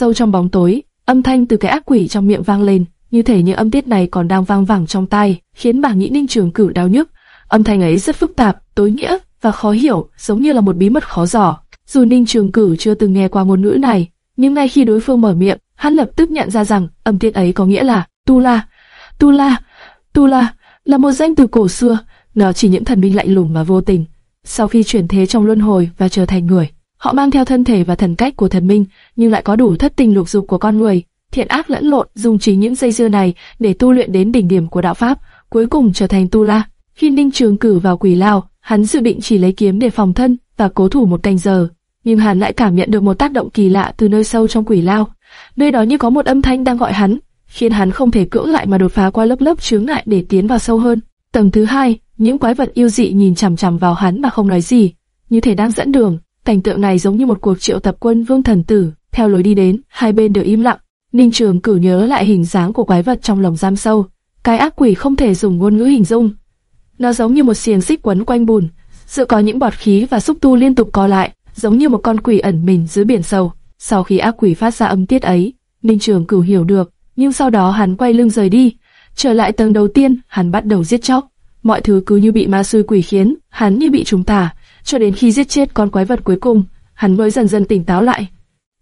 Sâu trong bóng tối, âm thanh từ cái ác quỷ trong miệng vang lên, như thể những âm tiết này còn đang vang vẳng trong tai, khiến bà nghĩ Ninh Trường Cửu đau nhức. Âm thanh ấy rất phức tạp, tối nghĩa và khó hiểu, giống như là một bí mật khó dò. Dù Ninh Trường Cửu chưa từng nghe qua ngôn ngữ này, nhưng ngay khi đối phương mở miệng, hắn lập tức nhận ra rằng âm tiết ấy có nghĩa là Tu La. Tu La, Tu La là một danh từ cổ xưa, nó chỉ những thần minh lạnh lùng và vô tình. Sau khi chuyển thế trong luân hồi và trở thành người, họ mang theo thân thể và thần cách của thần minh, nhưng lại có đủ thất tình lục dục của con người. Thiện ác lẫn lộn, dùng chính những dây dưa này để tu luyện đến đỉnh điểm của đạo pháp, cuối cùng trở thành Tu La. Khi Ninh Trường cử vào quỷ lao, hắn dự định chỉ lấy kiếm để phòng thân và cố thủ một canh giờ, nhưng hắn lại cảm nhận được một tác động kỳ lạ từ nơi sâu trong quỷ lao. Nơi đó như có một âm thanh đang gọi hắn, khiến hắn không thể cưỡng lại mà đột phá qua lớp lớp chướng ngại để tiến vào sâu hơn. Tầng thứ hai, những quái vật yêu dị nhìn chằm chằm vào hắn mà không nói gì, như thể đang dẫn đường. Cảnh tượng này giống như một cuộc triệu tập quân vương thần tử. Theo lối đi đến, hai bên đều im lặng. Ninh Trường cử nhớ lại hình dáng của quái vật trong lòng giam sâu. Cái ác quỷ không thể dùng ngôn ngữ hình dung. Nó giống như một xiềng xích quấn quanh bùn, dựa có những bọt khí và xúc tu liên tục co lại, giống như một con quỷ ẩn mình dưới biển sâu. Sau khi ác quỷ phát ra âm tiết ấy, Ninh Trường Cửu hiểu được, nhưng sau đó hắn quay lưng rời đi. Trở lại tầng đầu tiên, hắn bắt đầu giết chóc. Mọi thứ cứ như bị ma xui quỷ khiến, hắn như bị trúng tả cho đến khi giết chết con quái vật cuối cùng, hắn mới dần dần tỉnh táo lại.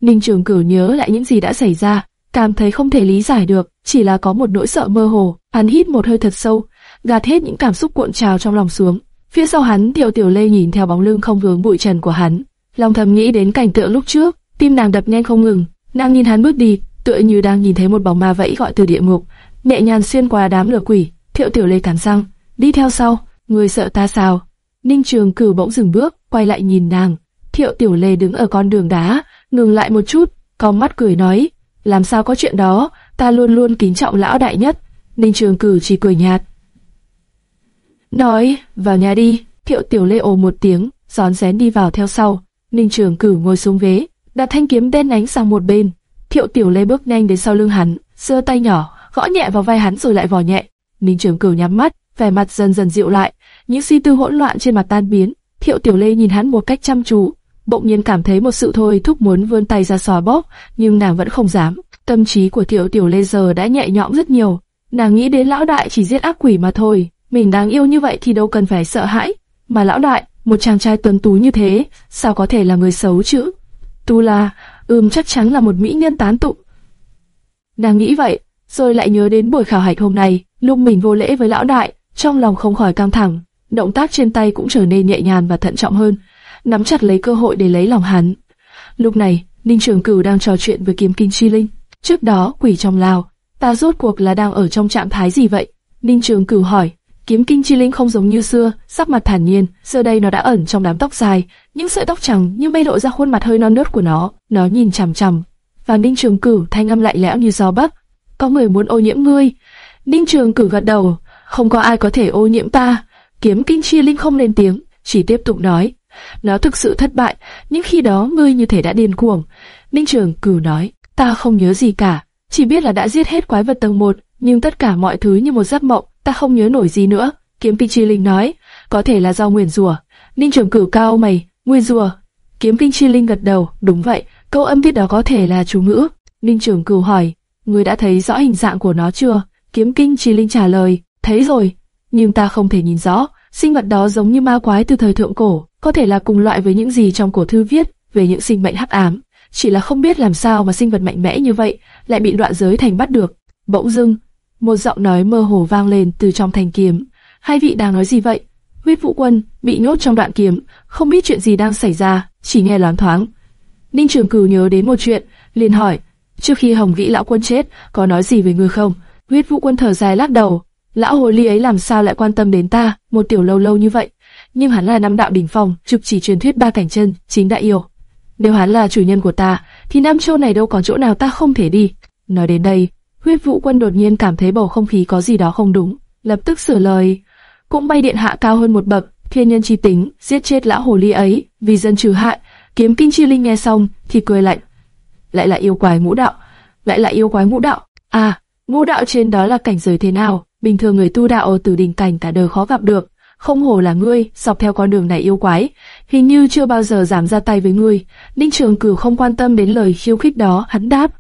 Ninh Trường Cửu nhớ lại những gì đã xảy ra, cảm thấy không thể lý giải được, chỉ là có một nỗi sợ mơ hồ. Hắn hít một hơi thật sâu, gạt hết những cảm xúc cuộn trào trong lòng xuống. Phía sau hắn, Tiểu Tiểu Lê nhìn theo bóng lưng không vướng bụi trần của hắn, lòng thầm nghĩ đến cảnh tượng lúc trước, tim nàng đập nhanh không ngừng. Nàng nhìn hắn bước đi, tựa như đang nhìn thấy một bóng ma vẫy gọi từ địa ngục, nhẹ nhàng xuyên qua đám lửa quỷ. Thiệu Tiểu Lê cắn răng, đi theo sau. Người sợ ta sao? Ninh Trường Cửu bỗng dừng bước, quay lại nhìn nàng. Thiệu Tiểu Lê đứng ở con đường đá, ngừng lại một chút, cong mắt cười nói, làm sao có chuyện đó? Ta luôn luôn kính trọng lão đại nhất. Ninh Trường Cửu chỉ cười nhạt. Nói, vào nhà đi. Thiệu Tiểu Lê ồ một tiếng, gión rén đi vào theo sau. Ninh Trường Cửu ngồi xuống ghế, đặt thanh kiếm đen nhánh sang một bên. Thiệu Tiểu Lê bước nhanh đến sau lưng hắn, giơ tay nhỏ, gõ nhẹ vào vai hắn rồi lại vò nhẹ. Ninh Trường Cửu nhắm mắt, vẻ mặt dần dần dịu lại, những suy tư hỗn loạn trên mặt tan biến. Thiệu Tiểu Lê nhìn hắn một cách chăm chú, bỗng nhiên cảm thấy một sự thôi thúc muốn vươn tay ra xòa bóp, nhưng nàng vẫn không dám. Tâm trí của Thiệu Tiểu Lê giờ đã nhẹ nhõm rất nhiều. Nàng nghĩ đến lão đại chỉ giết ác quỷ mà thôi, mình đáng yêu như vậy thì đâu cần phải sợ hãi. Mà lão đại, một chàng trai tuấn tú như thế, sao có thể là người xấu chứ? Tu La, ừm chắc chắn là một mỹ nhân tán tụng. Nàng nghĩ vậy, rồi lại nhớ đến buổi khảo hạch hôm nay, lúc mình vô lễ với lão đại, trong lòng không khỏi căng thẳng, động tác trên tay cũng trở nên nhẹ nhàng và thận trọng hơn, nắm chặt lấy cơ hội để lấy lòng hắn. Lúc này, Ninh Trường Cửu đang trò chuyện với Kiếm Kinh Chi Linh. Trước đó, quỷ trong lào, ta rốt cuộc là đang ở trong trạng thái gì vậy? Ninh Trường Cửu hỏi. Kiếm Kinh Chi Linh không giống như xưa, sắc mặt thản nhiên, giờ đây nó đã ẩn trong đám tóc dài, những sợi tóc trắng như mây lộ ra khuôn mặt hơi non nớt của nó. Nó nhìn chằm chằm, và Ninh Trường Cửu thanh âm lạnh lẽo như gió bắc. Có người muốn ô nhiễm ngươi. Ninh Trường Cửu gật đầu, không có ai có thể ô nhiễm ta. Kiếm Kinh Chi Linh không lên tiếng, chỉ tiếp tục nói. Nó thực sự thất bại, nhưng khi đó ngươi như thể đã điên cuồng. Ninh Trường Cửu nói, ta không nhớ gì cả, chỉ biết là đã giết hết quái vật tầng 1, nhưng tất cả mọi thứ như một giấc mộng, ta không nhớ nổi gì nữa. Kiếm Kinh Chi Linh nói, có thể là do nguyền rủa. Ninh Trường Cửu cao mày, nguyền rủa. Kiếm Kinh Chi Linh gật đầu, đúng vậy, câu âm tiết đó có thể là chú ngữ. Ninh Trường Cửu hỏi, ngươi đã thấy rõ hình dạng của nó chưa? Kiếm Kinh Chi Linh trả lời, thấy rồi, nhưng ta không thể nhìn rõ. Sinh vật đó giống như ma quái từ thời thượng cổ, có thể là cùng loại với những gì trong cổ thư viết về những sinh mệnh hắc ám. Chỉ là không biết làm sao mà sinh vật mạnh mẽ như vậy lại bị đoạn giới thành bắt được. Bỗng dưng, một giọng nói mơ hồ vang lên từ trong thành kiếm. Hai vị đang nói gì vậy? Huyết Vũ Quân bị nhốt trong đoạn kiếm, không biết chuyện gì đang xảy ra, chỉ nghe loáng thoáng. Ninh Trường Cửu nhớ đến một chuyện, liền hỏi: trước khi Hồng Vĩ lão quân chết, có nói gì về ngươi không? Huyết Vũ Quân thở dài lắc đầu, lão hồ ly ấy làm sao lại quan tâm đến ta, một tiểu lâu lâu như vậy? Nhưng hắn là năm đạo đỉnh phong, trục chỉ truyền thuyết ba cảnh chân, chính đại yêu. Nếu hắn là chủ nhân của ta, thì Nam Châu này đâu còn chỗ nào ta không thể đi. Nói đến đây, Huyết Vũ Quân đột nhiên cảm thấy bầu không khí có gì đó không đúng, lập tức sửa lời. Cũng bay điện hạ cao hơn một bậc, thiên nhân chi tính, giết chết lão hồ ly ấy, vì dân trừ hại. Kiếm Kinh Chi Linh nghe xong thì cười lạnh. Lại là yêu quái ngũ đạo, lại là yêu quái ngũ đạo. À, ngũ đạo trên đó là cảnh giới thế nào? Bình thường người tu đạo từ đỉnh cảnh cả đời khó gặp được, không hổ là ngươi, dọc theo con đường này yêu quái, hình như chưa bao giờ dám ra tay với ngươi. Ninh Trường Cửu không quan tâm đến lời khiêu khích đó, hắn đáp,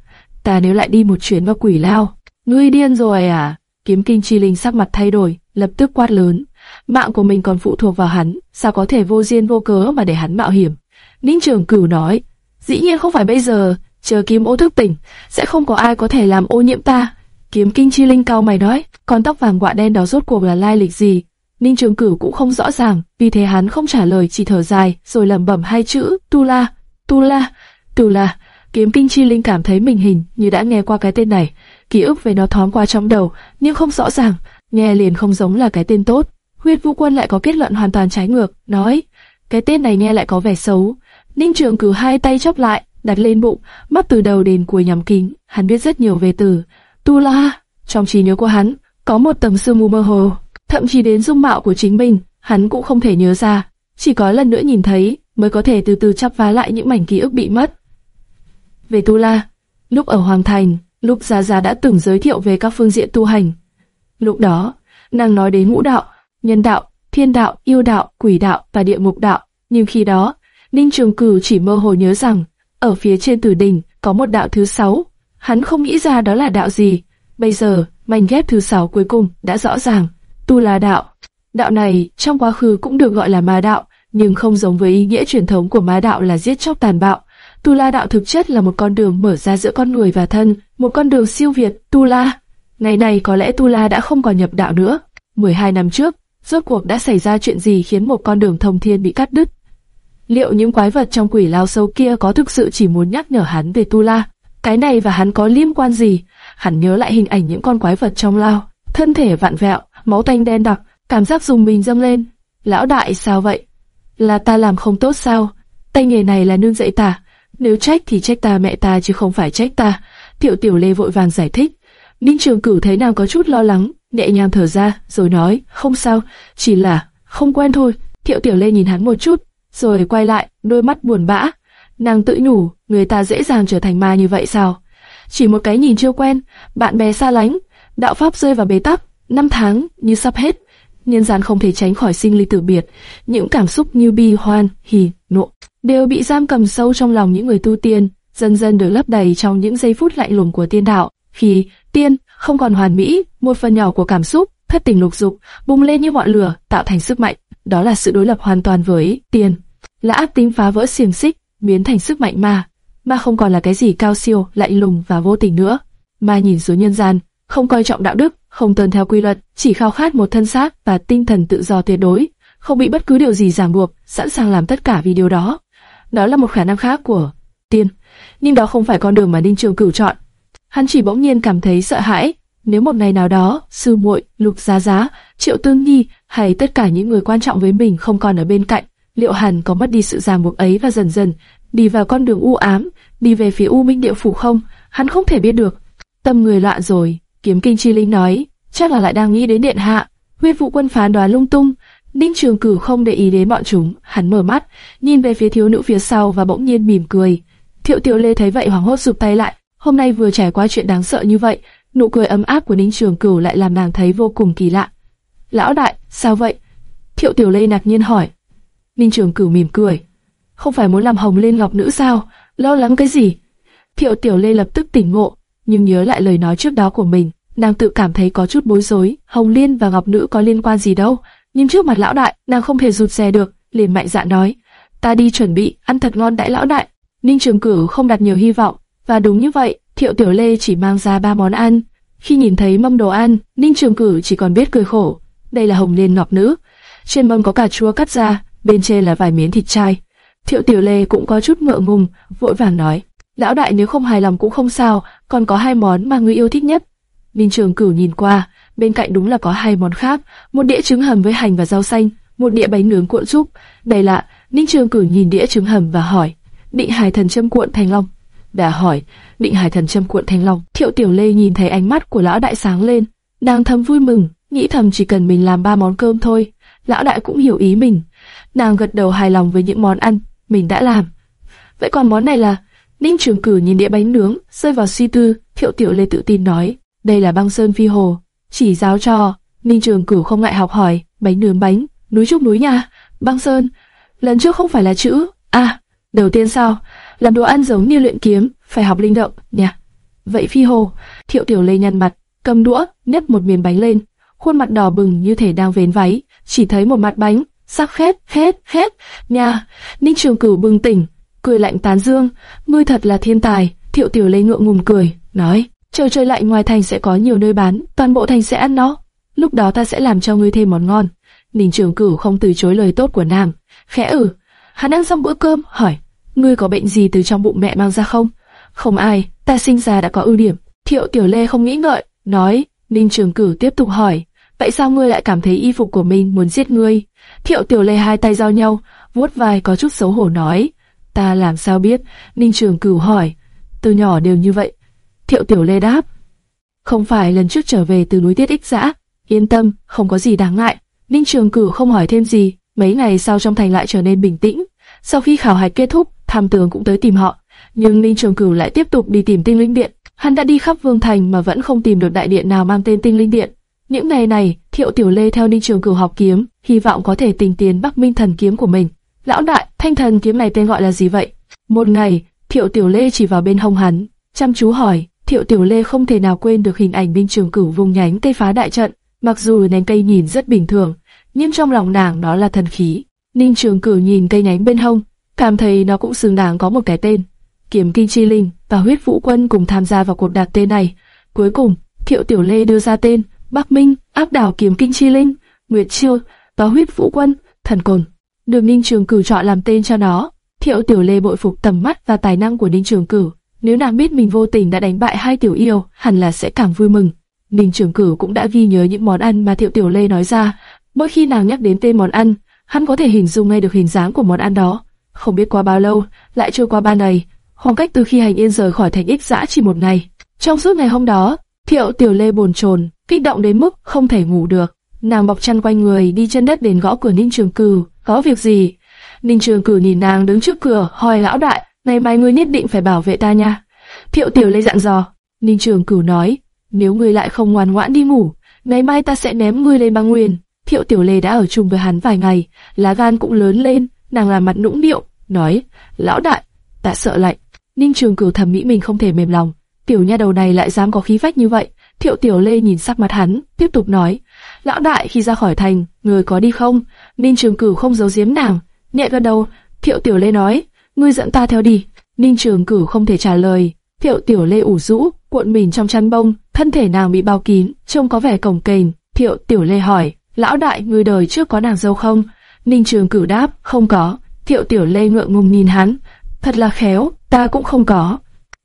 ta nếu lại đi một chuyến vào quỷ lao, ngươi điên rồi à? Kiếm Kinh Chi Linh sắc mặt thay đổi, lập tức quát lớn, mạng của mình còn phụ thuộc vào hắn, sao có thể vô duyên vô cớ mà để hắn mạo hiểm? Ninh Trường Cửu nói, dĩ nhiên không phải bây giờ, chờ kiếm ô thức tỉnh, sẽ không có ai có thể làm ô nhiễm ta. Kiếm Kinh Chi Linh cao mày nói, con tóc vàng quạ đen đó rốt cuộc là lai lịch gì? Ninh Trường Cửu cũng không rõ ràng, vì thế hắn không trả lời chỉ thở dài, rồi lẩm bẩm hai chữ, Tu La, Tu La, Tu La. Kiếm Kinh Chi Linh cảm thấy mình hình như đã nghe qua cái tên này, ký ức về nó thoáng qua trong đầu, nhưng không rõ ràng, nghe liền không giống là cái tên tốt. Huyết Vũ Quân lại có kết luận hoàn toàn trái ngược, nói, cái tên này nghe lại có vẻ xấu. Ninh Trường Cửu hai tay chóp lại, đặt lên bụng, mắt từ đầu đến cuối nhắm kính, hắn biết rất nhiều về từ Tu La. Trong trí nhớ của hắn, có một tầng sương mù mơ hồ, thậm chí đến dung mạo của chính mình, hắn cũng không thể nhớ ra, chỉ có lần nữa nhìn thấy mới có thể từ từ chắp vá lại những mảnh ký ức bị mất. Về Tu La, lúc ở Hoàng Thành, lúc Gia Gia đã từng giới thiệu về các phương diện tu hành. Lúc đó, nàng nói đến ngũ đạo, nhân đạo, thiên đạo, yêu đạo, quỷ đạo và địa ngục đạo, nhưng khi đó, Ninh Trường Cửu chỉ mơ hồ nhớ rằng, ở phía trên tử đỉnh có một đạo thứ sáu, hắn không nghĩ ra đó là đạo gì. Bây giờ, mảnh ghép thứ sáu cuối cùng đã rõ ràng, tu la đạo. Đạo này trong quá khứ cũng được gọi là ma đạo, nhưng không giống với ý nghĩa truyền thống của ma đạo là giết chóc tàn bạo. Tu la đạo thực chất là một con đường mở ra giữa con người và thân, một con đường siêu việt, tu la. Ngày này có lẽ tu la đã không còn nhập đạo nữa. 12 năm trước, rốt cuộc đã xảy ra chuyện gì khiến một con đường thông thiên bị cắt đứt? Liệu những quái vật trong quỷ lao sâu kia có thực sự chỉ muốn nhắc nhở hắn về tu la? Cái này và hắn có liên quan gì? Hắn nhớ lại hình ảnh những con quái vật trong lao, thân thể vặn vẹo, máu tanh đen đặc, cảm giác dùng mình dâng lên. Lão đại sao vậy? Là ta làm không tốt sao? Tay nghề này là nương dạy ta. Nếu trách thì trách ta mẹ ta chứ không phải trách ta. Tiểu tiểu lê vội vàng giải thích. Ninh trường cửu thấy nàng có chút lo lắng, nhẹ nhàng thở ra, rồi nói, không sao, chỉ là, không quen thôi. Thiệu tiểu lê nhìn hắn một chút, rồi quay lại, đôi mắt buồn bã. Nàng tự nhủ, người ta dễ dàng trở thành ma như vậy sao? Chỉ một cái nhìn chưa quen, bạn bè xa lánh, đạo pháp rơi vào bế tắc, năm tháng như sắp hết, nhân gian không thể tránh khỏi sinh ly tử biệt, những cảm xúc như bi hoan, hỉ, nộ đều bị giam cầm sâu trong lòng những người tu tiên, dần dần được lấp đầy trong những giây phút lạnh lùng của tiên đạo. Khi tiên không còn hoàn mỹ, một phần nhỏ của cảm xúc, thất tình lục dục bùng lên như ngọn lửa, tạo thành sức mạnh. Đó là sự đối lập hoàn toàn với tiên, là áp tính phá vỡ xiềng xích, biến thành sức mạnh ma. Ma không còn là cái gì cao siêu, lạnh lùng và vô tình nữa. Ma nhìn xuống nhân gian, không coi trọng đạo đức, không tuân theo quy luật, chỉ khao khát một thân xác và tinh thần tự do tuyệt đối, không bị bất cứ điều gì ràng buộc, sẵn sàng làm tất cả vì điều đó. Đó là một khả năng khác của tiên, nhưng đó không phải con đường mà Đinh Trường Cửu chọn. Hắn chỉ bỗng nhiên cảm thấy sợ hãi, nếu một ngày nào đó, sư muội, lục giá giá, triệu tương nhi hay tất cả những người quan trọng với mình không còn ở bên cạnh, liệu hắn có mất đi sự ràng buộc ấy và dần dần đi vào con đường u ám, đi về phía u minh địa phủ không? Hắn không thể biết được. Tâm người loạn rồi, kiếm kinh chi linh nói, chắc là lại đang nghĩ đến điện hạ. Huyết vụ quân phán đoán lung tung, Ninh Trường Cửu không để ý đến bọn chúng, hắn mở mắt, nhìn về phía thiếu nữ phía sau và bỗng nhiên mỉm cười. Thiệu Tiểu Lê thấy vậy hoảng hốt sụp tay lại, hôm nay vừa trải qua chuyện đáng sợ như vậy, nụ cười ấm áp của Ninh Trường Cửu lại làm nàng thấy vô cùng kỳ lạ. Lão đại, sao vậy? Thiệu Tiểu Lê ngạc nhiên hỏi. Ninh Trường Cửu mỉm cười. Không phải muốn làm hồng lên ngọc nữ sao? Lo lắng cái gì? Thiệu Tiểu Lê lập tức tỉnh ngộ, nhưng nhớ lại lời nói trước đó của mình, nàng tự cảm thấy có chút bối rối. Hồng Liên và Ngọc Nữ có liên quan gì đâu? Nhưng trước mặt lão đại, nàng không thể rụt rè được, liền mạnh dạn nói: "Ta đi chuẩn bị, ăn thật ngon đại lão đại." Ninh Trường Cửu không đặt nhiều hy vọng, và đúng như vậy, Thiệu Tiểu Lê chỉ mang ra ba món ăn. Khi nhìn thấy mâm đồ ăn, Ninh Trường Cửu chỉ còn biết cười khổ. Đây là Hồng Liên Ngọc Nữ, trên mâm có cà chua cắt ra, bên trên là vài miếng thịt chai. Thiệu Tiểu Lê cũng có chút ngượng ngùng, vội vàng nói: "Lão đại nếu không hài lòng cũng không sao, còn có hai món mà người yêu thích nhất." Ninh Trường Cửu nhìn qua, bên cạnh đúng là có hai món khác, một đĩa trứng hầm với hành và rau xanh, một đĩa bánh nướng cuộn súp. Đây lạ, Ninh Trường Cửu nhìn đĩa trứng hầm và hỏi: "Định Hải Thần châm cuộn thành long?" Đã hỏi: "Định Hải Thần châm cuộn thành long?" Thiệu Tiểu Lê nhìn thấy ánh mắt của lão đại sáng lên, đang thầm vui mừng, nghĩ thầm chỉ cần mình làm ba món cơm thôi, lão đại cũng hiểu ý mình. Nàng gật đầu hài lòng với những món ăn mình đã làm. Vậy còn món này là? Ninh Trường Cử nhìn đĩa bánh nướng, rơi vào suy tư, Thiệu Tiểu Lê tự tin nói, đây là băng sơn phi hồ, chỉ giáo cho. Ninh Trường Cử không ngại học hỏi, bánh nướng bánh, núi trúc núi nhà, băng sơn. Lần trước không phải là chữ a, đầu tiên sao? Làm đồ ăn giống như luyện kiếm, phải học linh động, nha. Vậy phi hồ, thiệu tiểu lê nhăn mặt, cầm đũa, nếp một miếng bánh lên, khuôn mặt đỏ bừng như thể đang vén váy, chỉ thấy một mặt bánh, sắc khét, hết, hết, nha. Ninh Trường Cửu bừng tỉnh, cười lạnh tán dương, ngươi thật là thiên tài. Thiệu tiểu lê ngượng ngùng cười, nói, trời trời lạnh ngoài thành sẽ có nhiều nơi bán, toàn bộ thành sẽ ăn nó. Lúc đó ta sẽ làm cho ngươi thêm món ngon. Ninh Trường Cửu không từ chối lời tốt của nàng, khẽ ử. Hắn ăn xong bữa cơm, hỏi, ngươi có bệnh gì từ trong bụng mẹ mang ra không? Không ai, ta sinh ra đã có ưu điểm. Thiệu Tiểu Lê không nghĩ ngợi, nói, Ninh Trường Cửu tiếp tục hỏi, vậy sao ngươi lại cảm thấy y phục của mình muốn giết ngươi? Thiệu Tiểu Lê hai tay giao nhau, vuốt vai có chút xấu hổ nói, ta làm sao biết? Ninh Trường Cửu hỏi, từ nhỏ đều như vậy. Thiệu Tiểu Lê đáp, không phải lần trước trở về từ núi Tiết Ích Dã, yên tâm, không có gì đáng ngại. Ninh Trường Cửu không hỏi thêm gì, mấy ngày sau trong thành lại trở nên bình tĩnh. Sau khi khảo hạch kết thúc, tham tướng cũng tới tìm họ, nhưng Ninh Trường Cửu lại tiếp tục đi tìm tinh linh điện. Hắn đã đi khắp vương thành mà vẫn không tìm được đại điện nào mang tên tinh linh điện. Những ngày này, Thiệu Tiểu Lê theo Ninh Trường Cửu học kiếm, hy vọng có thể tình tiến Bắc Minh thần kiếm của mình. Lão đại, thanh thần kiếm này tên gọi là gì vậy? Một ngày, Thiệu Tiểu Lê chỉ vào bên hông hắn, chăm chú hỏi. Thiệu Tiểu Lê không thể nào quên được hình ảnh Ninh Trường Cửu vùng nhánh cây phá đại trận. Mặc dù nén cây nhìn rất bình thường, nhưng trong lòng nàng đó là thần khí. Ninh Trường Cửu nhìn cây nhánh bên hông, cảm thấy nó cũng xứng đáng có một cái tên. Kiếm Kinh Chi Linh và Huyết Vũ Quân cùng tham gia vào cuộc đặt tên này. Cuối cùng, Thiệu Tiểu Lê đưa ra tên Bắc Minh, Áp Đảo Kiếm Kinh Chi Linh, Nguyệt Chiêu và Huyết Vũ Quân, Thần Cồn. Được Ninh Trường Cửu chọn làm tên cho nó. Thiệu Tiểu Lê bội phục tầm mắt và tài năng của Ninh Trường Cửu. Nếu nàng biết mình vô tình đã đánh bại hai tiểu yêu, hẳn là sẽ càng vui mừng. Ninh Trường Cửu cũng đã ghi nhớ những món ăn mà Thiệu Tiểu Lê nói ra. Mỗi khi nàng nhắc đến tên món ăn, hắn có thể hình dung ngay được hình dáng của món ăn đó. Không biết qua bao lâu, lại trôi qua ba ngày, khoảng cách từ khi hành yên rời khỏi thành ích dã chỉ một ngày. Trong suốt ngày hôm đó, Thiệu Tiểu Lê bồn chồn, kích động đến mức không thể ngủ được. Nàng bọc chăn quanh người đi chân đất đến gõ cửa Ninh Trường Cửu, có việc gì? Ninh Trường Cửu nhìn nàng đứng trước cửa, hỏi lão đại, ngày mai ngươi nhất định phải bảo vệ ta nha. Thiệu Tiểu Lê dặn dò. Ninh Trường Cửu nói, nếu ngươi lại không ngoan ngoãn đi ngủ, ngày mai ta sẽ ném ngươi lên băng nguyên. Thiệu Tiểu Lê đã ở chung với hắn vài ngày, lá gan cũng lớn lên, nàng làm mặt nũng điệu, nói, lão đại, ta sợ lạnh. Ninh Trường Cửu thầm nghĩ mình không thể mềm lòng, tiểu nha đầu này lại dám có khí phách như vậy. Thiệu Tiểu Lê nhìn sắc mặt hắn, tiếp tục nói, lão đại khi ra khỏi thành, người có đi không? Ninh Trường Cửu không giấu giếm nàng, nhẹ gật đầu. Thiệu Tiểu Lê nói, ngươi dẫn ta theo đi. Ninh Trường Cửu không thể trả lời. Thiệu Tiểu Lê ủ rũ, cuộn mình trong chăn bông, thân thể nàng bị bao kín, trông có vẻ cồng kềnh. Thiệu Tiểu Lê hỏi, lão đại, người đời trước có nàng dâu không? Ninh Trường Cửu đáp, không có. Thiệu Tiểu Lê ngượng ngùng nhìn hắn, thật là khéo, ta cũng không có.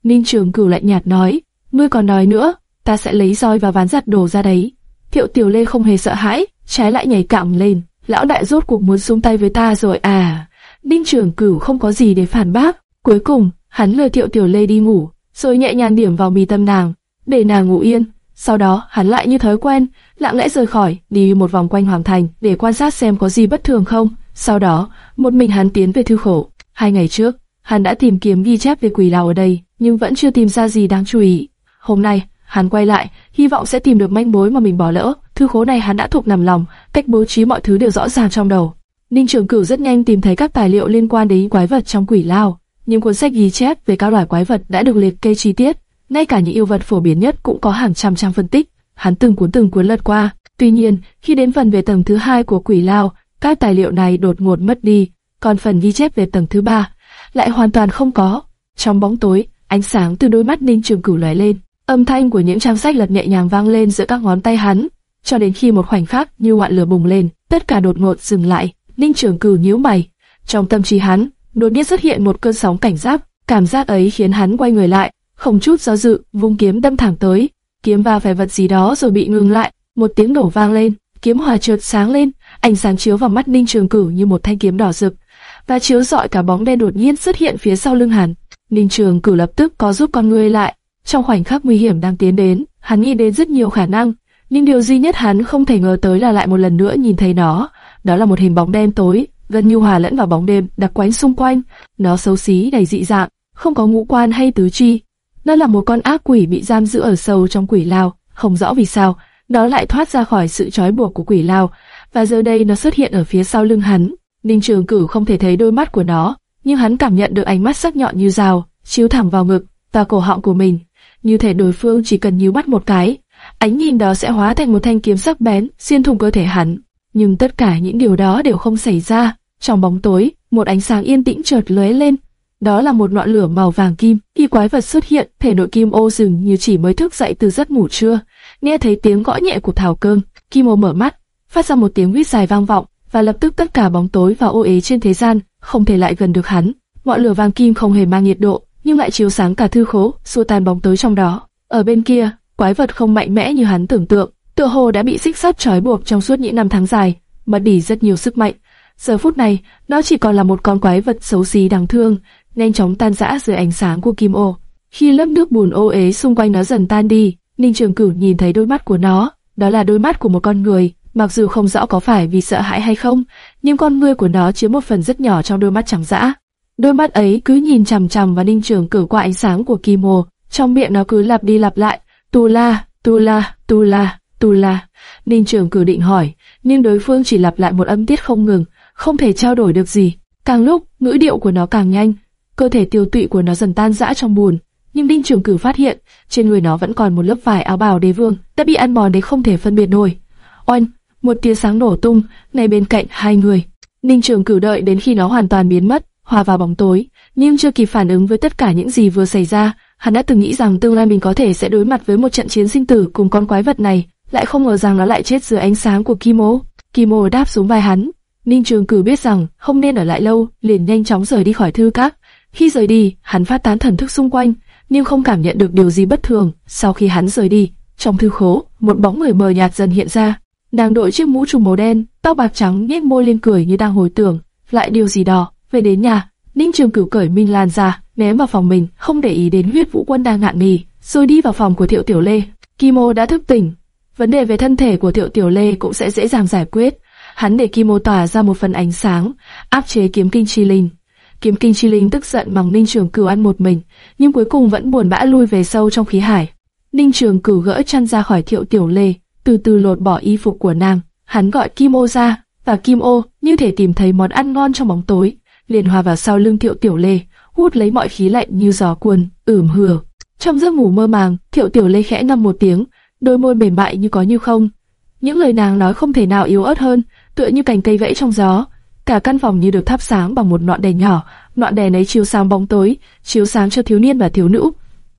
Ninh Trường Cửu lạnh nhạt nói, ngươi còn nói nữa, ta sẽ lấy roi và ván giặt đồ ra đấy. Thiệu Tiểu Lê không hề sợ hãi, trái lại nhảy cẳng lên, lão đại rốt cuộc muốn xuống tay với ta rồi à? Ninh Trường Cửu không có gì để phản bác, cuối cùng hắn lừa Thiệu Tiểu Lê đi ngủ, rồi nhẹ nhàng điểm vào mì tâm nàng, để nàng ngủ yên. Sau đó, hắn lại như thói quen, lặng lẽ rời khỏi, đi một vòng quanh hoàng thành để quan sát xem có gì bất thường không. Sau đó, một mình hắn tiến về thư khổ. Hai ngày trước, hắn đã tìm kiếm ghi chép về quỷ lão ở đây, nhưng vẫn chưa tìm ra gì đáng chú ý. Hôm nay, hắn quay lại, hy vọng sẽ tìm được manh mối mà mình bỏ lỡ. Thư khố này hắn đã thuộc nằm lòng, cách bố trí mọi thứ đều rõ ràng trong đầu. Ninh Trường Cửu rất nhanh tìm thấy các tài liệu liên quan đến quái vật trong quỷ lao. Những cuốn sách ghi chép về các loài quái vật đã được liệt kê chi tiết, ngay cả những yêu vật phổ biến nhất cũng có hàng trăm trang phân tích. Hắn từng cuốn từng cuốn lật qua. Tuy nhiên, khi đến phần về tầng thứ hai của quỷ lao, các tài liệu này đột ngột mất đi, còn phần ghi chép về tầng thứ ba lại hoàn toàn không có. Trong bóng tối, ánh sáng từ đôi mắt Ninh Trường Cửu lóe lên, âm thanh của những trang sách lật nhẹ nhàng vang lên giữa các ngón tay hắn, cho đến khi một khoảnh khắc như ngọn lửa bùng lên, tất cả đột ngột dừng lại. Ninh Trường Cửu nhíu mày, trong tâm trí hắn đột nhiên xuất hiện một cơn sóng cảnh giác, cảm giác ấy khiến hắn quay người lại, không chút do dự, vung kiếm đâm thẳng tới, kiếm va phải vật gì đó rồi bị ngừng lại, một tiếng nổ vang lên, kiếm hòa chợt sáng lên, ánh sáng chiếu vào mắt Ninh Trường Cửu như một thanh kiếm đỏ rực, và chiếu rọi cả bóng đen đột nhiên xuất hiện phía sau lưng hắn. Ninh Trường Cửu lập tức có giúp con người lại, trong khoảnh khắc nguy hiểm đang tiến đến, hắn nghĩ đến rất nhiều khả năng, nhưng điều duy nhất hắn không thể ngờ tới là lại một lần nữa nhìn thấy nó, đó là một hình bóng đen tối, gần như hòa lẫn vào bóng đêm đặc quánh xung quanh. Nó xấu xí đầy dị dạng, không có ngũ quan hay tứ chi. Nó là một con ác quỷ bị giam giữ ở sâu trong quỷ lao, không rõ vì sao, nó lại thoát ra khỏi sự trói buộc của quỷ lao và giờ đây nó xuất hiện ở phía sau lưng hắn. Ninh Trường Cửu không thể thấy đôi mắt của nó, nhưng hắn cảm nhận được ánh mắt sắc nhọn như dao, chiếu thẳng vào ngực và cổ họng của mình, như thể đối phương chỉ cần nhíu bắt một cái, ánh nhìn đó sẽ hóa thành một thanh kiếm sắc bén xuyên thủng cơ thể hắn. Nhưng tất cả những điều đó đều không xảy ra. Trong bóng tối, một ánh sáng yên tĩnh chợt lóe lên. Đó là một ngọn lửa màu vàng kim. Khi quái vật xuất hiện, thể nội kim ô dừng như chỉ mới thức dậy từ giấc ngủ trưa. Nghe thấy tiếng gõ nhẹ của thảo cơm, kim ô mở mắt, phát ra một tiếng huýt dài vang vọng, và lập tức tất cả bóng tối và ô ế trên thế gian không thể lại gần được hắn. Ngọn lửa vàng kim không hề mang nhiệt độ, nhưng lại chiếu sáng cả thư khố, xua tan bóng tối trong đó. Ở bên kia, quái vật không mạnh mẽ như hắn tưởng tượng, tựa hồ đã bị xích sắt trói buộc trong suốt những năm tháng dài, mất đi rất nhiều sức mạnh. Giờ phút này, nó chỉ còn là một con quái vật xấu xí đáng thương, nhanh chóng tan rã dưới ánh sáng của kim ô. Khi lớp nước bùn ô ế xung quanh nó dần tan đi, Ninh Trường Cửu nhìn thấy đôi mắt của nó, đó là đôi mắt của một con người, mặc dù không rõ có phải vì sợ hãi hay không, nhưng con ngươi của nó chiếm một phần rất nhỏ trong đôi mắt trắng dã. Đôi mắt ấy cứ nhìn chằm chằm vào Ninh Trường Cửu qua ánh sáng của kim hồ, trong miệng nó cứ lặp đi lặp lại, tu la, tu la, tu la, tu la. Ninh Trường cử định hỏi, nhưng đối phương chỉ lặp lại một âm tiết không ngừng, không thể trao đổi được gì. Càng lúc, ngữ điệu của nó càng nhanh, cơ thể tiêu tụy của nó dần tan rã trong buồn. Nhưng Ninh Trường cử phát hiện, trên người nó vẫn còn một lớp vải áo bào đế vương, đã bị ăn mòn đến không thể phân biệt nổi. Oanh, một tia sáng nổ tung, ngay bên cạnh hai người. Ninh Trường cử đợi đến khi nó hoàn toàn biến mất, hòa vào bóng tối, nhưng chưa kịp phản ứng với tất cả những gì vừa xảy ra, hắn đã từng nghĩ rằng tương lai mình có thể sẽ đối mặt với một trận chiến sinh tử cùng con quái vật này, lại không ngờ rằng nó lại chết dưới ánh sáng của Kimo. Kimo đáp xuống vai hắn. Ninh Trường cử biết rằng không nên ở lại lâu, liền nhanh chóng rời đi khỏi thư các. Khi rời đi, hắn phát tán thần thức xung quanh, nhưng không cảm nhận được điều gì bất thường. Sau khi hắn rời đi, trong thư khố, một bóng người mờ nhạt dần hiện ra. Đang đội chiếc mũ trùm màu đen, tóc bạc trắng nhếch môi lên cười như đang hồi tưởng lại điều gì đó. Về đến nhà, Ninh Trường Cửu cởi Minh Lan ra, ném vào phòng mình, không để ý đến huyết vũ quân đang ngạn mì, rồi đi vào phòng của Thiệu Tiểu Lê. Kimo đã thức tỉnh, vấn đề về thân thể của Thiệu Tiểu Lê cũng sẽ dễ dàng giải quyết. Hắn để Kimo tỏa ra một phần ánh sáng, áp chế kiếm kinh chi linh. Kiếm kinh chi linh tức giận bằng Ninh Trường Cửu ăn một mình, nhưng cuối cùng vẫn buồn bã lui về sâu trong khí hải. Ninh Trường Cửu gỡ chăn ra khỏi Thiệu Tiểu Lê, từ từ lột bỏ y phục của nàng. Hắn gọi Kimo ra, và Kimo như thể tìm thấy món ăn ngon trong bóng tối, liền hòa vào sau lưng Thiệu Tiểu Lê, hút lấy mọi khí lạnh như gió cuồn, ửm hửa. Trong giấc ngủ mơ màng, Thiệu Tiểu Lê khẽ nằm một tiếng, đôi môi mềm mại như có như không. Những lời nàng nói không thể nào yếu ớt hơn, tựa như cành cây vẫy trong gió. Cả căn phòng như được thắp sáng bằng một ngọn đèn nhỏ, ngọn đèn ấy chiếu sáng bóng tối, chiếu sáng cho thiếu niên và thiếu nữ.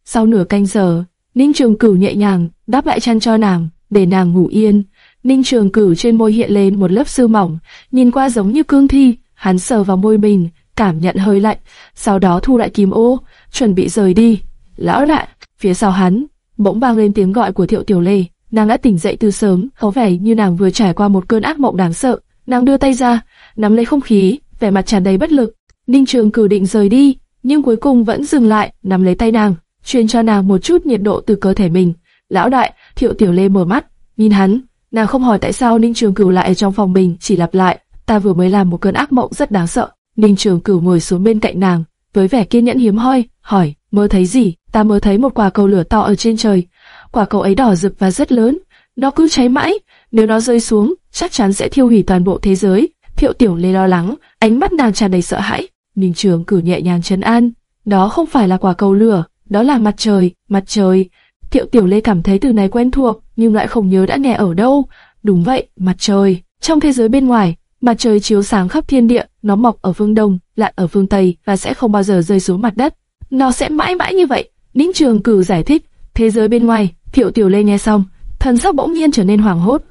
Sau nửa canh giờ, Ninh Trường Cửu nhẹ nhàng đáp lại chăn cho nàng, để nàng ngủ yên. Ninh Trường Cửu trên môi hiện lên một lớp sương mỏng, nhìn qua giống như cương thi. Hắn sờ vào môi mình, cảm nhận hơi lạnh, sau đó thu lại kim ô, chuẩn bị rời đi. Lão đại, phía sau hắn, bỗng vang lên tiếng gọi của Thiệu Tiểu Lê. Nàng đã tỉnh dậy từ sớm, có vẻ như nàng vừa trải qua một cơn ác mộng đáng sợ. Nàng đưa tay ra, nắm lấy không khí, vẻ mặt tràn đầy bất lực. Ninh Trường cử định rời đi, nhưng cuối cùng vẫn dừng lại, nắm lấy tay nàng, truyền cho nàng một chút nhiệt độ từ cơ thể mình. Lão đại, Thiệu Tiểu Lê mở mắt, nhìn hắn, nàng không hỏi tại sao Ninh Trường Cửu lại ở trong phòng mình, chỉ lặp lại, ta vừa mới làm một cơn ác mộng rất đáng sợ. Ninh Trường Cửu ngồi xuống bên cạnh nàng, với vẻ kiên nhẫn hiếm hoi, hỏi, mơ thấy gì? Ta mơ thấy một quả cầu lửa to ở trên trời. Quả cầu ấy đỏ rực và rất lớn, nó cứ cháy mãi, nếu nó rơi xuống, chắc chắn sẽ thiêu hủy toàn bộ thế giới. Thiệu Tiểu Lê lo lắng, ánh mắt nàng tràn đầy sợ hãi. Ninh Trường Cửu nhẹ nhàng trấn an, đó không phải là quả cầu lửa, đó là mặt trời, mặt trời. Thiệu Tiểu Lê cảm thấy từ này quen thuộc, nhưng lại không nhớ đã nghe ở đâu. Đúng vậy, mặt trời. Trong thế giới bên ngoài, Mặt trời chiếu sáng khắp thiên địa, nó mọc ở phương đông, lặn ở phương tây và sẽ không bao giờ rơi xuống mặt đất. Nó sẽ mãi mãi như vậy. Ninh Trường Cử giải thích. Thế giới bên ngoài, Thiệu Tiểu Lê nghe xong, thần sắc bỗng nhiên trở nên hoảng hốt.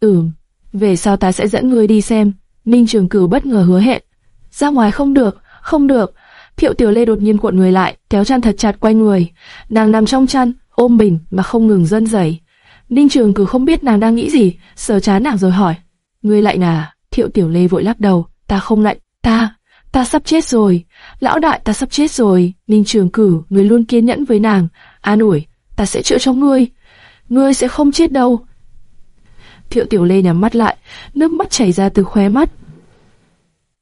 Ừm, về sau ta sẽ dẫn ngươi đi xem. Ninh Trường Cử bất ngờ hứa hẹn. Ra ngoài không được, không được. Thiệu Tiểu Lê đột nhiên cuộn người lại, kéo chăn thật chặt quanh người. Nàng nằm trong chăn, ôm mình mà không ngừng run rẩy. Ninh Trường Cử không biết nàng đang nghĩ gì, sờ chán nàng rồi hỏi: "Ngươi lại nà?" Thiệu Tiểu Lê vội lắc đầu, ta không lạnh, ta, ta sắp chết rồi, lão đại ta sắp chết rồi. Ninh Trường Cử, người luôn kiên nhẫn với nàng, an ủi, ta sẽ chữa cho ngươi, ngươi sẽ không chết đâu. Thiệu Tiểu Lê nhắm mắt lại, nước mắt chảy ra từ khóe mắt.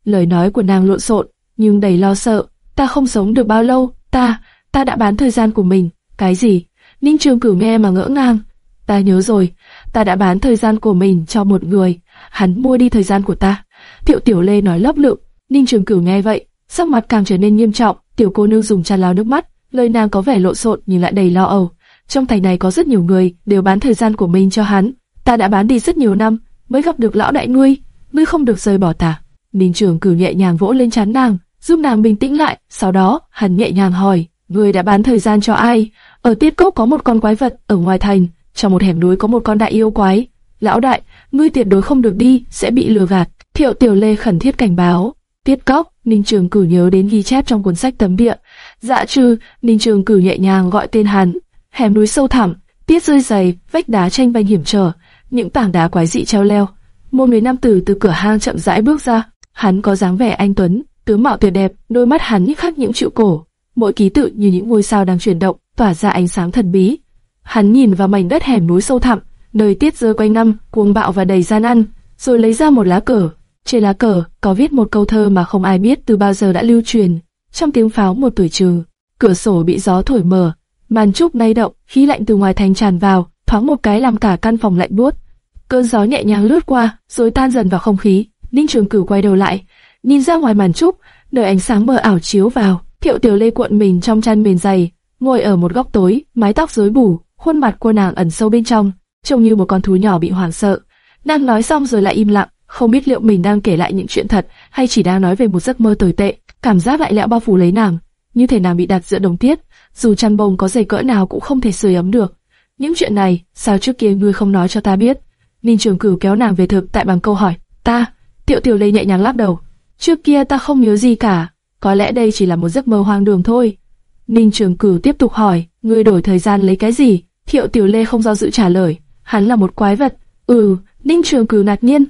Lời nói của nàng lộn xộn, nhưng đầy lo sợ. Ta không sống được bao lâu, ta, ta đã bán thời gian của mình. Cái gì? Ninh Trường Cử nghe mà ngỡ ngàng. Ta nhớ rồi, ta đã bán thời gian của mình cho một người hắn mua đi thời gian của ta. Thiệu Tiểu Lê nói lấp lựng, Ninh Trường Cửu nghe vậy, sắc mặt càng trở nên nghiêm trọng. Tiểu cô nương dùng chăn lau nước mắt, lời nàng có vẻ lộn xộn nhưng lại đầy lo âu. Trong thành này có rất nhiều người đều bán thời gian của mình cho hắn. Ta đã bán đi rất nhiều năm, mới gặp được lão đại ngươi, ngươi không được rời bỏ ta. Ninh Trường Cửu nhẹ nhàng vỗ lên trán nàng, giúp nàng bình tĩnh lại. Sau đó, hắn nhẹ nhàng hỏi, ngươi đã bán thời gian cho ai? Ở Tiết Cốc có một con quái vật ở ngoài thành, trong một hẻm núi có một con đại yêu quái. Lão đại, ngươi tuyệt đối không được đi, sẽ bị lừa gạt. Thiệu Tiểu Lê khẩn thiết cảnh báo. Tiết Cốc, Ninh Trường Cử nhớ đến ghi chép trong cuốn sách tấm địa. Dạ trừ, Ninh Trường Cử nhẹ nhàng gọi tên hắn. Hẻm núi sâu thẳm, tiết rơi dày, vách đá tranh banh hiểm trở, những tảng đá quái dị treo leo. Một người nam tử từ cửa hang chậm rãi bước ra, hắn có dáng vẻ anh tuấn, tướng mạo tuyệt đẹp, đôi mắt hắn khắc những chữ cổ, mỗi ký tự như những ngôi sao đang chuyển động, tỏa ra ánh sáng thần bí. Hắn nhìn vào mảnh đất hẻm núi sâu thẳm, nơi tiết rơi quanh năm, cuồng bạo và đầy gian ăn, rồi lấy ra một lá cờ. Trên lá cờ có viết một câu thơ mà không ai biết từ bao giờ đã lưu truyền, trong tiếng pháo một tuổi trừ. Cửa sổ bị gió thổi mở, màn trúc lay động, khí lạnh từ ngoài thành tràn vào, thoáng một cái làm cả căn phòng lạnh buốt. Cơn gió nhẹ nhàng lướt qua, rồi tan dần vào không khí. Ninh Trường Cửu quay đầu lại, nhìn ra ngoài màn trúc, nơi ánh sáng mờ ảo chiếu vào. Thiệu Tiểu Lê cuộn mình trong chăn mền dày, ngồi ở một góc tối, mái tóc rối bù, khuôn mặt cô nàng ẩn sâu bên trong, trông như một con thú nhỏ bị hoảng sợ. Nàng nói xong rồi lại im lặng, không biết liệu mình đang kể lại những chuyện thật hay chỉ đang nói về một giấc mơ tồi tệ. Cảm giác lại lẽo bao phủ lấy nàng, như thể nàng bị đặt giữa đồng tiết, dù chăn bông có dày cỡ nào cũng không thể sưởi ấm được. Những chuyện này, sao trước kia ngươi không nói cho ta biết? Ninh Trường Cửu kéo nàng về thực tại bằng câu hỏi. Ta, Tiệu Tiểu Lê nhẹ nhàng lắc đầu. Trước kia ta không nhớ gì cả, có lẽ đây chỉ là một giấc mơ hoang đường thôi. Ninh Trường Cửu tiếp tục hỏi, ngươi đổi thời gian lấy cái gì? Thiệu Tiểu Lê không do dự trả lời, hắn là một quái vật. Ừ, Ninh Trường Cửu ngạc nhiên.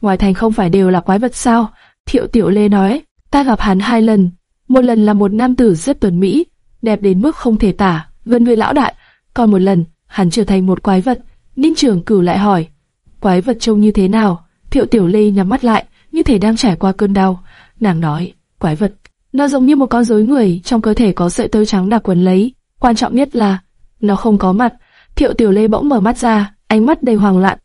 Ngoài thành không phải đều là quái vật sao? Thiệu Tiểu Lê nói, ta gặp hắn hai lần. Một lần là một nam tử rất tuấn mỹ, đẹp đến mức không thể tả, gần người lão đại. Còn một lần, hắn trở thành một quái vật. Ninh Trường Cửu lại hỏi, quái vật trông như thế nào? Thiệu Tiểu Lê nhắm mắt lại, như thể đang trải qua cơn đau. Nàng nói, quái vật, nó giống như một con rối người, trong cơ thể có sợi tơ trắng đặc quấn lấy. Quan trọng nhất là, nó không có mặt. Thiệu Tiểu Lê bỗng mở mắt ra, ánh mắt đầy hoang loạn.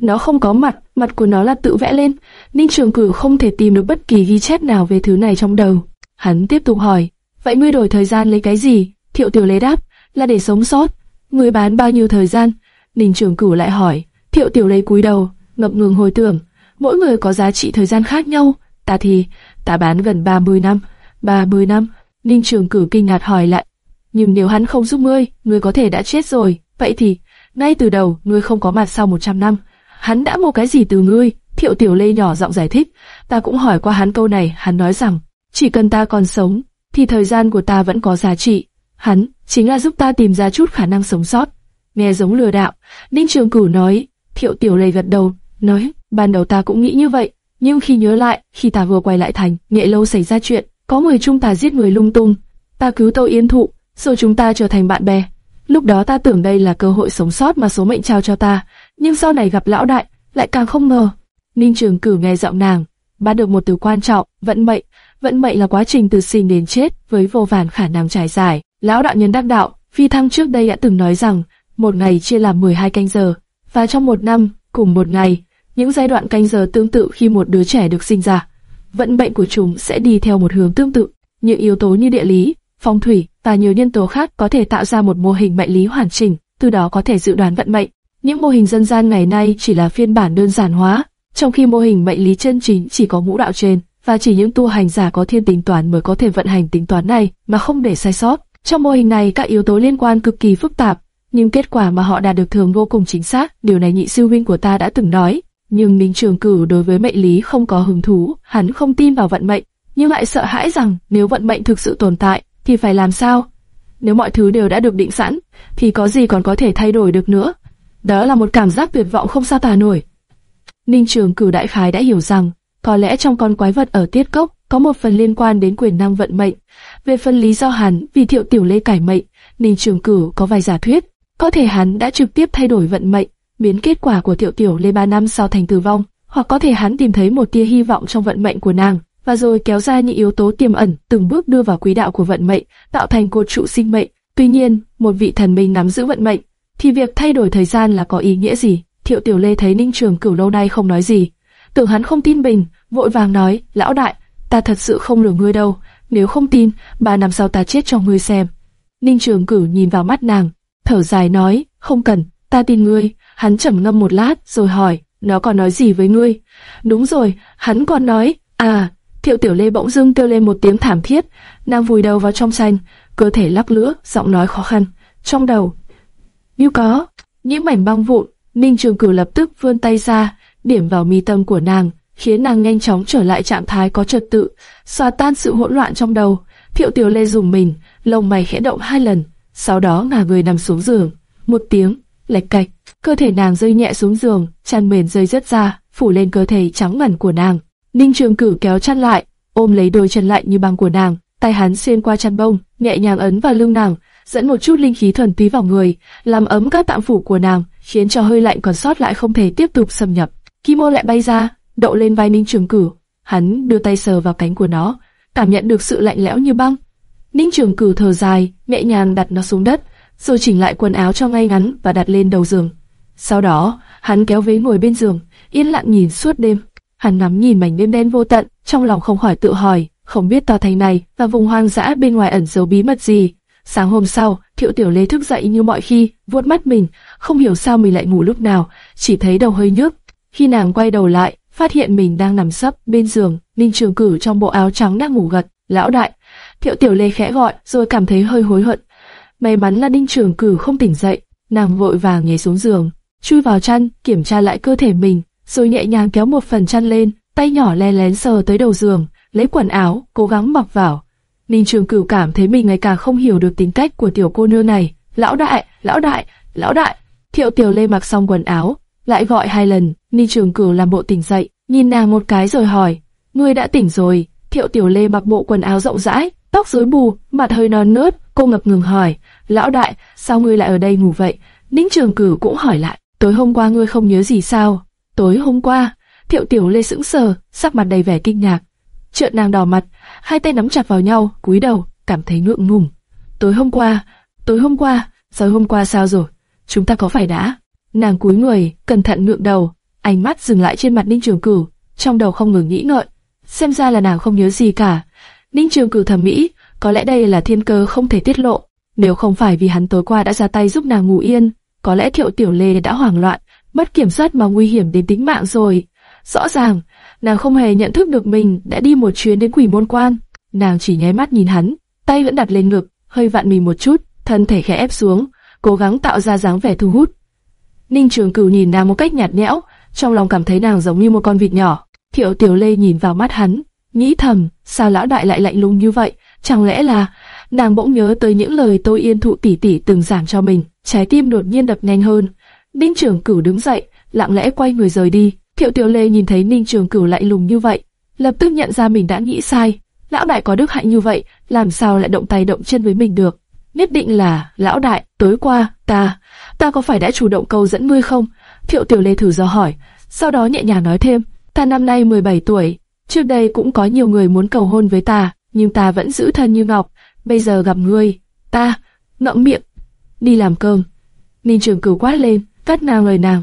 Nó không có mặt, mặt của nó là tự vẽ lên. Ninh Trường Cửu không thể tìm được bất kỳ ghi chép nào về thứ này trong đầu. Hắn tiếp tục hỏi, vậy ngươi đổi thời gian lấy cái gì? Thiệu Tiểu Lê đáp, là để sống sót. Ngươi bán bao nhiêu thời gian? Ninh Trường Cửu lại hỏi. Thiệu Tiểu Lê cúi đầu, ngập ngừng hồi tưởng. Mỗi người có giá trị thời gian khác nhau. Ta thì, ta bán gần 30 năm. 30 năm. Ninh Trường Cửu kinh ngạc hỏi lại. Nhưng nếu hắn không giúp ngươi, ngươi có thể đã chết rồi. Vậy thì, ngay từ đầu, ngươi không có mặt sau 100 năm. Hắn đã mua cái gì từ ngươi? Thiệu Tiểu Lê nhỏ giọng giải thích. Ta cũng hỏi qua hắn câu này, hắn nói rằng, chỉ cần ta còn sống, thì thời gian của ta vẫn có giá trị. Hắn chính là giúp ta tìm ra chút khả năng sống sót. Nghe giống lừa đảo, Ninh Trường Cửu nói. Thiệu Tiểu Lê gật đầu, nói, ban đầu ta cũng nghĩ như vậy, nhưng khi nhớ lại, khi ta vừa quay lại thành, nghệ lâu xảy ra chuyện, có người chúng ta giết người lung tung, ta cứu Tâu Yên Thụ, rồi chúng ta trở thành bạn bè. Lúc đó ta tưởng đây là cơ hội sống sót mà số mệnh trao cho ta, nhưng sau này gặp lão đại, lại càng không ngờ. Ninh Trường cử nghe giọng nàng, bắt được một từ quan trọng, vận mệnh. Vận mệnh là quá trình từ sinh đến chết với vô vàn khả năng trải dài. Lão đạo nhân đắc đạo, phi thăng trước đây đã từng nói rằng, một ngày chia làm 12 canh giờ, và trong một năm, cùng một ngày, những giai đoạn canh giờ tương tự khi một đứa trẻ được sinh ra. Vận mệnh của chúng sẽ đi theo một hướng tương tự. Những yếu tố như địa lý, phong thủy và nhiều nhân tố khác có thể tạo ra một mô hình mệnh lý hoàn chỉnh, từ đó có thể dự đoán vận mệnh. Những mô hình dân gian ngày nay chỉ là phiên bản đơn giản hóa, trong khi mô hình mệnh lý chân chính chỉ có ngũ đạo trên, và chỉ những tu hành giả có thiên tính toán mới có thể vận hành tính toán này mà không để sai sót. Trong mô hình này các yếu tố liên quan cực kỳ phức tạp, nhưng kết quả mà họ đạt được thường vô cùng chính xác. Điều này nhị sư huynh của ta đã từng nói. Nhưng Ninh Trường Cửu đối với mệnh lý không có hứng thú, hắn không tin vào vận mệnh, nhưng lại sợ hãi rằng nếu vận mệnh thực sự tồn tại, thì phải làm sao? Nếu mọi thứ đều đã được định sẵn, thì có gì còn có thể thay đổi được nữa? Đó là một cảm giác tuyệt vọng không sao tả nổi. Ninh Trường Cửu đại khái đã hiểu rằng, có lẽ trong con quái vật ở tiết cốc có một phần liên quan đến quyền năng vận mệnh. Về phần lý do hắn vì thiệu tiểu lê cải mệnh, Ninh Trường Cửu có vài giả thuyết. Có thể hắn đã trực tiếp thay đổi vận mệnh, biến kết quả của thiệu tiểu lê ba năm sau thành tử vong, hoặc có thể hắn tìm thấy một tia hy vọng trong vận mệnh của nàng, và rồi kéo ra những yếu tố tiềm ẩn, từng bước đưa vào quỹ đạo của vận mệnh, tạo thành cột trụ sinh mệnh. Tuy nhiên, một vị thần minh nắm giữ vận mệnh, thì việc thay đổi thời gian là có ý nghĩa gì? Thiệu Tiểu Lê thấy Ninh Trường Cửu lâu nay không nói gì, tưởng hắn không tin mình, vội vàng nói, lão đại, ta thật sự không lừa ngươi đâu, nếu không tin, ba năm sau ta chết cho ngươi xem. Ninh Trường Cửu nhìn vào mắt nàng, thở dài nói, không cần, ta tin ngươi. Hắn trầm ngâm một lát rồi hỏi, nó còn nói gì với ngươi? Đúng rồi, hắn còn nói, à, Thiệu Tiểu Lê bỗng dưng kêu lên một tiếng thảm thiết, nàng vùi đầu vào trong sành, cơ thể lắc lửa, giọng nói khó khăn, trong đầu. Như có, những mảnh băng vụn, Ninh Trường Cửu lập tức vươn tay ra, điểm vào mi tâm của nàng, khiến nàng nhanh chóng trở lại trạng thái có trật tự, xóa tan sự hỗn loạn trong đầu. Thiệu Tiểu Lê dùng mình, lông mày khẽ động hai lần, sau đó ngả người nằm xuống giường. Một tiếng, lệch cạch, cơ thể nàng rơi nhẹ xuống giường, chăn mền rơi rớt ra, phủ lên cơ thể trắng ngần của nàng. Ninh Trường Cửu kéo chăn lại, ôm lấy đôi chân lạnh như băng của nàng, tay hắn xuyên qua chăn bông, nhẹ nhàng ấn vào lưng nàng, dẫn một chút linh khí thuần túy vào người, làm ấm các tạng phủ của nàng, khiến cho hơi lạnh còn sót lại không thể tiếp tục xâm nhập. Kimo lại bay ra, đậu lên vai Ninh Trường Cửu, hắn đưa tay sờ vào cánh của nó, cảm nhận được sự lạnh lẽo như băng. Ninh Trường Cửu thở dài, nhẹ nhàng đặt nó xuống đất, rồi chỉnh lại quần áo cho ngay ngắn và đặt lên đầu giường. Sau đó, hắn kéo vế ngồi bên giường, yên lặng nhìn suốt đêm. Hắn ngắm nhìn mảnh đêm đen vô tận, trong lòng không khỏi tự hỏi, không biết tòa thành này và vùng hoang dã bên ngoài ẩn giấu bí mật gì. Sáng hôm sau, Thiệu Tiểu Lê thức dậy như mọi khi, vuốt mắt mình, không hiểu sao mình lại ngủ lúc nào, chỉ thấy đầu hơi nhức. Khi nàng quay đầu lại, phát hiện mình đang nằm sấp bên giường, Ninh Trường Cử trong bộ áo trắng đang ngủ gật. Lão đại, Thiệu Tiểu Lê khẽ gọi, rồi cảm thấy hơi hối hận. May mắn là Ninh Trường Cử không tỉnh dậy, nàng vội vàng nhảy xuống giường, chui vào chăn, kiểm tra lại cơ thể mình, rồi nhẹ nhàng kéo một phần chăn lên, tay nhỏ lén lén sờ tới đầu giường, lấy quần áo, cố gắng mặc vào. Ninh Trường Cửu cảm thấy mình ngày càng không hiểu được tính cách của tiểu cô nương này. Lão đại, lão đại, lão đại. Thiệu Tiểu Lê mặc xong quần áo, lại gọi hai lần. Ninh Trường Cửu làm bộ tỉnh dậy, nhìn nàng một cái rồi hỏi: ngươi đã tỉnh rồi? Thiệu Tiểu Lê mặc bộ quần áo rộng rãi, tóc rối bù, mặt hơi non nớt. Cô ngập ngừng hỏi: lão đại, sao ngươi lại ở đây ngủ vậy? Ninh Trường Cửu cũng hỏi lại: tối hôm qua ngươi không nhớ gì sao? Tối hôm qua, Thiệu Tiểu Lê sững sờ, sắc mặt đầy vẻ kinh ngạc. Trợn nàng đỏ mặt, hai tay nắm chặt vào nhau, cúi đầu, cảm thấy ngượng ngùng. Tối hôm qua, tối hôm qua, rồi hôm qua sao rồi? Chúng ta có phải đã? Nàng cúi người, cẩn thận ngượng đầu, ánh mắt dừng lại trên mặt Ninh Trường Cửu, trong đầu không ngừng nghĩ ngợi. Xem ra là nàng không nhớ gì cả. Ninh Trường Cửu thầm nghĩ, có lẽ đây là thiên cơ không thể tiết lộ. Nếu không phải vì hắn tối qua đã ra tay giúp nàng ngủ yên, có lẽ Thiệu Tiểu Lê đã hoảng loạn, mất kiểm soát mà nguy hiểm đến tính mạng rồi. Rõ ràng, nàng không hề nhận thức được mình đã đi một chuyến đến quỷ môn quan. Nàng chỉ nháy mắt nhìn hắn, tay vẫn đặt lên ngực, hơi vặn mình một chút, thân thể khẽ ép xuống, cố gắng tạo ra dáng vẻ thu hút. Ninh Trường Cửu nhìn nàng một cách nhạt nhẽo, trong lòng cảm thấy nàng giống như một con vịt nhỏ. Thiệu Tiểu Lê nhìn vào mắt hắn, nghĩ thầm, sao lão đại lại lạnh lùng như vậy? Chẳng lẽ là nàng bỗng nhớ tới những lời tôi yên thụ tỷ tỷ từng giảng cho mình, trái tim đột nhiên đập nhanh hơn. Ninh Trường Cửu đứng dậy, lặng lẽ quay người rời đi. Thiệu Tiểu Lê nhìn thấy Ninh Trường Cửu lạnh lùng như vậy, lập tức nhận ra mình đã nghĩ sai. Lão đại có đức hạnh như vậy, làm sao lại động tay động chân với mình được? Nhất định là, lão đại, tối qua, ta, ta có phải đã chủ động cầu dẫn ngươi không? Thiệu Tiểu Lê thử do hỏi, sau đó nhẹ nhàng nói thêm, ta năm nay 17 tuổi, trước đây cũng có nhiều người muốn cầu hôn với ta, nhưng ta vẫn giữ thân như ngọc, bây giờ gặp ngươi, ta, ngậm miệng, đi làm cơm. Ninh Trường Cửu quát lên, cắt nàng lời nàng.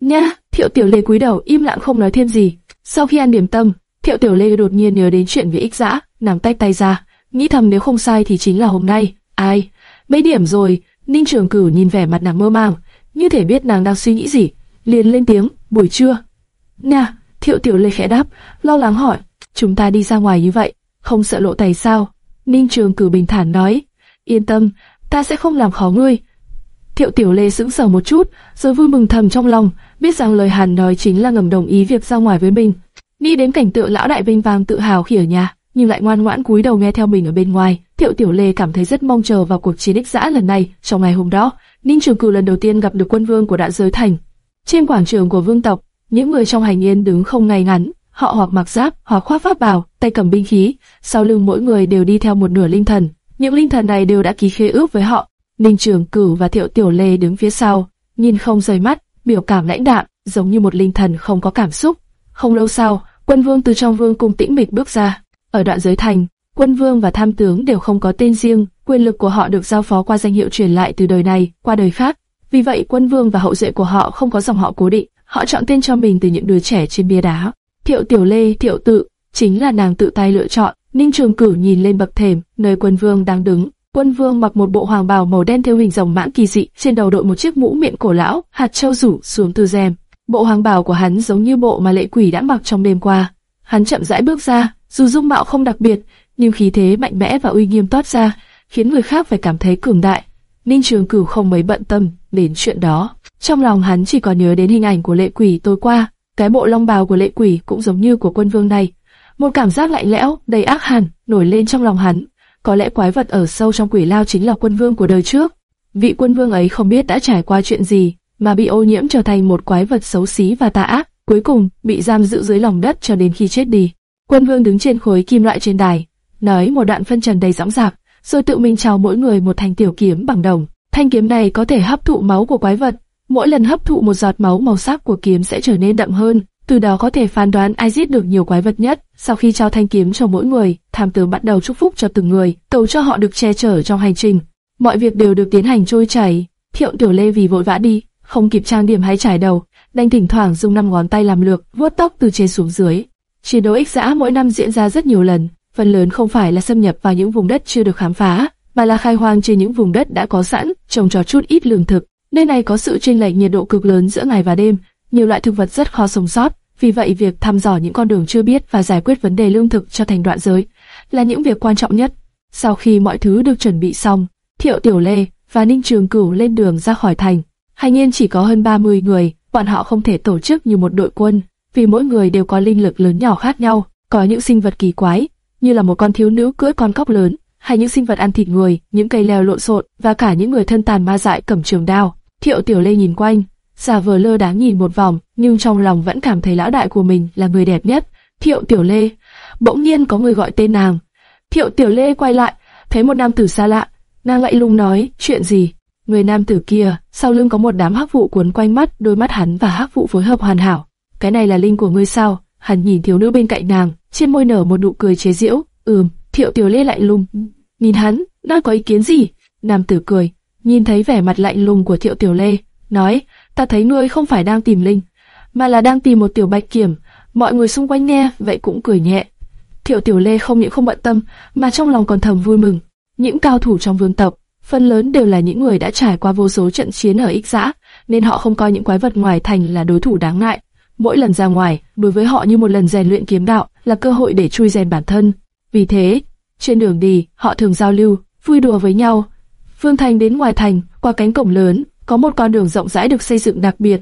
Nha, Thiệu Tiểu Lê cúi đầu im lặng không nói thêm gì. Sau khi ăn điểm tâm, Thiệu Tiểu Lê đột nhiên nhớ đến chuyện với ích dã, nàng tách tay ra, nghĩ thầm nếu không sai thì chính là hôm nay. Ai? Mấy điểm rồi? Ninh Trường Cửu nhìn vẻ mặt nàng mơ màng, như thể biết nàng đang suy nghĩ gì, liền lên tiếng, buổi trưa. Nha, Thiệu Tiểu Lê khẽ đáp, lo lắng hỏi, chúng ta đi ra ngoài như vậy, không sợ lộ tay sao? Ninh Trường Cửu bình thản nói, yên tâm, ta sẽ không làm khó ngươi. Thiệu Tiểu Lê sững sờ một chút, rồi vui mừng thầm trong lòng, biết rằng lời Hàn nói chính là ngầm đồng ý việc ra ngoài với mình. Nghĩ đến cảnh tượng lão đại vinh vang tự hào khi ở nhà, nhưng lại ngoan ngoãn cúi đầu nghe theo mình ở bên ngoài. Thiệu Tiểu Lê cảm thấy rất mong chờ vào cuộc chiến đích dã lần này. Trong ngày hôm đó, Ninh Trường Cửu lần đầu tiên gặp được quân vương của Đại Giới Thành. Trên quảng trường của vương tộc, những người trong hành yên đứng không ngay ngắn, họ hoặc mặc giáp, hoặc khoác pháp bào, tay cầm binh khí, sau lưng mỗi người đều đi theo một nửa linh thần. Những linh thần này đều đã ký khế ước với họ. Ninh Trường Cửu và Thiệu Tiểu Lê đứng phía sau, nhìn không rời mắt, biểu cảm lãnh đạm, giống như một linh thần không có cảm xúc. Không lâu sau, quân vương từ trong vương cung tĩnh mịch bước ra. Ở đoạn giới thành, quân vương và tham tướng đều không có tên riêng, quyền lực của họ được giao phó qua danh hiệu truyền lại từ đời này qua đời khác. Vì vậy, quân vương và hậu duệ của họ không có dòng họ cố định, Họ chọn tên cho mình từ những đứa trẻ trên bia đá. Thiệu Tiểu Lê, Thiệu Tự, chính là nàng tự tay lựa chọn. Ninh Trường Cửu nhìn lên bậc thềm, nơi quân vương đang đứng. Quân vương mặc một bộ hoàng bào màu đen theo hình rồng mãng kỳ dị, trên đầu đội một chiếc mũ miệng cổ lão, hạt châu rủ xuống từ rèm. Bộ hoàng bào của hắn giống như bộ mà lệ quỷ đã mặc trong đêm qua. Hắn chậm rãi bước ra, dù dung mạo không đặc biệt, nhưng khí thế mạnh mẽ và uy nghiêm toát ra, khiến người khác phải cảm thấy cường đại. Ninh Trường Cửu không mấy bận tâm đến chuyện đó. Trong lòng hắn chỉ còn nhớ đến hình ảnh của lệ quỷ tối qua, cái bộ long bào của lệ quỷ cũng giống như của quân vương này. Một cảm giác lạnh lẽo, đầy ác hẳn nổi lên trong lòng hắn. Có lẽ quái vật ở sâu trong quỷ lao chính là quân vương của đời trước. Vị quân vương ấy không biết đã trải qua chuyện gì, mà bị ô nhiễm trở thành một quái vật xấu xí và tà ác, cuối cùng bị giam giữ dưới lòng đất cho đến khi chết đi. Quân vương đứng trên khối kim loại trên đài, nói một đoạn phân trần đầy dõng dạc, rồi tự mình trao mỗi người một thanh tiểu kiếm bằng đồng. Thanh kiếm này có thể hấp thụ máu của quái vật, mỗi lần hấp thụ một giọt máu màu sắc của kiếm sẽ trở nên đậm hơn, từ đó có thể phán đoán ai giết được nhiều quái vật nhất. Sau khi trao thanh kiếm cho mỗi người, tham tướng bắt đầu chúc phúc cho từng người, cầu cho họ được che chở trong hành trình. Mọi việc đều được tiến hành trôi chảy. Thiệu Tiểu Lê vì vội vã đi, không kịp trang điểm hay trải đầu, đành thỉnh thoảng dùng năm ngón tay làm lược, vuốt tóc từ trên xuống dưới. Chiến đấu ích dã mỗi năm diễn ra rất nhiều lần, phần lớn không phải là xâm nhập vào những vùng đất chưa được khám phá, mà là khai hoang trên những vùng đất đã có sẵn, trồng trọt chút ít lương thực. Nơi này có sự chênh lệch nhiệt độ cực lớn giữa ngày và đêm, nhiều loại thực vật rất khó sống sót. Vì vậy, việc thăm dò những con đường chưa biết và giải quyết vấn đề lương thực cho thành đoạn giới là những việc quan trọng nhất. Sau khi mọi thứ được chuẩn bị xong, Thiệu Tiểu Lê và Ninh Trường Cửu lên đường ra khỏi thành. Hành nhiên chỉ có hơn 30 người, bọn họ không thể tổ chức như một đội quân, vì mỗi người đều có linh lực lớn nhỏ khác nhau. Có những sinh vật kỳ quái, như là một con thiếu nữ cưỡi con cóc lớn, hay những sinh vật ăn thịt người, những cây leo lộn xộn và cả những người thân tàn ma dại cầm trường đao. Thiệu Tiểu Lê nhìn quanh, giả vờ lơ đáng nhìn một vòng, nhưng trong lòng vẫn cảm thấy lão đại của mình là người đẹp nhất. Thiệu Tiểu Lê, bỗng nhiên có người gọi tên nàng. Thiệu Tiểu Lê quay lại, thấy một nam tử xa lạ, nàng lại lung nói, chuyện gì? Người nam tử kia, sau lưng có một đám hắc vụ cuốn quanh mắt, đôi mắt hắn và hắc vụ phối hợp hoàn hảo. Cái này là linh của ngươi sao? Hắn nhìn thiếu nữ bên cạnh nàng, trên môi nở một nụ cười chế giễu. Ừm, Thiệu Tiểu Lê lại lung, nhìn hắn, đang có ý kiến gì? Nam tử cười, nhìn thấy vẻ mặt lạnh lùng của Thiệu Tiểu Lê, nói, ta thấy ngươi không phải đang tìm linh, mà là đang tìm một tiểu bạch kiểm. Mọi người xung quanh nghe, vậy cũng cười nhẹ. Thiệu Tiểu Lê không những không bận tâm, mà trong lòng còn thầm vui mừng. Những cao thủ trong vương tộc, phần lớn đều là những người đã trải qua vô số trận chiến ở ích giã, nên họ không coi những quái vật ngoài thành là đối thủ đáng ngại. Mỗi lần ra ngoài, đối với họ như một lần rèn luyện kiếm đạo, là cơ hội để chui rèn bản thân. Vì thế, trên đường đi, họ thường giao lưu, vui đùa với nhau. Phương Thành đến ngoài thành, qua cánh cổng lớn, có một con đường rộng rãi được xây dựng đặc biệt.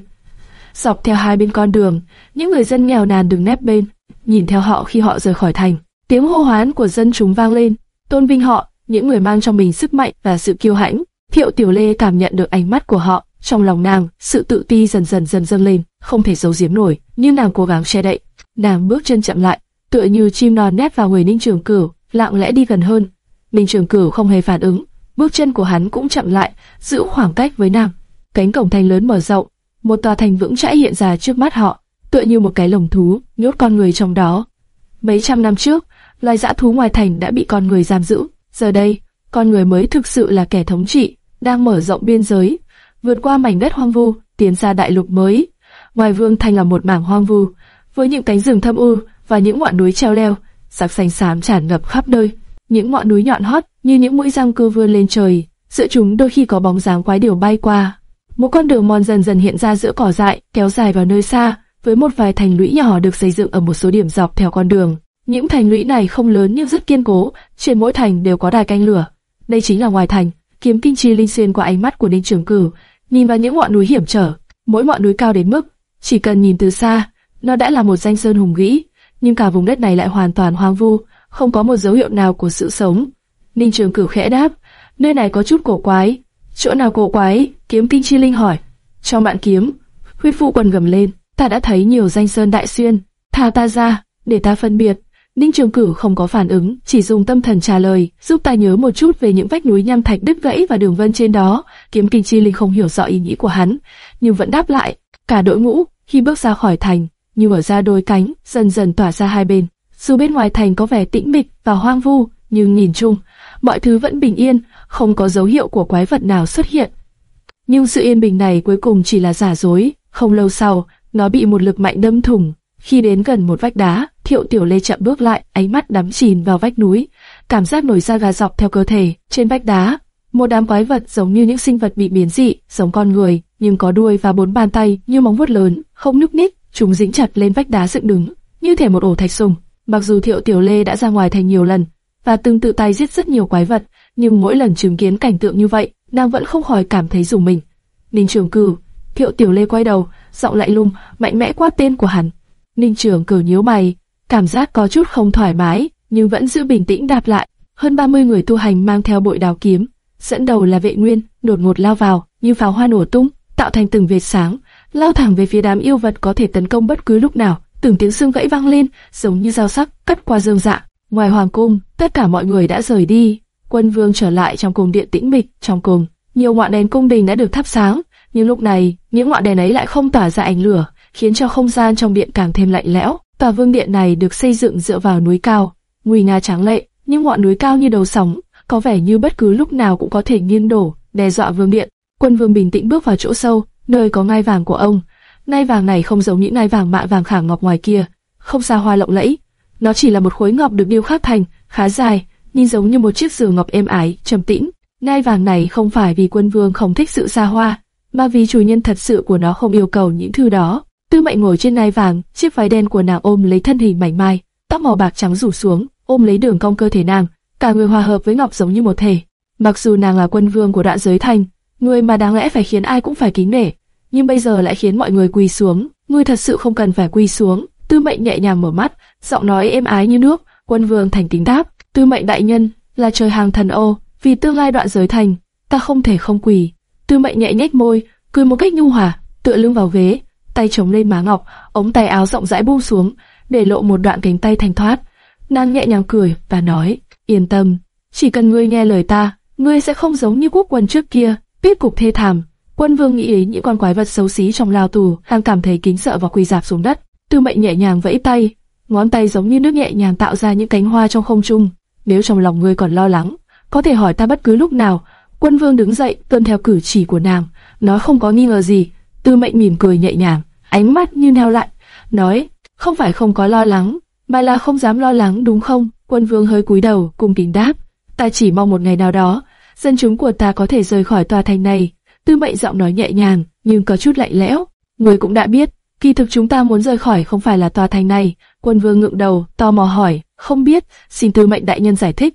Dọc theo hai bên con đường, những người dân nghèo nàn đứng nép bên, nhìn theo họ khi họ rời khỏi thành. Tiếng hô hoán của dân chúng vang lên, tôn vinh họ, những người mang trong mình sức mạnh và sự kiêu hãnh. Thiệu Tiểu Lê cảm nhận được ánh mắt của họ, trong lòng nàng, sự tự ti dần dần dần dâng lên, không thể giấu giếm nổi, nhưng nàng cố gắng che đậy. Nàng bước chân chậm lại, tựa như chim non nép vào người Ninh Trường Cửu, lặng lẽ đi gần hơn. Ninh Trường Cửu không hề phản ứng, bước chân của hắn cũng chậm lại, giữ khoảng cách với nàng. Cánh cổng thành lớn mở rộng, một tòa thành vững chãi hiện ra trước mắt họ, tựa như một cái lồng thú, nhốt con người trong đó. Mấy trăm năm trước, loài dã thú ngoài thành đã bị con người giam giữ, giờ đây, con người mới thực sự là kẻ thống trị, đang mở rộng biên giới, vượt qua mảnh đất hoang vu, tiến ra đại lục mới. Ngoài vương thành là một mảng hoang vu, với những cánh rừng thâm u và những ngọn núi treo leo, sắc xanh xám tràn ngập khắp nơi. Những ngọn núi nhọn hót như những mũi răng cưa vươn lên trời, giữa chúng đôi khi có bóng dáng quái điểu bay qua. Một con đường mòn dần dần hiện ra giữa cỏ dại, kéo dài vào nơi xa, với một vài thành lũy nhỏ được xây dựng ở một số điểm dọc theo con đường. Những thành lũy này không lớn nhưng rất kiên cố, trên mỗi thành đều có đài canh lửa. Đây chính là ngoài thành. Kiếm kinh chi linh xuyên qua ánh mắt của Ninh Trường Cửu, nhìn vào những ngọn núi hiểm trở, mỗi ngọn núi cao đến mức chỉ cần nhìn từ xa, nó đã là một danh sơn hùng vĩ, nhưng cả vùng đất này lại hoàn toàn hoang vu, không có một dấu hiệu nào của sự sống. Ninh Trường Cửu khẽ đáp, nơi này có chút cổ quái. Chỗ nào cổ quái? Kiếm Kinh Chi Linh hỏi. Cho bạn kiếm. Huyết Phụ quần gầm lên, ta đã thấy nhiều danh sơn đại xuyên, tha ta ra, để ta phân biệt. Ninh Trường Cửu không có phản ứng, chỉ dùng tâm thần trả lời, giúp ta nhớ một chút về những vách núi nham thạch đứt gãy và đường vân trên đó. Kiếm Kinh Chi Linh không hiểu rõ ý nghĩ của hắn, nhưng vẫn đáp lại. Cả đội ngũ khi bước ra khỏi thành, như mở ra đôi cánh, dần dần tỏa ra hai bên. Dù bên ngoài thành có vẻ tĩnh mịch và hoang vu, nhưng nhìn chung, mọi thứ vẫn bình yên, không có dấu hiệu của quái vật nào xuất hiện. Nhưng sự yên bình này cuối cùng chỉ là giả dối. Không lâu sau, nó bị một lực mạnh đâm thủng. Khi đến gần một vách đá, Thiệu Tiểu Lê chậm bước lại, ánh mắt đắm chìm vào vách núi, cảm giác nổi da gà dọc theo cơ thể. Trên vách đá, một đám quái vật giống như những sinh vật bị biến dị, giống con người, nhưng có đuôi và bốn bàn tay như móng vuốt lớn, không nhúc nhích, chúng dính chặt lên vách đá dựng đứng, như thể một ổ thạch sùng. Mặc dù Thiệu Tiểu Lê đã ra ngoài thành nhiều lần và từng tự tay giết rất nhiều quái vật, nhưng mỗi lần chứng kiến cảnh tượng như vậy, nàng vẫn không khỏi cảm thấy rùng mình. Ninh Trường cử Thiệu Tiểu Lê quay đầu, giọng lạnh lùng, mạnh mẽ quát tên của hắn. Ninh Trường cử nhíu mày, cảm giác có chút không thoải mái, nhưng vẫn giữ bình tĩnh đáp lại. Hơn 30 người tu hành mang theo bội đào kiếm, dẫn đầu là vệ nguyên, đột ngột lao vào, như pháo hoa nổ tung, tạo thành từng vệt sáng, lao thẳng về phía đám yêu vật có thể tấn công bất cứ lúc nào. Từng tiếng xương gãy vang lên, giống như dao sắc cắt qua dương dạ. Ngoài hoàng cung, tất cả mọi người đã rời đi. Quân vương trở lại trong cung điện tĩnh mịch. Trong cung, nhiều ngọn đèn cung đình đã được thắp sáng, nhưng lúc này, những ngọn đèn ấy lại không tỏa ra ánh lửa, khiến cho không gian trong điện càng thêm lạnh lẽo. Tòa vương điện này được xây dựng dựa vào núi cao, nguy nga tráng lệ, nhưng ngọn núi cao như đầu sóng, có vẻ như bất cứ lúc nào cũng có thể nghiêng đổ, đe dọa vương điện. Quân vương bình tĩnh bước vào chỗ sâu, nơi có ngai vàng của ông. Ngai vàng này không giống những ngai vàng mạ vàng khảm ngọc ngoài kia, không xa hoa lộng lẫy. Nó chỉ là một khối ngọc được điêu khắc thành, khá dài, nhìn giống như một chiếc giường ngọc êm ái, trầm tĩnh. Ngai vàng này không phải vì quân vương không thích sự xa hoa, mà vì chủ nhân thật sự của nó không yêu cầu những thứ đó. Tư Mệnh ngồi trên ngai vàng, chiếc váy đen của nàng ôm lấy thân hình mảnh mai, tóc màu bạc trắng rủ xuống, ôm lấy đường cong cơ thể nàng, cả người hòa hợp với ngọc giống như một thể. Mặc dù nàng là quân vương của đoạn giới thành, người mà đáng lẽ phải khiến ai cũng phải kính nể, nhưng bây giờ lại khiến mọi người quỳ xuống. Ngươi thật sự không cần phải quỳ xuống. Tư Mệnh nhẹ nhàng mở mắt, giọng nói êm ái như nước. Quân vương thành kính đáp, Tư Mệnh đại nhân là trời hàng thần ô, vì tương lai đoạn giới thành, ta không thể không quỳ. Tư Mệnh nhẹ nhếch môi, cười một cách nhu hòa, tựa lưng vào ghế, tay chống lên má ngọc, ống tay áo rộng rãi buông xuống, để lộ một đoạn cánh tay thanh thoát. Nàng nhẹ nhàng cười và nói, yên tâm, chỉ cần ngươi nghe lời ta, ngươi sẽ không giống như quốc quân trước kia, biết cục thê thảm. Quân vương nghĩ ý những con quái vật xấu xí trong lao tù, hàng cảm thấy kính sợ và quỳ dạp xuống đất. Tư mệnh nhẹ nhàng vẫy tay, ngón tay giống như nước nhẹ nhàng tạo ra những cánh hoa trong không trung. Nếu trong lòng ngươi còn lo lắng, có thể hỏi ta bất cứ lúc nào. Quân vương đứng dậy, tuân theo cử chỉ của nàng, nói không có nghi ngờ gì. Tư mệnh mỉm cười nhẹ nhàng, ánh mắt như neo lại, nói, không phải không có lo lắng, mà là không dám lo lắng đúng không? Quân vương hơi cúi đầu, cung kính đáp, ta chỉ mong một ngày nào đó, dân chúng của ta có thể rời khỏi tòa thành này. Tư mệnh giọng nói nhẹ nhàng, nhưng có chút lạnh lẽo. Người cũng đã biết, kỳ thực chúng ta muốn rời khỏi không phải là tòa thành này. Quân vương ngượng đầu, tò mò hỏi, không biết, xin tư mệnh đại nhân giải thích.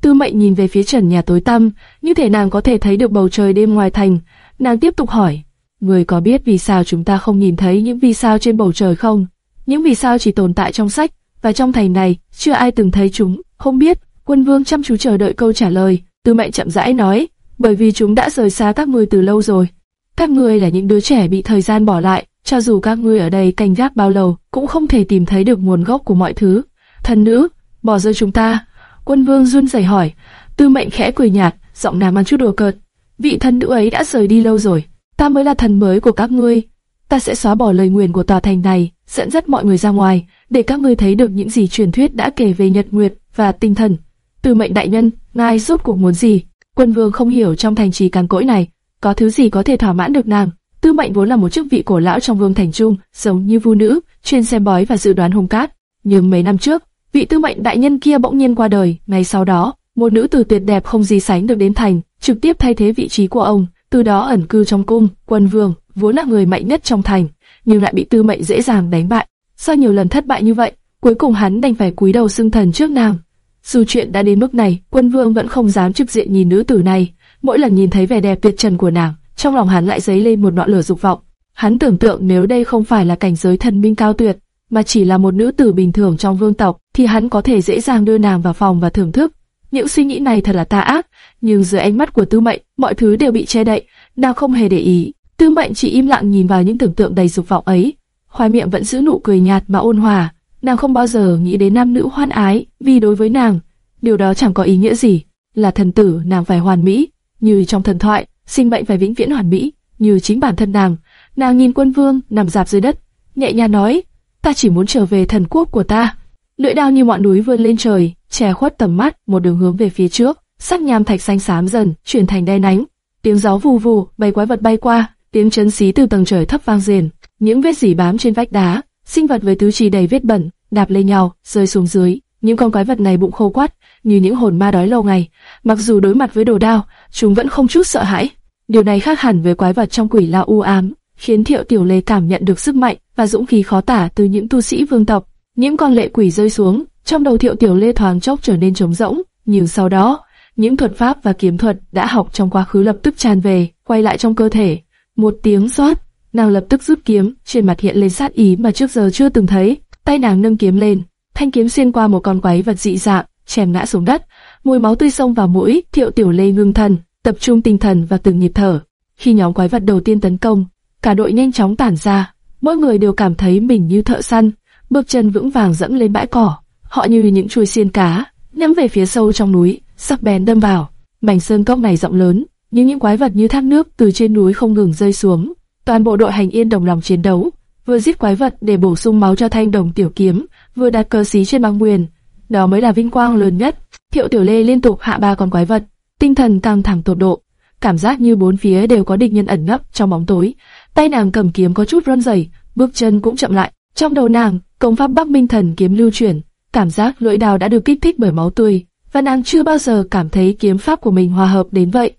Tư mệnh nhìn về phía trần nhà tối tăm, như thể nàng có thể thấy được bầu trời đêm ngoài thành. Nàng tiếp tục hỏi, người có biết vì sao chúng ta không nhìn thấy những vì sao trên bầu trời không? Những vì sao chỉ tồn tại trong sách, và trong thành này, chưa ai từng thấy chúng, không biết. Quân vương chăm chú chờ đợi câu trả lời. Tư mệnh chậm rãi nói, bởi vì chúng đã rời xa các ngươi từ lâu rồi. Các ngươi là những đứa trẻ bị thời gian bỏ lại, cho dù các ngươi ở đây canh gác bao lâu, cũng không thể tìm thấy được nguồn gốc của mọi thứ. Thần nữ, bỏ rơi chúng ta. Quân vương run rẩy hỏi. Tư mệnh khẽ cười nhạt, giọng nàng mang chút đùa cợt. Vị thần nữ ấy đã rời đi lâu rồi. Ta mới là thần mới của các ngươi. Ta sẽ xóa bỏ lời nguyền của tòa thành này, dẫn dắt mọi người ra ngoài, để các ngươi thấy được những gì truyền thuyết đã kể về nhật nguyệt và tinh thần. Tư mệnh đại nhân, ngài rốt cuộc muốn gì? Quân vương không hiểu trong thành trì càn cỗi này, có thứ gì có thể thỏa mãn được nàng. Tư mệnh vốn là một chức vị cổ lão trong vương thành trung, giống như vu nữ, chuyên xem bói và dự đoán hung cát. Nhưng mấy năm trước, vị tư mệnh đại nhân kia bỗng nhiên qua đời. Ngày sau đó, một nữ tử tuyệt đẹp không gì sánh được đến thành, trực tiếp thay thế vị trí của ông, từ đó ẩn cư trong cung. Quân vương vốn là người mạnh nhất trong thành, nhưng lại bị tư mệnh dễ dàng đánh bại. Sau nhiều lần thất bại như vậy, cuối cùng hắn đành phải cúi đầu xưng thần trước nàng. Dù chuyện đã đến mức này, quân vương vẫn không dám trực diện nhìn nữ tử này. Mỗi lần nhìn thấy vẻ đẹp tuyệt trần của nàng, trong lòng hắn lại dấy lên một ngọn lửa dục vọng. Hắn tưởng tượng nếu đây không phải là cảnh giới thần minh cao tuyệt, mà chỉ là một nữ tử bình thường trong vương tộc, thì hắn có thể dễ dàng đưa nàng vào phòng và thưởng thức. Những suy nghĩ này thật là tà ác, nhưng dưới ánh mắt của Tư Mệnh, mọi thứ đều bị che đậy, nàng không hề để ý. Tư Mệnh chỉ im lặng nhìn vào những tưởng tượng đầy dục vọng ấy, khoai miệng vẫn giữ nụ cười nhạt mà ôn hòa. Nàng không bao giờ nghĩ đến nam nữ hoan ái, vì đối với nàng, điều đó chẳng có ý nghĩa gì. Là thần tử, nàng phải hoàn mỹ, như trong thần thoại, sinh mệnh phải vĩnh viễn hoàn mỹ, như chính bản thân nàng. Nàng nhìn quân vương nằm dạp dưới đất, nhẹ nhàng nói, ta chỉ muốn trở về thần quốc của ta. Lưỡi đao như ngọn núi vươn lên trời, che khuất tầm mắt, một đường hướng về phía trước, sắc nham thạch xanh xám dần chuyển thành đen ánh. Tiếng gió vù vù, bầy quái vật bay qua, tiếng chấn xí từ tầng trời thấp vang rền. những vết dỉ bám trên vách đá, sinh vật với tứ chi đầy vết bẩn, đạp lên nhau, rơi xuống dưới. Những con quái vật này bụng khô quắt, như những hồn ma đói lâu ngày. Mặc dù đối mặt với đồ đao, chúng vẫn không chút sợ hãi. Điều này khác hẳn với quái vật trong quỷ lao u ám, khiến Thiệu Tiểu Lê cảm nhận được sức mạnh và dũng khí khó tả từ những tu sĩ vương tộc. Những con lệ quỷ rơi xuống, trong đầu Thiệu Tiểu Lê thoáng chốc trở nên trống rỗng, nhưng sau đó, những thuật pháp và kiếm thuật đã học trong quá khứ lập tức tràn về, quay lại trong cơ thể. Một tiếng xoát, nàng lập tức rút kiếm, trên mặt hiện lên sát ý mà trước giờ chưa từng thấy. Tay nàng nâng kiếm lên, thanh kiếm xuyên qua một con quái vật dị dạng, chèm ngã xuống đất. Mùi máu tươi xông vào mũi, Thiệu Tiểu Lê ngưng thần, tập trung tinh thần và từng nhịp thở. Khi nhóm quái vật đầu tiên tấn công, cả đội nhanh chóng tản ra, mỗi người đều cảm thấy mình như thợ săn, bước chân vững vàng dẫm lên bãi cỏ. Họ như những chuôi xiên cá, nhắm về phía sâu trong núi, sắc bén đâm vào. Mảnh sơn cốc này rộng lớn, nhưng những quái vật như thác nước từ trên núi không ngừng rơi xuống. Toàn bộ đội hành yên đồng lòng chiến đấu, vừa giết quái vật để bổ sung máu cho thanh đồng tiểu kiếm, vừa đặt cờ xí trên băng nguyền Đó mới là vinh quang lớn nhất. Thiệu Tiểu Lê liên tục hạ ba con quái vật, tinh thần căng thẳng tột độ, cảm giác như bốn phía đều có địch nhân ẩn nấp trong bóng tối. Tay nàng cầm kiếm có chút run rẩy, bước chân cũng chậm lại. Trong đầu nàng, công pháp Bắc Minh Thần kiếm lưu chuyển, cảm giác lưỡi đào đã được kích thích bởi máu tươi, và nàng chưa bao giờ cảm thấy kiếm pháp của mình hòa hợp đến vậy.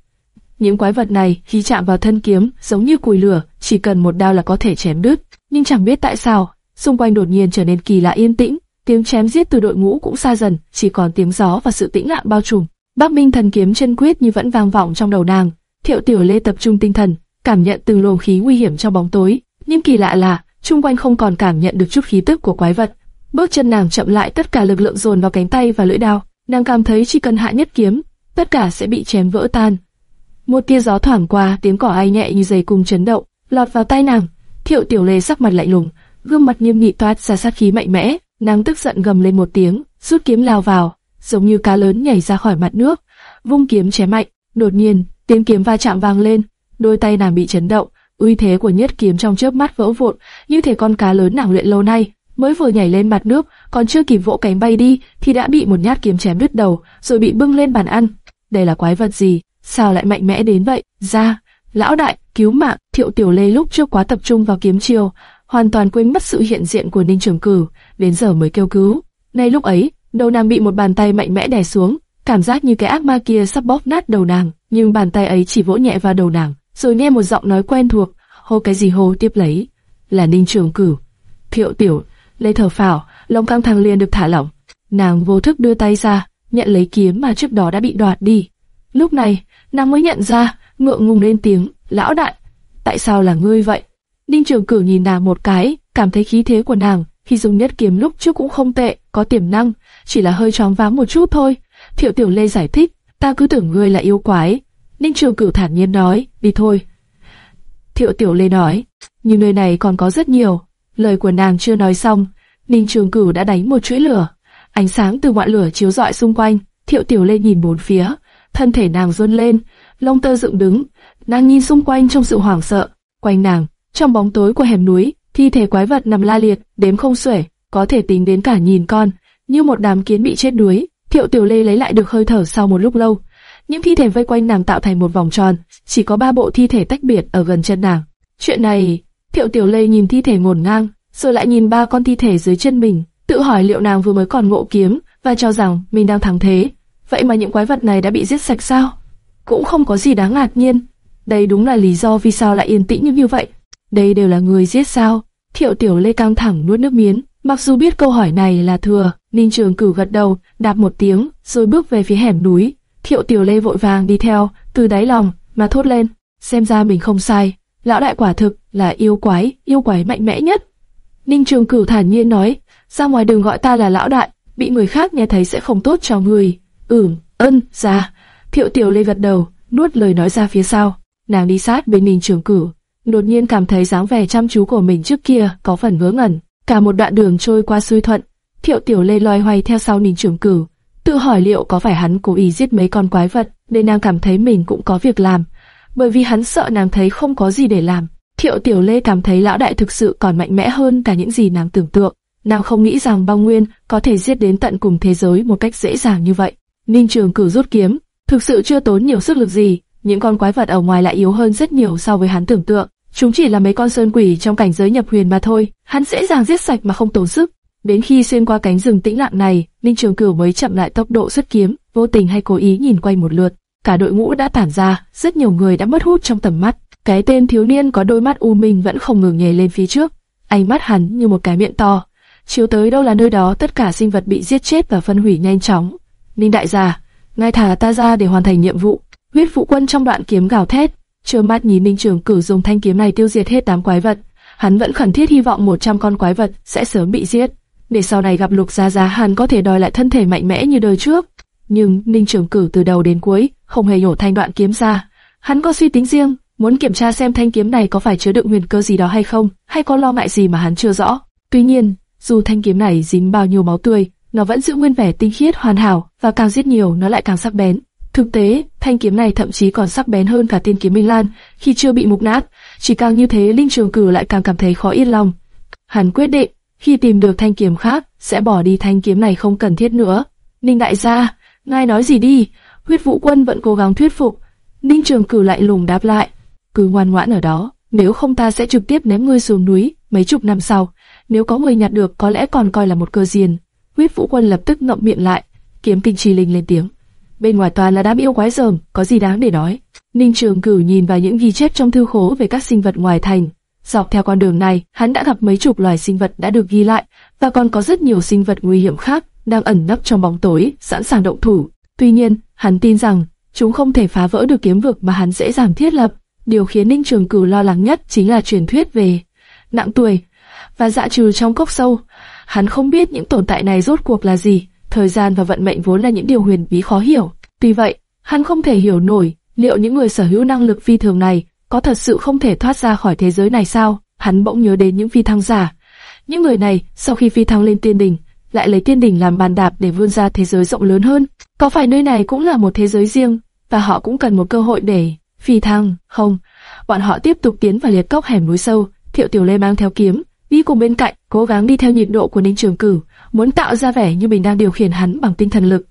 Những quái vật này khi chạm vào thân kiếm giống như cùi lửa, chỉ cần một đao là có thể chém đứt. Nhưng chẳng biết tại sao, xung quanh đột nhiên trở nên kỳ lạ yên tĩnh, tiếng chém giết từ đội ngũ cũng xa dần, chỉ còn tiếng gió và sự tĩnh lặng bao trùm. Bắc Minh thần kiếm chân quyết như vẫn vang vọng trong đầu nàng. Thiệu Tiểu Lê tập trung tinh thần, cảm nhận từng luồng khí nguy hiểm trong bóng tối. Nhưng kỳ lạ là, xung quanh không còn cảm nhận được chút khí tức của quái vật. Bước chân nàng chậm lại, tất cả lực lượng dồn vào cánh tay và lưỡi đao. Nàng cảm thấy chỉ cần hạ nhất kiếm, tất cả sẽ bị chém vỡ tan. Một tia gió thoảng qua, tiếng cỏ ai nhẹ như giày cùng chấn động, lọt vào tay nàng. Thiệu Tiểu Lê sắc mặt lạnh lùng, gương mặt nghiêm nghị toát ra sát khí mạnh mẽ. Nàng tức giận gầm lên một tiếng, rút kiếm lao vào, giống như cá lớn nhảy ra khỏi mặt nước, vung kiếm chém mạnh. Đột nhiên, tiếng kiếm va chạm vang lên, đôi tay nàng bị chấn động, uy thế của nhất kiếm trong chớp mắt vỡ vụn, như thể con cá lớn nàng luyện lâu nay mới vừa nhảy lên mặt nước, còn chưa kịp vỗ cánh bay đi, thì đã bị một nhát kiếm chém đứt đầu, rồi bị bưng lên bàn ăn. Đây là quái vật gì? Sao lại mạnh mẽ đến vậy? Ra, lão đại, cứu mạng! Thiệu Tiểu Lê lúc trước quá tập trung vào kiếm chiêu, hoàn toàn quên mất sự hiện diện của Ninh Trường Cử, đến giờ mới kêu cứu. Ngay lúc ấy, đầu nàng bị một bàn tay mạnh mẽ đè xuống, cảm giác như cái ác ma kia sắp bóp nát đầu nàng, nhưng bàn tay ấy chỉ vỗ nhẹ vào đầu nàng, rồi nghe một giọng nói quen thuộc, hô cái gì hô tiếp lấy, là Ninh Trường Cử. Thiệu Tiểu Lê thở phào, lông căng thẳng liền được thả lỏng. Nàng vô thức đưa tay ra, nhận lấy kiếm mà trước đó đã bị đoạt đi. Lúc này, nàng mới nhận ra, ngượng ngùng lên tiếng, lão đại, tại sao là ngươi vậy? Ninh Trường Cử nhìn nàng một cái, cảm thấy khí thế của nàng khi dùng nhất kiếm lúc trước cũng không tệ, có tiềm năng, chỉ là hơi choáng váng một chút thôi. Thiệu Tiểu Lê giải thích, ta cứ tưởng ngươi là yêu quái. Ninh Trường Cử thản nhiên nói, đi thôi. Thiệu Tiểu Lê nói, nhưng nơi này còn có rất nhiều. Lời của nàng chưa nói xong, Ninh Trường Cử đã đánh một chuỗi lửa. Ánh sáng từ ngọn lửa chiếu rọi xung quanh, Thiệu Tiểu Lê nhìn bốn phía, thân thể nàng run lên, lông tơ dựng đứng, nàng nhìn xung quanh trong sự hoảng sợ. Quanh nàng, trong bóng tối của hẻm núi, thi thể quái vật nằm la liệt, đếm không xuể, có thể tính đến cả nhìn con, như một đám kiến bị chết đuối. Thiệu Tiểu Lê lấy lại được hơi thở sau một lúc lâu. Những thi thể vây quanh nàng tạo thành một vòng tròn, chỉ có ba bộ thi thể tách biệt ở gần chân nàng. Chuyện này, Thiệu Tiểu Lê nhìn thi thể ngổn ngang, rồi lại nhìn ba con thi thể dưới chân mình, tự hỏi liệu nàng vừa mới còn ngộ kiếm và cho rằng mình đang thắng thế. Vậy mà những quái vật này đã bị giết sạch sao? Cũng không có gì đáng ngạc nhiên. Đây đúng là lý do vì sao lại yên tĩnh như vậy. Đây đều là người giết sao? Thiệu Tiểu Lê căng thẳng nuốt nước miến. Mặc dù biết câu hỏi này là thừa, Ninh Trường Cử gật đầu, đạp một tiếng, rồi bước về phía hẻm núi. Thiệu Tiểu Lê vội vàng đi theo, từ đáy lòng mà thốt lên, xem ra mình không sai, lão đại quả thực là yêu quái, yêu quái mạnh mẽ nhất. Ninh Trường Cửu thản nhiên nói, ra ngoài đừng gọi ta là lão đại, bị người khác nghe thấy sẽ không tốt cho người. Ừm, ân, ra. Thiệu Tiểu Lê gật đầu, nuốt lời nói ra phía sau. Nàng đi sát bên Ninh Trường Cửu, đột nhiên cảm thấy dáng vẻ chăm chú của mình trước kia có phần ngớ ngẩn. Cả một đoạn đường trôi qua suy thuận, Thiệu Tiểu Lê loay hoay theo sau Ninh Trường Cửu, tự hỏi liệu có phải hắn cố ý giết mấy con quái vật, nên nàng cảm thấy mình cũng có việc làm, bởi vì hắn sợ nàng thấy không có gì để làm. Thiệu Tiểu Lê cảm thấy lão đại thực sự còn mạnh mẽ hơn cả những gì nàng tưởng tượng. Nàng không nghĩ rằng băng nguyên có thể giết đến tận cùng thế giới một cách dễ dàng như vậy. Ninh Trường cử rút kiếm, thực sự chưa tốn nhiều sức lực gì, những con quái vật ở ngoài lại yếu hơn rất nhiều so với hắn tưởng tượng. chúng chỉ là mấy con sơn quỷ trong cảnh giới nhập huyền mà thôi, hắn dễ dàng giết sạch mà không tốn sức. Đến khi xuyên qua cánh rừng tĩnh lặng này, Ninh Trường Cửu mới chậm lại tốc độ xuất kiếm, vô tình hay cố ý nhìn quay một lượt. Cả đội ngũ đã tản ra, rất nhiều người đã mất hút trong tầm mắt. Cái tên thiếu niên có đôi mắt u minh vẫn không ngừng nhảy lên phía trước, ánh mắt hắn như một cái miệng to, chiếu tới đâu là nơi đó tất cả sinh vật bị giết chết và phân hủy nhanh chóng. Ninh đại gia, ngài thả ta ra để hoàn thành nhiệm vụ. Huyết Vũ Quân trong đoạn kiếm gào thét, trơ mắt nhìn Ninh Trường cử dùng thanh kiếm này tiêu diệt hết tám quái vật. Hắn vẫn khẩn thiết hy vọng 100 con quái vật sẽ sớm bị giết, để sau này gặp Lục Gia Gia hắn có thể đòi lại thân thể mạnh mẽ như đời trước. Nhưng Ninh Trường cử từ đầu đến cuối không hề nhổ thanh đoạn kiếm ra. Hắn có suy tính riêng, muốn kiểm tra xem thanh kiếm này có phải chứa đựng huyền cơ gì đó hay không, hay có lo ngại gì mà hắn chưa rõ. Tuy nhiên, dù thanh kiếm này dính bao nhiêu máu tươi, nó vẫn giữ nguyên vẻ tinh khiết hoàn hảo, và càng giết nhiều nó lại càng sắc bén. Thực tế, thanh kiếm này thậm chí còn sắc bén hơn cả tiên kiếm Minh Lan khi chưa bị mục nát. Chỉ càng như thế, Linh Trường Cử lại càng cảm thấy khó yên lòng. Hắn quyết định, khi tìm được thanh kiếm khác, sẽ bỏ đi thanh kiếm này không cần thiết nữa. Ninh đại gia, ngài nói gì đi? Huyết Vũ Quân vẫn cố gắng thuyết phục. Ninh Trường Cử lại lùng đáp lại, cứ ngoan ngoãn ở đó, nếu không ta sẽ trực tiếp ném ngươi xuống núi. Mấy chục năm sau, nếu có người nhặt được có lẽ còn coi là một cơ duyên. Huyết Vũ Quân lập tức ngậm miệng lại, kiếm tinh chi linh lên tiếng. Bên ngoài toàn là đám yêu quái rờm, có gì đáng để nói. Ninh Trường Cửu nhìn vào những ghi chép trong thư khố về các sinh vật ngoài thành. Dọc theo con đường này, hắn đã gặp mấy chục loài sinh vật đã được ghi lại, và còn có rất nhiều sinh vật nguy hiểm khác đang ẩn nấp trong bóng tối, sẵn sàng động thủ. Tuy nhiên, hắn tin rằng chúng không thể phá vỡ được kiếm vực mà hắn dễ dàng thiết lập. Điều khiến Ninh Trường Cửu lo lắng nhất chính là truyền thuyết về nặng tuổi và dạ trừ trong cốc sâu. Hắn không biết những tồn tại này rốt cuộc là gì, thời gian và vận mệnh vốn là những điều huyền bí khó hiểu. Tuy vậy, hắn không thể hiểu nổi liệu những người sở hữu năng lực phi thường này có thật sự không thể thoát ra khỏi thế giới này sao? Hắn bỗng nhớ đến những phi thăng giả. Những người này, sau khi phi thăng lên tiên đỉnh, lại lấy tiên đỉnh làm bàn đạp để vươn ra thế giới rộng lớn hơn. Có phải nơi này cũng là một thế giới riêng, và họ cũng cần một cơ hội để phi thăng, không? Bọn họ tiếp tục tiến vào liệt cốc hẻm núi sâu, Thiệu Tiểu Lê mang theo kiếm, đi cùng bên cạnh, cố gắng đi theo nhịp độ của Ninh Trường Cửu, muốn tạo ra vẻ như mình đang điều khiển hắn bằng tinh thần lực.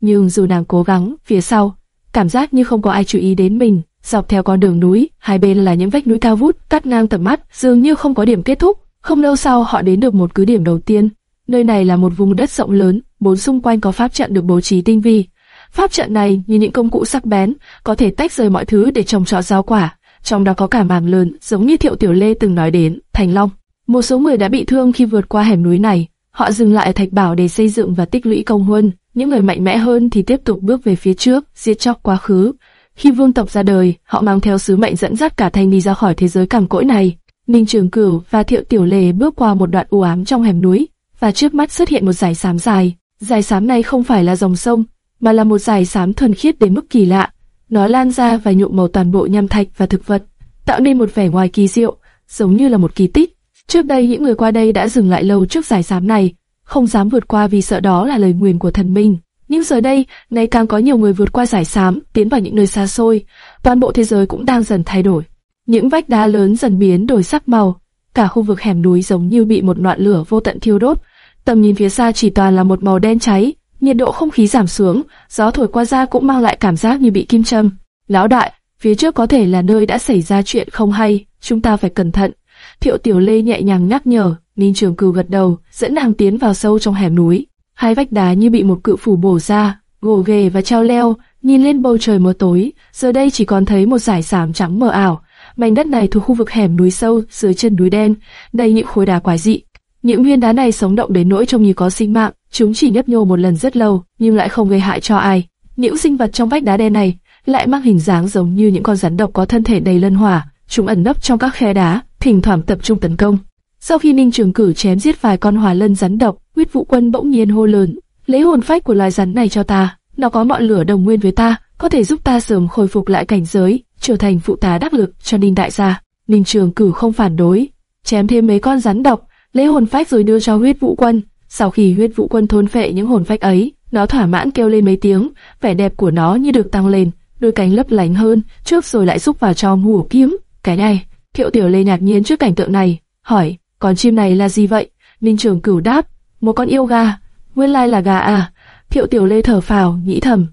Nhưng dù nàng cố gắng, phía sau, cảm giác như không có ai chú ý đến mình. Dọc theo con đường núi, hai bên là những vách núi cao vút, cắt ngang tầm mắt, dường như không có điểm kết thúc. Không lâu sau họ đến được một cứ điểm đầu tiên. Nơi này là một vùng đất rộng lớn, bốn xung quanh có pháp trận được bố trí tinh vi. Pháp trận này như những công cụ sắc bén, có thể tách rời mọi thứ để trồng trọt rau quả. Trong đó có cả màng lớn, giống như Thiệu Tiểu Lê từng nói đến, Thành Long. Một số người đã bị thương khi vượt qua hẻm núi này, họ dừng lại ở Thạch Bảo để xây dựng và tích lũy công huân. Những người mạnh mẽ hơn thì tiếp tục bước về phía trước, giết chóc quá khứ. Khi vương tộc ra đời, họ mang theo sứ mệnh dẫn dắt cả thanh đi ra khỏi thế giới cằn cỗi này. Ninh Trường Cửu và Thiệu Tiểu Lê bước qua một đoạn u ám trong hẻm núi, và trước mắt xuất hiện một dải xám dài. Dải xám này không phải là dòng sông, mà là một dải xám thuần khiết đến mức kỳ lạ. Nó lan ra và nhuộm màu toàn bộ nham thạch và thực vật, tạo nên một vẻ ngoài kỳ diệu, giống như là một kỳ tích. Trước đây những người qua đây đã dừng lại lâu trước giải sám này, không dám vượt qua vì sợ đó là lời nguyền của thần minh. Nhưng giờ đây, ngày càng có nhiều người vượt qua giải xám, tiến vào những nơi xa xôi, toàn bộ thế giới cũng đang dần thay đổi. Những vách đá lớn dần biến đổi sắc màu, cả khu vực hẻm núi giống như bị một ngọn lửa vô tận thiêu đốt. Tầm nhìn phía xa chỉ toàn là một màu đen cháy, nhiệt độ không khí giảm xuống, gió thổi qua da cũng mang lại cảm giác như bị kim châm. Lão đại, phía trước có thể là nơi đã xảy ra chuyện không hay, chúng ta phải cẩn thận. Thiệu Tiểu Lê nhẹ nhàng nhắc nhở, Ninh Trường Cửu gật đầu, dẫn nàng tiến vào sâu trong hẻm núi. Hai vách đá như bị một cự phủ bổ ra, gồ ghề và treo leo, nhìn lên bầu trời mờ tối, giờ đây chỉ còn thấy một dải sám trắng mờ ảo. Mảnh đất này thuộc khu vực hẻm núi sâu dưới chân núi đen, đầy những khối đá quái dị. Những viên đá này sống động đến nỗi trông như có sinh mạng, chúng chỉ nhấp nhô một lần rất lâu, nhưng lại không gây hại cho ai. Những sinh vật trong vách đá đen này lại mang hình dáng giống như những con rắn độc có thân thể đầy lân hỏa, chúng ẩn nấp trong các khe đá, thỉnh thoảng tập trung tấn công. Sau khi Ninh Trường Cử chém giết vài con hỏa lân rắn độc, Huyết Vũ Quân bỗng nhiên hô lớn, lấy hồn phách của loài rắn này cho ta, nó có ngọn lửa đồng nguyên với ta, có thể giúp ta sớm khôi phục lại cảnh giới, trở thành phụ tá đắc lực cho Ninh đại gia. Ninh Trường Cử không phản đối, chém thêm mấy con rắn độc, lấy hồn phách rồi đưa cho Huyết Vũ Quân. Sau khi Huyết Vũ Quân thôn phệ những hồn phách ấy, nó thỏa mãn kêu lên mấy tiếng, vẻ đẹp của nó như được tăng lên, đôi cánh lấp lánh hơn, trước rồi lại xúc vào trong hủ kiếm. Cái này, Thiệu Tiểu Lê ngạc nhiên trước cảnh tượng này, hỏi, con chim này là gì vậy? Ninh Trường Cửu đáp, một con yêu gà. Nguyên lai là gà à? Thiệu Tiểu Lê thở phào, nghĩ thầm,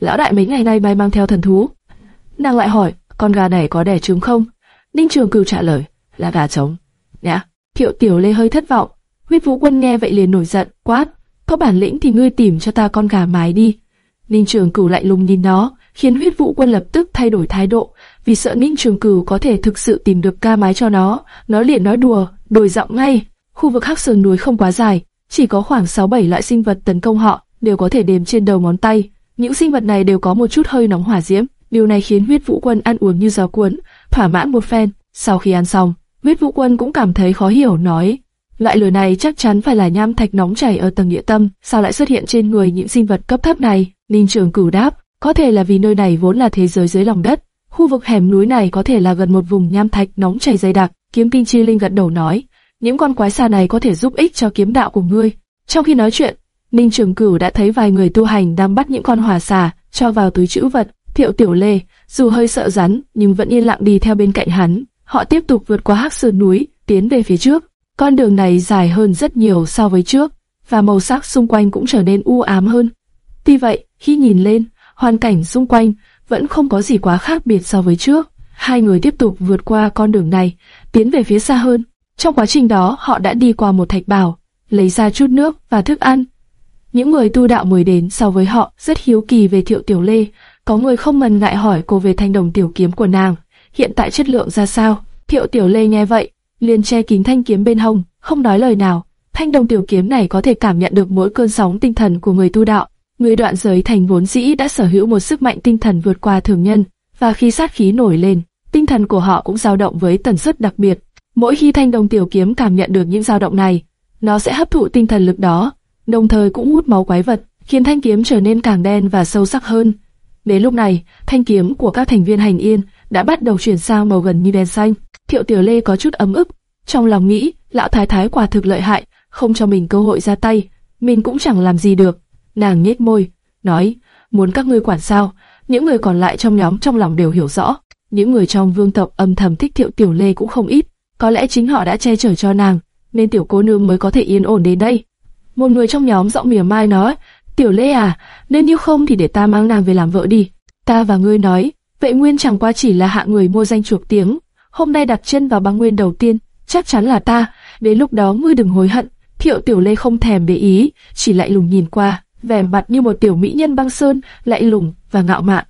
lão đại mấy ngày nay bay mang theo thần thú. Nàng lại hỏi, con gà này có đẻ trứng không? Ninh Trường Cửu trả lời, là gà trống. Nhã, Thiệu Tiểu Lê hơi thất vọng. Huyết Vũ Quân nghe vậy liền nổi giận, quát, có bản lĩnh thì ngươi tìm cho ta con gà mái đi. Ninh Trường Cửu lại lùng nhìn nó, khiến Huyết Vũ Quân lập tức thay đổi thái độ, vì sợ Ninh Trường Cửu có thể thực sự tìm được ca mái cho nó, nó liền nói đùa, đổi giọng ngay. Khu vực Hắc Sơn núi không quá dài, chỉ có khoảng 6-7 loại sinh vật tấn công họ, đều có thể đếm trên đầu ngón tay. Những sinh vật này đều có một chút hơi nóng hỏa diễm, điều này khiến Huyết Vũ Quân ăn uống như gió cuốn, thỏa mãn một phen. Sau khi ăn xong, Huyết Vũ Quân cũng cảm thấy khó hiểu nói, loại lửa này chắc chắn phải là nham thạch nóng chảy ở tầng địa tâm, sao lại xuất hiện trên người những sinh vật cấp thấp này? Ninh Trường Cửu đáp, có thể là vì nơi này vốn là thế giới dưới lòng đất, khu vực hẻm núi này có thể là gần một vùng nham thạch nóng chảy dày đặc. Kiếm Kinh Chi Linh gật đầu nói, những con quái xà này có thể giúp ích cho kiếm đạo của ngươi. Trong khi nói chuyện, Ninh Trường Cửu đã thấy vài người tu hành đang bắt những con hỏa xà cho vào túi trữ vật. Thiệu Tiểu Lê, dù hơi sợ rắn nhưng vẫn yên lặng đi theo bên cạnh hắn. Họ tiếp tục vượt qua hắc sơn núi, tiến về phía trước. Con đường này dài hơn rất nhiều so với trước, và màu sắc xung quanh cũng trở nên u ám hơn. Tuy vậy, khi nhìn lên, hoàn cảnh xung quanh vẫn không có gì quá khác biệt so với trước. Hai người tiếp tục vượt qua con đường này, tiến về phía xa hơn. Trong quá trình đó, họ đã đi qua một thạch bảo, lấy ra chút nước và thức ăn. Những người tu đạo mới đến so với họ rất hiếu kỳ về Thiệu Tiểu Lê, có người không mần ngại hỏi cô về thanh đồng tiểu kiếm của nàng, hiện tại chất lượng ra sao. Thiệu Tiểu Lê nghe vậy, liền che kín thanh kiếm bên hông, không nói lời nào. Thanh đồng tiểu kiếm này có thể cảm nhận được mỗi cơn sóng tinh thần của người tu đạo. Người đoạn giới thành vốn dĩ đã sở hữu một sức mạnh tinh thần vượt qua thường nhân, và khi sát khí nổi lên, tinh thần của họ cũng dao động với tần suất đặc biệt. Mỗi khi thanh đồng tiểu kiếm cảm nhận được những dao động này, nó sẽ hấp thụ tinh thần lực đó, đồng thời cũng hút máu quái vật, khiến thanh kiếm trở nên càng đen và sâu sắc hơn. Đến lúc này, thanh kiếm của các thành viên hành yên đã bắt đầu chuyển sang màu gần như đen xanh. Thiệu Tiểu Lê có chút ấm ức, trong lòng nghĩ, lão thái thái quả thực lợi hại, không cho mình cơ hội ra tay, mình cũng chẳng làm gì được. Nàng nhếch môi, nói, muốn các ngươi quản sao? Những người còn lại trong nhóm trong lòng đều hiểu rõ, những người trong vương tộc âm thầm thích Thiệu Tiểu Lê cũng không ít, có lẽ chính họ đã che chở cho nàng, nên tiểu cô nương mới có thể yên ổn đến đây. Một người trong nhóm giọng mỉa mai nói, Tiểu Lê à, nên như không thì để ta mang nàng về làm vợ đi. Ta và ngươi nói, vệ nguyên chẳng qua chỉ là hạ người mua danh chuộc tiếng, hôm nay đặt chân vào băng nguyên đầu tiên, chắc chắn là ta, đến lúc đó ngươi đừng hối hận. Thiệu Tiểu Lê không thèm để ý, chỉ lại lùng nhìn qua, vẻ mặt như một tiểu mỹ nhân băng sơn, lại lùng và ngạo mạn.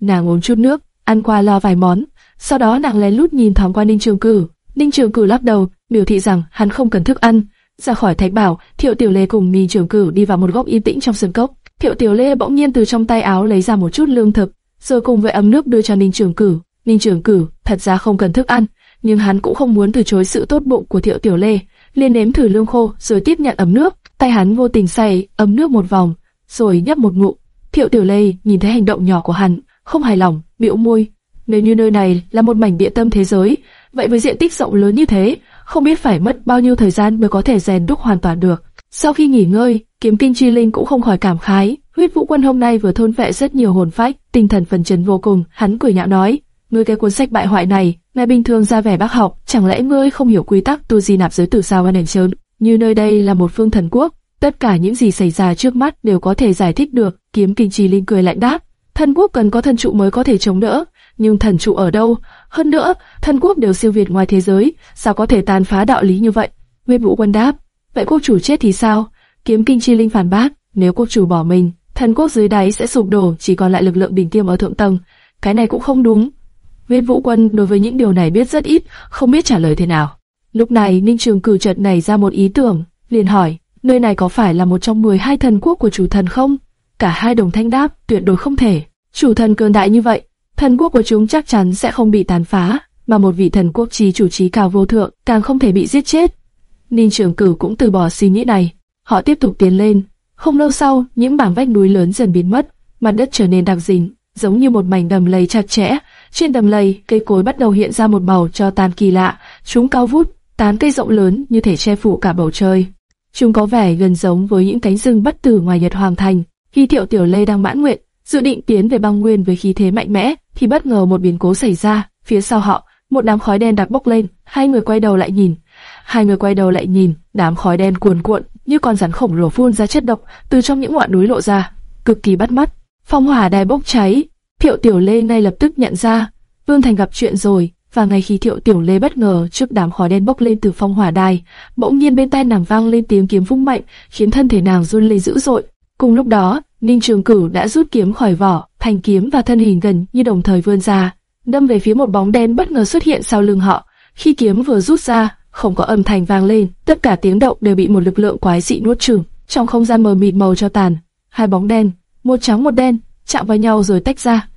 Nàng uống chút nước, ăn qua lo vài món, sau đó nàng lén lút nhìn thoáng qua Ninh Trường Cử. Ninh Trường Cử lắc đầu, biểu thị rằng hắn không cần thức ăn. Ra khỏi thạch bảo, Thiệu Tiểu Lê cùng Ninh Trường Cử đi vào một góc yên tĩnh trong sân cốc. Thiệu Tiểu Lê bỗng nhiên từ trong tay áo lấy ra một chút lương thực, rồi cùng với ấm nước đưa cho Ninh Trường Cử. Ninh Trường Cử thật ra không cần thức ăn, nhưng hắn cũng không muốn từ chối sự tốt bụng của Thiệu Tiểu Lê, liền nếm thử lương khô rồi tiếp nhận ấm nước. Tay hắn vô tình xay ấm nước một vòng, rồi nhấp một ngụm. Thiệu Tiểu Lê nhìn thấy hành động nhỏ của hắn, không hài lòng, bĩu môi. Nếu như nơi này là một mảnh địa tâm thế giới, vậy với diện tích rộng lớn như thế, không biết phải mất bao nhiêu thời gian mới có thể rèn đúc hoàn toàn được. Sau khi nghỉ ngơi, kiếm kinh chi linh cũng không khỏi cảm khái. Huyết vũ quân hôm nay vừa thôn vệ rất nhiều hồn phách, tinh thần phần chấn vô cùng. Hắn cười nhạo nói, ngươi cái cuốn sách bại hoại này, ngày bình thường ra vẻ bác học, chẳng lẽ ngươi không hiểu quy tắc tu di nạp giới tử sao nền trơn? Như nơi đây là một phương thần quốc, tất cả những gì xảy ra trước mắt đều có thể giải thích được. Kiếm kinh chi linh cười lạnh đáp, thần quốc cần có thần trụ mới có thể chống đỡ, nhưng thần trụ ở đâu? Hơn nữa, thần quốc đều siêu việt ngoài thế giới, sao có thể tàn phá đạo lý như vậy? Nguyên Vũ Quân đáp, vậy quốc chủ chết thì sao? Kiếm Kinh Chi Linh phản bác, nếu quốc chủ bỏ mình, thần quốc dưới đáy sẽ sụp đổ, chỉ còn lại lực lượng bình tiêm ở thượng tầng. Cái này cũng không đúng. Nguyên Vũ Quân đối với những điều này biết rất ít, không biết trả lời thế nào. Lúc này Ninh Trường Cử chợt này ra một ý tưởng, liền hỏi, nơi này có phải là một trong 12 thần quốc của chủ thần không? Cả hai đồng thanh đáp, tuyệt đối không thể. Chủ thần cường đại như vậy, thần quốc của chúng chắc chắn sẽ không bị tàn phá, mà một vị thần quốc trí chủ trí cao vô thượng càng không thể bị giết chết. Ninh Trường Cử cũng từ bỏ suy nghĩ này. Họ tiếp tục tiến lên. Không lâu sau, những bảng vách núi lớn dần biến mất, mặt đất trở nên đặc dình, giống như một mảnh đầm lầy chặt chẽ. Trên đầm lầy, cây cối bắt đầu hiện ra một màu cho tàn kỳ lạ, chúng cao vút, tán cây rộng lớn như thể che phủ cả bầu trời. Chúng có vẻ gần giống với những cánh rừng bất tử ngoài Nhật Hoàng Thành. Khi Thiệu Tiểu Lê đang mãn nguyện, dự định tiến về băng nguyên với khí thế mạnh mẽ, thì bất ngờ một biến cố xảy ra. Phía sau họ, một đám khói đen đặc bốc lên, hai người quay đầu lại nhìn. Hai người quay đầu lại nhìn, đám khói đen cuồn cuộn như con rắn khổng lồ phun ra chất độc từ trong những ngọn núi lộ ra, cực kỳ bắt mắt. Phong hỏa đài bốc cháy, Thiệu Tiểu Lê ngay lập tức nhận ra, Vương Thành gặp chuyện rồi, và ngay khi Thiệu Tiểu Lê bất ngờ trước đám khói đen bốc lên từ phong hỏa đài, bỗng nhiên bên tai nàng vang lên tiếng kiếm vung mạnh, khiến thân thể nàng run lên dữ dội. Cùng lúc đó, Ninh Trường Cửu đã rút kiếm khỏi vỏ, thành kiếm và thân hình gần như đồng thời vươn ra, đâm về phía một bóng đen bất ngờ xuất hiện sau lưng họ. Khi kiếm vừa rút ra, không có âm thanh vang lên, tất cả tiếng động đều bị một lực lượng quái dị nuốt chửng. Trong không gian mờ mịt màu cho tàn, hai bóng đen, một trắng một đen, chạm vào nhau rồi tách ra.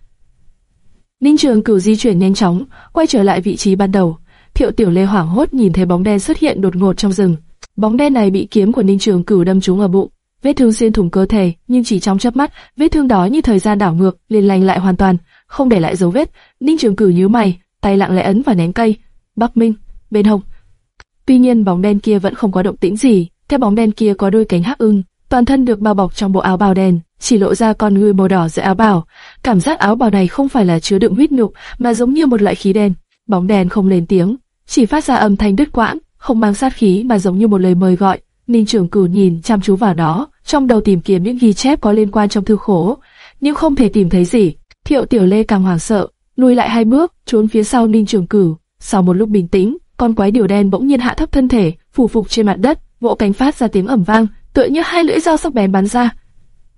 Ninh Trường Cửu di chuyển nhanh chóng, quay trở lại vị trí ban đầu. Thiệu Tiểu Lê hoảng hốt nhìn thấy bóng đen xuất hiện đột ngột trong rừng. Bóng đen này bị kiếm của Ninh Trường Cửu đâm trúng ở bụng, vết thương xuyên thủng cơ thể, nhưng chỉ trong chớp mắt, vết thương đó như thời gian đảo ngược, liền lành lại hoàn toàn, không để lại dấu vết. Ninh Trường Cửu nhíu mày, tay lặng lẽ ấn vào nén cây. Bắc Minh, bên hông. Tuy nhiên bóng đen kia vẫn không có động tĩnh gì. Theo bóng đen kia có đôi cánh hắc ưng, toàn thân được bao bọc trong bộ áo bào đen, chỉ lộ ra con ngươi màu đỏ dưới áo bào. Cảm giác áo bào này không phải là chứa đựng huyết nhục, mà giống như một loại khí đen. Bóng đèn không lên tiếng, chỉ phát ra âm thanh đứt quãng, không mang sát khí mà giống như một lời mời gọi. Ninh Trường Cửu nhìn chăm chú vào đó, trong đầu tìm kiếm những ghi chép có liên quan trong thư khố, nhưng không thể tìm thấy gì. Thiệu Tiểu Lê càng hoảng sợ, lùi lại hai bước, trốn phía sau Ninh Trường Cửu. Sau một lúc bình tĩnh, con quái điều đen bỗng nhiên hạ thấp thân thể, phủ phục trên mặt đất, vỗ cánh phát ra tiếng ầm vang, tựa như hai lưỡi dao sắc bén bắn ra.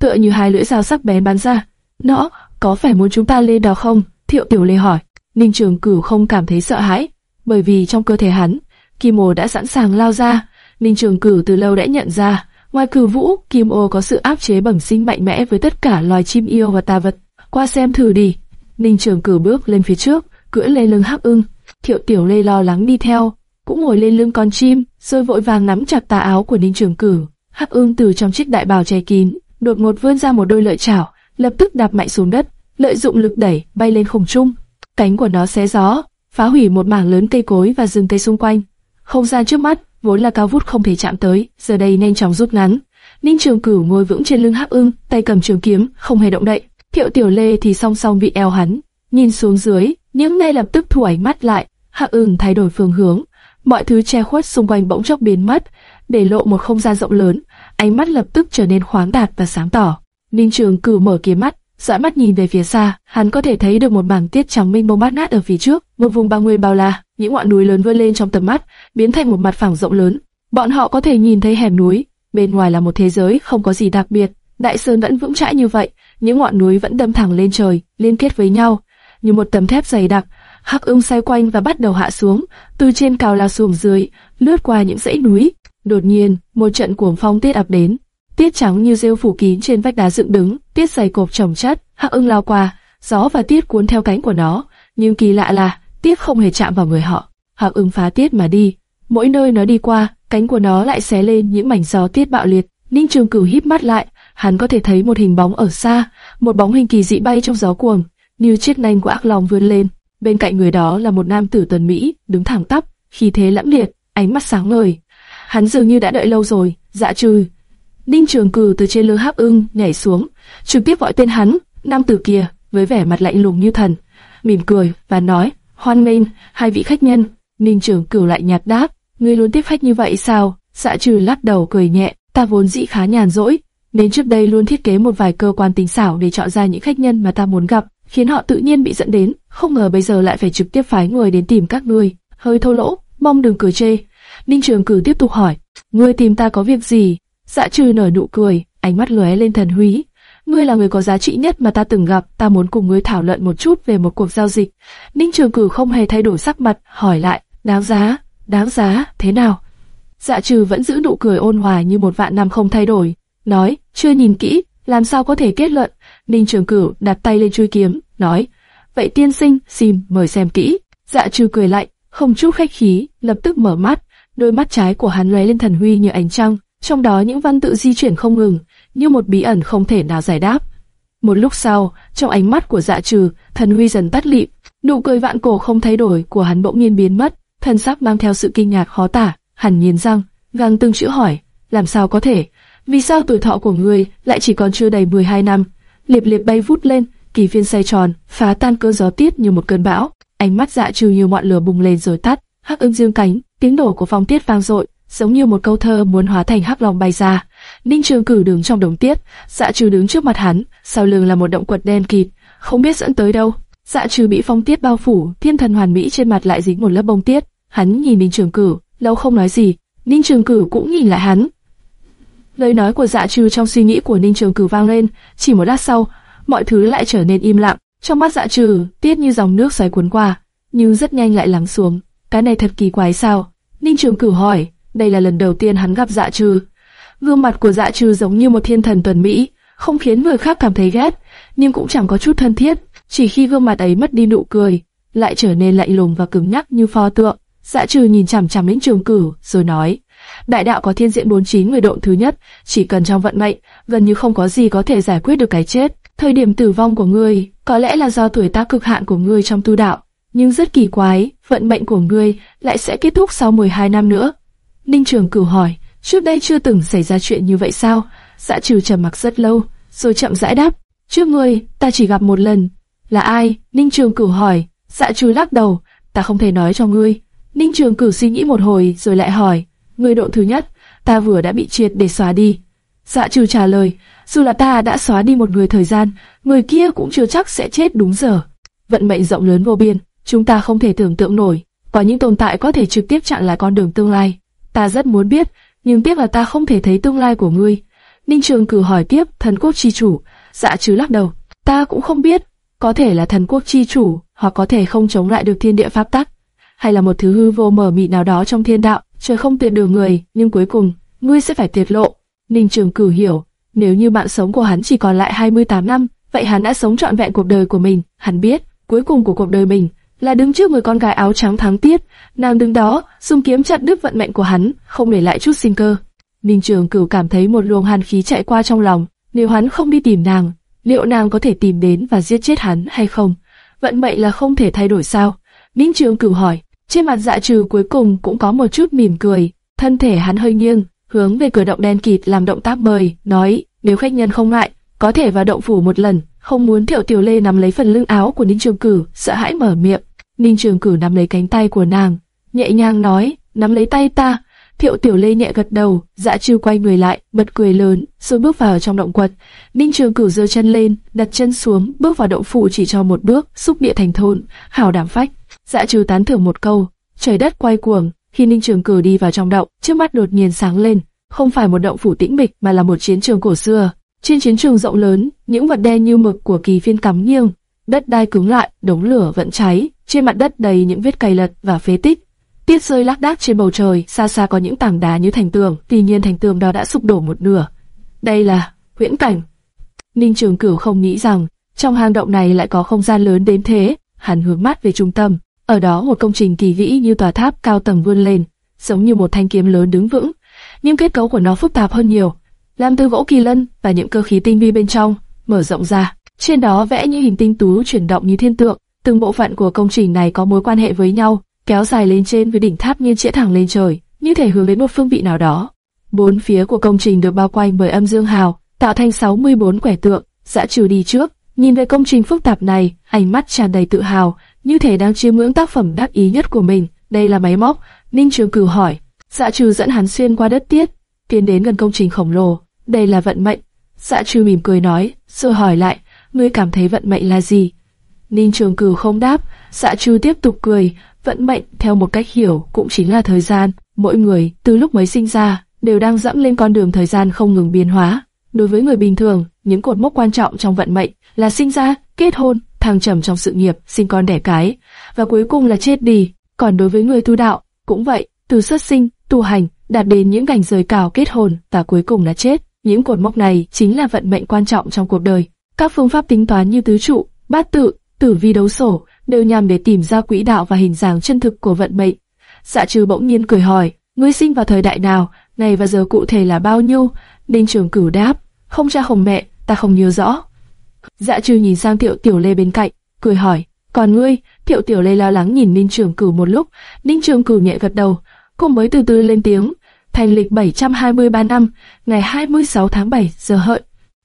Tựa như hai lưỡi dao sắc bén bắn ra. Nó có phải muốn chúng ta lên đó không? Thiệu Tiểu Lê hỏi. Ninh Trường Cửu không cảm thấy sợ hãi, bởi vì trong cơ thể hắn, kim ô đã sẵn sàng lao ra. Ninh Trường Cửu từ lâu đã nhận ra, ngoài cửu vũ, kim ô có sự áp chế bẩm sinh mạnh mẽ với tất cả loài chim yêu và tà vật. Qua xem thử đi. Ninh Trường Cửu bước lên phía trước, cưỡi lên lưng hắc ưng. Thiệu Tiểu Lê lo lắng đi theo, cũng ngồi lên lưng con chim, rồi vội vàng nắm chặt tà áo của Ninh Trường Cửu. Hắc ưng từ trong chiếc đại bào che kín, đột ngột vươn ra một đôi lợi chảo, lập tức đạp mạnh xuống đất, lợi dụng lực đẩy bay lên không trung. Cánh của nó xé gió, phá hủy một mảng lớn cây cối và rừng cây xung quanh. Không gian trước mắt vốn là cao vút không thể chạm tới, giờ đây nhanh chóng rút ngắn. Ninh Trường Cửu ngồi vững trên lưng Hắc Ưng, tay cầm trường kiếm, không hề động đậy. Thiệu Tiểu Lê thì song song bị eo hắn, nhìn xuống dưới, những ngay lập tức thu ánh mắt lại. Hắc Ưng thay đổi phương hướng, mọi thứ che khuất xung quanh bỗng chốc biến mất, để lộ một không gian rộng lớn. Ánh mắt lập tức trở nên khoáng đạt và sáng tỏ. Ninh Trường Cửu mở kia mắt, dõi mắt nhìn về phía xa, hắn có thể thấy được một mảng tiết trắng mênh mông bát nát ở phía trước, một vùng bao nguyên bao la, những ngọn núi lớn vươn lên trong tầm mắt, biến thành một mặt phẳng rộng lớn. Bọn họ có thể nhìn thấy hẻm núi, bên ngoài là một thế giới không có gì đặc biệt. Đại sơn vẫn vững chãi như vậy, những ngọn núi vẫn đâm thẳng lên trời, liên kết với nhau, như một tấm thép dày đặc. Hắc Ưng xoay quanh và bắt đầu hạ xuống, từ trên cao lao xuống dưới, lướt qua những dãy núi. Đột nhiên, một trận cuồng phong tiết ập đến, tiết trắng như rêu phủ kín trên vách đá dựng đứng, tiết dày cộp chồng chất. Hắc Ưng lao qua, gió và tiết cuốn theo cánh của nó, nhưng kỳ lạ là tiết không hề chạm vào người họ. Hắc Ưng phá tiết mà đi, mỗi nơi nó đi qua, cánh của nó lại xé lên những mảnh gió tiết bạo liệt. Ninh Trường Cửu híp mắt lại, hắn có thể thấy một hình bóng ở xa, một bóng hình kỳ dị bay trong gió cuồng, như chiếc nanh của ác long vươn lên. Bên cạnh người đó là một nam tử tuần mỹ, đứng thẳng tắp, khí thế lẫm liệt, ánh mắt sáng ngời. Hắn dường như đã đợi lâu rồi, dạ trừ. Ninh Trường Cửu từ trên lưng háp ưng nhảy xuống, trực tiếp gọi tên hắn, nam tử kia, với vẻ mặt lạnh lùng như thần, mỉm cười và nói: "Hoan nghênh hai vị khách nhân." Ninh Trường Cửu lại nhạt đáp: "Ngươi luôn tiếp khách như vậy sao?" Dạ trừ lắc đầu cười nhẹ, "Ta vốn dĩ khá nhàn rỗi, nên trước đây luôn thiết kế một vài cơ quan tính xảo để chọn ra những khách nhân mà ta muốn gặp, khiến họ tự nhiên bị dẫn đến. Không ngờ bây giờ lại phải trực tiếp phái người đến tìm các ngươi, hơi thô lỗ, mong đừng cười chê." Ninh Trường Cử tiếp tục hỏi: "Ngươi tìm ta có việc gì?" Dạ trừ nở nụ cười, ánh mắt lóe lên thần húy. Ngươi là người có giá trị nhất mà ta từng gặp, ta muốn cùng ngươi thảo luận một chút về một cuộc giao dịch. Ninh Trường Cử không hề thay đổi sắc mặt, hỏi lại, đáng giá, đáng giá, thế nào? Dạ trừ vẫn giữ nụ cười ôn hòa như một vạn năm không thay đổi, nói, chưa nhìn kỹ, làm sao có thể kết luận? Ninh Trường Cửu đặt tay lên chui kiếm, nói, vậy tiên sinh, xin mời xem kỹ. Dạ trừ cười lạnh, không chút khách khí, lập tức mở mắt, đôi mắt trái của hắn lóe lên thần huy như ánh trăng, trong đó những văn tự di chuyển không ngừng, như một bí ẩn không thể nào giải đáp. Một lúc sau, trong ánh mắt của dạ trừ, thần huy dần tắt lịm, nụ cười vạn cổ không thay đổi của hắn bỗng nhiên biến mất, thân sắc mang theo sự kinh ngạc khó tả, hẳn nhiên răng, găng từng chữ hỏi, làm sao có thể, vì sao tuổi thọ của người lại chỉ còn chưa đầy 12 năm? Liệp liệp bay vút lên, kỳ phiên xoay tròn, phá tan cơn gió tiết như một cơn bão, ánh mắt dạ trừ như ngọn lửa bùng lên rồi tắt, hắc ưng dương cánh, tiếng nổ của phong tiết vang dội, giống như một câu thơ muốn hóa thành hắc long bay ra. Ninh Trường Cử đứng trong đống tiết, dạ trừ đứng trước mặt hắn, sau lưng là một động quật đen kịt, không biết dẫn tới đâu. Dạ trừ bị phong tiết bao phủ, thiên thần hoàn mỹ trên mặt lại dính một lớp bông tiết. Hắn nhìn Ninh Trường cử, lâu không nói gì. Ninh Trường cử cũng nhìn lại hắn. Lời nói của Dạ trừ trong suy nghĩ của Ninh Trường cử vang lên. Chỉ một lát sau, mọi thứ lại trở nên im lặng. Trong mắt Dạ trừ, tiết như dòng nước xoáy cuốn qua, nhưng rất nhanh lại lắng xuống. Cái này thật kỳ quái sao? Ninh Trường Cửu hỏi. Đây là lần đầu tiên hắn gặp Dạ trừ. Gương mặt của Dạ trừ giống như một thiên thần tuần mỹ, không khiến người khác cảm thấy ghét, nhưng cũng chẳng có chút thân thiết. Chỉ khi gương mặt ấy mất đi nụ cười, lại trở nên lạnh lùng và cứng nhắc như pho tượng. Dạ trừ nhìn chằm chằm Ninh trường cửu, rồi nói, đại đạo có thiên diện 49 người độn thứ nhất, chỉ cần trong vận mệnh, gần như không có gì có thể giải quyết được cái chết. Thời điểm tử vong của ngươi, có lẽ là do tuổi tác cực hạn của ngươi trong tu đạo, nhưng rất kỳ quái, vận mệnh của ngươi lại sẽ kết thúc sau 12 năm nữa. Ninh Trường Cửu hỏi, trước đây chưa từng xảy ra chuyện như vậy sao? Dạ trừ trầm mặc rất lâu, rồi chậm rãi đáp, trước ngươi, ta chỉ gặp một lần, là ai? Ninh Trường Cửu hỏi. Dạ trừ lắc đầu, ta không thể nói cho ngươi. Ninh Trường Cửu suy nghĩ một hồi rồi lại hỏi, ngươi độ thứ nhất, ta vừa đã bị triệt để xóa đi. Dạ trừ trả lời, dù là ta đã xóa đi một người thời gian, người kia cũng chưa chắc sẽ chết đúng giờ. Vận mệnh rộng lớn vô biên, chúng ta không thể tưởng tượng nổi, có những tồn tại có thể trực tiếp chặn lại con đường tương lai. Ta rất muốn biết, nhưng tiếc là ta không thể thấy tương lai của ngươi. Ninh Trường Cử hỏi tiếp, thần quốc chi chủ, dạ chứ lắc đầu, ta cũng không biết, có thể là thần quốc chi chủ, hoặc có thể không chống lại được thiên địa pháp tắc, hay là một thứ hư vô mờ mịt nào đó trong thiên đạo, trời không tuyệt đường người, nhưng cuối cùng, ngươi sẽ phải tiệt lộ. Ninh Trường Cử hiểu, nếu như mạng sống của hắn chỉ còn lại 28 năm, vậy hắn đã sống trọn vẹn cuộc đời của mình. Hắn biết, cuối cùng của cuộc đời mình là đứng trước người con gái áo trắng thắng tiết, nàng đứng đó, dùng kiếm chặt đứt vận mệnh của hắn, không để lại chút sinh cơ. Ninh Trường Cửu cảm thấy một luồng hàn khí chạy qua trong lòng, nếu hắn không đi tìm nàng, liệu nàng có thể tìm đến và giết chết hắn hay không? Vận mệnh là không thể thay đổi sao? Ninh Trường Cửu hỏi. Trên mặt dạ trừ cuối cùng cũng có một chút mỉm cười, thân thể hắn hơi nghiêng, hướng về cửa động đen kịt làm động tác mời, nói, nếu khách nhân không ngại, có thể vào động phủ một lần, không muốn Thiệu Tiểu Lê nắm lấy phần lưng áo của Ninh Trường Cửu, sợ hãi mở miệng. Ninh Trường Cửu nắm lấy cánh tay của nàng, nhẹ nhàng nói, nắm lấy tay ta, Thiệu Tiểu Lê nhẹ gật đầu, Dạ Trư quay người lại, bật cười lớn, rồi bước vào trong động quật. Ninh Trường Cửu giơ chân lên, đặt chân xuống, bước vào động phủ chỉ cho một bước, xúc địa thành thôn, hào đảm phách. Dạ Trư tán thưởng một câu, trời đất quay cuồng. Khi Ninh Trường Cửu đi vào trong động, trước mắt đột nhiên sáng lên, không phải một động phủ tĩnh mịch mà là một chiến trường cổ xưa. Trên chiến trường rộng lớn, những vật đen như mực của kỳ phiên cắm nghiêng, đất đai cứng lại, đống lửa vẫn cháy, trên mặt đất đầy những vết cày lật và phế tích. Tiết rơi lác đác trên bầu trời, xa xa có những tảng đá như thành tường, tuy nhiên thành tường đó đã sụp đổ một nửa. Đây là huyễn cảnh. Ninh Trường Cửu không nghĩ rằng trong hang động này lại có không gian lớn đến thế. Hắn hướng mắt về trung tâm, ở đó một công trình kỳ vĩ như tòa tháp cao tầng vươn lên, giống như một thanh kiếm lớn đứng vững. Nhưng kết cấu của nó phức tạp hơn nhiều, làm từ gỗ kỳ lân và những cơ khí tinh vi bên trong mở rộng ra. Trên đó vẽ những hình tinh tú chuyển động như thiên tượng. Từng bộ phận của công trình này có mối quan hệ với nhau, kéo dài lên trên với đỉnh tháp nghiêng chĩa thẳng lên trời, như thể hướng đến một phương vị nào đó. Bốn phía của công trình được bao quanh bởi âm dương hào, tạo thành 64 quẻ tượng, dã trừ đi trước, nhìn về công trình phức tạp này, ánh mắt tràn đầy tự hào, như thể đang chiêm ngưỡng tác phẩm đắc ý nhất của mình. Đây là máy móc, Ninh Trường Cửu hỏi. Dạ trừ dẫn hắn xuyên qua đất tiết, tiến đến gần công trình khổng lồ. Đây là vận mệnh. Dạ trừ mỉm cười nói, rồi hỏi lại, ngươi cảm thấy vận mệnh là gì? Ninh Trường Cửu không đáp, Dạ trừ tiếp tục cười, Vận mệnh theo một cách hiểu cũng chính là thời gian. Mỗi người từ lúc mới sinh ra đều đang dẫm lên con đường thời gian không ngừng biến hóa. Đối với người bình thường, những cột mốc quan trọng trong vận mệnh là sinh ra, kết hôn, thăng trầm trong sự nghiệp, sinh con đẻ cái, và cuối cùng là chết đi. Còn đối với người tu đạo, cũng vậy, từ xuất sinh, tu hành, đạt đến những cảnh giới cao kết hôn và cuối cùng là chết. Những cột mốc này chính là vận mệnh quan trọng trong cuộc đời. Các phương pháp tính toán như tứ trụ, bát tự, tử vi đấu sổ đều nhằm để tìm ra quỹ đạo và hình dáng chân thực của vận mệnh. Dạ trừ bỗng nhiên cười hỏi, ngươi sinh vào thời đại nào, ngày và giờ cụ thể là bao nhiêu? Đinh Trường Cửu đáp, không cha không mẹ, ta không nhớ rõ. Dạ trừ nhìn sang tiểu Tiểu Lê bên cạnh, cười hỏi, còn ngươi? tiểu Tiểu Lê lo lắng nhìn Ninh Trường Cửu một lúc, Ninh Trường Cửu nhẹ gật đầu, cô mới từ từ lên tiếng, thành lịch 723 năm, ngày 26 tháng 7 giờ hợi.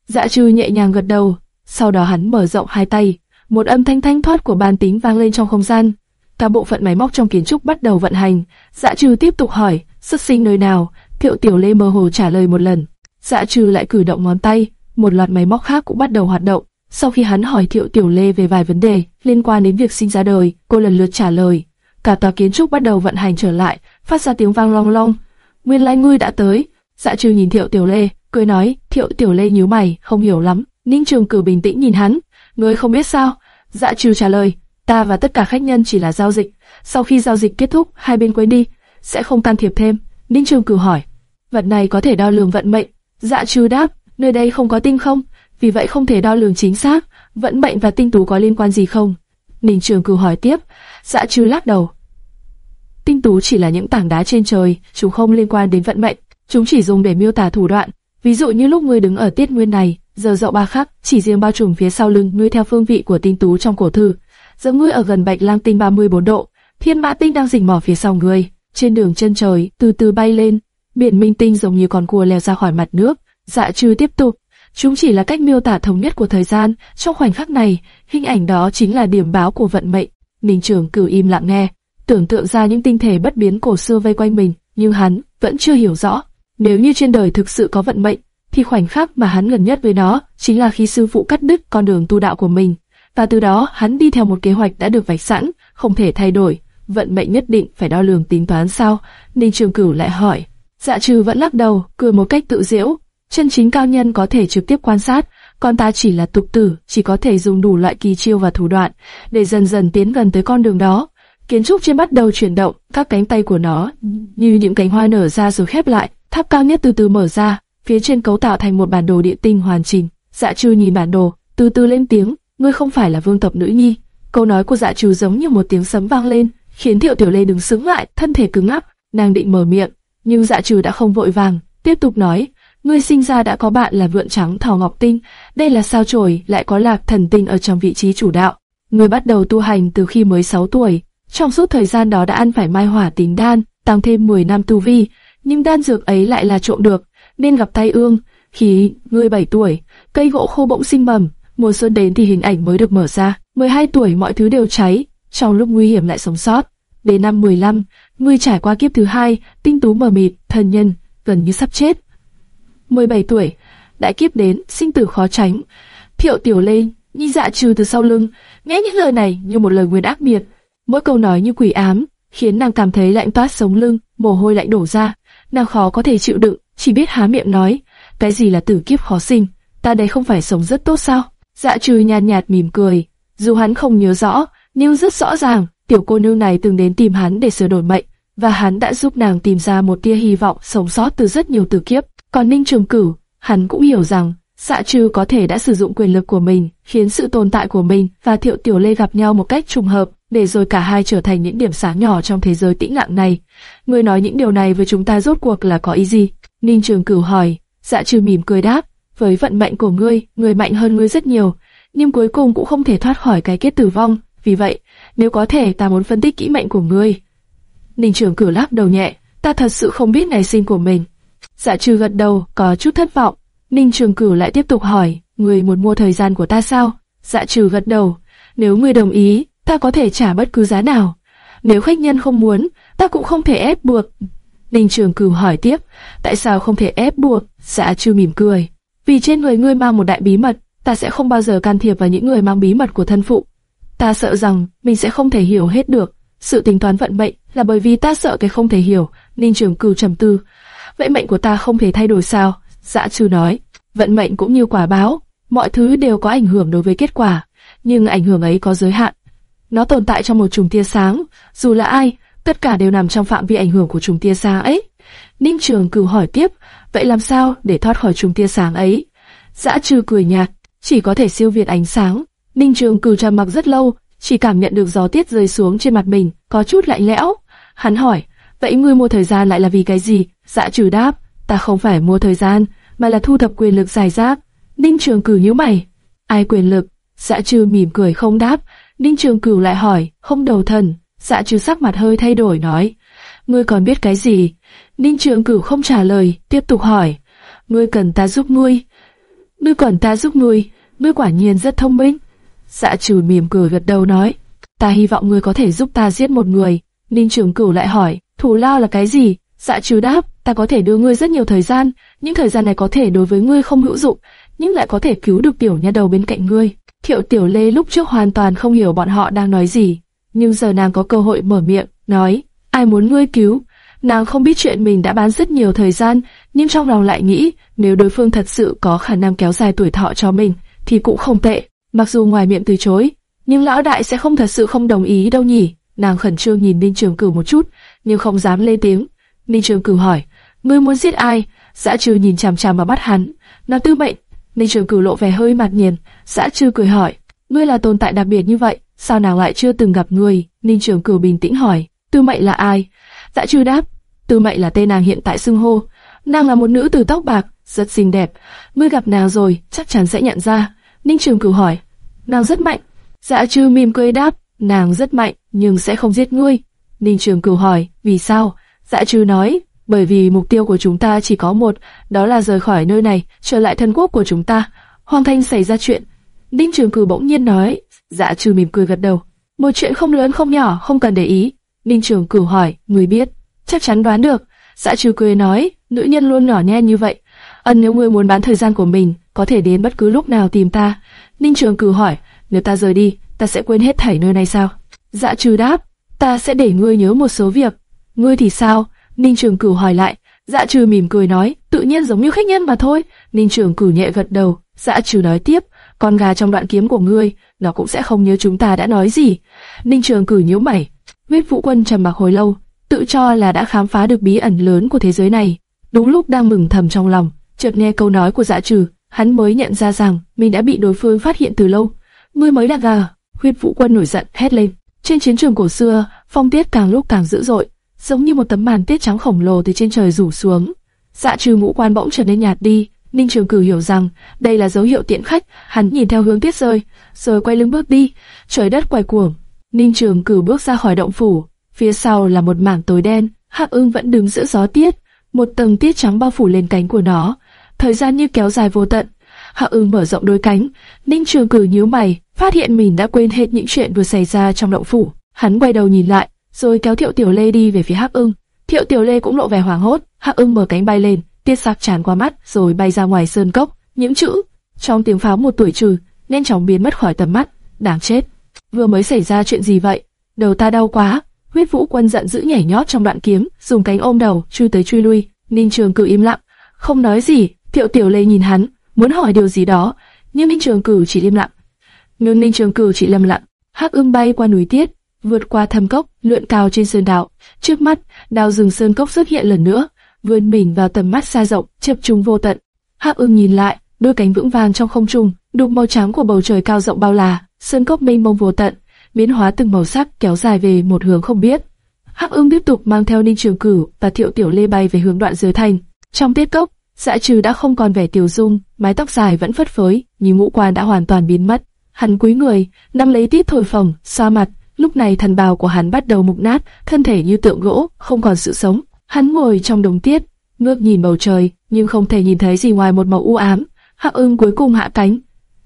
Dạ trừ nhẹ nhàng gật đầu, sau đó hắn mở rộng hai tay, một âm thanh thanh thoát của bàn tính vang lên trong không gian. Cả bộ phận máy móc trong kiến trúc bắt đầu vận hành. Dạ trừ tiếp tục hỏi, xuất sinh nơi nào? Thiệu Tiểu Lê mơ hồ trả lời một lần. Dạ trừ lại cử động ngón tay, một loạt máy móc khác cũng bắt đầu hoạt động. Sau khi hắn hỏi Thiệu Tiểu Lê về vài vấn đề liên quan đến việc sinh ra đời, cô lần lượt trả lời. Cả tòa kiến trúc bắt đầu vận hành trở lại, phát ra tiếng vang long long. Nguyên lai ngươi đã tới. Dạ trừ nhìn Thiệu Tiểu Lê, cười nói, Thiệu Tiểu Lê nhíu mày, không hiểu lắm. Ninh Trường Cử bình tĩnh nhìn hắn, ngươi không biết sao? Dạ trừ trả lời, ta và tất cả khách nhân chỉ là giao dịch. Sau khi giao dịch kết thúc, hai bên quên đi, sẽ không can thiệp thêm. Ninh Trường Cử hỏi, vật này có thể đo lường vận mệnh? Dạ trừ đáp, nơi đây không có tinh không, vì vậy không thể đo lường chính xác. Vận mệnh và tinh tú có liên quan gì không? Ninh Trường Cử hỏi tiếp, dạ trừ lắc đầu. Tinh tú chỉ là những tảng đá trên trời, chúng không liên quan đến vận mệnh, chúng chỉ dùng để miêu tả thủ đoạn. Ví dụ như lúc ngươi đứng ở tiết nguyên này, giờ dậu ba khắc, chỉ riêng bao trùm phía sau lưng ngươi theo phương vị của tinh tú trong cổ thư. Giờ ngươi ở gần bạch lang tinh 34 độ, thiên mã tinh đang rình mò phía sau ngươi. Trên đường chân trời, từ từ bay lên, biển minh tinh giống như con cua leo ra khỏi mặt nước. Dạ trừ tiếp tục, chúng chỉ là cách miêu tả thống nhất của thời gian. Trong khoảnh khắc này, hình ảnh đó chính là điểm báo của vận mệnh. Ninh Trường cử im lặng nghe, tưởng tượng ra những tinh thể bất biến cổ xưa vây quanh mình, nhưng hắn vẫn chưa hiểu rõ. Nếu như trên đời thực sự có vận mệnh, thì khoảnh khắc mà hắn gần nhất với nó chính là khi sư phụ cắt đứt con đường tu đạo của mình, và từ đó hắn đi theo một kế hoạch đã được vạch sẵn, không thể thay đổi. Vận mệnh nhất định phải đo lường tính toán sao? Ninh Trường Cửu lại hỏi. Dạ trừ vẫn lắc đầu, cười một cách tự diễu. Chân chính cao nhân có thể trực tiếp quan sát, còn ta chỉ là tục tử, chỉ có thể dùng đủ loại kỳ chiêu và thủ đoạn để dần dần tiến gần tới con đường đó. Kiến trúc trên bắt đầu chuyển động, các cánh tay của nó như những cánh hoa nở ra rồi khép lại, tháp cao nhất từ từ mở ra, phía trên cấu tạo thành một bản đồ địa tinh hoàn chỉnh. Dạ trừ nhìn bản đồ, từ từ lên tiếng, ngươi không phải là vương tộc nữ nhi. Câu nói của dạ trừ giống như một tiếng sấm vang lên, khiến thiệu tiểu lê đứng sững lại, thân thể cứng ngắc, nàng định mở miệng, nhưng dạ trừ đã không vội vàng, tiếp tục nói, ngươi sinh ra đã có bạn là vượn trắng thảo ngọc tinh, đây là sao chổi, lại có lạc thần tinh ở trong vị trí chủ đạo. Ngươi bắt đầu tu hành từ khi mới 6 tuổi, trong suốt thời gian đó đã ăn phải mai hỏa tính đan, tăng thêm 10 năm tu vi, nhưng đan dược ấy lại là trộm được, nên gặp tay ương. Khi ngươi 7 tuổi, cây gỗ khô bỗng sinh mầm, mùa xuân đến thì hình ảnh mới được mở ra. 12 tuổi mọi thứ đều cháy, trong lúc nguy hiểm lại sống sót. Đến năm 15, ngươi trải qua kiếp thứ hai, tinh tú mờ mịt, thân nhân, gần như sắp chết. 17 tuổi, đại kiếp đến, sinh tử khó tránh. Thiệu tiểu lên, nhi dạ trừ từ sau lưng, nghe những lời này như một lời nguyền ác miệt. Mỗi câu nói như quỷ ám, khiến nàng cảm thấy lạnh toát sống lưng, mồ hôi lạnh đổ ra. Nàng khó có thể chịu đựng, chỉ biết há miệng nói, cái gì là tử kiếp khó sinh, ta đây không phải sống rất tốt sao? Dạ trừ nhàn nhạt, mỉm cười, dù hắn không nhớ rõ, nhưng rất rõ ràng, tiểu cô nương này từng đến tìm hắn để sửa đổi mệnh, và hắn đã giúp nàng tìm ra một tia hy vọng sống sót từ rất nhiều tử kiếp. Còn Ninh Trường Cửu, hắn cũng hiểu rằng, Dạ trừ có thể đã sử dụng quyền lực của mình, khiến sự tồn tại của mình và Thiệu Tiểu Lê gặp nhau một cách trùng hợp, để rồi cả hai trở thành những điểm sáng nhỏ trong thế giới tĩnh lặng này. Ngươi nói những điều này với chúng ta rốt cuộc là có ý gì? Ninh Trường Cửu hỏi. Dạ trừ mỉm cười đáp, với vận mệnh của ngươi, ngươi mạnh hơn ngươi rất nhiều, nhưng cuối cùng cũng không thể thoát khỏi cái kết tử vong. Vì vậy, nếu có thể, ta muốn phân tích kỹ mệnh của ngươi. Ninh Trường Cửu lắc đầu nhẹ, ta thật sự không biết ngày sinh của mình. Dạ trừ gật đầu, có chút thất vọng. Ninh Trường Cửu lại tiếp tục hỏi, ngươi muốn mua thời gian của ta sao? Dạ trừ gật đầu, nếu ngươi đồng ý, ta có thể trả bất cứ giá nào. Nếu khách nhân không muốn, ta cũng không thể ép buộc. Ninh Trường Cửu hỏi tiếp, tại sao không thể ép buộc? Dạ Trư mỉm cười, vì trên người ngươi mang một đại bí mật, ta sẽ không bao giờ can thiệp vào những người mang bí mật của thân phụ. Ta sợ rằng mình sẽ không thể hiểu hết được. Sự tính toán vận mệnh là bởi vì ta sợ cái không thể hiểu. Ninh Trường Cửu trầm tư, vậy mệnh của ta không thể thay đổi sao? Dạ Trư nói, vận mệnh cũng như quả báo, mọi thứ đều có ảnh hưởng đối với kết quả, nhưng ảnh hưởng ấy có giới hạn. Nó tồn tại trong một chùm tia sáng, dù là ai, tất cả đều nằm trong phạm vi ảnh hưởng của chùm tia sáng ấy. Ninh Trường Cửu hỏi tiếp, vậy làm sao để thoát khỏi chùm tia sáng ấy? Dã Trư cười nhạt, chỉ có thể siêu việt ánh sáng. Ninh Trường Cửu trầm mặc rất lâu, chỉ cảm nhận được gió tiết rơi xuống trên mặt mình, có chút lạnh lẽo. Hắn hỏi, vậy ngươi mua thời gian lại là vì cái gì? Dã Trừ đáp, ta không phải mua thời gian, mà là thu thập quyền lực giải rác. Ninh Trường Cửu nhíu mày, ai quyền lực? Dã Trừ mỉm cười không đáp. Ninh Trường Cửu lại hỏi, không đầu thần. dạ Trừ sắc mặt hơi thay đổi nói, ngươi còn biết cái gì? Ninh Trường Cửu không trả lời, tiếp tục hỏi, ngươi cần ta giúp ngươi? Ngươi cần ta giúp ngươi? Ngươi quả nhiên rất thông minh. Dạ trừ mỉm cười gật đầu nói, ta hy vọng ngươi có thể giúp ta giết một người. Ninh Trường Cửu lại hỏi, thủ lao là cái gì? Dạ trừ đáp, ta có thể đưa ngươi rất nhiều thời gian, những thời gian này có thể đối với ngươi không hữu dụng, nhưng lại có thể cứu được tiểu nha đầu bên cạnh ngươi. Thiệu Tiểu Lê lúc trước hoàn toàn không hiểu bọn họ đang nói gì, nhưng giờ nàng có cơ hội mở miệng, nói, ai muốn ngươi cứu? Nàng không biết chuyện mình đã bán rất nhiều thời gian, nhưng trong lòng lại nghĩ, nếu đối phương thật sự có khả năng kéo dài tuổi thọ cho mình, thì cũng không tệ. Mặc dù ngoài miệng từ chối, nhưng lão đại sẽ không thật sự không đồng ý đâu nhỉ. Nàng khẩn trương nhìn Ninh Trường Cửu một chút, nhưng không dám lên tiếng. Ninh Trường Cửu hỏi, ngươi muốn giết ai? Dã Trừ nhìn chằm chằm vào mắt hắn, nàng tư mệnh. Ninh Trường Cửu lộ vẻ hơi mặt nghiền, xã Trư cười hỏi, ngươi là tồn tại đặc biệt như vậy, sao nàng lại chưa từng gặp ngươi? Ninh Trường Cửu bình tĩnh hỏi, tư mệnh là ai? Dạ Trư đáp, tư mệnh là tên nàng hiện tại xưng hô. Nàng là một nữ tử tóc bạc, rất xinh đẹp. Ngươi gặp nàng rồi, chắc chắn sẽ nhận ra. Ninh Trường Cửu hỏi, nàng rất mạnh. Dạ Trư mỉm cười đáp, nàng rất mạnh, nhưng sẽ không giết ngươi. Ninh Trường Cửu hỏi, vì sao? Dạ Trư nói, bởi vì mục tiêu của chúng ta chỉ có một, đó là rời khỏi nơi này, trở lại thân quốc của chúng ta. Hoàng Thanh xảy ra chuyện. Ninh Trường Cửu bỗng nhiên nói, Dạ Trừ mỉm cười gật đầu. Một chuyện không lớn không nhỏ, không cần để ý. Ninh Trường Cửu hỏi, người biết? Chắc chắn đoán được. Dạ Trừ cười nói, nữ nhân luôn nhỏ nhen như vậy. Ân nếu ngươi muốn bán thời gian của mình, có thể đến bất cứ lúc nào tìm ta. Ninh Trường Cửu hỏi, nếu ta rời đi, ta sẽ quên hết thảy nơi này sao? Dạ Trừ đáp, ta sẽ để ngươi nhớ một số việc. Ngươi thì sao? Ninh Trường Cửu hỏi lại. Dạ Trừ mỉm cười nói, tự nhiên giống như khách nhân mà thôi. Ninh Trường Cửu nhẹ gật đầu. Dạ Trừ nói tiếp, con gà trong đoạn kiếm của ngươi, nó cũng sẽ không nhớ chúng ta đã nói gì. Ninh Trường Cửu nhíu mày. Huyết Vũ Quân trầm mặc hồi lâu, tự cho là đã khám phá được bí ẩn lớn của thế giới này. Đúng lúc đang mừng thầm trong lòng, chợt nghe câu nói của Dạ Trừ, hắn mới nhận ra rằng mình đã bị đối phương phát hiện từ lâu. Ngươi mới đặt gà. Huyết Vũ Quân nổi giận hét lên. Trên chiến trường cổ xưa, phong tiết càng lúc càng dữ dội, giống như một tấm màn tiết trắng khổng lồ từ trên trời rủ xuống. Dạ trừ ngũ quan bỗng trở nên nhạt đi, Ninh Trường Cử hiểu rằng đây là dấu hiệu tiện khách, hắn nhìn theo hướng tiết rơi, rồi quay lưng bước đi, trời đất quay cuồng. Ninh Trường Cử bước ra khỏi động phủ, phía sau là một mảng tối đen, Hắc Ưng vẫn đứng giữa gió tiết, một tầng tiết trắng bao phủ lên cánh của nó, thời gian như kéo dài vô tận. Hắc Ưng mở rộng đôi cánh, Ninh Trường Cử nhíu mày, phát hiện mình đã quên hết những chuyện vừa xảy ra trong động phủ. Hắn quay đầu nhìn lại, rồi kéo Thiệu Tiểu Lê đi về phía Hắc Ưng. Thiệu Tiểu Lê cũng lộ vẻ hoảng hốt, Hắc Ưng mở cánh bay lên, tiết sạc tràn qua mắt, rồi bay ra ngoài sơn cốc. Những chữ trong tiếng pháo một tuổi trừ, nên chóng biến mất khỏi tầm mắt. Đáng chết! Vừa mới xảy ra chuyện gì vậy? Đầu ta đau quá. Huyết Vũ Quân giận dữ nhảy nhót trong đoạn kiếm, dùng cánh ôm đầu, chui tới chui lui. Ninh Trường Cử im lặng, không nói gì. Thiệu Tiểu Lê nhìn hắn, muốn hỏi điều gì đó, nhưng Ninh Trường Cử chỉ im lặng. Nhưng Ninh Trường Cử chỉ lầm lặng. Hắc Ưng bay qua núi tiết, vượt qua thâm cốc, lượn cao trên sơn đạo. Trước mắt, đao rừng sơn cốc xuất hiện lần nữa, vươn mình vào tầm mắt xa rộng, chập trùng vô tận. Hắc Ưng nhìn lại, đôi cánh vững vàng trong không trung, đục màu trắng của bầu trời cao rộng bao la, sơn cốc mênh mông vô tận, biến hóa từng màu sắc kéo dài về một hướng không biết. Hắc Ưng tiếp tục mang theo Ninh Trường Cửu và Thiệu Tiểu Lê bay về hướng đoạn dưới thành. Trong tiết cốc, Dạ Trừ đã không còn vẻ tiểu dung, mái tóc dài vẫn phất phới, nhưng ngũ quan đã hoàn toàn biến mất. Hắn cúi người, nắm lấy tít thổi phồng, xoa mặt, Lúc này thần bào của hắn bắt đầu mục nát, thân thể như tượng gỗ, không còn sự sống. Hắn ngồi trong đống tiết, ngước nhìn bầu trời, nhưng không thể nhìn thấy gì ngoài một màu u ám. Hạ ưng cuối cùng hạ cánh.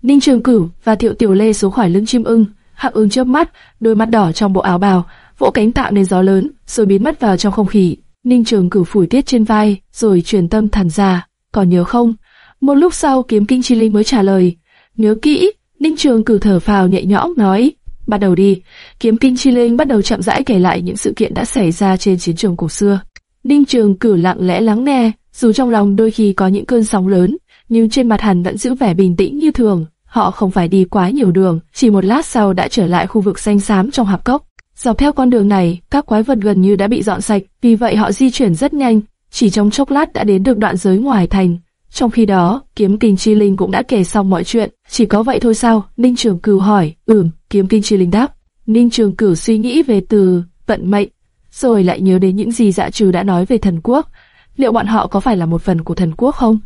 Ninh Trường Cửu và Thiệu Tiểu Lê xuống khỏi lưng chim ưng. Hạ ưng chớp mắt, đôi mắt đỏ trong bộ áo bào, vỗ cánh tạo nên gió lớn, rồi biến mất vào trong không khí. Ninh Trường Cửu phủi tiết trên vai, rồi truyền tâm thần ra. Còn nhớ không? Một lúc sau kiếm kinh chi linh mới trả lời. Nhớ kỹ. Ninh Trường Cửu thở phào nhẹ nhõm nói. Bắt đầu đi, kiếm kinh chi linh bắt đầu chậm rãi kể lại những sự kiện đã xảy ra trên chiến trường cổ xưa. Đinh Trường cử lặng lẽ lắng nghe, dù trong lòng đôi khi có những cơn sóng lớn, nhưng trên mặt hắn vẫn giữ vẻ bình tĩnh như thường. Họ không phải đi quá nhiều đường, chỉ một lát sau đã trở lại khu vực xanh xám trong hạp cốc. Dọc theo con đường này, các quái vật gần như đã bị dọn sạch, vì vậy họ di chuyển rất nhanh, chỉ trong chốc lát đã đến được đoạn giới ngoài thành. Trong khi đó, kiếm kinh chi linh cũng đã kể xong mọi chuyện, chỉ có vậy thôi sao? Ninh Trường Cừu hỏi, ừm, kiếm kinh chi linh đáp. Ninh Trường Cửu suy nghĩ về từ vận mệnh, rồi lại nhớ đến những gì dạ trừ đã nói về thần quốc. Liệu bọn họ có phải là một phần của thần quốc không?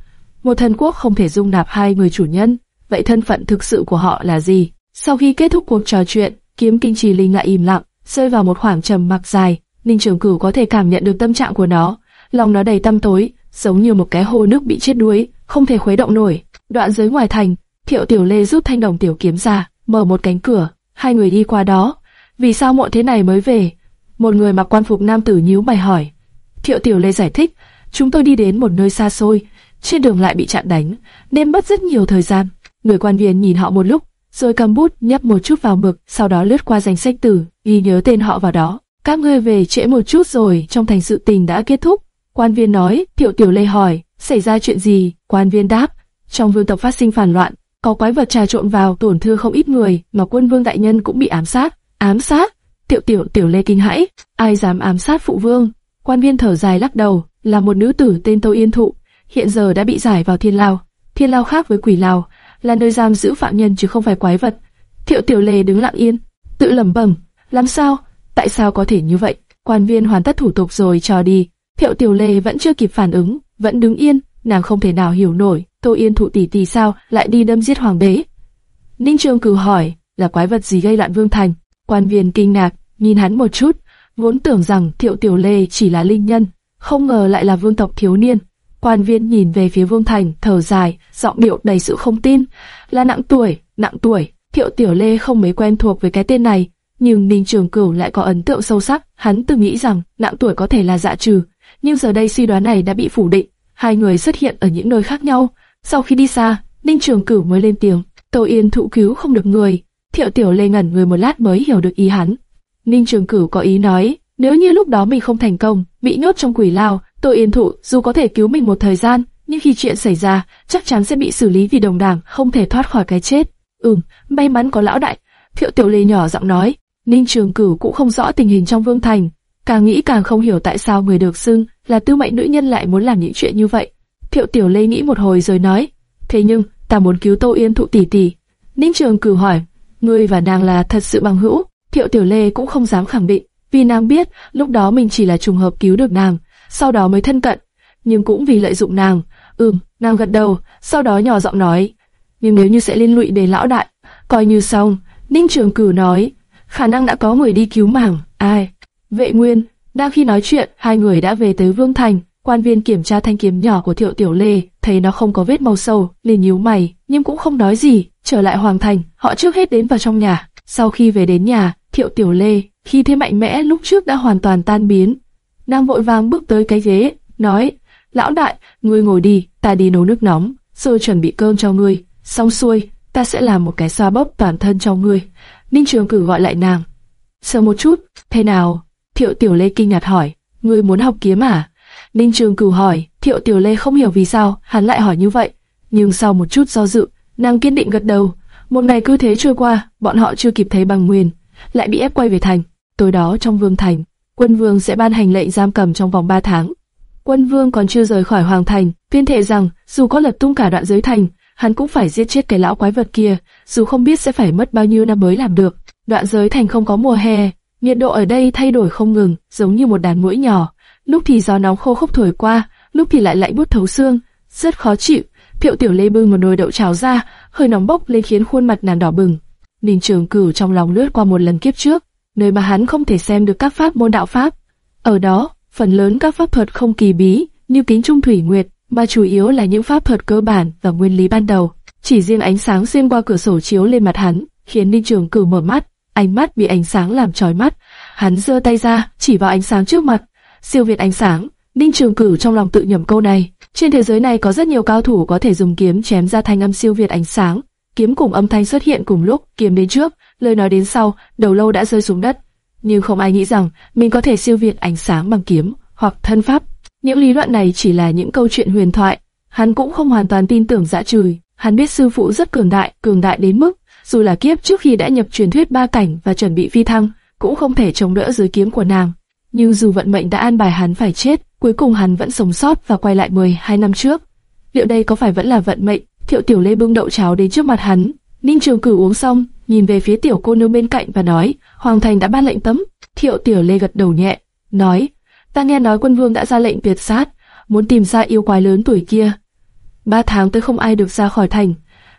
Một thần quốc không thể dung nạp hai người chủ nhân, vậy thân phận thực sự của họ là gì? Sau khi kết thúc cuộc trò chuyện, kiếm kinh trì linh lại im lặng, rơi vào một khoảng trầm mặc dài. Ninh Trường Cửu có thể cảm nhận được tâm trạng của nó, lòng nó đầy tăm tối, giống như một cái hồ nước bị chết đuối, không thể khuấy động nổi. Đoạn dưới ngoài thành, Thiệu Tiểu Lê rút thanh đồng tiểu kiếm ra, mở một cánh cửa, hai người đi qua đó. Vì sao muộn thế này mới về? Một người mặc quan phục nam tử nhíu mày hỏi. Thiệu Tiểu Lê giải thích, chúng tôi đi đến một nơi xa xôi, trên đường lại bị chặn đánh, nên mất rất nhiều thời gian. Người quan viên nhìn họ một lúc, rồi cầm bút nhấp một chút vào mực, sau đó lướt qua danh sách tử, ghi nhớ tên họ vào đó. Các ngươi về trễ một chút rồi, trong thành sự tình đã kết thúc. Quan viên nói, Thiệu Tiểu Lê hỏi, xảy ra chuyện gì? Quan viên đáp, trong vương tộc phát sinh phản loạn, có quái vật trà trộn vào tổn thương không ít người, mà quân vương đại nhân cũng bị ám sát. Ám sát? Tiểu Tiểu Tiểu Lê kinh hãi, ai dám ám sát phụ vương? Quan viên thở dài lắc đầu, là một nữ tử tên Tô Yên Thụ, hiện giờ đã bị giải vào thiên lao. Thiên lao khác với quỷ lao, là nơi giam giữ phạm nhân chứ không phải quái vật. Thiệu Tiểu Lê đứng lặng yên, tự lẩm bẩm, làm sao? Tại sao có thể như vậy? Quan viên hoàn tất thủ tục rồi cho đi. Thiệu Tiểu Lê vẫn chưa kịp phản ứng, vẫn đứng yên, nàng không thể nào hiểu nổi, Tô Yên Thụ tỷ tỷ sao lại đi đâm giết hoàng đế. Ninh Trường Cửu hỏi, là quái vật gì gây loạn vương thành? Quan viên kinh ngạc, nhìn hắn một chút, vốn tưởng rằng Thiệu Tiểu Lê chỉ là linh nhân, không ngờ lại là vương tộc thiếu niên. Quan viên nhìn về phía Vương Thành, thở dài, giọng điệu đầy sự không tin. Là nặng tuổi, nặng tuổi. Thiệu Tiểu Lê không mấy quen thuộc với cái tên này, nhưng Ninh Trường Cửu lại có ấn tượng sâu sắc. Hắn từng nghĩ rằng nặng tuổi có thể là dạ trừ, nhưng giờ đây suy đoán này đã bị phủ định. Hai người xuất hiện ở những nơi khác nhau. Sau khi đi xa, Ninh Trường Cửu mới lên tiếng. Tô Yên thụ cứu không được người. Thiệu Tiểu Lê ngẩn người một lát mới hiểu được ý hắn. Ninh Trường Cửu có ý nói, nếu như lúc đó mình không thành công, bị nhốt trong quỷ lao, Tô Yên Thụ dù có thể cứu mình một thời gian, nhưng khi chuyện xảy ra, chắc chắn sẽ bị xử lý vì đồng đảng, không thể thoát khỏi cái chết. Ừm, may mắn có lão đại. Thiệu Tiểu Lê nhỏ giọng nói. Ninh Trường Cửu cũng không rõ tình hình trong Vương Thành, càng nghĩ càng không hiểu tại sao người được xưng là tư mệnh nữ nhân lại muốn làm những chuyện như vậy. Thiệu Tiểu Lê nghĩ một hồi rồi nói, thế nhưng ta muốn cứu Tô Yên Thụ tỷ tỷ. Ninh Trường cử hỏi, ngươi và nàng là thật sự bằng hữu? Thiệu Tiểu Lê cũng không dám khẳng định, vì nàng biết lúc đó mình chỉ là trùng hợp cứu được nàng, sau đó mới thân cận, nhưng cũng vì lợi dụng nàng. Ừm, nàng gật đầu, sau đó nhỏ giọng nói, nhưng nếu như sẽ liên lụy đến lão đại, coi như xong. Ninh Trường Cửu nói, khả năng đã có người đi cứu mảng, ai? Vệ Nguyên. Đang khi nói chuyện, hai người đã về tới Vương Thành. Quan viên kiểm tra thanh kiếm nhỏ của Thiệu Tiểu Lê, thấy nó không có vết màu sâu, liền nhíu mày, nhưng cũng không nói gì. Trở lại Hoàng Thành, họ trước hết đến vào trong nhà. Sau khi về đến nhà, Thiệu Tiểu Lê, khi thế mạnh mẽ lúc trước đã hoàn toàn tan biến, Nàng vội vàng bước tới cái ghế, nói, lão đại, ngươi ngồi đi, ta đi nấu nước nóng, rồi chuẩn bị cơm cho ngươi. Xong xuôi, ta sẽ làm một cái xoa bóp toàn thân cho ngươi. Ninh Trường Cử gọi lại nàng. Chờ một chút, thế nào? Thiệu Tiểu Lê kinh ngạc hỏi, ngươi muốn học kiếm à? Ninh Trường cửu hỏi, Thiệu Tiểu Lê không hiểu vì sao hắn lại hỏi như vậy. Nhưng sau một chút do dự, nàng kiên định gật đầu. Một ngày cứ thế trôi qua, bọn họ chưa kịp thấy bằng nguyên, lại bị ép quay về thành. Tối đó trong vương thành, quân vương sẽ ban hành lệnh giam cầm trong vòng 3 tháng. Quân vương còn chưa rời khỏi hoàng thành, tuyên thệ rằng dù có lật tung cả đoạn giới thành, hắn cũng phải giết chết cái lão quái vật kia, dù không biết sẽ phải mất bao nhiêu năm mới làm được. Đoạn giới thành không có mùa hè, nhiệt độ ở đây thay đổi không ngừng, giống như một đàn muỗi nhỏ. Lúc thì gió nóng khô khốc thổi qua, lúc thì lại lạnh buốt thấu xương, rất khó chịu. Thiệu Tiểu Lê bưng một nồi đậu trào ra, hơi nóng bốc lên khiến khuôn mặt nàng đỏ bừng. Ninh Trường Cửu trong lòng lướt qua một lần kiếp trước, nơi mà hắn không thể xem được các pháp môn đạo pháp. Ở đó, phần lớn các pháp thuật không kỳ bí như kính trung thủy nguyệt, mà chủ yếu là những pháp thuật cơ bản và nguyên lý ban đầu. Chỉ riêng ánh sáng xuyên qua cửa sổ chiếu lên mặt hắn, khiến Ninh Trường Cửu mở mắt, ánh mắt bị ánh sáng làm chói mắt. Hắn giơ tay ra, chỉ vào ánh sáng trước mặt, siêu việt ánh sáng. Ninh Trường Cửu trong lòng tự nhẩm câu này. Trên thế giới này có rất nhiều cao thủ có thể dùng kiếm chém ra thanh âm siêu việt ánh sáng. Kiếm cùng âm thanh xuất hiện cùng lúc, kiếm đến trước, lời nói đến sau, đầu lâu đã rơi xuống đất. Nhưng không ai nghĩ rằng mình có thể siêu việt ánh sáng bằng kiếm hoặc thân pháp. Những lý luận này chỉ là những câu chuyện huyền thoại. Hắn cũng không hoàn toàn tin tưởng dã trùi. Hắn biết sư phụ rất cường đại, cường đại đến mức dù là kiếp trước khi đã nhập truyền thuyết ba cảnh và chuẩn bị phi thăng, cũng không thể chống đỡ dưới kiếm của nàng. Nhưng dù vận mệnh đã an bài hắn phải chết, cuối cùng hắn vẫn sống sót và quay lại 12 năm trước. Liệu đây có phải vẫn là vận mệnh? Thiệu Tiểu Lê bưng đậu cháo đến trước mặt hắn. Ninh Trường Cửu uống xong, nhìn về phía tiểu cô nương bên cạnh và nói, Hoàng Thành đã ban lệnh tấm. Thiệu Tiểu Lê gật đầu nhẹ, nói, ta nghe nói quân vương đã ra lệnh tuyệt sát, muốn tìm ra yêu quái lớn tuổi kia. Ba tháng tới không ai được ra khỏi thành.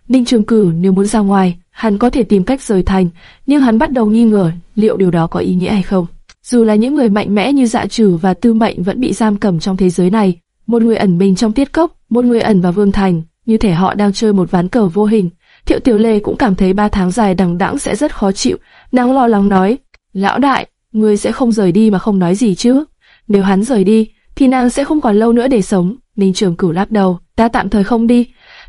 Ninh Trường Cửu nếu muốn ra ngoài, hắn có thể tìm cách rời thành, nhưng hắn bắt đầu nghi ngờ liệu điều đó có ý nghĩa hay không. Dù là những người mạnh mẽ như dạ trừ và tư mệnh vẫn bị giam cầm trong thế giới này, một người ẩn mình trong tiết cốc, một người ẩn vào vương thành, như thể họ đang chơi một ván cờ vô hình. Thiệu Tiểu Lê cũng cảm thấy ba tháng dài đằng đẵng sẽ rất khó chịu, nàng lo lắng nói, lão đại, ngươi sẽ không rời đi mà không nói gì chứ? Nếu hắn rời đi, thì nàng sẽ không còn lâu nữa để sống. Ninh Trường Cửu lắc đầu, ta tạm thời không đi.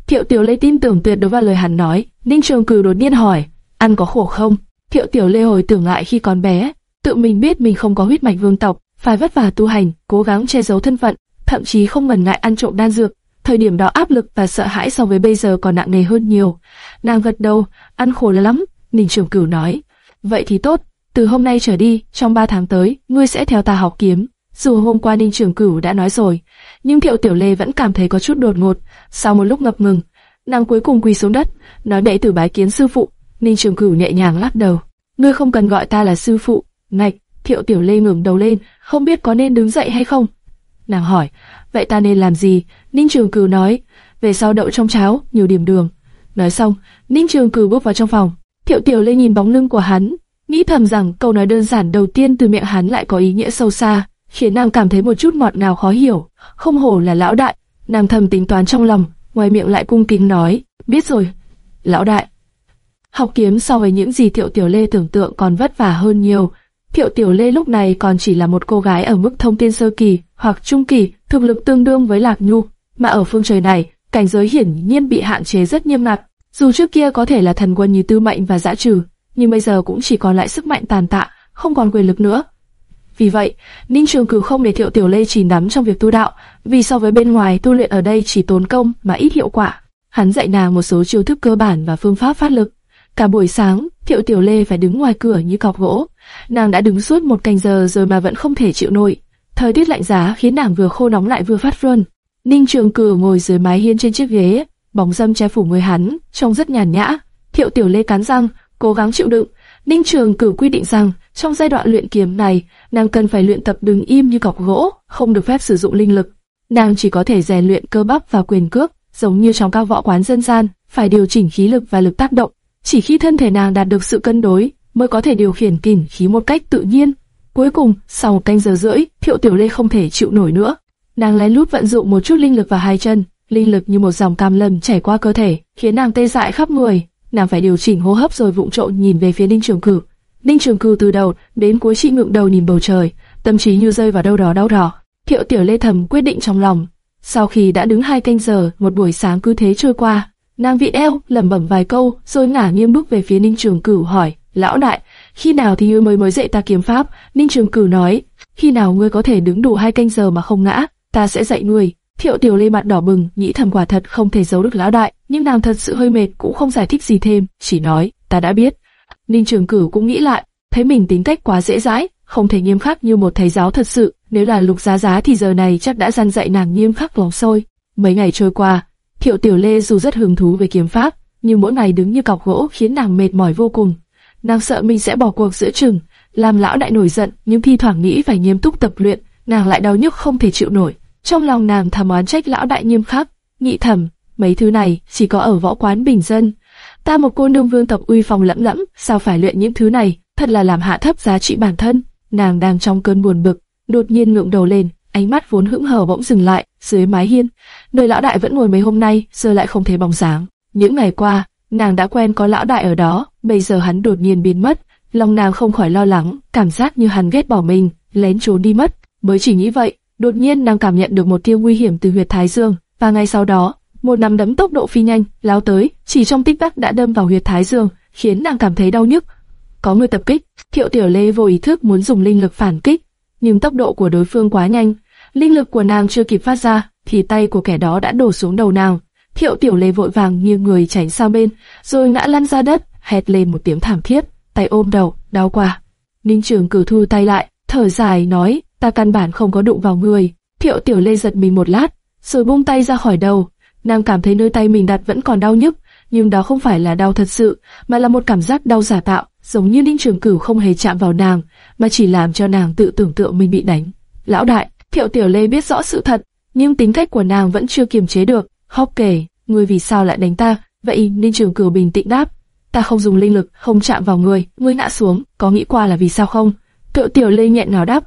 Thiệu Tiểu Lê tin tưởng tuyệt đối vào lời hắn nói. Ninh Trường Cửu đột nhiên hỏi, ăn có khổ không? Thiệu Tiểu Lê hồi tưởng lại khi còn bé, tự mình biết mình không có huyết mạch vương tộc, phải vất vả tu hành, cố gắng che giấu thân phận, thậm chí không ngần ngại ăn trộm đan dược. Thời điểm đó áp lực và sợ hãi so với bây giờ còn nặng nề hơn nhiều. Nàng gật đầu, ăn khổ lắm. Ninh Trường Cửu nói, vậy thì tốt, từ hôm nay trở đi, trong ba tháng tới, ngươi sẽ theo ta học kiếm. Dù hôm qua Ninh Trường Cửu đã nói rồi, nhưng Thiệu Tiểu Lê vẫn cảm thấy có chút đột ngột. Sau một lúc ngập ngừng, nàng cuối cùng quỳ xuống đất, nói đệ tử bái kiến sư phụ. Ninh Trường Cửu nhẹ nhàng lắc đầu, ngươi không cần gọi ta là sư phụ. Ngạch, Thiệu Tiểu Lê ngẩng đầu lên, không biết có nên đứng dậy hay không. Nàng hỏi, vậy ta nên làm gì? Ninh Trường Cửu nói, về sau đậu trong cháo, nhiều điểm đường. Nói xong, Ninh Trường Cửu bước vào trong phòng. Thiệu Tiểu Lê nhìn bóng lưng của hắn, nghĩ thầm rằng câu nói đơn giản đầu tiên từ miệng hắn lại có ý nghĩa sâu xa, khiến nàng cảm thấy một chút ngọt ngào khó hiểu. Không hổ là lão đại, nàng thầm tính toán trong lòng, ngoài miệng lại cung kính nói, biết rồi, lão đại. Học kiếm so với những gì Thiệu Tiểu Lê tưởng tượng còn vất vả hơn nhiều. Thiệu Tiểu Lê lúc này còn chỉ là một cô gái ở mức thông tiên sơ kỳ hoặc trung kỳ, thực lực tương đương với Lạc Nhu, mà ở phương trời này, cảnh giới hiển nhiên bị hạn chế rất nghiêm ngặt. Dù trước kia có thể là thần quân như Tư Mệnh và Dã Trừ, nhưng bây giờ cũng chỉ còn lại sức mạnh tàn tạ, không còn quyền lực nữa. Vì vậy, Ninh Trường Cửu không để Thiệu Tiểu Lê chìm đắm trong việc tu đạo, vì so với bên ngoài tu luyện ở đây chỉ tốn công mà ít hiệu quả. Hắn dạy nàng một số chiêu thức cơ bản và phương pháp phát lực. Cả buổi sáng, Thiệu Tiểu Lê phải đứng ngoài cửa như cọc gỗ. Nàng đã đứng suốt một canh giờ rồi mà vẫn không thể chịu nổi. Thời tiết lạnh giá khiến nàng vừa khô nóng lại vừa phát run. Ninh Trường Cửu ngồi dưới mái hiên trên chiếc ghế, bóng dâm che phủ người hắn, trông rất nhàn nhã. Thiệu Tiểu Lê cắn răng, cố gắng chịu đựng. Ninh Trường cử quy định rằng trong giai đoạn luyện kiếm này, nàng cần phải luyện tập đứng im như cọc gỗ, không được phép sử dụng linh lực. Nàng chỉ có thể rèn luyện cơ bắp và quyền cước, giống như trong các võ quán dân gian, phải điều chỉnh khí lực và lực tác động. Chỉ khi thân thể nàng đạt được sự cân đối, mới có thể điều khiển kình khí một cách tự nhiên. Cuối cùng, sau một canh giờ rưỡi, Thiệu Tiểu Lê không thể chịu nổi nữa. Nàng lén lút vận dụng một chút linh lực vào hai chân, linh lực như một dòng cam lâm chảy qua cơ thể, khiến nàng tê dại khắp người. Nàng phải điều chỉnh hô hấp rồi vụng trộn nhìn về phía Ninh Trường Cử. Ninh Trường Cử từ đầu đến cuối chỉ ngượng đầu nhìn bầu trời, tâm trí như rơi vào đâu đó đau đỏ. Thiệu Tiểu Lê thầm quyết định trong lòng. Sau khi đã đứng hai canh giờ, một buổi sáng cứ thế trôi qua, nàng vị eo lẩm bẩm vài câu, rồi ngả nghiêng bước về phía Ninh Trường Cửu hỏi: "Lão đại, khi nào thì ngươi mới mới dạy ta kiếm pháp?" Ninh Trường Cửu nói: "Khi nào ngươi có thể đứng đủ hai canh giờ mà không ngã, ta sẽ dạy ngươi." Thiệu Tiểu Lê mặt đỏ bừng, nghĩ thầm quả thật không thể giấu được lão đại, nhưng nàng thật sự hơi mệt cũng không giải thích gì thêm, chỉ nói, ta đã biết. Ninh Trường Cửu cũng nghĩ lại, thấy mình tính cách quá dễ dãi, không thể nghiêm khắc như một thầy giáo thật sự, nếu là Lục Giá Giá thì giờ này chắc đã gian dạy nàng nghiêm khắc lòng sôi. Mấy ngày trôi qua, Thiệu Tiểu Lê dù rất hứng thú về kiếm pháp, nhưng mỗi ngày đứng như cọc gỗ khiến nàng mệt mỏi vô cùng. Nàng sợ mình sẽ bỏ cuộc giữa chừng, làm lão đại nổi giận, nhưng thi thoảng nghĩ phải nghiêm túc tập luyện, nàng lại đau nhức không thể chịu nổi. Trong lòng nàng thầm oán trách lão đại nghiêm khắc, nghĩ thầm, mấy thứ này chỉ có ở võ quán bình dân. Ta một cô nương vương tộc uy phong lẫm lẫm, sao phải luyện những thứ này, thật là làm hạ thấp giá trị bản thân. Nàng đang trong cơn buồn bực, đột nhiên ngượng đầu lên, ánh mắt vốn hững hờ bỗng dừng lại, dưới mái hiên, nơi lão đại vẫn ngồi mấy hôm nay, giờ lại không thấy bóng dáng. Những ngày qua, nàng đã quen có lão đại ở đó, bây giờ hắn đột nhiên biến mất, lòng nàng không khỏi lo lắng, cảm giác như hắn ghét bỏ mình, lén trốn đi mất. Mới chỉ nghĩ vậy, Đột nhiên nàng cảm nhận được một tia nguy hiểm từ huyệt thái dương, và ngay sau đó, một nắm đấm tốc độ phi nhanh lao tới, chỉ trong tích tắc đã đâm vào huyệt thái dương, khiến nàng cảm thấy đau nhức. Có người tập kích, Thiệu Tiểu Lê vô ý thức muốn dùng linh lực phản kích, nhưng tốc độ của đối phương quá nhanh, linh lực của nàng chưa kịp phát ra, thì tay của kẻ đó đã đổ xuống đầu nàng. Thiệu Tiểu Lê vội vàng như người tránh sang bên, rồi ngã lăn ra đất, hét lên một tiếng thảm thiết, tay ôm đầu, đau quá. Ninh Trường cử thu tay lại, thở dài nói, ta căn bản không có đụng vào người. Thiệu Tiểu Lê giật mình một lát, rồi buông tay ra khỏi đầu. Nàng cảm thấy nơi tay mình đặt vẫn còn đau nhức, nhưng đó không phải là đau thật sự, mà là một cảm giác đau giả tạo, giống như Ninh Trường Cửu không hề chạm vào nàng, mà chỉ làm cho nàng tự tưởng tượng mình bị đánh. Lão đại, Thiệu Tiểu Lê biết rõ sự thật, nhưng tính cách của nàng vẫn chưa kiềm chế được. khóc kể, ngươi vì sao lại đánh ta? Vậy Ninh Trường Cửu bình tĩnh đáp, ta không dùng linh lực, không chạm vào người, ngươi ngã xuống, có nghĩ qua là vì sao không? Thiệu Tiểu Lê nhẹ nào đáp,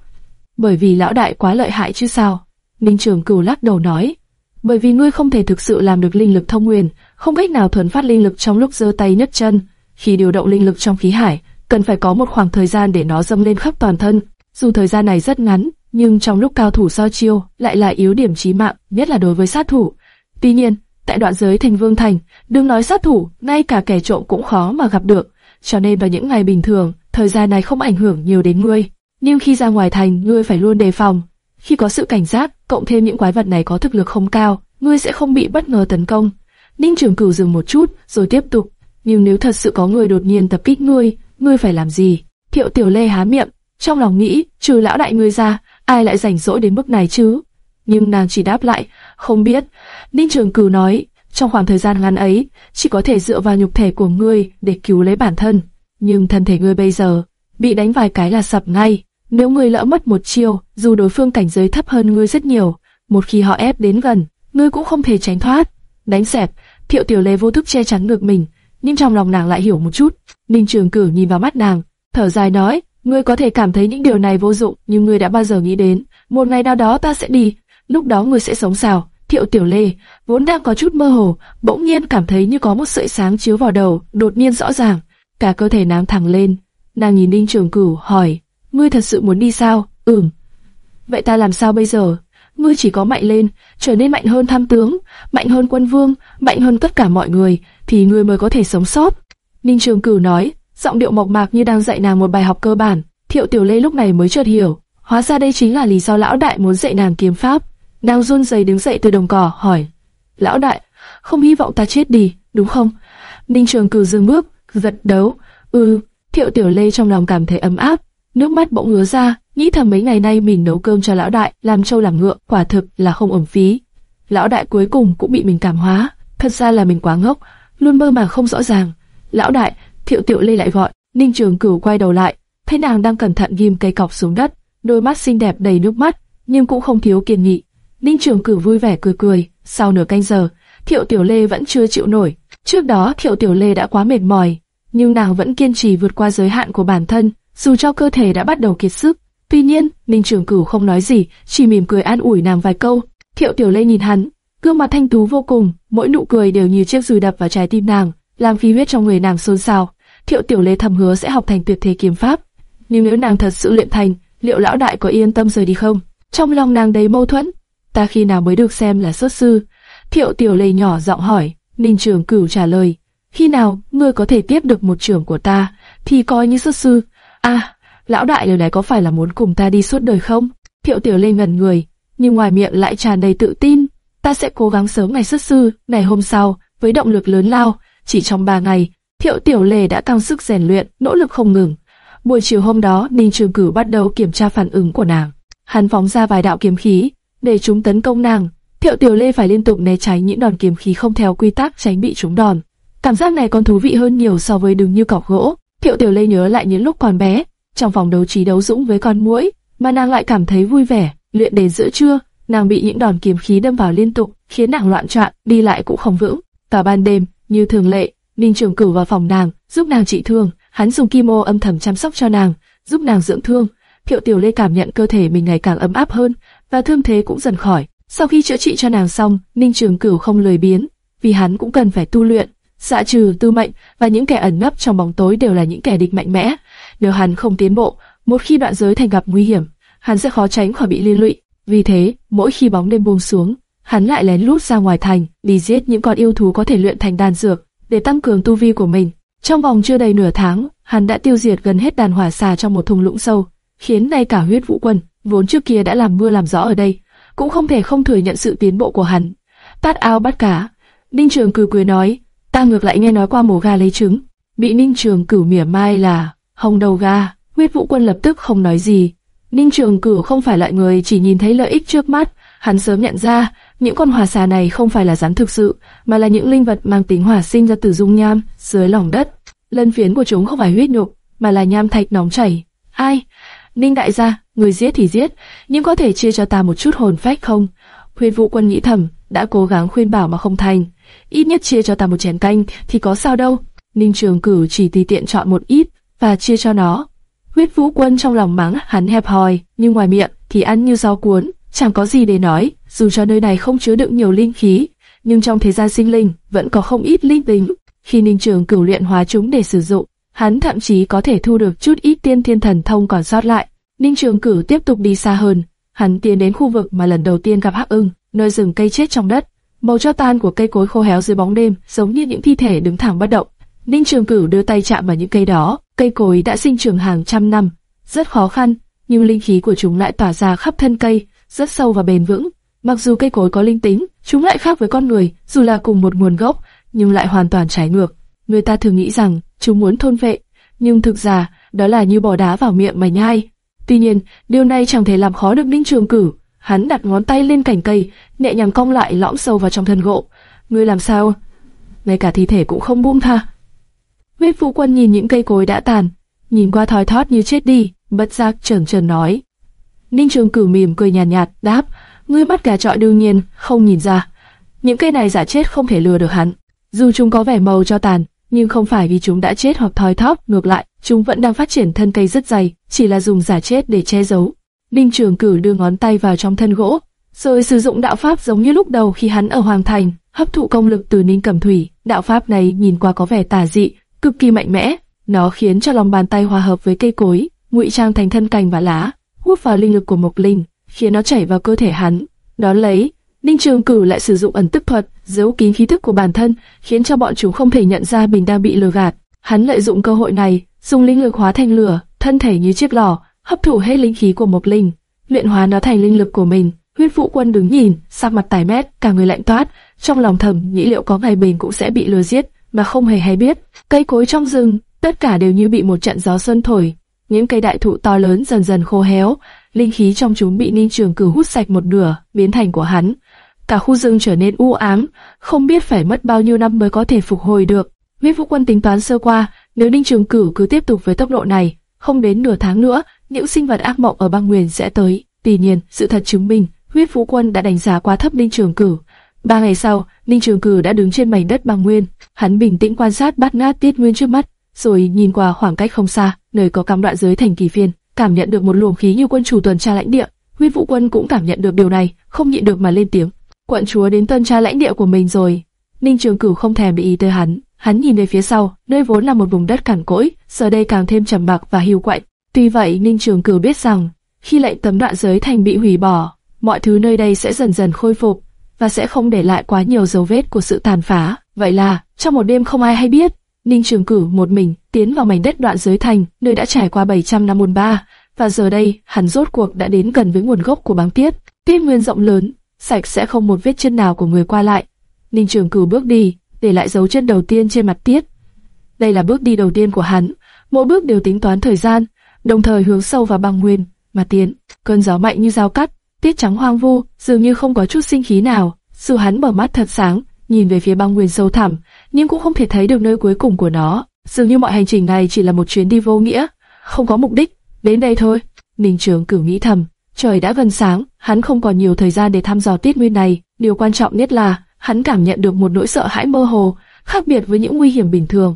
bởi vì lão đại quá lợi hại chứ sao? Ninh Trường Cửu lắc đầu nói, bởi vì ngươi không thể thực sự làm được linh lực thông nguyên, không cách nào thuần phát linh lực trong lúc giơ tay nhấc chân. Khi điều động linh lực trong khí hải, cần phải có một khoảng thời gian để nó dâng lên khắp toàn thân. Dù thời gian này rất ngắn, nhưng trong lúc cao thủ so chiêu lại là yếu điểm chí mạng, nhất là đối với sát thủ. Tuy nhiên, tại đoạn giới thành vương thành, đừng nói sát thủ, ngay cả kẻ trộm cũng khó mà gặp được. Cho nên vào những ngày bình thường, thời gian này không ảnh hưởng nhiều đến ngươi. Nhưng khi ra ngoài thành, ngươi phải luôn đề phòng. Khi có sự cảnh giác, cộng thêm những quái vật này có thực lực không cao, ngươi sẽ không bị bất ngờ tấn công. Ninh Trường Cửu dừng một chút, rồi tiếp tục. Nhưng nếu thật sự có người đột nhiên tập kích ngươi, ngươi phải làm gì? Thiệu Tiểu Lê há miệng, trong lòng nghĩ, trừ lão đại ngươi ra, ai lại rảnh rỗi đến mức này chứ? Nhưng nàng chỉ đáp lại, không biết. Ninh Trường Cửu nói, trong khoảng thời gian ngắn ấy, chỉ có thể dựa vào nhục thể của ngươi để cứu lấy bản thân. Nhưng thân thể ngươi bây giờ, bị đánh vài cái là sập ngay. Nếu ngươi lỡ mất một chiêu, dù đối phương cảnh giới thấp hơn ngươi rất nhiều, một khi họ ép đến gần, ngươi cũng không thể tránh thoát. Đánh xẹp, Thiệu Tiểu Lê vô thức che chắn ngược mình, nhưng trong lòng nàng lại hiểu một chút. Ninh Trường Cửu nhìn vào mắt nàng, thở dài nói, ngươi có thể cảm thấy những điều này vô dụng, nhưng ngươi đã bao giờ nghĩ đến, một ngày nào đó ta sẽ đi, lúc đó ngươi sẽ sống sao? Thiệu Tiểu Lê vốn đang có chút mơ hồ, bỗng nhiên cảm thấy như có một sợi sáng chiếu vào đầu, đột nhiên rõ ràng, cả cơ thể nàng thẳng lên. Nàng nhìn Ninh Trường Cửu hỏi, ngươi thật sự muốn đi sao? Ừm. Vậy ta làm sao bây giờ? Ngươi chỉ có mạnh lên, trở nên mạnh hơn tham tướng, mạnh hơn quân vương, mạnh hơn tất cả mọi người, thì ngươi mới có thể sống sót. Ninh Trường Cửu nói, giọng điệu mộc mạc như đang dạy nàng một bài học cơ bản. Thiệu Tiểu Lê lúc này mới chợt hiểu, hóa ra đây chính là lý do lão đại muốn dạy nàng kiếm pháp. Nàng run rẩy đứng dậy từ đồng cỏ, hỏi, lão đại, không hy vọng ta chết đi, đúng không? Ninh Trường Cửu dừng bước, gật đấu, ừ. Thiệu Tiểu Lê trong lòng cảm thấy ấm áp, nước mắt bỗng ứa ra, nghĩ thầm mấy ngày nay mình nấu cơm cho lão đại, làm trâu làm ngựa, quả thực là không ẩm phí. Lão đại cuối cùng cũng bị mình cảm hóa, thật ra là mình quá ngốc, luôn mơ màng không rõ ràng. Lão đại, Thiệu Tiểu Lê lại gọi, Ninh Trường Cửu quay đầu lại, thấy nàng đang cẩn thận ghim cây cọc xuống đất, đôi mắt xinh đẹp đầy nước mắt, nhưng cũng không thiếu kiên nghị. Ninh Trường Cửu vui vẻ cười cười, sau nửa canh giờ, Thiệu Tiểu Lê vẫn chưa chịu nổi. Trước đó Thiệu Tiểu Lê đã quá mệt mỏi, nhưng nàng vẫn kiên trì vượt qua giới hạn của bản thân, dù cho cơ thể đã bắt đầu kiệt sức. Tuy nhiên, Ninh Trường Cửu không nói gì, chỉ mỉm cười an ủi nàng vài câu. Thiệu Tiểu Lê nhìn hắn, gương mặt thanh tú vô cùng, mỗi nụ cười đều như chiếc dùi đập vào trái tim nàng, làm khí huyết trong người nàng xôn xao. Thiệu Tiểu Lê thầm hứa sẽ học thành tuyệt thế kiếm pháp, nhưng nếu nàng thật sự luyện thành, liệu lão đại có yên tâm rời đi không? Trong lòng nàng đầy mâu thuẫn, ta khi nào mới được xem là xuất sư? Thiệu Tiểu Lê nhỏ giọng hỏi, Ninh Trường Cửu trả lời, khi nào ngươi có thể tiếp được một trưởng của ta, thì coi như xuất sư. À, lão đại lời này có phải là muốn cùng ta đi suốt đời không? Thiệu Tiểu Lê ngẩn người, nhưng ngoài miệng lại tràn đầy tự tin. Ta sẽ cố gắng sớm ngày xuất sư, ngày hôm sau, với động lực lớn lao, chỉ trong ba ngày, Thiệu Tiểu Lê đã tăng sức rèn luyện, nỗ lực không ngừng. Buổi chiều hôm đó, Ninh Trường Cửu bắt đầu kiểm tra phản ứng của nàng. Hắn phóng ra vài đạo kiếm khí, để chúng tấn công nàng. Thiệu Tiểu Lê phải liên tục né tránh những đòn kiếm khí không theo quy tắc tránh bị chúng đòn. Cảm giác này còn thú vị hơn nhiều so với đứng như cọc gỗ. Thiệu Tiểu Lê nhớ lại những lúc còn bé, trong phòng đấu trí đấu dũng với con muỗi, mà nàng lại cảm thấy vui vẻ. Luyện đến giữa trưa, nàng bị những đòn kiếm khí đâm vào liên tục, khiến nàng loạn trọn, đi lại cũng không vững. Cả ban đêm, như thường lệ, Ninh Trường Cửu vào phòng nàng, giúp nàng trị thương. Hắn dùng kim ô âm thầm chăm sóc cho nàng, giúp nàng dưỡng thương. Thiệu Tiểu Lê cảm nhận cơ thể mình ngày càng ấm áp hơn, và thương thế cũng dần khỏi. Sau khi chữa trị cho nàng xong, Ninh Trường Cửu không lười biếng, vì hắn cũng cần phải tu luyện. Dạ trừ tư mệnh và những kẻ ẩn nấp trong bóng tối đều là những kẻ địch mạnh mẽ. Nếu hắn không tiến bộ, một khi đoạn giới thành gặp nguy hiểm, hắn sẽ khó tránh khỏi bị liên lụy. Vì thế, mỗi khi bóng đêm buông xuống, hắn lại lén lút ra ngoài thành, đi giết những con yêu thú có thể luyện thành đan dược, để tăng cường tu vi của mình. Trong vòng chưa đầy nửa tháng, hắn đã tiêu diệt gần hết đàn hỏa xà trong một thung lũng sâu, khiến ngay cả huyết vũ quân, vốn trước kia đã làm mưa làm gió ở đây, cũng không thể không thừa nhận sự tiến bộ của hắn. Tát ao bắt cá. Ninh Trường cười cười nói, ta ngược lại nghe nói qua mổ gà lấy trứng, bị Ninh Trường cửu mỉa mai là hồng đầu gà. Huyết vũ quân lập tức không nói gì. Ninh Trường cửu không phải loại người chỉ nhìn thấy lợi ích trước mắt, hắn sớm nhận ra những con hỏa xà này không phải là rắn thực sự, mà là những linh vật mang tính hỏa sinh ra từ dung nham dưới lòng đất. Lân phiến của chúng không phải huyết nhục, mà là nham thạch nóng chảy. Ai? Ninh đại gia, người giết thì giết, nhưng có thể chia cho ta một chút hồn phách không? Huyết Vũ Quân nghĩ thầm, đã cố gắng khuyên bảo mà không thành. Ít nhất chia cho ta một chén canh thì có sao đâu. Ninh Trường Cửu chỉ tùy tiện chọn một ít và chia cho nó. Huyết Vũ Quân trong lòng mắng hắn hẹp hòi, nhưng ngoài miệng thì ăn như rau cuốn, chẳng có gì để nói. Dù cho nơi này không chứa đựng nhiều linh khí, nhưng trong thế gian sinh linh vẫn có không ít linh tính. Khi Ninh Trường Cửu luyện hóa chúng để sử dụng, hắn thậm chí có thể thu được chút ít tiên thiên thần thông còn sót lại. Ninh Trường Cửu tiếp tục đi xa hơn, hắn tiến đến khu vực mà lần đầu tiên gặp Hắc Ưng, nơi rừng cây chết trong đất. màu cho tan của cây cối khô héo dưới bóng đêm, giống như những thi thể đứng thẳng bất động. Ninh Trường Cửu đưa tay chạm vào những cây đó, cây cối đã sinh trưởng hàng trăm năm, rất khó khăn, nhưng linh khí của chúng lại tỏa ra khắp thân cây, rất sâu và bền vững. Mặc dù cây cối có linh tính, chúng lại khác với con người, dù là cùng một nguồn gốc, nhưng lại hoàn toàn trái ngược. Người ta thường nghĩ rằng chúng muốn thôn vệ, nhưng thực ra đó là như bỏ đá vào miệng mà nhai. Tuy nhiên, điều này chẳng thể làm khó được Ninh Trường Cửu. Hắn đặt ngón tay lên cành cây, nhẹ nhàng cong lại lõm sâu vào trong thân gỗ. Ngươi làm sao? Ngay cả thi thể cũng không buông tha. Viết Vũ Quân nhìn những cây cối đã tàn, nhìn qua thoi thót như chết đi, bất giác trần trần nói. Ninh Trường Cửu mỉm cười nhàn nhạt, nhạt, đáp, ngươi bắt gà trọi đương nhiên không nhìn ra. Những cây này giả chết không thể lừa được hắn. Dù chúng có vẻ màu cho tàn, nhưng không phải vì chúng đã chết hoặc thoi thóp, ngược lại, chúng vẫn đang phát triển thân cây rất dày, chỉ là dùng giả chết để che giấu. Ninh Trường Cửu đưa ngón tay vào trong thân gỗ, rồi sử dụng đạo pháp giống như lúc đầu khi hắn ở Hoàng Thành, hấp thụ công lực từ Ninh Cẩm Thủy. Đạo pháp này nhìn qua có vẻ tà dị, cực kỳ mạnh mẽ, nó khiến cho lòng bàn tay hòa hợp với cây cối, ngụy trang thành thân cành và lá, hút vào linh lực của Mộc Linh, khiến nó chảy vào cơ thể hắn. Đó lấy, Ninh Trường Cửu lại sử dụng ẩn tức thuật, giấu kín khí thức của bản thân, khiến cho bọn chúng không thể nhận ra mình đang bị lừa gạt. Hắn lợi dụng cơ hội này, dùng linh lực hóa thành lửa, thân thể như chiếc lò, hấp thụ hết linh khí của Mộc Linh, luyện hóa nó thành linh lực của mình. Huyết Vũ Quân đứng nhìn, sắc mặt tái mét, cả người lạnh toát, trong lòng thầm nghĩ liệu có ngày mình cũng sẽ bị lừa giết, mà không hề hay biết. Cây cối trong rừng, tất cả đều như bị một trận gió xuân thổi, những cây đại thụ to lớn dần dần khô héo, linh khí trong chúng bị Ninh Trường Cửu hút sạch một nửa, biến thành của hắn. Cả khu rừng trở nên u ám, không biết phải mất bao nhiêu năm mới có thể phục hồi được. Viết Vũ Quân tính toán sơ qua, nếu Ninh Trường Cửu cứ tiếp tục với tốc độ này, không đến nửa tháng nữa, những sinh vật ác mộng ở băng nguyên sẽ tới. Tuy nhiên, sự thật chứng minh, huyết vũ quân đã đánh giá quá thấp Ninh Trường Cửu. Ba ngày sau, Ninh Trường Cửu đã đứng trên mảnh đất băng nguyên, hắn bình tĩnh quan sát bát ngát tiết nguyên trước mắt, rồi nhìn qua khoảng cách không xa, nơi có cắm đoạn giới thành kỳ phiên, cảm nhận được một luồng khí như quân chủ tuần tra lãnh địa. Huyết vũ quân cũng cảm nhận được điều này, không nhịn được mà lên tiếng. Quận chúa đến tuần tra lãnh địa của mình rồi. Ninh Trường Cửu không thèm bị ý tới hắn, hắn nhìn về phía sau, nơi vốn là một vùng đất cằn cỗi, giờ đây càng thêm trầm mặc và hiu quạnh. Tuy vậy, Ninh Trường Cửu biết rằng, khi lệnh tấm đoạn giới thành bị hủy bỏ, mọi thứ nơi đây sẽ dần dần khôi phục và sẽ không để lại quá nhiều dấu vết của sự tàn phá. Vậy là, trong một đêm không ai hay biết, Ninh Trường Cửu một mình tiến vào mảnh đất đoạn giới thành, nơi đã trải qua 700 năm buồn ba, và giờ đây, hắn rốt cuộc đã đến gần với nguồn gốc của băng tiết. Tiết nguyên rộng lớn, sạch sẽ không một vết chân nào của người qua lại. Ninh Trường Cửu bước đi, để lại dấu chân đầu tiên trên mặt tiết. Đây là bước đi đầu tiên của hắn, mỗi bước đều tính toán thời gian, đồng thời hướng sâu vào băng nguyên mà tiến. Cơn gió mạnh như dao cắt, tiết trắng hoang vu, dường như không có chút sinh khí nào. Dù hắn mở mắt thật sáng, nhìn về phía băng nguyên sâu thẳm, nhưng cũng không thể thấy được nơi cuối cùng của nó. Dường như mọi hành trình này chỉ là một chuyến đi vô nghĩa, không có mục đích. Đến đây thôi. Ninh Trường Cửu nghĩ thầm. Trời đã gần sáng, hắn không còn nhiều thời gian để thăm dò tiết nguyên này. Điều quan trọng nhất là hắn cảm nhận được một nỗi sợ hãi mơ hồ, khác biệt với những nguy hiểm bình thường.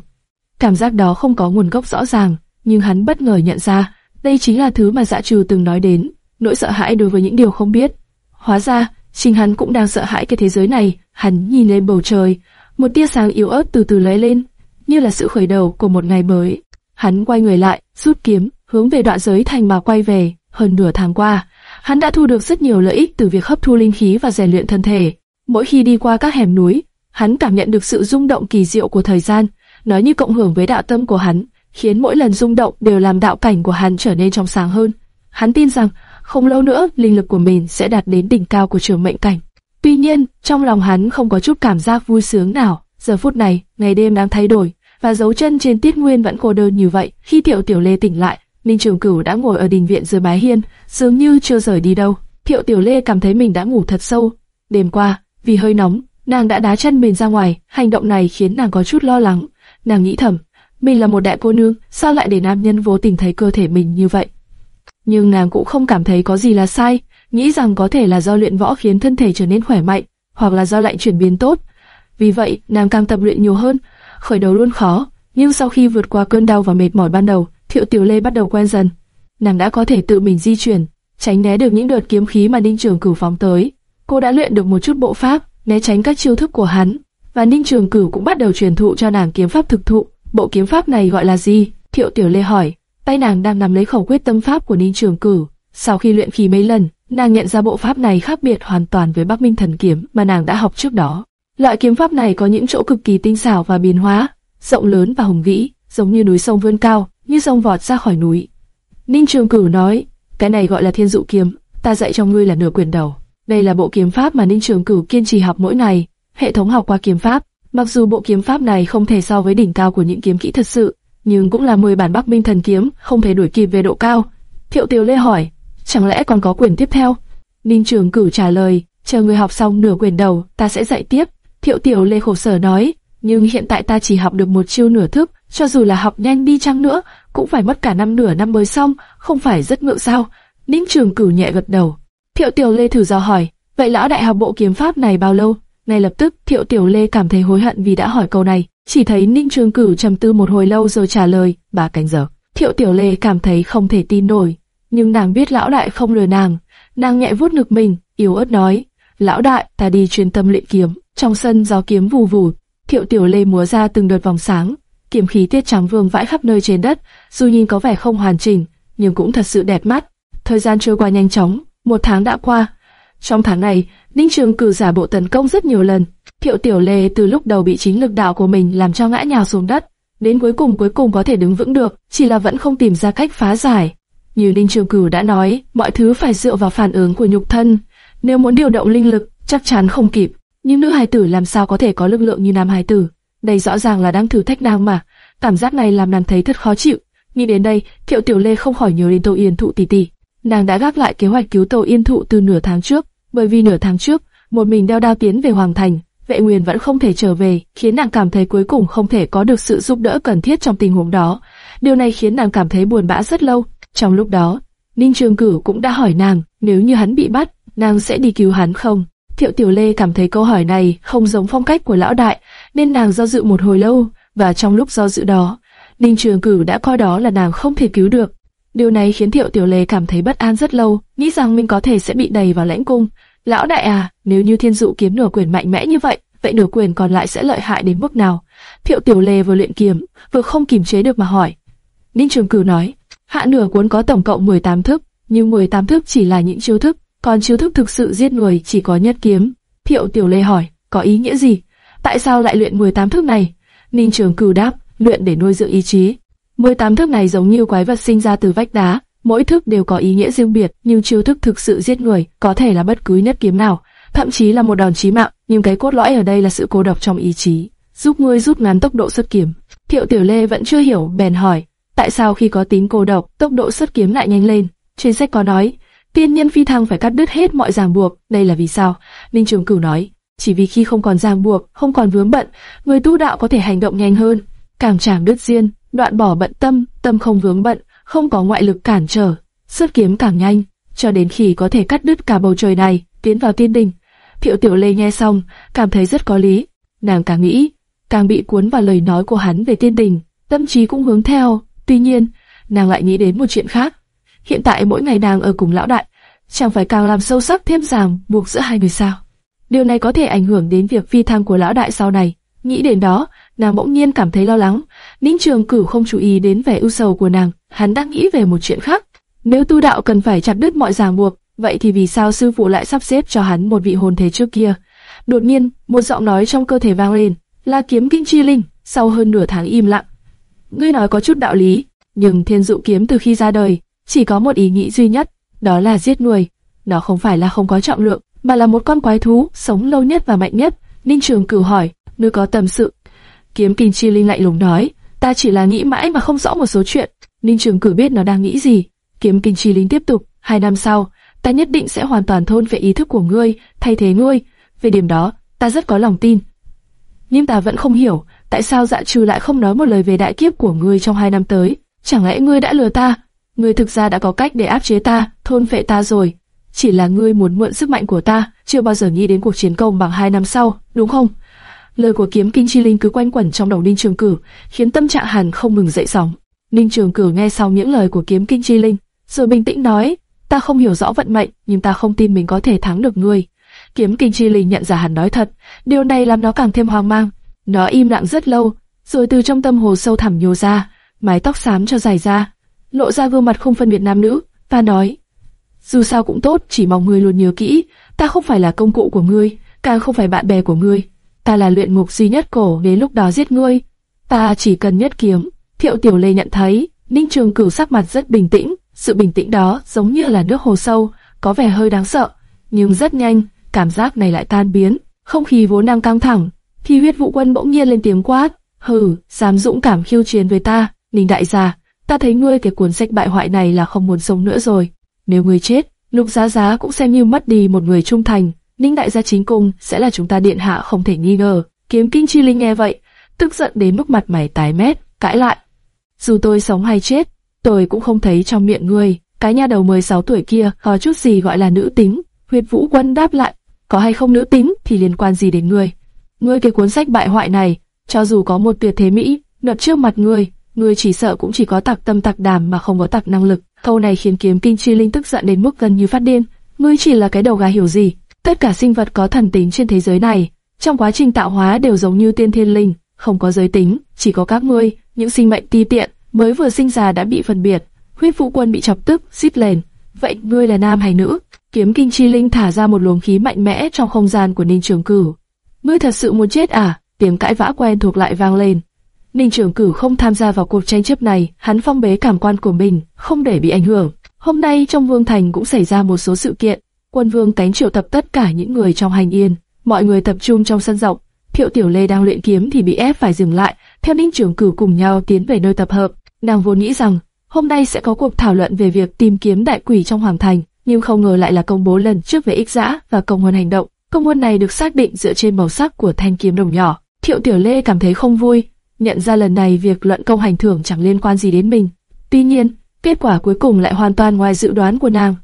Cảm giác đó không có nguồn gốc rõ ràng, nhưng hắn bất ngờ nhận ra, đây chính là thứ mà dạ trừ từng nói đến, nỗi sợ hãi đối với những điều không biết. Hóa ra, chính hắn cũng đang sợ hãi cái thế giới này, hắn nhìn lên bầu trời, một tia sáng yếu ớt từ từ lóe lên, như là sự khởi đầu của một ngày mới. Hắn quay người lại, rút kiếm, hướng về đoạn giới thành mà quay về. Hơn nửa tháng qua, hắn đã thu được rất nhiều lợi ích từ việc hấp thu linh khí và rèn luyện thân thể. Mỗi khi đi qua các hẻm núi, hắn cảm nhận được sự rung động kỳ diệu của thời gian, nó như cộng hưởng với đạo tâm của hắn, khiến mỗi lần rung động đều làm đạo cảnh của hắn trở nên trong sáng hơn. Hắn tin rằng, không lâu nữa, linh lực của mình sẽ đạt đến đỉnh cao của trường mệnh cảnh. Tuy nhiên, trong lòng hắn không có chút cảm giác vui sướng nào. Giờ phút này, ngày đêm đang thay đổi, và dấu chân trên tiết nguyên vẫn cô đơn như vậy. Khi Tiểu Tiểu Lê tỉnh lại, Ninh Trường Cửu đã ngồi ở đình viện dưới mái hiên, dường như chưa rời đi đâu. Thiệu Tiểu Lê cảm thấy mình đã ngủ thật sâu. Đêm qua, vì hơi nóng, nàng đã đá chân mình ra ngoài, hành động này khiến nàng có chút lo lắng. Nàng nghĩ thầm, mình là một đại cô nương, sao lại để nam nhân vô tình thấy cơ thể mình như vậy? Nhưng nàng cũng không cảm thấy có gì là sai, nghĩ rằng có thể là do luyện võ khiến thân thể trở nên khỏe mạnh, hoặc là do lạnh chuyển biến tốt. Vì vậy, nàng càng tập luyện nhiều hơn, khởi đầu luôn khó, nhưng sau khi vượt qua cơn đau và mệt mỏi ban đầu, Thiệu Tiểu Lê bắt đầu quen dần. Nàng đã có thể tự mình di chuyển, tránh né được những đợt kiếm khí mà Ninh Trường Cửu phóng tới. Cô đã luyện được một chút bộ pháp, né tránh các chiêu thức của hắn, và Ninh Trường Cửu cũng bắt đầu truyền thụ cho nàng kiếm pháp thực thụ. Bộ kiếm pháp này gọi là gì? Thiệu Tiểu Lê hỏi. Tay nàng đang nắm lấy khẩu quyết tâm pháp của Ninh Trường Cửu. Sau khi luyện khí mấy lần, Nàng nhận ra bộ pháp này khác biệt hoàn toàn với Bắc Minh Thần Kiếm mà nàng đã học trước đó. Loại kiếm pháp này có những chỗ cực kỳ tinh xảo và biến hóa, rộng lớn và hùng vĩ, giống như núi sông vươn cao, như sông vọt ra khỏi núi. Ninh Trường Cửu nói, cái này gọi là Thiên Dụ kiếm, ta dạy cho ngươi là nửa quyền đầu. Đây là bộ kiếm pháp mà Ninh Trường Cửu kiên trì học mỗi ngày, hệ thống học qua kiếm pháp. Mặc dù bộ kiếm pháp này không thể so với đỉnh cao của những kiếm kỹ thật sự, nhưng cũng là 10 bản Bắc Minh thần kiếm, không thể đuổi kịp về độ cao. Thiệu Tiểu Lê hỏi, chẳng lẽ còn có quyển tiếp theo? Ninh Trường Cửu trả lời, chờ người học xong nửa quyển đầu, ta sẽ dạy tiếp. Thiệu Tiểu Lê khổ sở nói, nhưng hiện tại ta chỉ học được một chiêu nửa thức, cho dù là học nhanh đi chăng nữa, cũng phải mất cả năm nửa năm mới xong, không phải rất ngượng sao? Ninh Trường Cửu nhẹ gật đầu. Thiệu Tiểu Lê thử dò hỏi, vậy lão đại học bộ kiếm pháp này bao lâu? Ngay lập tức, Thiệu Tiểu Lê cảm thấy hối hận vì đã hỏi câu này, chỉ thấy Ninh Trường Cửu trầm tư một hồi lâu rồi trả lời, Bà canh giờ. Thiệu Tiểu Lê cảm thấy không thể tin nổi, nhưng nàng biết lão đại không lừa nàng, nàng nhẹ vuốt ngực mình, yếu ớt nói, lão đại, ta đi chuyên tâm luyện kiếm. Trong sân gió kiếm vù vù, Thiệu Tiểu Lê múa ra từng đợt vòng sáng, kiếm khí tiết trắng vương vãi khắp nơi trên đất, dù nhìn có vẻ không hoàn chỉnh, nhưng cũng thật sự đẹp mắt. Thời gian trôi qua nhanh chóng, một tháng đã qua. Trong tháng này, Ninh Trường cử giả bộ tấn công rất nhiều lần. Thiệu Tiểu Lê từ lúc đầu bị chính lực đạo của mình làm cho ngã nhào xuống đất, đến cuối cùng cuối cùng có thể đứng vững được, chỉ là vẫn không tìm ra cách phá giải. Như Ninh Trường Cửu đã nói, mọi thứ phải dựa vào phản ứng của nhục thân. Nếu muốn điều động linh lực, chắc chắn không kịp. Nhưng nữ hài tử làm sao có thể có lực lượng như nam hài tử? Đây rõ ràng là đang thử thách nàng mà. Cảm giác này làm nàng thấy thật khó chịu. Nghĩ đến đây, Thiệu Tiểu Lê không khỏi nhớ đến Tô Yên Thụ tỷ tỷ. Nàng đã gác lại kế hoạch cứu Tô Yên Thụ từ nửa tháng trước, bởi vì nửa tháng trước, một mình đeo đao tiến về Hoàng Thành, Vệ Nguyên vẫn không thể trở về, khiến nàng cảm thấy cuối cùng không thể có được sự giúp đỡ cần thiết trong tình huống đó. Điều này khiến nàng cảm thấy buồn bã rất lâu. Trong lúc đó, Ninh Trường Cửu cũng đã hỏi nàng, nếu như hắn bị bắt, nàng sẽ đi cứu hắn không? Thiệu Tiểu Lê cảm thấy câu hỏi này không giống phong cách của lão đại, nên nàng do dự một hồi lâu, và trong lúc do dự đó, Ninh Trường Cửu đã coi đó là nàng không thể cứu được. Điều này khiến Thiệu Tiểu Lê cảm thấy bất an rất lâu, nghĩ rằng mình có thể sẽ bị đẩy vào lãnh cung. Lão đại à, nếu như Thiên Dụ kiếm nửa quyền mạnh mẽ như vậy, vậy nửa quyền còn lại sẽ lợi hại đến mức nào? Thiệu Tiểu Lê vừa luyện kiếm, vừa không kìm chế được mà hỏi. Ninh Trường Cửu nói, hạ nửa cuốn có tổng cộng 18 thức, nhưng 18 thức chỉ là những chiêu thức, còn chiêu thức thực sự giết người chỉ có nhất kiếm. Thiệu Tiểu Lê hỏi, có ý nghĩa gì? Tại sao lại luyện 18 thức này? Ninh Trường Cửu đáp, luyện để nuôi dưỡng ý chí. 18 thức này giống như quái vật sinh ra từ vách đá, mỗi thức đều có ý nghĩa riêng biệt, nhưng chiêu thức thực sự giết người có thể là bất cứ nhất kiếm nào, thậm chí là một đòn chí mạng, nhưng cái cốt lõi ở đây là sự cô độc trong ý chí, giúp ngươi rút ngắn tốc độ xuất kiếm. Thiệu Tiểu Lê vẫn chưa hiểu, bèn hỏi, tại sao khi có tính cô độc, tốc độ xuất kiếm lại nhanh lên? Trên sách có nói, tiên nhân phi thăng phải cắt đứt hết mọi ràng buộc, đây là vì sao? Ninh Trường Cửu nói, chỉ vì khi không còn ràng buộc, không còn vướng bận, người tu đạo có thể hành động nhanh hơn, cảm chảm đứt diên, đoạn bỏ bận tâm, tâm không vướng bận, không có ngoại lực cản trở, xuất kiếm càng nhanh, cho đến khi có thể cắt đứt cả bầu trời này, tiến vào tiên đình. Thiệu Tiểu Lê nghe xong, cảm thấy rất có lý, nàng càng nghĩ, càng bị cuốn vào lời nói của hắn về tiên đình, tâm trí cũng hướng theo. Tuy nhiên, nàng lại nghĩ đến một chuyện khác. Hiện tại mỗi ngày nàng ở cùng lão đại, chẳng phải càng làm sâu sắc thêm ràng buộc giữa hai người sao? Điều này có thể ảnh hưởng đến việc phi thăng của lão đại sau này. Nghĩ đến đó, nàng bỗng nhiên cảm thấy lo lắng. Ninh Trường Cửu không chú ý đến vẻ ưu sầu của nàng, hắn đang nghĩ về một chuyện khác. Nếu tu đạo cần phải chặt đứt mọi ràng buộc, vậy thì vì sao sư phụ lại sắp xếp cho hắn một vị hồn thế trước kia? Đột nhiên, một giọng nói trong cơ thể vang lên, là kiếm kinh chi linh. Sau hơn nửa tháng im lặng, ngươi nói có chút đạo lý, nhưng thiên dụ kiếm từ khi ra đời chỉ có một ý nghĩ duy nhất, đó là giết người. Nó không phải là không có trọng lượng, mà là một con quái thú sống lâu nhất và mạnh nhất. Ninh Trường Cửu hỏi, ngươi có tâm sự? Kiếm Kinh Chi Linh lạnh lùng nói, ta chỉ là nghĩ mãi mà không rõ một số chuyện. Ninh Trường cử biết nó đang nghĩ gì. Kiếm Kinh Chi Linh tiếp tục, hai năm sau, ta nhất định sẽ hoàn toàn thôn về ý thức của ngươi, thay thế ngươi. Về điểm đó, ta rất có lòng tin. Nhưng ta vẫn không hiểu, tại sao dạ trừ lại không nói một lời về đại kiếp của ngươi trong hai năm tới. Chẳng lẽ ngươi đã lừa ta? Ngươi thực ra đã có cách để áp chế ta, thôn phệ ta rồi. Chỉ là ngươi muốn mượn sức mạnh của ta, chưa bao giờ nghĩ đến cuộc chiến công bằng hai năm sau, đúng không? Lời của kiếm kinh chi linh cứ quanh quẩn trong đầu Ninh Trường Cửu, khiến tâm trạng hàn không ngừng dậy sóng. Ninh Trường Cửu nghe xong những lời của kiếm kinh chi linh, rồi bình tĩnh nói, ta không hiểu rõ vận mệnh, nhưng ta không tin mình có thể thắng được ngươi. Kiếm kinh chi linh nhận ra hắn nói thật, điều này làm nó càng thêm hoang mang. Nó im lặng rất lâu, rồi từ trong tâm hồ sâu thẳm nhô ra, mái tóc xám cho dài ra, lộ ra gương mặt không phân biệt nam nữ, và nói, dù sao cũng tốt, chỉ mong ngươi luôn nhớ kỹ, ta không phải là công cụ của ngươi, càng không phải bạn bè của ngươi, ta là luyện ngục duy nhất cổ đến lúc đó giết ngươi, ta chỉ cần nhất kiếm. Thiệu Tiểu Lê nhận thấy, Ninh Trường Cửu sắc mặt rất bình tĩnh, sự bình tĩnh đó giống như là nước hồ sâu, có vẻ hơi đáng sợ, nhưng rất nhanh, cảm giác này lại tan biến, không khí vốn đang căng thẳng, thì huyết vụ quân bỗng nhiên lên tiếng quát, hừ, dám dũng cảm khiêu chiến với ta, Ninh đại gia, ta thấy ngươi cái cuốn sách bại hoại này là không muốn sống nữa rồi, nếu ngươi chết, lục giá giá cũng xem như mất đi một người trung thành, Ninh đại gia chính cung sẽ là chúng ta điện hạ không thể nghi ngờ. Kiếm Kinh Chi Linh nghe vậy, tức giận đến mức mặt mày tái mét, cãi lại. Dù tôi sống hay chết, tôi cũng không thấy trong miệng ngươi, cái nha đầu 16 tuổi kia có chút gì gọi là nữ tính. Huyệt Vũ Quân đáp lại, có hay không nữ tính thì liên quan gì đến ngươi? Ngươi cái cuốn sách bại hoại này, cho dù có một tuyệt thế mỹ, nập trước mặt ngươi, ngươi chỉ sợ cũng chỉ có tặc tâm tặc đàm mà không có tặc năng lực. Câu này khiến kiếm kinh chi linh tức giận đến mức gần như phát điên. Ngươi chỉ là cái đầu gà hiểu gì? Tất cả sinh vật có thần tính trên thế giới này, trong quá trình tạo hóa đều giống như tiên thiên linh, không có giới tính, chỉ có các ngươi, những sinh mệnh ti tiện, mới vừa sinh ra đã bị phân biệt. Huyết Vũ Quân bị chọc tức, xít lên. Vậy ngươi là nam hay nữ? Kiếm Kinh Chi Linh thả ra một luồng khí mạnh mẽ trong không gian của Ninh Trường Cửu. Ngươi thật sự muốn chết à? Tiếng cãi vã quen thuộc lại vang lên. Ninh Trường Cửu không tham gia vào cuộc tranh chấp này, hắn phong bế cảm quan của mình, không để bị ảnh hưởng. Hôm nay trong Vương Thành cũng xảy ra một số sự kiện. Quân Vương tánh triệu tập tất cả những người trong hành yên, mọi người tập trung trong sân rộng. Thiệu Tiểu Lê đang luyện kiếm thì bị ép phải dừng lại, theo Ninh Trường Cửu cùng nhau tiến về nơi tập hợp. Nàng vốn nghĩ rằng hôm nay sẽ có cuộc thảo luận về việc tìm kiếm đại quỷ trong hoàng thành, nhưng không ngờ lại là công bố lần trước về ích dã và công huân hành động. Công huân này được xác định dựa trên màu sắc của thanh kiếm đồng nhỏ. Thiệu Tiểu Lê cảm thấy không vui, nhận ra lần này việc luận công hành thưởng chẳng liên quan gì đến mình. Tuy nhiên, kết quả cuối cùng lại hoàn toàn ngoài dự đoán của nàng.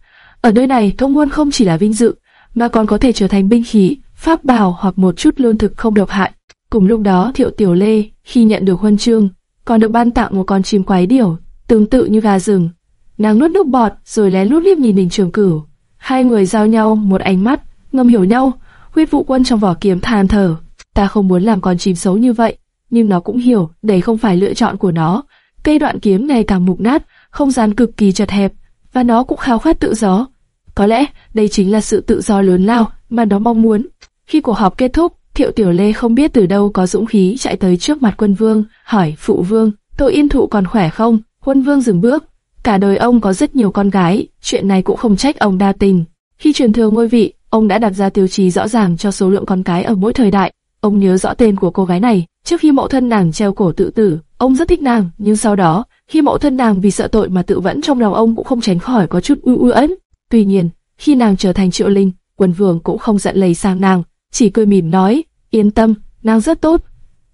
Ở nơi này, thông huân không chỉ là vinh dự, mà còn có thể trở thành binh khí, pháp bảo hoặc một chút lương thực không độc hại. Cùng lúc đó, Thiệu Tiểu Lê khi nhận được huân chương, còn được ban tặng một con chim quái điểu, tương tự như gà rừng. Nàng nuốt nước bọt rồi lén lút liếc nhìn mình Trường Cửu. Hai người giao nhau một ánh mắt, ngầm hiểu nhau. Huyết vụ Quân trong vỏ kiếm than thở, ta không muốn làm con chim xấu như vậy, nhưng nó cũng hiểu, đây không phải lựa chọn của nó. Cây đoạn kiếm ngày càng mục nát, không gian cực kỳ chật hẹp, và nó cũng khao khát tự do. Có lẽ đây chính là sự tự do lớn lao mà nó mong muốn. Khi cuộc họp kết thúc, Thiệu Tiểu Lê không biết từ đâu có dũng khí chạy tới trước mặt quân vương, hỏi phụ vương, tôi Yên Thụ còn khỏe không? Quân vương dừng bước, cả đời ông có rất nhiều con gái, chuyện này cũng không trách ông đa tình. Khi truyền thừa ngôi vị, ông đã đặt ra tiêu chí rõ ràng cho số lượng con cái ở mỗi thời đại. Ông nhớ rõ tên của cô gái này, trước khi mẫu thân nàng treo cổ tự tử, ông rất thích nàng, nhưng sau đó, khi mẫu thân nàng vì sợ tội mà tự vẫn trong lòng ông cũng không tránh khỏi có chút u u ấn. Tuy nhiên, khi nàng trở thành triệu linh, quân vương cũng không giận lấy sang nàng, chỉ cười mỉm nói, yên tâm, nàng rất tốt.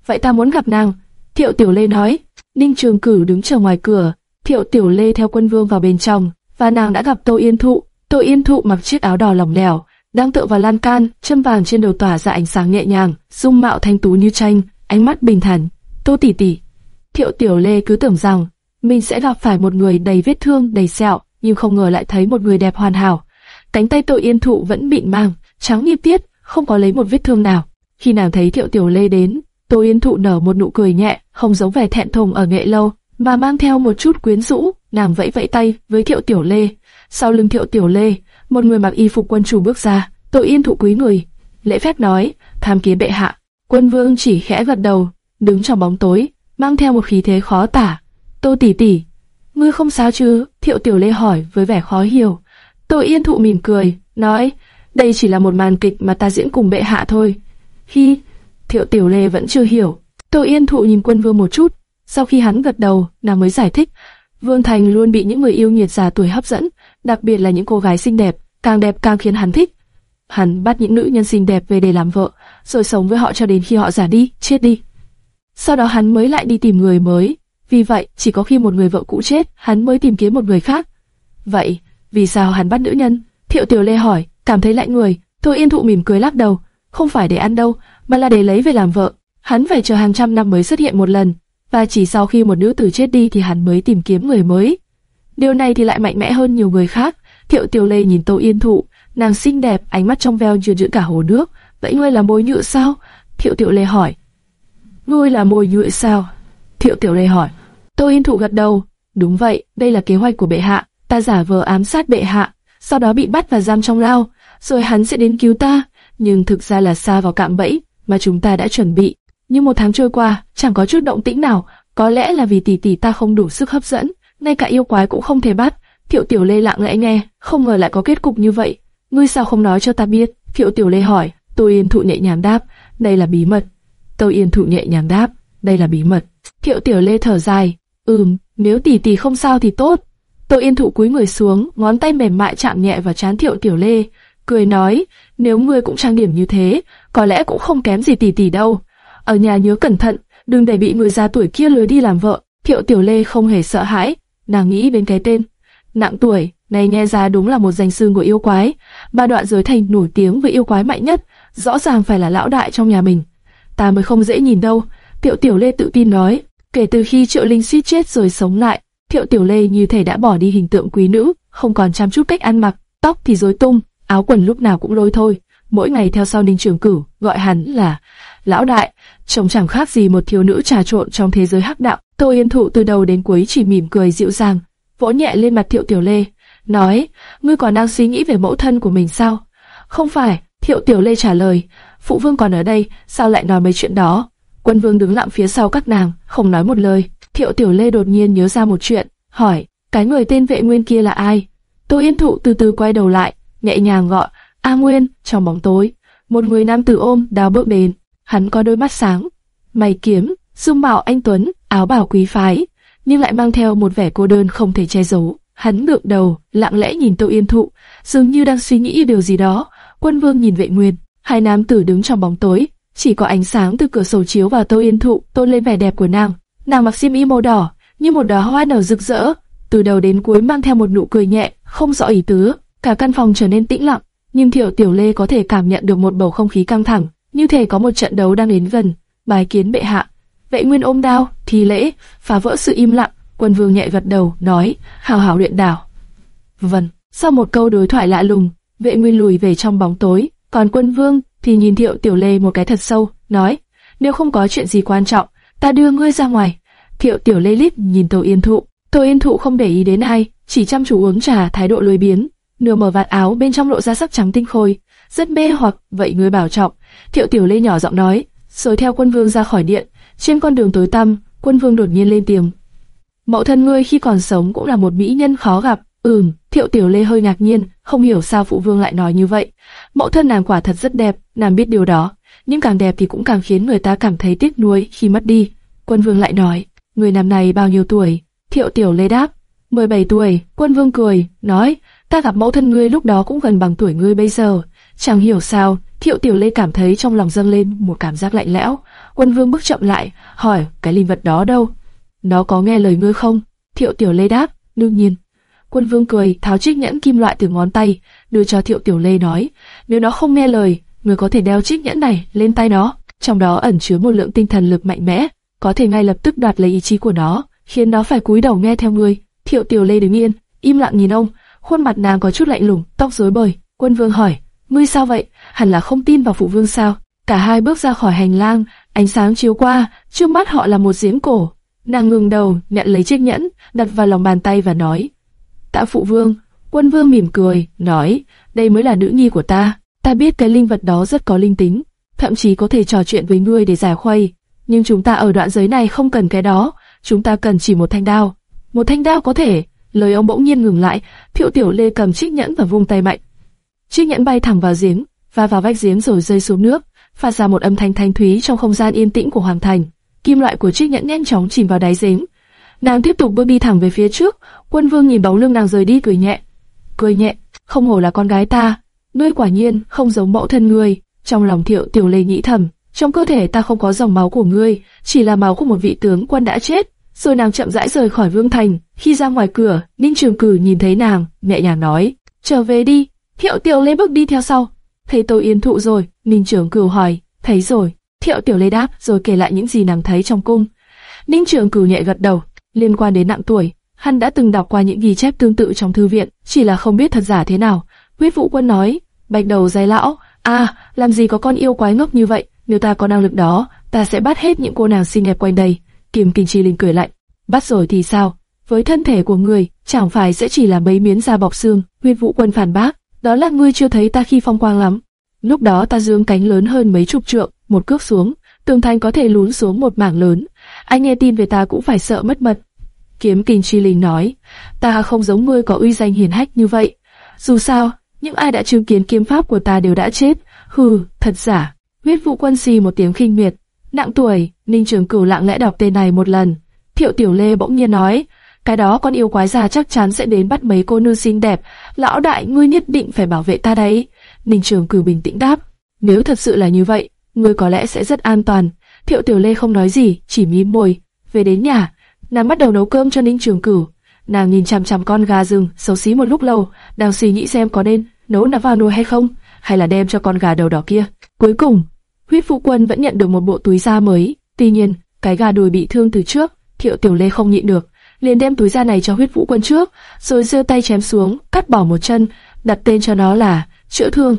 Vậy ta muốn gặp nàng. Thiệu Tiểu Lê nói, Ninh Trường Cử đứng chờ ngoài cửa, Thiệu Tiểu Lê theo quân vương vào bên trong, và nàng đã gặp Tô Yên Thụ. Tô Yên Thụ mặc chiếc áo đỏ lỏng lẻo, đang tựa vào lan can, châm vàng trên đầu tỏa ra ánh sáng nhẹ nhàng, dung mạo thanh tú như tranh, ánh mắt bình thản. Tô tỷ tỷ. Thiệu Tiểu Lê cứ tưởng rằng mình sẽ gặp phải một người đầy vết thương, đầy sẹo, nhưng không ngờ lại thấy một người đẹp hoàn hảo. Cánh tay tội Yên Thụ vẫn bị mang, trắng như tiết, không có lấy một vết thương nào. Khi nàng thấy Thiệu Tiểu Lê đến, Tô Yên Thụ nở một nụ cười nhẹ, không giống vẻ thẹn thùng ở nghệ lâu, mà mang theo một chút quyến rũ. Nàng vẫy vẫy tay với Thiệu Tiểu Lê. Sau lưng Thiệu Tiểu Lê, một người mặc y phục quân chủ bước ra. Tô Yên Thụ quý người, lễ phép nói, tham kiến bệ hạ. Quân Vương chỉ khẽ gật đầu, đứng trong bóng tối, mang theo một khí thế khó tả. Tô tỷ tỷ, ngươi không sao chứ? Thiệu Tiểu Lê hỏi với vẻ khó hiểu. Tô Yên Thụ mỉm cười, nói, đây chỉ là một màn kịch mà ta diễn cùng bệ hạ thôi. Khi Thiệu Tiểu Lê vẫn chưa hiểu, Tô Yên Thụ nhìn quân vương một chút, sau khi hắn gật đầu, nàng mới giải thích. Vương Thành luôn bị những người yêu nghiệt già tuổi hấp dẫn, đặc biệt là những cô gái xinh đẹp, càng đẹp càng khiến hắn thích. Hắn bắt những nữ nhân xinh đẹp về để làm vợ, rồi sống với họ cho đến khi họ già đi, chết đi. Sau đó hắn mới lại đi tìm người mới. Vì vậy, chỉ có khi một người vợ cũ chết, hắn mới tìm kiếm một người khác. Vậy, vì sao hắn bắt nữ nhân? Thiệu Tiểu Lê hỏi, cảm thấy lạnh người. Thôi Yên Thụ mỉm cười lắc đầu, không phải để ăn đâu, mà là để lấy về làm vợ. Hắn phải chờ hàng trăm năm mới xuất hiện một lần, và chỉ sau khi một nữ tử chết đi thì hắn mới tìm kiếm người mới. Điều này thì lại mạnh mẽ hơn nhiều người khác. Thiệu Tiểu Lê nhìn Tô Yên Thụ, nàng xinh đẹp, ánh mắt trong veo như giữ cả hồ nước. Vậy ngươi là môi nhựa sao? Thiệu Tiểu Lê hỏi. Ngươi là môi nhựa sao? Thiệu Tiểu Lê hỏi. Tô Yên Thụ gật đầu. Đúng vậy, đây là kế hoạch của bệ hạ. Ta giả vờ ám sát bệ hạ. sau đó bị bắt và giam trong lao, rồi hắn sẽ đến cứu ta. Nhưng thực ra là xa vào cạm bẫy mà chúng ta đã chuẩn bị. Nhưng một tháng trôi qua, chẳng có chút động tĩnh nào, có lẽ là vì tỷ tỷ ta không đủ sức hấp dẫn, ngay cả yêu quái cũng không thể bắt. Thiệu Tiểu Lê lặng lẽ nghe, không ngờ lại có kết cục như vậy. Ngươi sao không nói cho ta biết? Thiệu Tiểu Lê hỏi. Tô Yên Thụ nhẹ nhàng đáp, đây là bí mật. Tô Yên Thụ nhẹ nhàng đáp, đây là bí mật. Thiệu Tiểu Lê thở dài, ừm, nếu tỷ tỷ không sao thì tốt. Tô Yên Thụ cúi người xuống, ngón tay mềm mại chạm nhẹ vào trán Thiệu Tiểu Lê, cười nói, nếu ngươi cũng trang điểm như thế, có lẽ cũng không kém gì tỷ tỷ đâu. Ở nhà nhớ cẩn thận, đừng để bị người già tuổi kia lừa đi làm vợ. Thiệu Tiểu Lê không hề sợ hãi, nàng nghĩ đến cái tên. Nặng tuổi, này nghe ra đúng là một danh sư của yêu quái. Ba đoạn giới thành nổi tiếng với yêu quái mạnh nhất, rõ ràng phải là lão đại trong nhà mình. Ta mới không dễ nhìn đâu. Thiệu Tiểu Lê tự tin nói, kể từ khi Triệu Linh suýt chết rồi sống lại, Thiệu Tiểu Lê như thể đã bỏ đi hình tượng quý nữ, không còn chăm chút cách ăn mặc, tóc thì rối tung, áo quần lúc nào cũng lôi thôi. Mỗi ngày theo sau Ninh Trường Cửu, gọi hắn là lão đại, trông chẳng khác gì một thiếu nữ trà trộn trong thế giới hắc đạo. Tô Yên Thụ từ đầu đến cuối chỉ mỉm cười dịu dàng, vỗ nhẹ lên mặt Thiệu Tiểu Lê, nói: "Ngươi còn đang suy nghĩ về mẫu thân của mình sao?" "Không phải." Thiệu Tiểu Lê trả lời, "Phụ vương còn ở đây, sao lại nói mấy chuyện đó?" Quân Vương đứng lặng phía sau các nàng, không nói một lời. Thiệu Tiểu Lê đột nhiên nhớ ra một chuyện, hỏi: "Cái người tên Vệ Nguyên kia là ai?" Tô Yên Thụ từ từ quay đầu lại, nhẹ nhàng gọi: "A Nguyên." Trong bóng tối, một người nam tử ôm đào bước đến, hắn có đôi mắt sáng, mày kiếm, dung mạo anh tuấn, áo bảo quý phái, nhưng lại mang theo một vẻ cô đơn không thể che giấu. Hắn ngượng đầu, lặng lẽ nhìn Tô Yên Thụ, dường như đang suy nghĩ điều gì đó. Quân Vương nhìn Vệ Nguyên, hai nam tử đứng trong bóng tối, chỉ có ánh sáng từ cửa sổ chiếu vào Tô Yên Thụ, tôn lên vẻ đẹp của nàng. Nàng mặc xiêm y màu đỏ, như một đóa hoa nở rực rỡ, từ đầu đến cuối mang theo một nụ cười nhẹ, không rõ ý tứ. Cả căn phòng trở nên tĩnh lặng, nhưng Thiệu Tiểu Lê có thể cảm nhận được một bầu không khí căng thẳng, như thể có một trận đấu đang đến gần. Bài kiến bệ hạ, Vệ Nguyên ôm đao, thi lễ, phá vỡ sự im lặng. Quân Vương nhẹ gật đầu, nói: "Hào hào luyện đảo." Vâng. Sau một câu đối thoại lạ lùng, Vệ Nguyên lùi về trong bóng tối, còn Quân Vương thì nhìn Thiệu Tiểu Lê một cái thật sâu, nói: "Nếu không có chuyện gì quan trọng, ta đưa ngươi ra ngoài." Thiệu Tiểu Lê lít nhìn Tô Yên Thụ, Tô Yên Thụ không để ý đến ai, chỉ chăm chú uống trà, thái độ lười biếng. Nửa mở vạt áo bên trong lộ ra sắc trắng tinh khôi, rất mê hoặc. Vậy ngươi bảo trọng. Thiệu Tiểu Lê nhỏ giọng nói, rồi theo Quân Vương ra khỏi điện. Trên con đường tối tăm, Quân Vương đột nhiên lên tiếng: Mẫu thân ngươi khi còn sống cũng là một mỹ nhân khó gặp. Ừm, Thiệu Tiểu Lê hơi ngạc nhiên, không hiểu sao phụ vương lại nói như vậy. Mẫu thân nàng quả thật rất đẹp, nàng biết điều đó, nhưng càng đẹp thì cũng càng khiến người ta cảm thấy tiếc nuối khi mất đi. Quân vương lại nói, người nam này bao nhiêu tuổi? Thiệu Tiểu Lê đáp, 17 tuổi. Quân vương cười, nói, ta gặp mẫu thân ngươi lúc đó cũng gần bằng tuổi ngươi bây giờ. Chẳng hiểu sao, Thiệu Tiểu Lê cảm thấy trong lòng dâng lên một cảm giác lạnh lẽo. Quân vương bước chậm lại, hỏi, cái linh vật đó đâu? Nó có nghe lời ngươi không? Thiệu Tiểu Lê đáp, đương nhiên. Quân vương cười, tháo chiếc nhẫn kim loại từ ngón tay, đưa cho Thiệu Tiểu Lê nói, nếu nó không nghe lời, người có thể đeo chiếc nhẫn này lên tay nó, trong đó ẩn chứa một lượng tinh thần lực mạnh mẽ, có thể ngay lập tức đoạt lấy ý chí của nó, khiến nó phải cúi đầu nghe theo người. Thiệu Tiểu Lê đứng yên, im lặng nhìn ông, khuôn mặt nàng có chút lạnh lùng, tóc rối bời. Quân vương hỏi, ngươi sao vậy? Hẳn là không tin vào phụ vương sao? Cả hai bước ra khỏi hành lang, ánh sáng chiếu qua, trước mắt họ là một giếng cổ. Nàng ngừng đầu, nhận lấy chiếc nhẫn, đặt vào lòng bàn tay và nói, Tạ phụ vương, quân vương mỉm cười, nói, đây mới là nữ nhi của ta. Ta biết cái linh vật đó rất có linh tính, thậm chí có thể trò chuyện với ngươi để giải khuây. Nhưng chúng ta ở đoạn giới này không cần cái đó, chúng ta cần chỉ một thanh đao. Một thanh đao có thể. Lời ông bỗng nhiên ngừng lại, Thiệu Tiểu Lê cầm chiếc nhẫn và vung tay mạnh. Chiếc nhẫn bay thẳng vào giếng, và vào vách giếng rồi rơi xuống nước, phát ra một âm thanh thanh thúy trong không gian yên tĩnh của hoàng thành. Kim loại của chiếc nhẫn nhanh chóng chìm vào đáy giếng. Nàng tiếp tục bước đi thẳng về phía trước, Quân Vương nhìn bóng lưng nàng rời đi cười nhẹ. Cười nhẹ, không hổ là con gái ta, ngươi quả nhiên không giống mẫu thân ngươi. Trong lòng Thiệu Tiểu Lê nghĩ thầm, trong cơ thể ta không có dòng máu của ngươi, chỉ là máu của một vị tướng quân đã chết. Rồi nàng chậm rãi rời khỏi vương thành, khi ra ngoài cửa, Ninh Trường Cử nhìn thấy nàng, mẹ nhàng nói, trở về đi. Thiệu Tiểu Lê bước đi theo sau, thấy tôi yên thụ rồi, Ninh Trường Cử hỏi, thấy rồi. Thiệu Tiểu Lê đáp, rồi kể lại những gì nàng thấy trong cung. Ninh Trường Cử nhẹ gật đầu, liên quan đến nặng tuổi, hắn đã từng đọc qua những ghi chép tương tự trong thư viện, chỉ là không biết thật giả thế nào. Huyết Vũ Quân nói, bạch đầu dài lão, a, à, làm gì có con yêu quái ngốc như vậy? Nếu ta có năng lực đó, ta sẽ bắt hết những cô nàng xinh đẹp quanh đây. Kim Kinh Chi Linh cười lạnh, bắt rồi thì sao? Với thân thể của người, chẳng phải sẽ chỉ là mấy miếng da bọc xương, Huyết Vũ Quân phản bác, đó là ngươi chưa thấy ta khi phong quang lắm. Lúc đó ta dương cánh lớn hơn mấy chục trượng, một cước xuống, tường thành có thể lún xuống một mảng lớn. Anh nghe tin về ta cũng phải sợ mất mật. Kiếm Kình Chi Linh nói, ta không giống ngươi có uy danh hiển hách như vậy. Dù sao, những ai đã chứng kiến kiếm pháp của ta đều đã chết. Hừ, thật giả. Huyết Vụ Quân xì một tiếng khinh miệt. Nặng tuổi, Ninh Trường Cửu lặng lẽ đọc tên này một lần. Thiệu Tiểu Lê bỗng nhiên nói, cái đó con yêu quái già chắc chắn sẽ đến bắt mấy cô nương xinh đẹp. Lão đại, ngươi nhất định phải bảo vệ ta đấy. Ninh Trường Cửu bình tĩnh đáp, nếu thật sự là như vậy, ngươi có lẽ sẽ rất an toàn. Thiệu Tiểu Lê không nói gì, chỉ mím môi. Về đến nhà, nàng bắt đầu nấu cơm cho Ninh Trường Cửu. Nàng nhìn chằm chằm con gà rừng, xấu xí một lúc lâu, đang suy nghĩ xem có nên nấu nó vào nồi hay không, hay là đem cho con gà đầu đỏ kia. Cuối cùng, Huyết Phụ Quân vẫn nhận được một bộ túi da mới. Tuy nhiên, cái gà đùi bị thương từ trước, Thiệu Tiểu Lê không nhịn được, liền đem túi da này cho Huyết Vũ Quân trước, rồi giơ tay chém xuống, cắt bỏ một chân, đặt tên cho nó là chữa thương.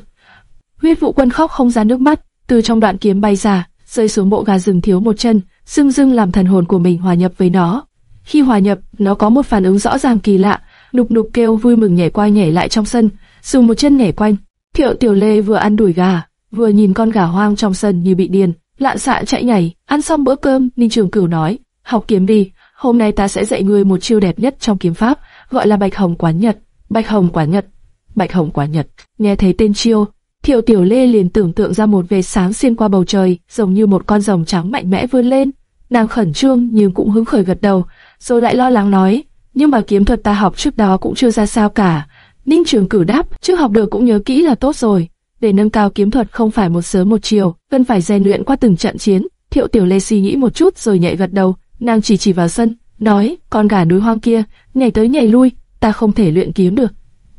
Huyết Vũ Quân khóc không ra nước mắt, từ trong đoạn kiếm bay ra, rơi xuống bộ gà rừng thiếu một chân, dưng dưng làm thần hồn của mình hòa nhập với nó. Khi hòa nhập, nó có một phản ứng rõ ràng kỳ lạ, nục nục kêu vui mừng nhảy qua nhảy lại trong sân, dùng một chân nhảy quanh. Thiệu Tiểu Lê vừa ăn đuổi gà, vừa nhìn con gà hoang trong sân như bị điên, lạn xạ chạy nhảy. Ăn xong bữa cơm, Ninh Trường Cửu nói, học kiếm đi, hôm nay ta sẽ dạy ngươi một chiêu đẹp nhất trong kiếm pháp, gọi là Bạch Hồng Quán Nhật. Bạch Hồng Quán Nhật, Bạch Hồng Quán Nhật. Nghe thấy tên chiêu, Thiệu Tiểu Lê liền tưởng tượng ra một vệt sáng xuyên qua bầu trời, giống như một con rồng trắng mạnh mẽ vươn lên. Nàng khẩn trương nhưng cũng hứng khởi gật đầu, rồi lại lo lắng nói, nhưng mà kiếm thuật ta học trước đó cũng chưa ra sao cả. Ninh Trường Cửu đáp, trước học được cũng nhớ kỹ là tốt rồi. Để nâng cao kiếm thuật không phải một sớm một chiều, cần phải rèn luyện qua từng trận chiến. Thiệu Tiểu Lê suy nghĩ một chút rồi nhạy gật đầu, nàng chỉ chỉ vào sân, nói, con gà núi hoang kia, nhảy tới nhảy lui, ta không thể luyện kiếm được.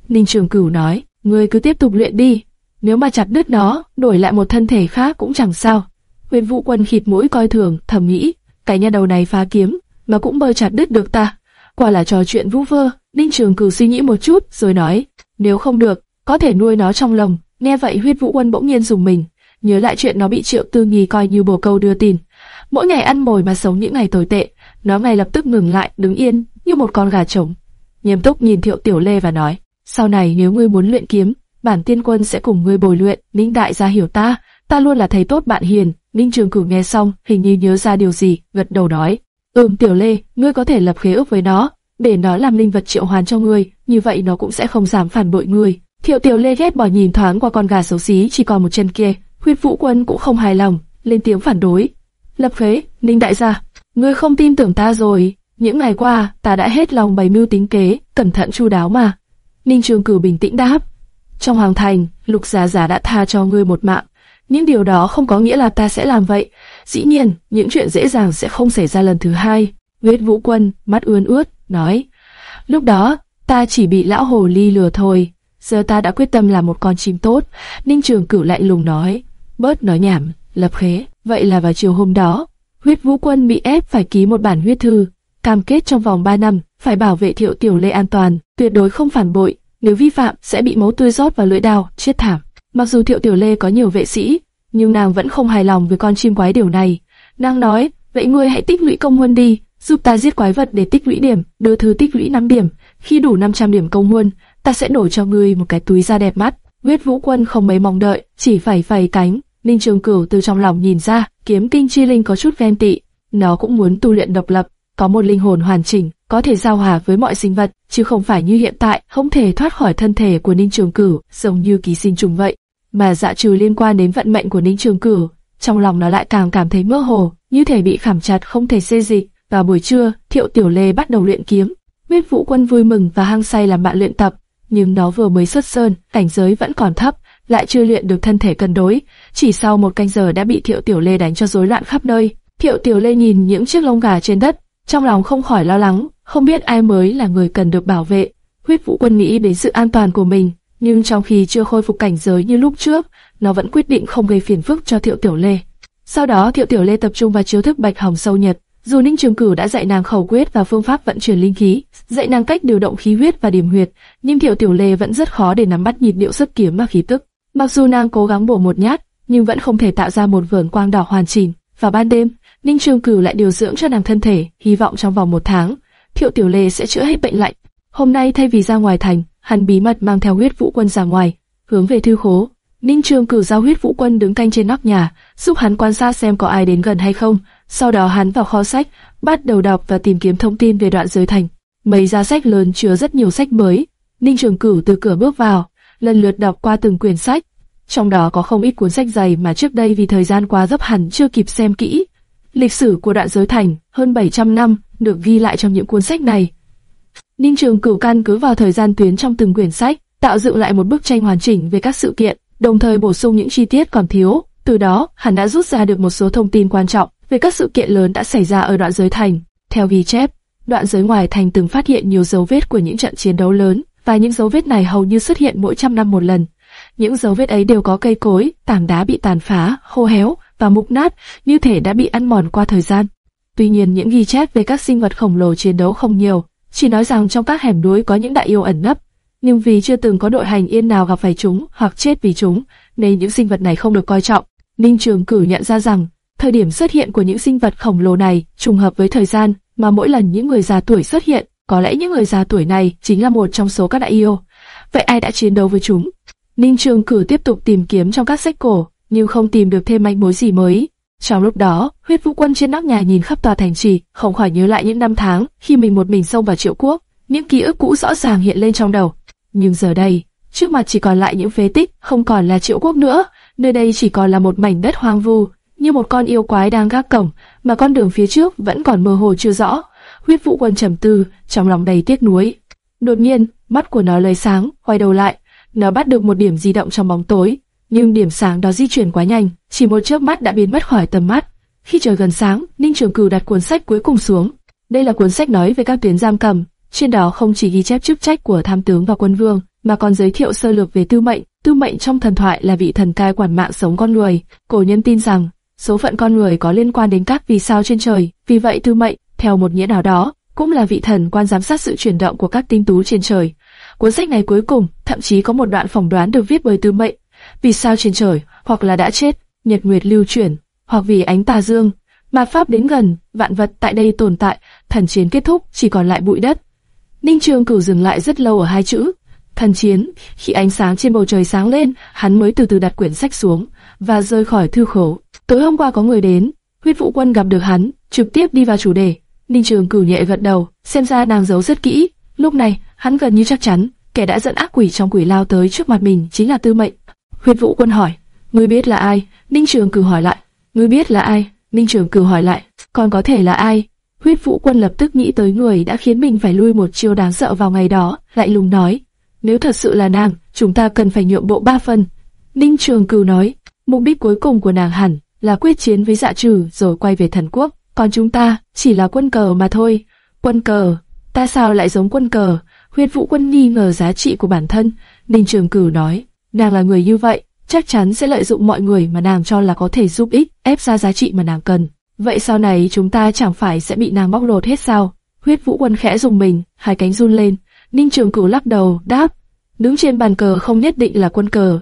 Ninh Trường Cửu nói, ngươi cứ tiếp tục luyện đi, nếu mà chặt đứt nó, đổi lại một thân thể khác cũng chẳng sao. Huyền Vũ Quân khịt mũi coi thường, thầm nghĩ, cái nhà đầu này phá kiếm, mà cũng bơi chặt đứt được ta. Quả là trò chuyện vũ vơ. Ninh Trường Cửu suy nghĩ một chút, rồi nói, nếu không được, có thể nuôi nó trong lòng. Nghe vậy Huyết Vũ Quân bỗng nhiên dùng mình, nhớ lại chuyện nó bị Triệu Tư Nghi coi như bồ câu đưa tin. Mỗi ngày ăn mồi mà sống những ngày tồi tệ, nó ngay lập tức ngừng lại, đứng yên, như một con gà trống. Nghiêm túc nhìn Thiệu Tiểu Lê và nói, sau này nếu ngươi muốn luyện kiếm, bản tiên quân sẽ cùng ngươi bồi luyện. Ninh đại gia hiểu ta, ta luôn là thầy tốt bạn hiền. Ninh Trường Cửu nghe xong, hình như nhớ ra điều gì, gật đầu nói, ừm Tiểu Lê, ngươi có thể lập khế ước với nó, để nó làm linh vật triệu hoàn cho ngươi, như vậy nó cũng sẽ không dám phản bội ngươi. Thiệu Tiểu Lê ghét bỏ nhìn thoáng qua con gà xấu xí chỉ còn một chân kia, Huyết Vũ Quân cũng không hài lòng, lên tiếng phản đối. Lập khế, Ninh đại gia, ngươi không tin tưởng ta rồi, những ngày qua ta đã hết lòng bày mưu tính kế, cẩn thận chu đáo mà. Ninh Trường Cửu bình tĩnh đáp, trong hoàng thành, Lục giả giả đã tha cho ngươi một mạng, nhưng điều đó không có nghĩa là ta sẽ làm vậy. Dĩ nhiên, những chuyện dễ dàng sẽ không xảy ra lần thứ hai. Huyết Vũ Quân, mắt ươn ướt, nói, lúc đó, ta chỉ bị lão hồ ly lừa thôi, giờ ta đã quyết tâm làm một con chim tốt. Ninh Trường Cửu lại lùng nói, bớt nói nhảm, lập khế. Vậy là vào chiều hôm đó, Huyết Vũ Quân bị ép phải ký một bản huyết thư, cam kết trong vòng 3 năm phải bảo vệ Thiệu Tiểu Lê an toàn, tuyệt đối không phản bội, nếu vi phạm sẽ bị máu tươi rót vào lưỡi đao, chết thảm. Mặc dù Thiệu Tiểu Lê có nhiều vệ sĩ, nhưng nàng vẫn không hài lòng với con chim quái điều này. Nàng nói, vậy ngươi hãy tích lũy công huân đi, giúp ta giết quái vật để tích lũy điểm, đưa thư tích lũy 5 điểm. Khi đủ 500 điểm công huân, ta sẽ đổ cho ngươi một cái túi da đẹp mắt. Huyết Vũ Quân không mấy mong đợi, chỉ phải phẩy cánh. Ninh Trường Cửu từ trong lòng nhìn ra, kiếm kinh chi linh có chút ghen tị, nó cũng muốn tu luyện độc lập, có một linh hồn hoàn chỉnh, có thể giao hòa với mọi sinh vật, chứ không phải như hiện tại, không thể thoát khỏi thân thể của Ninh Trường Cửu, giống như ký sinh trùng vậy. Mà dạ trừ liên quan đến vận mệnh của Ninh Trường Cửu, trong lòng nó lại càng cảm thấy mơ hồ, như thể bị khảm chặt không thể xê dịch. Vào buổi trưa, Thiệu Tiểu Lê bắt đầu luyện kiếm. Huyết Vũ Quân vui mừng và hăng say làm bạn luyện tập, nhưng nó vừa mới xuất sơn, cảnh giới vẫn còn thấp, lại chưa luyện được thân thể cân đối. Chỉ sau một canh giờ đã bị Thiệu Tiểu Lê đánh cho rối loạn khắp nơi. Thiệu Tiểu Lê nhìn những chiếc lông gà trên đất, trong lòng không khỏi lo lắng, không biết ai mới là người cần được bảo vệ. Huyết Vũ Quân nghĩ đến sự an toàn của mình, nhưng trong khi chưa khôi phục cảnh giới như lúc trước, nó vẫn quyết định không gây phiền phức cho Thiệu Tiểu Lê. Sau đó Thiệu Tiểu Lê tập trung vào chiếu thức Bạch Hồng Sâu Nhật. Dù Ninh Trường Cửu đã dạy nàng khẩu quyết và phương pháp vận chuyển linh khí, dạy nàng cách điều động khí huyết và điểm huyệt, nhưng Thiệu Tiểu Lê vẫn rất khó để nắm bắt nhịp điệu xuất kiếm và khí tức. Mặc dù nàng cố gắng bổ một nhát, nhưng vẫn không thể tạo ra một vườn quang đỏ hoàn chỉnh. Vào ban đêm, Ninh Trường Cửu lại điều dưỡng cho nàng thân thể, hy vọng trong vòng một tháng, Thiệu Tiểu Lê sẽ chữa hết bệnh lạnh. Hôm nay thay vì ra ngoài thành, hắn bí mật mang theo huyết vũ quân ra ngoài, hướng về thư khố. Ninh Trường Cửu giao huyết vũ quân đứng canh trên nóc nhà, giúp hắn quan sát xem có ai đến gần hay không. Sau đó hắn vào kho sách, bắt đầu đọc và tìm kiếm thông tin về đoạn giới thành. Mấy giá sách lớn chứa rất nhiều sách mới. Ninh Trường Cửu từ cửa bước vào, lần lượt đọc qua từng quyển sách. Trong đó có không ít cuốn sách dày mà trước đây vì thời gian quá gấp hẳn chưa kịp xem kỹ. Lịch sử của đoạn giới thành, hơn 700 năm, được ghi lại trong những cuốn sách này. Ninh Trường Cửu căn cứ vào thời gian tuyến trong từng quyển sách, tạo dựng lại một bức tranh hoàn chỉnh về các sự kiện, đồng thời bổ sung những chi tiết còn thiếu. Từ đó, hắn đã rút ra được một số thông tin quan trọng về các sự kiện lớn đã xảy ra ở đoạn giới thành. Theo ghi chép, đoạn giới ngoài thành từng phát hiện nhiều dấu vết của những trận chiến đấu lớn, và những dấu vết này hầu như xuất hiện mỗi trăm năm một lần. Những dấu vết ấy đều có cây cối, tảng đá bị tàn phá, khô héo và mục nát, như thể đã bị ăn mòn qua thời gian. Tuy nhiên những ghi chép về các sinh vật khổng lồ chiến đấu không nhiều, chỉ nói rằng trong các hẻm núi có những đại yêu ẩn nấp, nhưng vì chưa từng có đội hành yên nào gặp phải chúng hoặc chết vì chúng, nên những sinh vật này không được coi trọng. Ninh Trường Cử nhận ra rằng, thời điểm xuất hiện của những sinh vật khổng lồ này trùng hợp với thời gian mà mỗi lần những người già tuổi xuất hiện, có lẽ những người già tuổi này chính là một trong số các đại yêu. Vậy ai đã chiến đấu với chúng? Ninh Trường Cử tiếp tục tìm kiếm trong các sách cổ, nhưng không tìm được thêm manh mối gì mới. Trong lúc đó, huyết vũ quân trên nóc nhà nhìn khắp tòa thành trì, không khỏi nhớ lại những năm tháng khi mình một mình xông vào triệu quốc. Những ký ức cũ rõ ràng hiện lên trong đầu. Nhưng giờ đây, trước mặt chỉ còn lại những phế tích, không còn là triệu quốc nữa. Nơi đây chỉ còn là một mảnh đất hoang vu, như một con yêu quái đang gác cổng, mà con đường phía trước vẫn còn mơ hồ chưa rõ. Huyết vũ quân trầm tư, trong lòng đầy tiếc nuối. Đột nhiên, mắt của nó lấy sáng, quay đầu lại. Nó bắt được một điểm di động trong bóng tối, nhưng điểm sáng đó di chuyển quá nhanh, chỉ một chớp mắt đã biến mất khỏi tầm mắt. Khi trời gần sáng, Ninh Trường Cửu đặt cuốn sách cuối cùng xuống. Đây là cuốn sách nói về các tuyến giam cầm, trên đó không chỉ ghi chép chức trách của tham tướng và quân vương, mà còn giới thiệu sơ lược về Tư Mệnh. Tư Mệnh trong thần thoại là vị thần cai quản mạng sống con người. Cổ nhân tin rằng số phận con người có liên quan đến các vì sao trên trời, vì vậy Tư Mệnh, theo một nghĩa nào đó, cũng là vị thần quan giám sát sự chuyển động của các tinh tú trên trời. Cuốn sách này cuối cùng thậm chí có một đoạn phỏng đoán được viết bởi Tư Mệnh vì sao trên trời, hoặc là đã chết, nhật nguyệt lưu chuyển, hoặc vì ánh tà dương, mà pháp đến gần, vạn vật tại đây tồn tại, thần chiến kết thúc, chỉ còn lại bụi đất. Ninh Trường Cửu dừng lại rất lâu ở hai chữ, thần chiến. Khi ánh sáng trên bầu trời sáng lên, hắn mới từ từ đặt quyển sách xuống và rời khỏi thư khẩu. Tối hôm qua có người đến, huyết vũ quân gặp được hắn, trực tiếp đi vào chủ đề. Ninh Trường Cửu nhẹ gật đầu, xem ra nàng giấu rất kỹ. Lúc này, hắn gần như chắc chắn, kẻ đã dẫn ác quỷ trong quỷ lao tới trước mặt mình chính là Tư Mệnh. Huyết Vũ Quân hỏi, ngươi biết là ai? Ninh Trường Cửu hỏi lại, ngươi biết là ai? Ninh Trường Cửu hỏi lại, còn có thể là ai? Huyết Vũ Quân lập tức nghĩ tới người đã khiến mình phải lui một chiêu đáng sợ vào ngày đó, lại lùng nói, nếu thật sự là nàng, chúng ta cần phải nhượng bộ ba phần. Ninh Trường Cửu nói, mục đích cuối cùng của nàng hẳn là quyết chiến với dạ trừ rồi quay về thần quốc, còn chúng ta chỉ là quân cờ mà thôi. Quân cờ, ta sao lại giống quân cờ? Huyết Vũ Quân nghi ngờ giá trị của bản thân. Ninh Trường Cửu nói, Nàng là người như vậy, chắc chắn sẽ lợi dụng mọi người mà nàng cho là có thể giúp ích, ép ra giá trị mà nàng cần. Vậy sau này chúng ta chẳng phải sẽ bị nàng bóc lột hết sao? Huyết Vũ Quân khẽ dùng mình, hai cánh run lên. Ninh Trường Cửu lắc đầu, đáp: đứng trên bàn cờ không nhất định là quân cờ.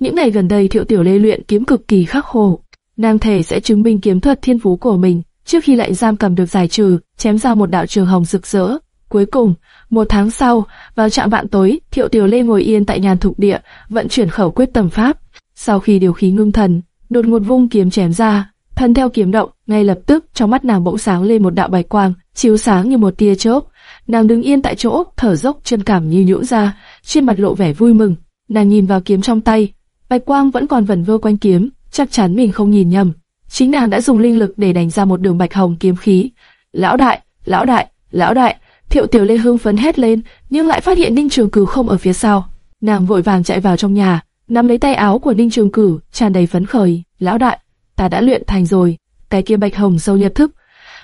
Những ngày gần đây Thiệu Tiểu Lê luyện kiếm cực kỳ khắc khổ, nàng thể sẽ chứng minh kiếm thuật thiên phú của mình trước khi lệnh giam cầm được giải trừ, chém ra một đạo trường hồng rực rỡ. Cuối cùng, một tháng sau, vào trạm vạn tối, Thiệu Tiểu Lê ngồi yên tại nhàn thục địa, vận chuyển khẩu quyết tầm pháp. Sau khi điều khí ngưng thần, đột ngột vung kiếm chém ra, thân theo kiếm động, ngay lập tức trong mắt nàng bỗng sáng lên một đạo bạch quang, chiếu sáng như một tia chớp. Nàng đứng yên tại chỗ, thở dốc chân cảm như nhũn ra, trên mặt lộ vẻ vui mừng. Nàng nhìn vào kiếm trong tay, bạch quang vẫn còn vẩn vơ quanh kiếm, chắc chắn mình không nhìn nhầm. Chính nàng đã dùng linh lực để đánh ra một đường bạch hồng kiếm khí. Lão đại, lão đại, lão đại, Thiệu Tiểu Lê hưng phấn hét lên, nhưng lại phát hiện Ninh Trường Cửu không ở phía sau. Nàng vội vàng chạy vào trong nhà, nắm lấy tay áo của Ninh Trường Cửu, tràn đầy phấn khởi. Lão đại, ta đã luyện thành rồi. Cái kia bạch hồng sâu nhập thức,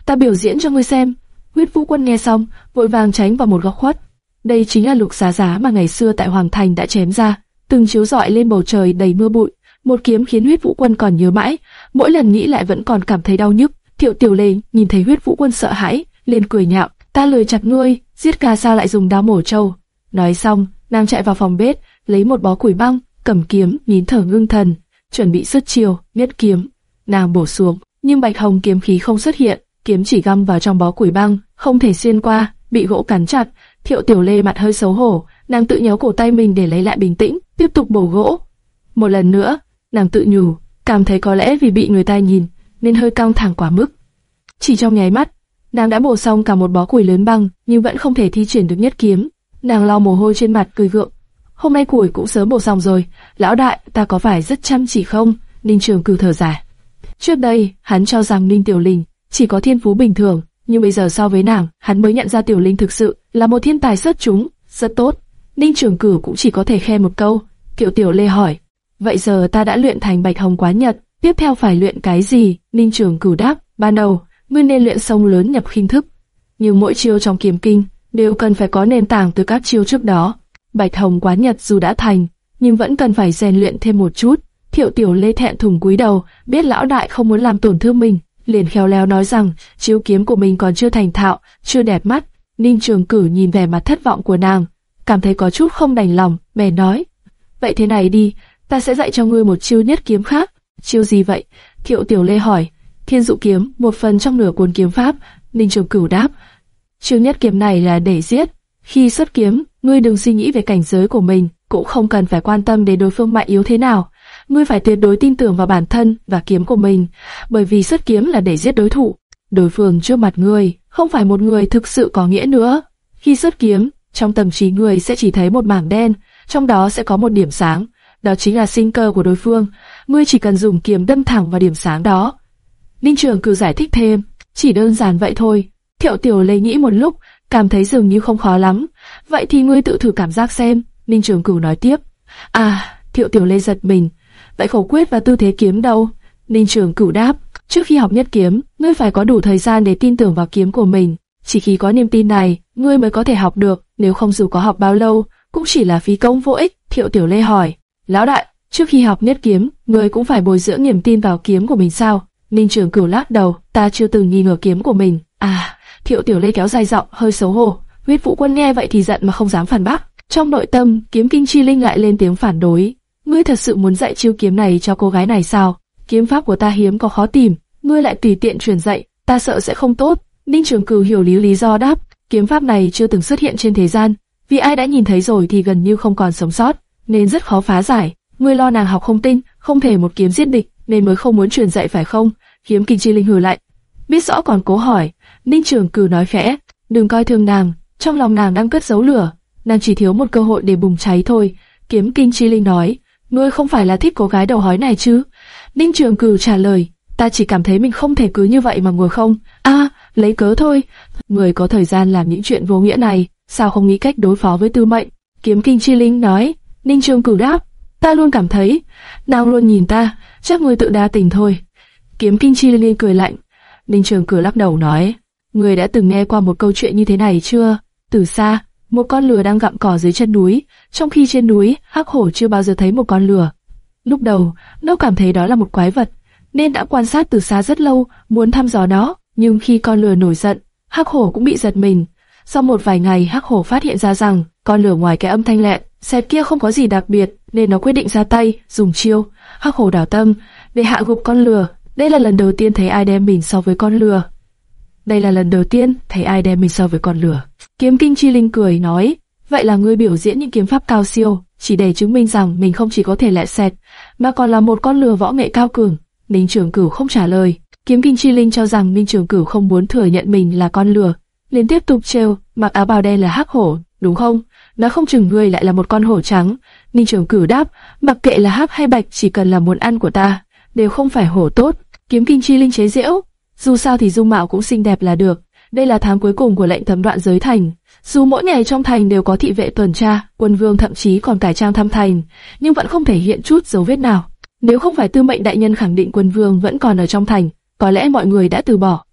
ta biểu diễn cho ngươi xem. Huyết Vũ Quân nghe xong, vội vàng tránh vào một góc khuất. Đây chính là lục giá giá mà ngày xưa tại Hoàng Thành đã chém ra, từng chiếu rọi lên bầu trời đầy mưa bụi. Một kiếm khiến Huyết Vũ Quân còn nhớ mãi, mỗi lần nghĩ lại vẫn còn cảm thấy đau nhức. Thiệu Tiểu Lê nhìn thấy Huyết Vũ Quân sợ hãi, liền cười nhạo, ta lười chặt nuôi giết gà sao lại dùng đao mổ trâu. Nói xong, nàng chạy vào phòng bếp, lấy một bó củi băng, cầm kiếm, nín thở ngưng thần, chuẩn bị xuất chiêu, miết kiếm. Nàng bổ xuống, nhưng bạch hồng kiếm khí không xuất hiện, kiếm chỉ găm vào trong bó củi băng, không thể xuyên qua, bị gỗ cắn chặt. Thiệu Tiểu Lê mặt hơi xấu hổ, nàng tự nhéo cổ tay mình để lấy lại bình tĩnh, tiếp tục bổ gỗ. Một lần nữa, nàng tự nhủ, cảm thấy có lẽ vì bị người ta nhìn, nên hơi căng thẳng quá mức. Chỉ trong nháy mắt, nàng đã bổ xong cả một bó củi lớn băng, nhưng vẫn không thể thi triển được nhất kiếm. Nàng lau mồ hôi trên mặt cười gượng. Hôm nay củi cũng sớm bổ xong rồi, lão đại, ta có phải rất chăm chỉ không? Ninh Trường cử thở dài. Trước đây, hắn cho rằng Ninh Tiểu Linh chỉ có thiên phú bình thường, nhưng bây giờ so với nàng, hắn mới nhận ra Tiểu Linh thực sự là một thiên tài xuất chúng, rất tốt. Ninh Trường Cử cũng chỉ có thể khen một câu. Kiệu Tiểu Lê hỏi, vậy giờ ta đã luyện thành Bạch Hồng Quán Nhật, tiếp theo phải luyện cái gì? Ninh Trường Cử đáp, ban đầu, nguyên nên luyện sông lớn nhập khinh thức. như mỗi chiêu trong kiếm kinh đều cần phải có nền tảng từ các chiêu trước đó. Bạch Hồng Quán Nhật dù đã thành, nhưng vẫn cần phải rèn luyện thêm một chút. Thiệu Tiểu Lê thẹn thùng cúi đầu, biết lão đại không muốn làm tổn thương mình, liền khéo léo nói rằng chiếu kiếm của mình còn chưa thành thạo, chưa đẹp mắt. Ninh Trường Cử nhìn vẻ mặt thất vọng của nàng, cảm thấy có chút không đành lòng, bèn nói: vậy thế này đi, ta sẽ dạy cho ngươi một chiêu nhất kiếm khác. Chiêu gì vậy? Thiệu Tiểu Lê hỏi. Thiên dụ kiếm, một phần trong nửa cuốn kiếm pháp. Ninh Trường Cửu đáp. Chương nhất kiếm này là để giết. Khi xuất kiếm, ngươi đừng suy nghĩ về cảnh giới của mình, cũng không cần phải quan tâm đến đối phương mạnh yếu thế nào ngươi phải tuyệt đối tin tưởng vào bản thân và kiếm của mình, bởi vì xuất kiếm là để giết đối thủ. Đối phương trước mặt ngươi không phải một người thực sự có nghĩa nữa. Khi xuất kiếm, trong tâm trí người sẽ chỉ thấy một mảng đen, trong đó sẽ có một điểm sáng, đó chính là sinh cơ của đối phương. Ngươi chỉ cần dùng kiếm đâm thẳng vào điểm sáng đó. Ninh Trường cứ giải thích thêm, chỉ đơn giản vậy thôi. Thiệu Tiểu Lê nghĩ một lúc, cảm thấy dường như không khó lắm. Vậy thì ngươi tự thử cảm giác xem. Ninh Trường Cửu nói tiếp. À, Thiệu Tiểu Lê giật mình, vậy khẩu quyết và tư thế kiếm đâu? Ninh Trường Cửu đáp, trước khi học nhất kiếm, ngươi phải có đủ thời gian để tin tưởng vào kiếm của mình. Chỉ khi có niềm tin này, ngươi mới có thể học được, nếu không dù có học bao lâu, cũng chỉ là phí công vô ích. Thiệu Tiểu Lê hỏi, lão đại, trước khi học nhất kiếm, ngươi cũng phải bồi dưỡng niềm tin vào kiếm của mình sao? Ninh Trường Cửu lắc đầu, ta chưa từng nghi ngờ kiếm của mình. À, Thiệu Tiểu Lê kéo dài giọng, hơi xấu hổ. Huyết Vũ Quân nghe vậy thì giận mà không dám phản bác. Trong nội tâm, kiếm kinh chi linh lại lên tiếng phản đối. Ngươi thật sự muốn dạy chiêu kiếm này cho cô gái này sao? Kiếm pháp của ta hiếm có khó tìm, ngươi lại tùy tiện truyền dạy, ta sợ sẽ không tốt. Ninh Trường Cửu hiểu lý lý do đáp, kiếm pháp này chưa từng xuất hiện trên thế gian, vì ai đã nhìn thấy rồi thì gần như không còn sống sót, nên rất khó phá giải. Ngươi lo nàng học không tinh, không thể một kiếm giết địch, nên mới không muốn truyền dạy phải không? Kiếm Kinh Chi Linh hừ lại, biết rõ còn cố hỏi. Ninh Trường Cử nói khẽ, đừng coi thường nàng, trong lòng nàng đang cất giấu lửa, nàng chỉ thiếu một cơ hội để bùng cháy thôi. Kiếm Kinh Chi Linh nói, ngươi không phải là thích cô gái đầu hói này chứ? Ninh Trường Cử trả lời, ta chỉ cảm thấy mình không thể cứ như vậy mà ngồi không. A, lấy cớ thôi. Người có thời gian làm những chuyện vô nghĩa này, sao không nghĩ cách đối phó với Tư Mệnh? Kiếm Kinh Chi Linh nói. Ninh Trường Cửu đáp, ta luôn cảm thấy, nàng luôn nhìn ta, chắc ngươi tự đa tình thôi. Kiếm Kinh Chi Liên cười lạnh. Ninh Trường cửa lắc đầu nói, người đã từng nghe qua một câu chuyện như thế này chưa? Từ xa, một con lừa đang gặm cỏ dưới chân núi, trong khi trên núi, hắc hổ chưa bao giờ thấy một con lừa. Lúc đầu, nó cảm thấy đó là một quái vật, nên đã quan sát từ xa rất lâu, muốn thăm dò nó. Nhưng khi con lừa nổi giận, hắc hổ cũng bị giật mình. Sau một vài ngày, hắc hổ phát hiện ra rằng con lừa ngoài cái âm thanh lẹn, xẹt kia không có gì đặc biệt, nên nó quyết định ra tay, dùng chiêu. Hắc hổ đảo tâm để hạ gục con lừa. Đây là lần đầu tiên thấy ai đem mình so với con lừa. Đây là lần đầu tiên thấy ai đem mình so với con lừa. Kiếm Kinh Chi Linh cười nói, vậy là ngươi biểu diễn những kiếm pháp cao siêu, chỉ để chứng minh rằng mình không chỉ có thể lẹ xẹt, mà còn là một con lừa võ nghệ cao cường. Ninh Trường Cửu không trả lời. Kiếm Kinh Chi Linh cho rằng Ninh Trường Cửu không muốn thừa nhận mình là con lừa, liền tiếp tục trêu, mặc áo bào đen là hắc hổ, đúng không? Nó không chừng ngươi lại là một con hổ trắng. Ninh Trường Cửu đáp, mặc kệ là hắc hay bạch, chỉ cần là muốn ăn của ta, đều không phải hổ tốt. Kiếm Kinh Chi Linh chế diễu, dù sao thì dung mạo cũng xinh đẹp là được. Đây là tháng cuối cùng của lệnh thấm đoạn giới thành. Dù mỗi ngày trong thành đều có thị vệ tuần tra, quân vương thậm chí còn cải trang thăm thành, nhưng vẫn không thể hiện chút dấu vết nào. Nếu không phải tư mệnh đại nhân khẳng định quân vương vẫn còn ở trong thành, có lẽ mọi người đã từ bỏ.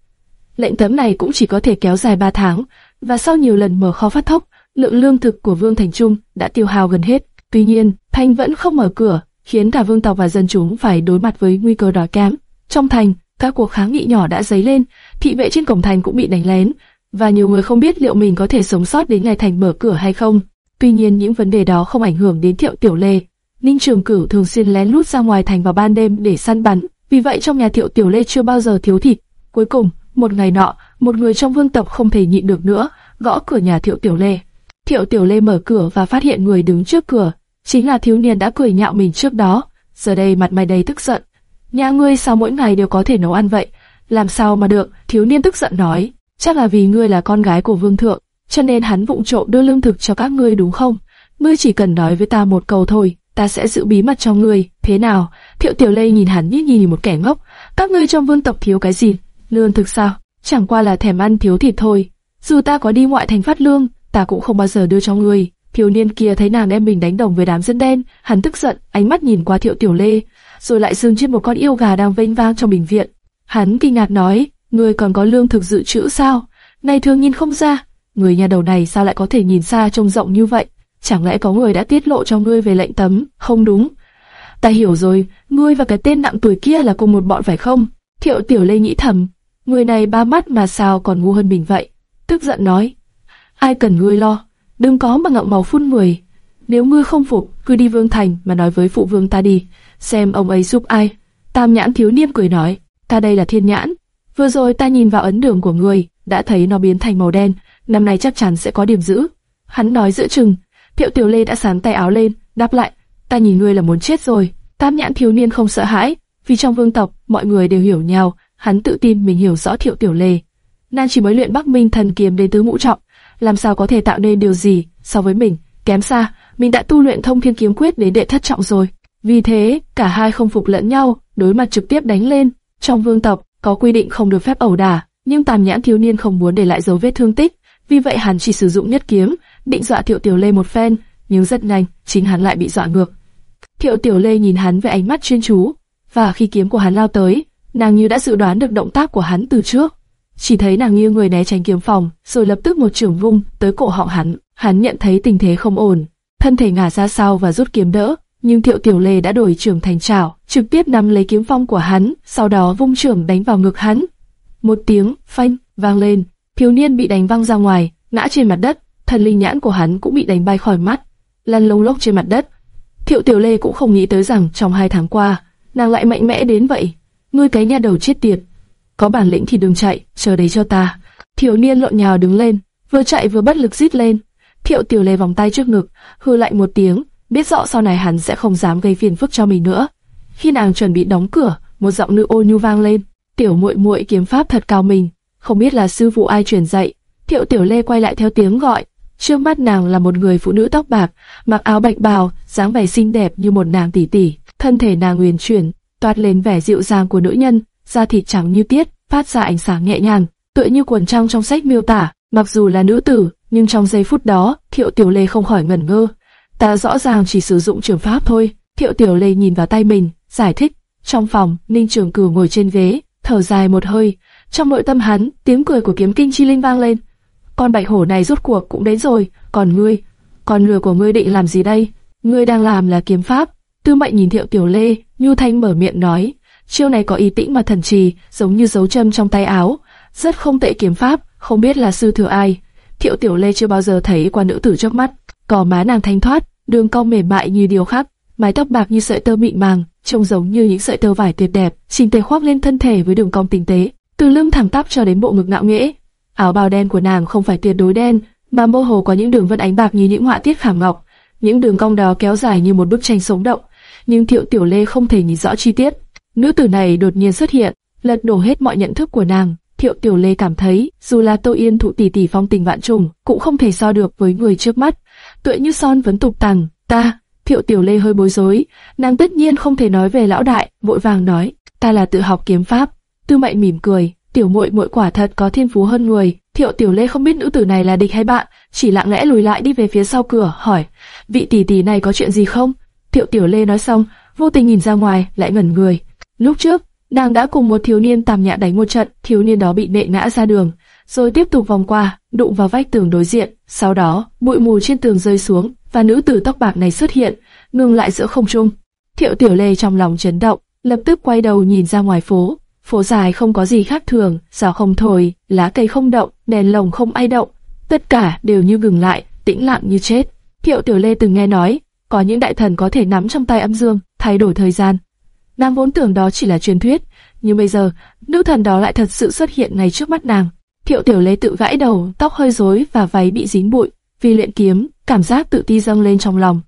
Lệnh cấm này cũng chỉ có thể kéo dài 3 tháng, và sau nhiều lần mở kho phát thốc, lượng lương thực của Vương Thành Trung đã tiêu hao gần hết. Tuy nhiên, thành vẫn không mở cửa, khiến cả vương tộc và dân chúng phải đối mặt với nguy cơ đói kém. Trong thành, các cuộc kháng nghị nhỏ đã dấy lên, thị vệ trên cổng thành cũng bị đánh lén, và nhiều người không biết liệu mình có thể sống sót đến ngày thành mở cửa hay không. Tuy nhiên những vấn đề đó không ảnh hưởng đến Thiệu Tiểu Lê. Ninh Trường Cửu thường xuyên lén lút ra ngoài thành vào ban đêm để săn bắn, vì vậy trong nhà Thiệu Tiểu Lê chưa bao giờ thiếu thịt. Cuối cùng, một ngày nọ, một người trong vương tộc không thể nhịn được nữa, gõ cửa nhà Thiệu Tiểu Lê. Thiệu Tiểu Lê mở cửa và phát hiện người đứng trước cửa chính là thiếu niên đã cười nhạo mình trước đó. Giờ đây mặt mày đầy tức giận. Nhà ngươi sao mỗi ngày đều có thể nấu ăn vậy? Làm sao mà được? Thiếu niên tức giận nói. Chắc là vì ngươi là con gái của vương thượng, cho nên hắn vụng trộm đưa lương thực cho các ngươi đúng không? Ngươi chỉ cần nói với ta một câu thôi, ta sẽ giữ bí mật cho ngươi. Thế nào? Thiệu Tiểu Lê nhìn hắn như nhìn một kẻ ngốc. Các ngươi trong vương tộc thiếu cái gì? Lương thực sao? Chẳng qua là thèm ăn thiếu thịt thôi. Dù ta có đi ngoại thành phát lương, ta cũng không bao giờ đưa cho ngươi. Thiếu niên kia thấy nàng em mình đánh đồng với đám dân đen, hắn tức giận, ánh mắt nhìn qua Thiệu Tiểu Lê, rồi lại dừng trên một con yêu gà đang vênh vang trong bình viện. Hắn kinh ngạc nói, ngươi còn có lương thực dự trữ sao? Này thường nhìn không ra, người nhà đầu này sao lại có thể nhìn xa trông rộng như vậy? Chẳng lẽ có người đã tiết lộ cho ngươi về lệnh tấm? Không đúng. Ta hiểu rồi, ngươi và cái tên nặng tuổi kia là cùng một bọn phải không? Thiệu Tiểu Lê nghĩ thầm, người này ba mắt mà sao còn ngu hơn mình vậy? Tức giận nói, ai cần ngươi lo, đừng có mà ngậm màu phun người. Nếu ngươi không phục, cứ đi Vương Thành mà nói với phụ vương ta đi, xem ông ấy giúp ai. Tam nhãn thiếu niên cười nói, ta đây là thiên nhãn. Vừa rồi ta nhìn vào ấn đường của ngươi, đã thấy nó biến thành màu đen, năm nay chắc chắn sẽ có điểm giữ. Hắn nói giữa chừng, Thiệu Tiểu Lê đã sán tay áo lên, đáp lại, ta nhìn ngươi là muốn chết rồi. Tam nhãn thiếu niên không sợ hãi, vì trong vương tộc mọi người đều hiểu nhau, hắn tự tin mình hiểu rõ Thiệu Tiểu Lê. Nàng chỉ mới luyện Bắc Minh thần kiếm đến tứ ngũ trọng, làm sao có thể tạo nên điều gì so với mình, kém xa, mình đã tu luyện thông thiên kiếm quyết đến đệ thất trọng rồi. Vì thế, cả hai không phục lẫn nhau, đối mặt trực tiếp đánh lên. Trong vương tộc, có quy định không được phép ẩu đả, nhưng tàm nhãn thiếu niên không muốn để lại dấu vết thương tích, vì vậy hắn chỉ sử dụng nhất kiếm, định dọa Thiệu Tiểu Lê một phen, nhưng rất nhanh, chính hắn lại bị dọa ngược. Thiệu Tiểu Lê nhìn hắn với ánh mắt chuyên chú, và khi kiếm của hắn lao tới, nàng như đã dự đoán được động tác của hắn từ trước. Chỉ thấy nàng như người né tránh kiếm phòng, rồi lập tức một trường vung tới cổ họng hắn. Hắn nhận thấy tình thế không ổn, thân thể ngả ra sau và rút kiếm đỡ. Nhưng Thiệu Tiểu Lê đã đổi trường thành chảo, trực tiếp nắm lấy kiếm phong của hắn, sau đó vung trường đánh vào ngực hắn. Một tiếng phanh vang lên, thiếu niên bị đánh văng ra ngoài, ngã trên mặt đất, thần linh nhãn của hắn cũng bị đánh bay khỏi mắt, lăn lông lốc trên mặt đất. Thiệu Tiểu Lê cũng không nghĩ tới rằng trong hai tháng qua, nàng lại mạnh mẽ đến vậy. Ngươi cái nhà đầu chết tiệt, có bản lĩnh thì đừng chạy, chờ đấy cho ta. Thiếu niên lộn nhào đứng lên, vừa chạy vừa bất lực rít lên. Thiệu Tiểu Lê vòng tay trước ngực, hư lạnh một tiếng, biết rõ sau này hắn sẽ không dám gây phiền phức cho mình nữa. Khi nàng chuẩn bị đóng cửa, một giọng nữ ô nhu vang lên. Tiểu muội muội kiếm pháp thật cao mình, không biết là sư phụ ai truyền dạy. Thiệu Tiểu Lê quay lại theo tiếng gọi, trước mắt nàng là một người phụ nữ tóc bạc, mặc áo bạch bào, dáng vẻ xinh đẹp như một nàng tỷ tỷ, thân thể nàng uyển chuyển, toát lên vẻ dịu dàng của nữ nhân, da thịt trắng như tiết, phát ra ánh sáng nhẹ nhàng, tựa như quần trang trong sách miêu tả. Mặc dù là nữ tử, nhưng trong giây phút đó, Thiệu Tiểu Lê không khỏi ngẩn ngơ. Ta rõ ràng chỉ sử dụng trường pháp thôi. Thiệu Tiểu Lê nhìn vào tay mình, giải thích. Trong phòng, Ninh Trường Cửu ngồi trên ghế, thở dài một hơi. Trong nội tâm hắn, tiếng cười của kiếm kinh chi linh vang lên. Con bạch hổ này rốt cuộc cũng đến rồi, còn ngươi, con lừa của ngươi định làm gì đây? Ngươi đang làm là kiếm pháp. Tư Mệnh nhìn Thiệu Tiểu Lê, Nhu Thanh mở miệng nói, chiêu này có ý tĩnh mà thần trì, giống như dấu châm trong tay áo, rất không tệ kiếm pháp, không biết là sư thừa ai. Thiệu Tiểu Lê chưa bao giờ thấy qua nữ tử trước mắt, cỏ má nàng thanh thoát, đường cong mềm mại như điều khắc, mái tóc bạc như sợi tơ mịn màng, trông giống như những sợi tơ vải tuyệt đẹp, chỉnh tề khoác lên thân thể với đường cong tinh tế, từ lưng thẳng tắp cho đến bộ ngực ngạo nghễ. Áo bào đen của nàng không phải tuyệt đối đen, mà mơ hồ có những đường vân ánh bạc như những họa tiết khảm ngọc, những đường cong đó kéo dài như một bức tranh sống động, nhưng Thiệu Tiểu Lê không thể nhìn rõ chi tiết. Nữ tử này đột nhiên xuất hiện, lật đổ hết mọi nhận thức của nàng. Thiệu Tiểu Lê cảm thấy, dù là Tô Yên thụ tỷ tỷ phong tình vạn trùng, cũng không thể so được với người trước mắt. Tựa như son vẫn tục tằng, ta, Thiệu Tiểu Lê hơi bối rối, nàng tất nhiên không thể nói về lão đại, vội vàng nói, ta là tự học kiếm pháp. Tư Mệnh mỉm cười, tiểu muội muội quả thật có thiên phú hơn người. Thiệu Tiểu Lê không biết nữ tử này là địch hay bạn, chỉ lặng lẽ lùi lại đi về phía sau cửa, hỏi, vị tỷ tỷ này có chuyện gì không? Thiệu Tiểu Lê nói xong, vô tình nhìn ra ngoài, lại ngẩn người. Lúc trước, nàng đã cùng một thiếu niên tàm nhã đánh một trận, thiếu niên đó bị nệ ngã ra đường, rồi tiếp tục vòng qua, đụng vào vách tường đối diện. Sau đó, bụi mù trên tường rơi xuống, và nữ tử tóc bạc này xuất hiện, ngừng lại giữa không trung. Thiệu Tiểu Lê trong lòng chấn động, lập tức quay đầu nhìn ra ngoài phố. Phố dài không có gì khác thường, gió không thổi, lá cây không động, đèn lồng không ai động, tất cả đều như ngừng lại, tĩnh lặng như chết. Thiệu Tiểu Lê từng nghe nói, có những đại thần có thể nắm trong tay âm dương, thay đổi thời gian. Nàng vốn tưởng đó chỉ là truyền thuyết, nhưng bây giờ, nữ thần đó lại thật sự xuất hiện ngay trước mắt nàng. Thiệu Tiểu Lê tự gãi đầu, tóc hơi rối và váy bị dính bụi. vì luyện kiếm, cảm giác tự ti dâng lên trong lòng.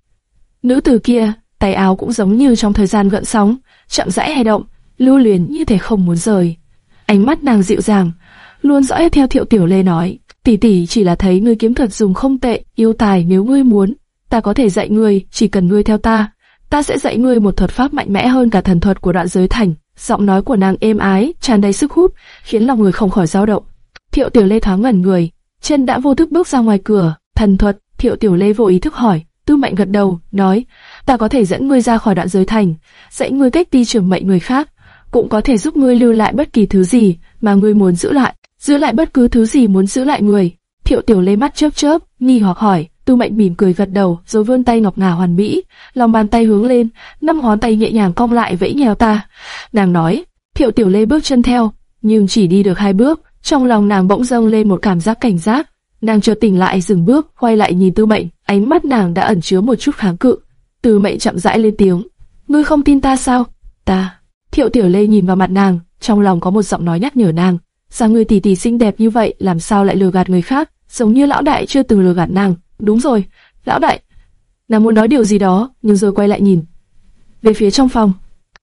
Nữ tử kia, tay áo cũng giống như trong thời gian gợn sóng, chậm rãi hay động, lưu luyến như thể không muốn rời. Ánh mắt nàng dịu dàng, luôn dõi theo Thiệu Tiểu Lê nói, tỷ tỷ chỉ là thấy ngươi kiếm thuật dùng không tệ, yêu tài nếu ngươi muốn, ta có thể dạy ngươi, chỉ cần ngươi theo ta, ta sẽ dạy ngươi một thuật pháp mạnh mẽ hơn cả thần thuật của đoạn giới thành. Giọng nói của nàng êm ái, tràn đầy sức hút, khiến lòng người không khỏi dao động. Thiệu Tiểu Lê thoáng ngẩn người, chân đã vô thức bước ra ngoài cửa. Thần thuật, Thiệu Tiểu Lê vô ý thức hỏi. Tư Mạnh gật đầu, nói, ta có thể dẫn ngươi ra khỏi đoạn giới thành, dạy ngươi cách đi trường mệnh người khác, cũng có thể giúp ngươi lưu lại bất kỳ thứ gì mà ngươi muốn giữ lại, giữ lại bất cứ thứ gì muốn giữ lại người. Thiệu Tiểu Lê mắt chớp chớp, nghi hoặc hỏi, Tư Mệnh mỉm cười gật đầu, rồi vươn tay ngọc ngà hoàn mỹ, lòng bàn tay hướng lên, năm ngón tay nhẹ nhàng cong lại vẫy nhèo ta. Nàng nói, Thiệu Tiểu Lê bước chân theo, nhưng chỉ đi được hai bước, trong lòng nàng bỗng dâng lên một cảm giác cảnh giác. Nàng chợt tỉnh lại dừng bước, quay lại nhìn Tư Mệnh, ánh mắt nàng đã ẩn chứa một chút kháng cự. Tư Mệnh chậm rãi lên tiếng, ngươi không tin ta sao? Ta. Thiệu Tiểu Lê nhìn vào mặt nàng, trong lòng có một giọng nói nhắc nhở nàng, "Sao người tỷ tỷ xinh đẹp như vậy làm sao lại lừa gạt người khác, giống như lão đại chưa từng lừa gạt nàng. Đúng rồi, lão đại. Nàng muốn nói điều gì đó, nhưng rồi quay lại nhìn. Về phía trong phòng,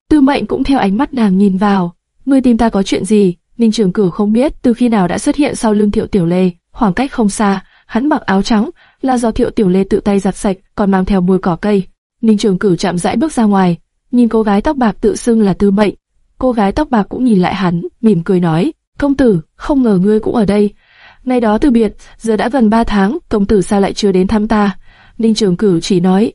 Tư Mệnh cũng theo ánh mắt nàng nhìn vào. Ngươi tìm ta có chuyện gì? Ninh Trường Cửu không biết từ khi nào đã xuất hiện sau lưng Thiệu Tiểu Lê, khoảng cách không xa, hắn mặc áo trắng, là do Thiệu Tiểu Lê tự tay giặt sạch, còn mang theo mùi cỏ cây. Ninh Trường Cửu chậm rãi bước ra ngoài, nhìn cô gái tóc bạc tự xưng là Tư Mệnh. Cô gái tóc bạc cũng nhìn lại hắn, mỉm cười nói: "Công tử, không ngờ ngươi cũng ở đây." Nay đó từ biệt, giờ đã gần ba tháng, công tử sao lại chưa đến thăm ta? Ninh Trường Cửu chỉ nói.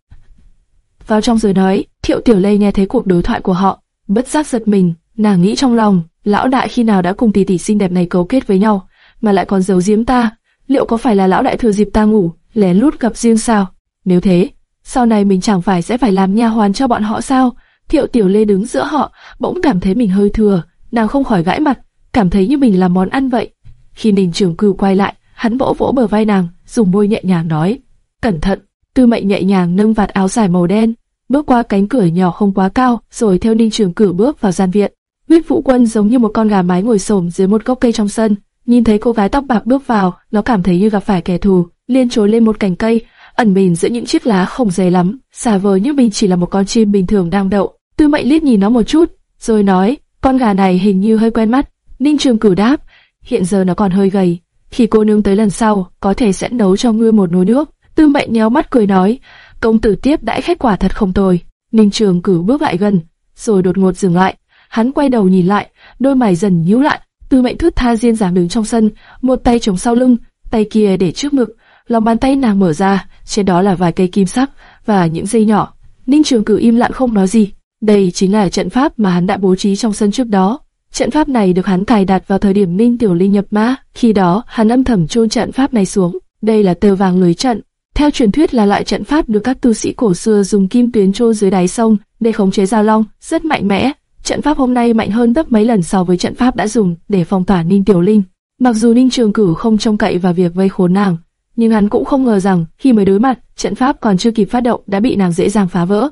Vào trong rồi nói, Thiệu Tiểu Lê nghe thấy cuộc đối thoại của họ, bất giác giật mình, nàng nghĩ trong lòng, lão đại khi nào đã cùng tỷ tỷ xinh đẹp này cấu kết với nhau, mà lại còn giấu giếm ta, liệu có phải là lão đại thừa dịp ta ngủ, lén lút gặp riêng sao? Nếu thế, sau này mình chẳng phải sẽ phải làm nha hoàn cho bọn họ sao? Thiệu Tiểu Lê đứng giữa họ, bỗng cảm thấy mình hơi thừa, nàng không khỏi gãi mặt, cảm thấy như mình là món ăn vậy. Khi Ninh Trường Cửu quay lại, hắn vỗ vỗ bờ vai nàng, dùng môi nhẹ nhàng nói: "Cẩn thận." Tư Mệnh nhẹ nhàng nâng vạt áo dài màu đen, bước qua cánh cửa nhỏ không quá cao, rồi theo Ninh Trường Cửu bước vào gian viện. Huyết Vũ Quân giống như một con gà mái ngồi xổm dưới một gốc cây trong sân, nhìn thấy cô gái tóc bạc bước vào, nó cảm thấy như gặp phải kẻ thù, liền trồi lên một cành cây, ẩn mình giữa những chiếc lá không dày lắm, xà vờ như mình chỉ là một con chim bình thường đang đậu. Tư Mệnh liếc nhìn nó một chút, rồi nói: "Con gà này hình như hơi quen mắt." Ninh Trường Cửu đáp: hiện giờ nó còn hơi gầy. Khi cô nương tới lần sau, có thể sẽ nấu cho ngươi một nồi nước. Tư mệnh nhéo mắt cười nói, công tử tiếp đãi khách quả thật không tồi. Ninh Trường cử bước lại gần, rồi đột ngột dừng lại. Hắn quay đầu nhìn lại, đôi mày dần nhíu lại. Tư mệnh thướt tha diên giảm đứng trong sân, một tay chống sau lưng, tay kia để trước ngực. Lòng bàn tay nàng mở ra, trên đó là vài cây kim sắc và những dây nhỏ. Ninh Trường cử im lặng không nói gì. Đây chính là trận pháp mà hắn đã bố trí trong sân trước đó. Trận pháp này được hắn cài đặt vào thời điểm Minh Tiểu Linh nhập mã, khi đó hắn âm thầm chôn trận pháp này xuống. Đây là tờ vàng lưới trận. Theo truyền thuyết là loại trận pháp được các tu sĩ cổ xưa dùng kim tuyến chôn dưới đáy sông để khống chế giao long, rất mạnh mẽ. Trận pháp hôm nay mạnh hơn gấp mấy lần so với trận pháp đã dùng để phong tỏa Ninh Tiểu Linh. Mặc dù Ninh Trường Cửu không trông cậy vào việc vây khốn nàng, nhưng hắn cũng không ngờ rằng khi mới đối mặt, trận pháp còn chưa kịp phát động đã bị nàng dễ dàng phá vỡ.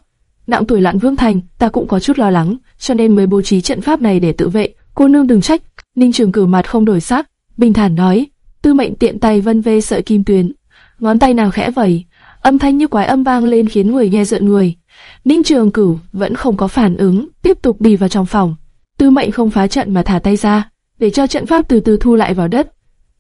Nặng tuổi loạn vương thành, ta cũng có chút lo lắng, cho nên mới bố trí trận pháp này để tự vệ. Cô nương đừng trách. Ninh Trường Cửu mặt không đổi sắc, bình thản nói. Tư Mệnh tiện tay vân vê sợi kim tuyến, ngón tay nào khẽ vẩy, âm thanh như quái âm vang lên khiến người nghe giận người. Ninh Trường Cửu vẫn không có phản ứng, tiếp tục đi vào trong phòng. Tư Mệnh không phá trận mà thả tay ra, để cho trận pháp từ từ thu lại vào đất.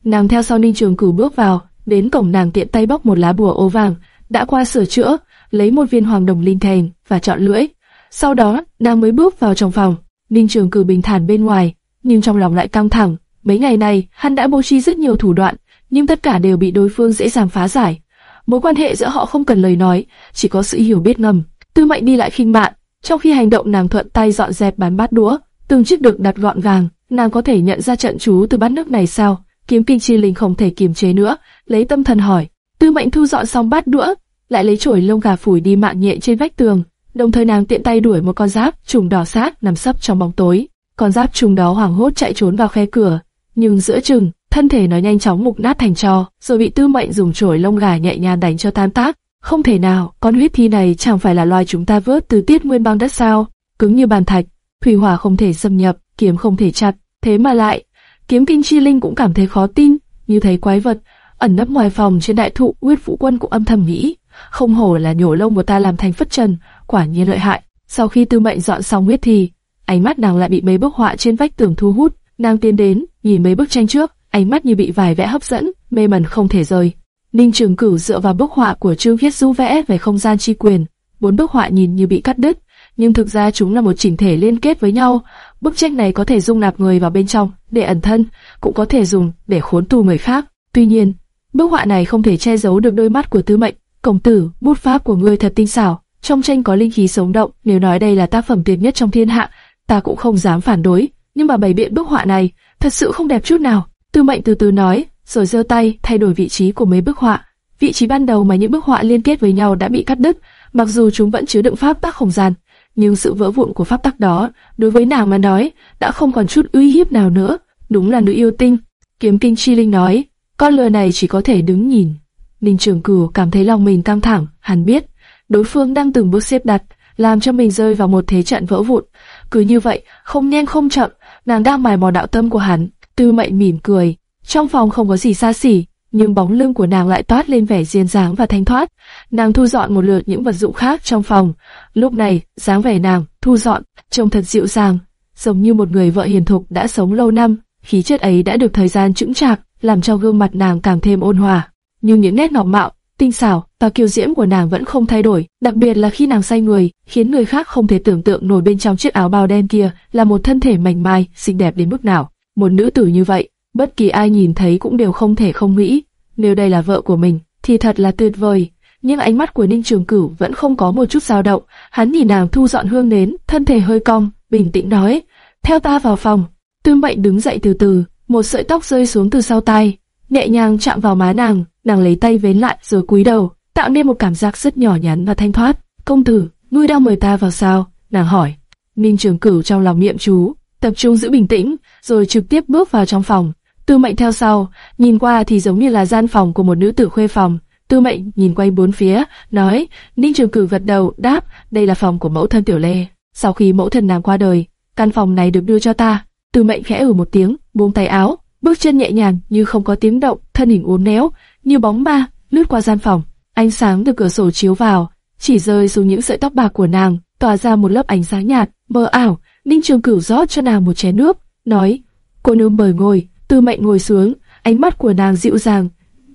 Nàng theo sau Ninh Trường Cửu bước vào, đến cổng nàng tiện tay bóc một lá bùa ô vàng, đã qua sửa chữa, lấy một viên hoàng đồng linh thèn và chọn lưỡi. Sau đó, nàng mới bước vào trong phòng. Ninh Trường Cử bình thản bên ngoài, nhưng trong lòng lại căng thẳng. Mấy ngày này, hắn đã bố trí rất nhiều thủ đoạn, nhưng tất cả đều bị đối phương dễ dàng phá giải. Mối quan hệ giữa họ không cần lời nói, chỉ có sự hiểu biết ngầm. Tư Mệnh đi lại khinh bạn, trong khi hành động nàng thuận tay dọn dẹp bàn bát đũa, từng chiếc được đặt gọn gàng. Nàng có thể nhận ra trận chú từ bát nước này sao? Kiếm Kinh Chi Linh không thể kiềm chế nữa, lấy tâm thần hỏi. Tư Mệnh thu dọn xong bát đũa, lại lấy chổi lông gà phủi đi mạng nhện trên vách tường, đồng thời nàng tiện tay đuổi một con giáp trùng đỏ sát nằm sấp trong bóng tối. Con giáp trùng đó hoảng hốt chạy trốn vào khe cửa, nhưng giữa chừng, thân thể nó nhanh chóng mục nát thành tro, rồi bị Tư Mệnh dùng chổi lông gà nhẹ nhàng đánh cho tan tác. Không thể nào, con huyết thi này chẳng phải là loài chúng ta vớt từ tiết nguyên băng đất sao? Cứng như bàn thạch, thủy hỏa không thể xâm nhập, kiếm không thể chặt, thế mà lại, kiếm kinh chi linh cũng cảm thấy khó tin, như thấy quái vật. ẩn nấp ngoài phòng trên đại thụ, huyết Vũ Quân cũng âm thầm nghĩ, không hổ là nhổ lông của ta làm thành phất trần, quả nhiên lợi hại. Sau khi Tư Mệnh dọn xong huyết thì, ánh mắt nàng lại bị mấy bức họa trên vách tường thu hút, nàng tiến đến, nhìn mấy bức tranh trước, ánh mắt như bị vài vẽ hấp dẫn, mê mẩn không thể rời. Ninh Trường Cửu dựa vào bức họa của Trương Viết Du vẽ về không gian chi quyền, bốn bức họa nhìn như bị cắt đứt, nhưng thực ra chúng là một chỉnh thể liên kết với nhau. Bức tranh này có thể dung nạp người vào bên trong để ẩn thân, cũng có thể dùng để khốn tù người khác. Tuy nhiên, bức họa này không thể che giấu được đôi mắt của Tư Mệnh. Công tử, bút pháp của ngươi thật tinh xảo, trong tranh có linh khí sống động. Nếu nói đây là tác phẩm tuyệt nhất trong thiên hạ, ta cũng không dám phản đối. Nhưng mà bày biện bức họa này thật sự không đẹp chút nào. Tư Mệnh từ từ nói, rồi giơ tay thay đổi vị trí của mấy bức họa. Vị trí ban đầu mà những bức họa liên kết với nhau đã bị cắt đứt, mặc dù chúng vẫn chứa đựng pháp tắc không gian, nhưng sự vỡ vụn của pháp tắc đó, đối với nàng mà nói, đã không còn chút uy hiếp nào nữa. Đúng là nữ yêu tinh. Kiếm Kinh Chi Linh nói, con lừa này chỉ có thể đứng nhìn. Ninh Trường Cửu cảm thấy lòng mình căng thẳng, hắn biết, đối phương đang từng bước xếp đặt, làm cho mình rơi vào một thế trận vỡ vụn. Cứ như vậy, không nhanh không chậm, nàng đang mài mò đạo tâm của hắn. Tư Mệnh mỉm cười, trong phòng không có gì xa xỉ, nhưng bóng lưng của nàng lại toát lên vẻ duyên dáng và thanh thoát. Nàng thu dọn một lượt những vật dụng khác trong phòng. Lúc này, dáng vẻ nàng thu dọn trông thật dịu dàng, giống như một người vợ hiền thục đã sống lâu năm. Khí chất ấy đã được thời gian chững chạc, làm cho gương mặt nàng càng thêm ôn hòa. Nhưng những nét ngọc mạo, tinh xảo và kiêu diễm của nàng vẫn không thay đổi, đặc biệt là khi nàng say người, khiến người khác không thể tưởng tượng nổi bên trong chiếc áo bào đen kia là một thân thể mảnh mai, xinh đẹp đến mức nào. Một nữ tử như vậy, bất kỳ ai nhìn thấy cũng đều không thể không nghĩ, nếu đây là vợ của mình, thì thật là tuyệt vời. Nhưng ánh mắt của Ninh Trường Cửu vẫn không có một chút dao động, hắn nhìn nàng thu dọn hương nến, thân thể hơi cong, bình tĩnh nói, theo ta vào phòng. Tư Mệnh đứng dậy từ từ, một sợi tóc rơi xuống từ sau tai, nhẹ nhàng chạm vào má nàng, nàng lấy tay vén lại rồi cúi đầu, tạo nên một cảm giác rất nhỏ nhắn và thanh thoát. Công tử, ngươi đang mời ta vào sao? Nàng hỏi. Ninh Trường Cửu trong lòng niệm chú, tập trung giữ bình tĩnh, rồi trực tiếp bước vào trong phòng. Tư Mệnh theo sau, nhìn qua thì giống như là gian phòng của một nữ tử khuê phòng. Tư Mệnh nhìn quanh bốn phía, nói, Ninh Trường Cửu gật đầu, đáp, đây là phòng của mẫu thân Tiểu Lê. Sau khi mẫu thân nàng qua đời, căn phòng này được đưa cho ta. Tư Mệnh khẽ ử ừ một tiếng, buông tay áo, bước chân nhẹ nhàng như không có tiếng động, thân hình uốn néo, như bóng ma, lướt qua gian phòng. Ánh sáng từ cửa sổ chiếu vào, chỉ rơi xuống những sợi tóc bạc của nàng, tỏa ra một lớp ánh sáng nhạt, mờ ảo. Ninh Trường Cửu rót cho nàng một chén nước, nói, cô nương mời ngồi. Tư Mệnh ngồi xuống, ánh mắt của nàng dịu dàng.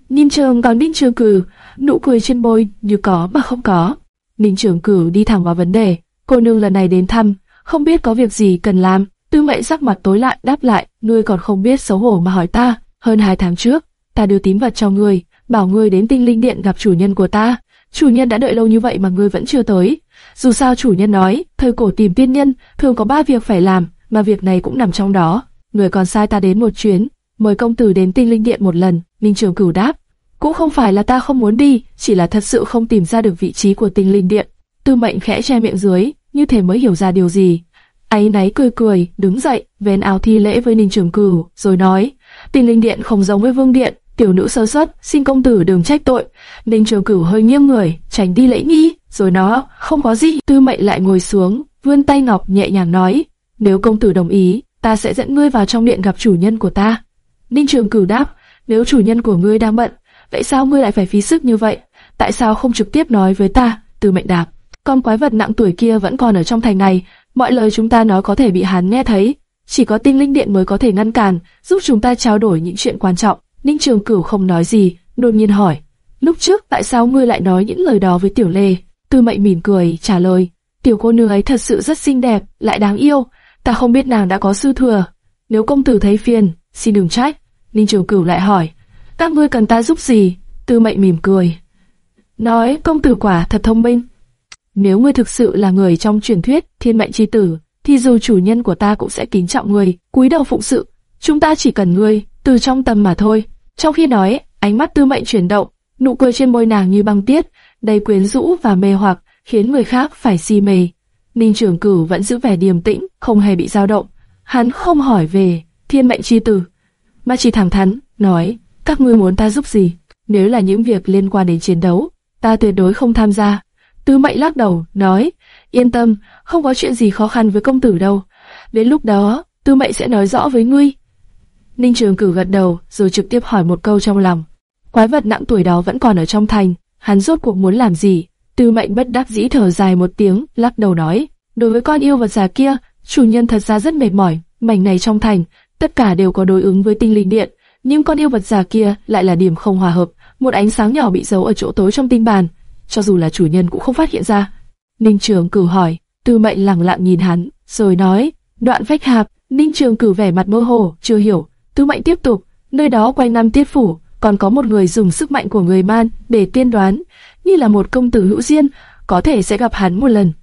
Ninh Trường còn Ninh Trường Cửu, nụ cười trên môi như có mà không có. Ninh Trường Cửu đi thẳng vào vấn đề. Cô nương lần này đến thăm, không biết có việc gì cần làm. Tư Mệnh sắc mặt tối lại đáp lại, ngươi còn không biết xấu hổ mà hỏi ta. Hơn hai tháng trước, ta đưa tím vật cho ngươi, bảo ngươi đến tinh linh điện gặp chủ nhân của ta. Chủ nhân đã đợi lâu như vậy mà ngươi vẫn chưa tới. Dù sao chủ nhân nói, thời cổ tìm tiên nhân thường có ba việc phải làm, mà việc này cũng nằm trong đó người còn sai ta đến một chuyến, mời công tử đến tinh linh điện một lần. Minh Trường Cửu đáp, cũng không phải là ta không muốn đi, chỉ là thật sự không tìm ra được vị trí của tinh linh điện. Tư Mệnh khẽ che miệng dưới, như thế mới hiểu ra điều gì. Ấy náy cười cười, đứng dậy, vén áo thi lễ với Ninh Trường Cửu, rồi nói, Tình linh điện không giống với vương điện, tiểu nữ sơ suất, xin công tử đừng trách tội. Ninh Trường Cửu hơi nghiêng người, tránh đi lễ nghi, rồi nó, không có gì. Tư Mệnh lại ngồi xuống, vươn tay ngọc nhẹ nhàng nói, nếu công tử đồng ý, ta sẽ dẫn ngươi vào trong điện gặp chủ nhân của ta. Ninh Trường Cửu đáp, nếu chủ nhân của ngươi đang bận, vậy sao ngươi lại phải phí sức như vậy? Tại sao không trực tiếp nói với ta? Tư mệnh đáp, con quái vật nặng tuổi kia vẫn còn ở trong thành này, mọi lời chúng ta nói có thể bị hắn nghe thấy. Chỉ có tinh linh điện mới có thể ngăn cản, giúp chúng ta trao đổi những chuyện quan trọng. Ninh Trường Cửu không nói gì, đột nhiên hỏi, lúc trước tại sao ngươi lại nói những lời đó với Tiểu Lê? Tư Mệnh mỉm cười trả lời, tiểu cô nương ấy thật sự rất xinh đẹp, lại đáng yêu, ta không biết nàng đã có sư thừa. Nếu công tử thấy phiền, xin đừng trách. Ninh Trường Cửu lại hỏi, các ngươi cần ta giúp gì? Tư Mệnh mỉm cười, nói công tử quả thật thông minh. Nếu ngươi thực sự là người trong truyền thuyết thiên mệnh chi tử, thì dù chủ nhân của ta cũng sẽ kính trọng ngươi, cúi đầu phụng sự. Chúng ta chỉ cần ngươi từ trong tâm mà thôi. Trong khi nói, ánh mắt Tư Mệnh chuyển động, nụ cười trên môi nàng như băng tiết, đầy quyến rũ và mê hoặc, khiến người khác phải si mê. Ninh Trường Cửu vẫn giữ vẻ điềm tĩnh, không hề bị dao động. Hắn không hỏi về thiên mệnh chi tử, mà chỉ thẳng thắn nói: các ngươi muốn ta giúp gì? Nếu là những việc liên quan đến chiến đấu, ta tuyệt đối không tham gia. Tư Mệnh lắc đầu, nói: yên tâm, không có chuyện gì khó khăn với công tử đâu. Đến lúc đó, Tư Mệnh sẽ nói rõ với ngươi. Ninh Trường cử gật đầu, rồi trực tiếp hỏi một câu trong lòng: quái vật nặng tuổi đó vẫn còn ở trong thành, hắn rốt cuộc muốn làm gì? Tư mệnh bất đắc dĩ thở dài một tiếng, lắc đầu nói, đối với con yêu vật già kia, chủ nhân thật ra rất mệt mỏi, mảnh này trong thành, tất cả đều có đối ứng với tinh linh điện, nhưng con yêu vật già kia lại là điểm không hòa hợp, một ánh sáng nhỏ bị giấu ở chỗ tối trong tinh bàn, cho dù là chủ nhân cũng không phát hiện ra. Ninh Trường Cửu hỏi, Tư Mệnh lặng lặng nhìn hắn, rồi nói, đoạn vách hạp. Ninh Trường Cửu vẻ mặt mơ hồ, chưa hiểu. Tư Mệnh tiếp tục, nơi đó quanh năm tiết phủ, còn có một người dùng sức mạnh của người man để tiên đoán, như là một công tử hữu duyên, có thể sẽ gặp hắn một lần.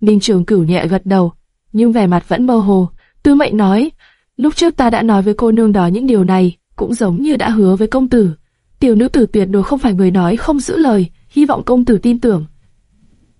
Ninh Trường Cửu nhẹ gật đầu, nhưng vẻ mặt vẫn mơ hồ. Tư Mệnh nói, lúc trước ta đã nói với cô nương đó những điều này, cũng giống như đã hứa với công tử. Tiểu nữ tử tuyệt đối không phải người nói không giữ lời, hy vọng công tử tin tưởng.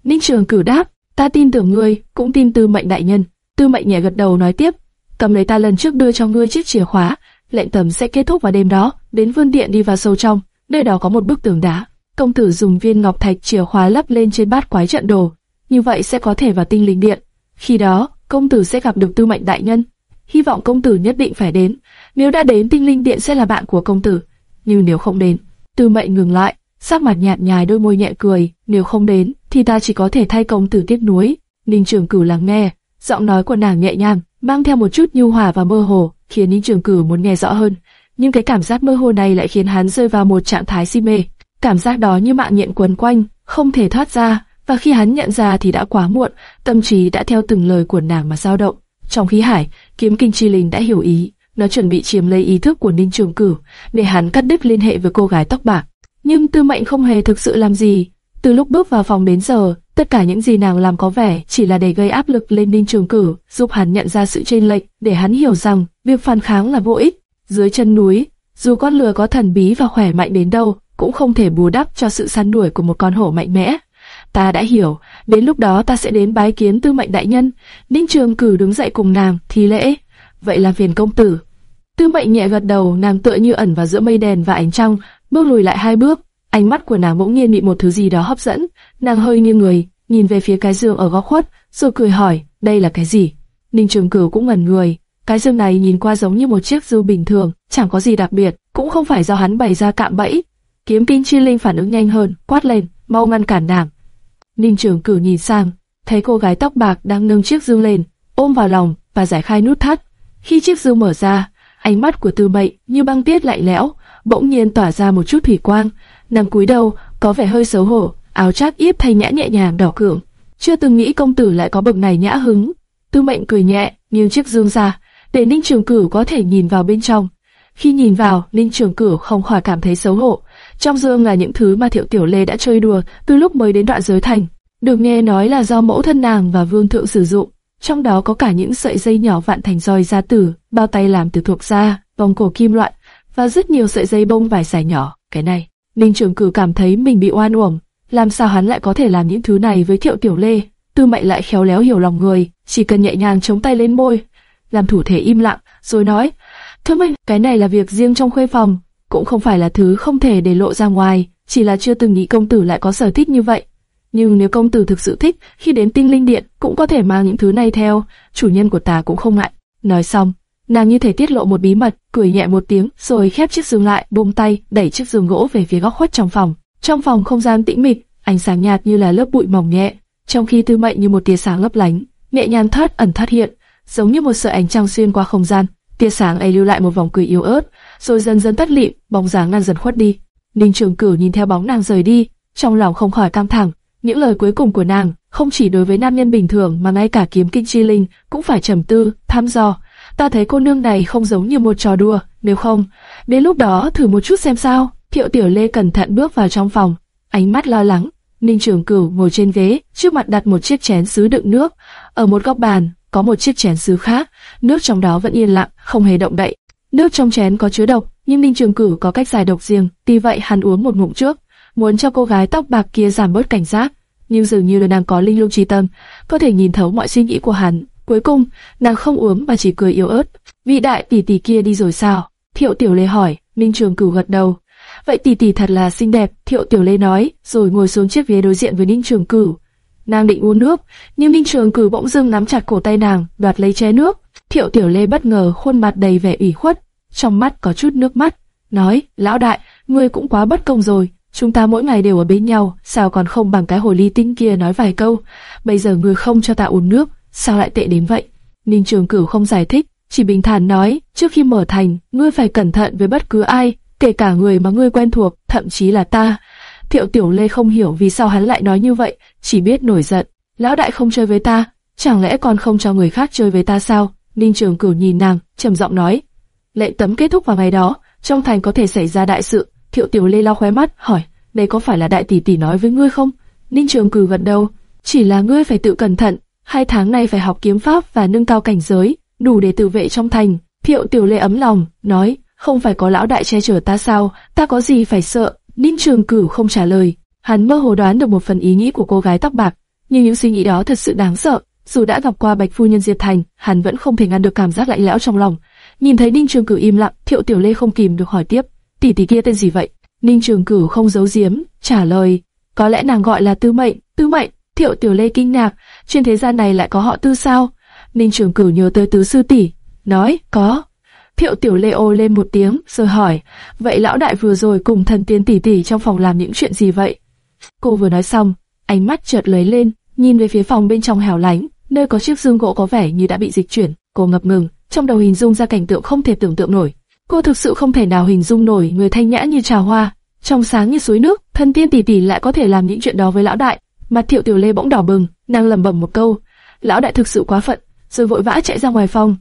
Ninh Trường cử đáp, ta tin tưởng ngươi, cũng tin Tư Mệnh đại nhân. Tư Mệnh nhẹ gật đầu nói tiếp, cầm lấy ta lần trước đưa cho ngươi chiếc chìa khóa, lệnh tầm sẽ kết thúc vào đêm đó, đến vương điện đi vào sâu trong, nơi đó có một bức tường đá. Công tử dùng viên ngọc thạch chìa khóa lắp lên trên bát quái trận đồ, như vậy sẽ có thể vào tinh linh điện. Khi đó, công tử sẽ gặp được Tư Mệnh đại nhân. Hy vọng công tử nhất định phải đến. Nếu đã đến tinh linh điện sẽ là bạn của công tử, nhưng nếu không đến, Tư Mệnh ngừng lại, sắc mặt nhạt nhài đôi môi nhẹ cười, nếu không đến, thì ta chỉ có thể thay công tử tiếc nuối. Ninh Trường Cửu lắng nghe, giọng nói của nàng nhẹ nhàng, mang theo một chút nhu hòa và mơ hồ, khiến Ninh Trường Cửu muốn nghe rõ hơn. Nhưng cái cảm giác mơ hồ này lại khiến hắn rơi vào một trạng thái si mê. Cảm giác đó như mạng nhện quấn quanh, không thể thoát ra, và khi hắn nhận ra thì đã quá muộn, tâm trí đã theo từng lời của nàng mà dao động. Trong khí hải, kiếm kinh chi linh đã hiểu ý, nó chuẩn bị chiếm lấy ý thức của Ninh Trường Cửu, để hắn cắt đứt liên hệ với cô gái tóc bạc. Nhưng Tư Mệnh không hề thực sự làm gì. Từ lúc bước vào phòng đến giờ, tất cả những gì nàng làm có vẻ chỉ là để gây áp lực lên Ninh Trường cử giúp hắn nhận ra sự chênh lệch, để hắn hiểu rằng việc phản kháng là vô ích. Dưới chân núi, dù con lừa có thần bí và khỏe mạnh đến đâu, cũng không thể bù đắp cho sự săn đuổi của một con hổ mạnh mẽ. Ta đã hiểu, đến lúc đó ta sẽ đến bái kiến Tư Mệnh đại nhân. Ninh Trường cử đứng dậy cùng nàng, thi lễ. Vậy là phiền công tử. Tư Mệnh nhẹ gật đầu, nàng tựa như ẩn vào giữa mây đèn và ánh trăng, bước lùi lại hai bước, ánh mắt của nàng bỗng nhiên bị một thứ gì đó hấp dẫn, nàng hơi nghiêng người, nhìn về phía cái giường ở góc khuất, rồi cười hỏi, đây là cái gì? Ninh Trường Cửu cũng ngẩn người, cái giường này nhìn qua giống như một chiếc giường bình thường, chẳng có gì đặc biệt, cũng không phải do hắn bày ra cạm bẫy. Kiếm Kim Chi Linh phản ứng nhanh hơn, quát lên, mau ngăn cản nàng. Ninh Trường Cửu nhìn sang, thấy cô gái tóc bạc đang nâng chiếc giường lên, ôm vào lòng và giải khai nút thắt. Khi chiếc giường mở ra, ánh mắt của Tư Mệnh như băng tiết lạnh lẽo, bỗng nhiên tỏa ra một chút thủy quang. Nàng cúi đầu, có vẻ hơi xấu hổ, áo trác yếp thay nhã nhẹ nhàng đỏ cường. Chưa từng nghĩ công tử lại có bậc này nhã hứng. Tư Mệnh cười nhẹ, nghiêng chiếc dương ra, để Ninh Trường Cửu có thể nhìn vào bên trong. Khi nhìn vào, Ninh Trường Cửu không khỏi cảm thấy xấu hổ. Trong dương là những thứ mà Thiệu Tiểu Lê đã chơi đùa từ lúc mới đến đoạn giới thành. Được nghe nói là do mẫu thân nàng và vương thượng sử dụng. Trong đó có cả những sợi dây nhỏ vạn thành roi gia tử, bao tay làm từ thuộc da, vòng cổ kim loại và rất nhiều sợi dây bông vải dài nhỏ. Cái này, Ninh Trường Cử cảm thấy mình bị oan uổng. Làm sao hắn lại có thể làm những thứ này với Thiệu Tiểu Lê? Tư Mệnh lại khéo léo hiểu lòng người, chỉ cần nhẹ nhàng chống tay lên môi, làm thủ thể im lặng, rồi nói: "Thưa Minh, cái này là việc riêng trong khuê phòng, cũng không phải là thứ không thể để lộ ra ngoài, chỉ là chưa từng nghĩ công tử lại có sở thích như vậy." Nhưng nếu công tử thực sự thích, khi đến tinh linh điện cũng có thể mang những thứ này theo, chủ nhân của ta cũng không ngại. Nói xong, nàng như thể tiết lộ một bí mật, cười nhẹ một tiếng, rồi khép chiếc giường lại, buông tay, đẩy chiếc giường gỗ về phía góc khuất trong phòng. Trong phòng không gian tĩnh mịch, ánh sáng nhạt như là lớp bụi mỏng nhẹ, trong khi tư mệnh như một tia sáng lấp lánh, nhẹ nhàng thoát ẩn thoát hiện, giống như một sợi ánh trăng xuyên qua không gian. Tia sáng ấy lưu lại một vòng cười yếu ớt, rồi dần dần tắt lịm, bóng dáng nàng dần khuất đi. Ninh Trường Cửu nhìn theo bóng nàng rời đi, trong lòng không khỏi căng thẳng. Những lời cuối cùng của nàng, không chỉ đối với nam nhân bình thường mà ngay cả kiếm kinh chi linh cũng phải trầm tư, thăm dò. Ta thấy cô nương này không giống như một trò đùa, nếu không, đến lúc đó thử một chút xem sao. Thiệu Tiểu Lê cẩn thận bước vào trong phòng, ánh mắt lo lắng. Ninh Trường Cửu ngồi trên ghế, trước mặt đặt một chiếc chén sứ đựng nước. Ở một góc bàn, có một chiếc chén sứ khác, nước trong đó vẫn yên lặng, không hề động đậy. Nước trong chén có chứa độc, nhưng Ninh Trường Cửu có cách giải độc riêng, vì vậy hắn uống một ngụm trước, muốn cho cô gái tóc bạc kia giảm bớt cảnh giác. Nhưng dường như là nàng có linh lung trí tâm, có thể nhìn thấu mọi suy nghĩ của hắn. Cuối cùng, nàng không uống mà chỉ cười yếu ớt. Vị đại tỷ tỷ kia đi rồi sao? Thiệu Tiểu Lê hỏi. Minh Trường Cửu gật đầu. Vậy tỷ tỷ thật là xinh đẹp, Thiệu Tiểu Lê nói, rồi ngồi xuống chiếc ghế đối diện với Ninh Trường Cửu. Nàng định uống nước, nhưng Ninh Trường Cửu bỗng dưng nắm chặt cổ tay nàng, đoạt lấy chén nước. Thiệu Tiểu Lê bất ngờ khuôn mặt đầy vẻ ủy khuất, trong mắt có chút nước mắt, nói: "Lão đại, ngươi cũng quá bất công rồi. Chúng ta mỗi ngày đều ở bên nhau, sao còn không bằng cái hồ ly tinh kia nói vài câu. Bây giờ ngươi không cho ta uống nước, sao lại tệ đến vậy? Ninh Trường Cửu không giải thích, chỉ bình thản nói, trước khi mở thành, ngươi phải cẩn thận với bất cứ ai, kể cả người mà ngươi quen thuộc, thậm chí là ta. Thiệu Tiểu Lê không hiểu vì sao hắn lại nói như vậy, chỉ biết nổi giận. Lão đại không chơi với ta, chẳng lẽ còn không cho người khác chơi với ta sao? Ninh Trường Cửu nhìn nàng, trầm giọng nói. Lệ tấm kết thúc vào ngày đó, trong thành có thể xảy ra đại sự. Thiệu Tiểu Lê lau khóe mắt, hỏi, đây có phải là đại tỷ tỷ nói với ngươi không? Ninh Trường Cửu gật đầu, chỉ là ngươi phải tự cẩn thận, hai tháng này phải học kiếm pháp và nâng cao cảnh giới, đủ để tự vệ trong thành. Thiệu Tiểu Lê ấm lòng, nói, không phải có lão đại che chở ta sao, ta có gì phải sợ. Ninh Trường Cửu không trả lời, hắn mơ hồ đoán được một phần ý nghĩ của cô gái tóc bạc, nhưng những suy nghĩ đó thật sự đáng sợ. Dù đã gặp qua Bạch Phu Nhân diệp Thành, hắn vẫn không thể ngăn được cảm giác lạnh lẽo trong lòng. Nhìn thấy Ninh Trường Cửu im lặng, Thiệu Tiểu Lê không kìm được hỏi tiếp, tỷ tỷ kia tên gì vậy? Ninh Trường Cửu không giấu giếm, trả lời, có lẽ nàng gọi là Tư Mệnh, Tư Mệnh. Thiệu Tiểu Lê kinh ngạc, trên thế gian này lại có họ Tư sao? Ninh Trường Cửu nhớ tới tứ sư tỷ, nói, có. Thiệu Tiểu Lê ô lên một tiếng, rồi hỏi, vậy lão đại vừa rồi cùng thần tiên tỷ tỷ trong phòng làm những chuyện gì vậy? Cô vừa nói xong, ánh mắt chợt lấy lên, nhìn về phía phòng bên trong hẻo lánh, nơi có chiếc dương gỗ có vẻ như đã bị dịch chuyển. Cô ngập ngừng, trong đầu hình dung ra cảnh tượng không thể tưởng tượng nổi. Cô thực sự không thể nào hình dung nổi người thanh nhã như trà hoa, trong sáng như suối nước, thân tiên tỷ tỷ lại có thể làm những chuyện đó với lão đại. Mặt Thiệu Tiểu Lê bỗng đỏ bừng, nàng lẩm bẩm một câu, lão đại thực sự quá phận, rồi vội vã chạy ra ngoài phòng.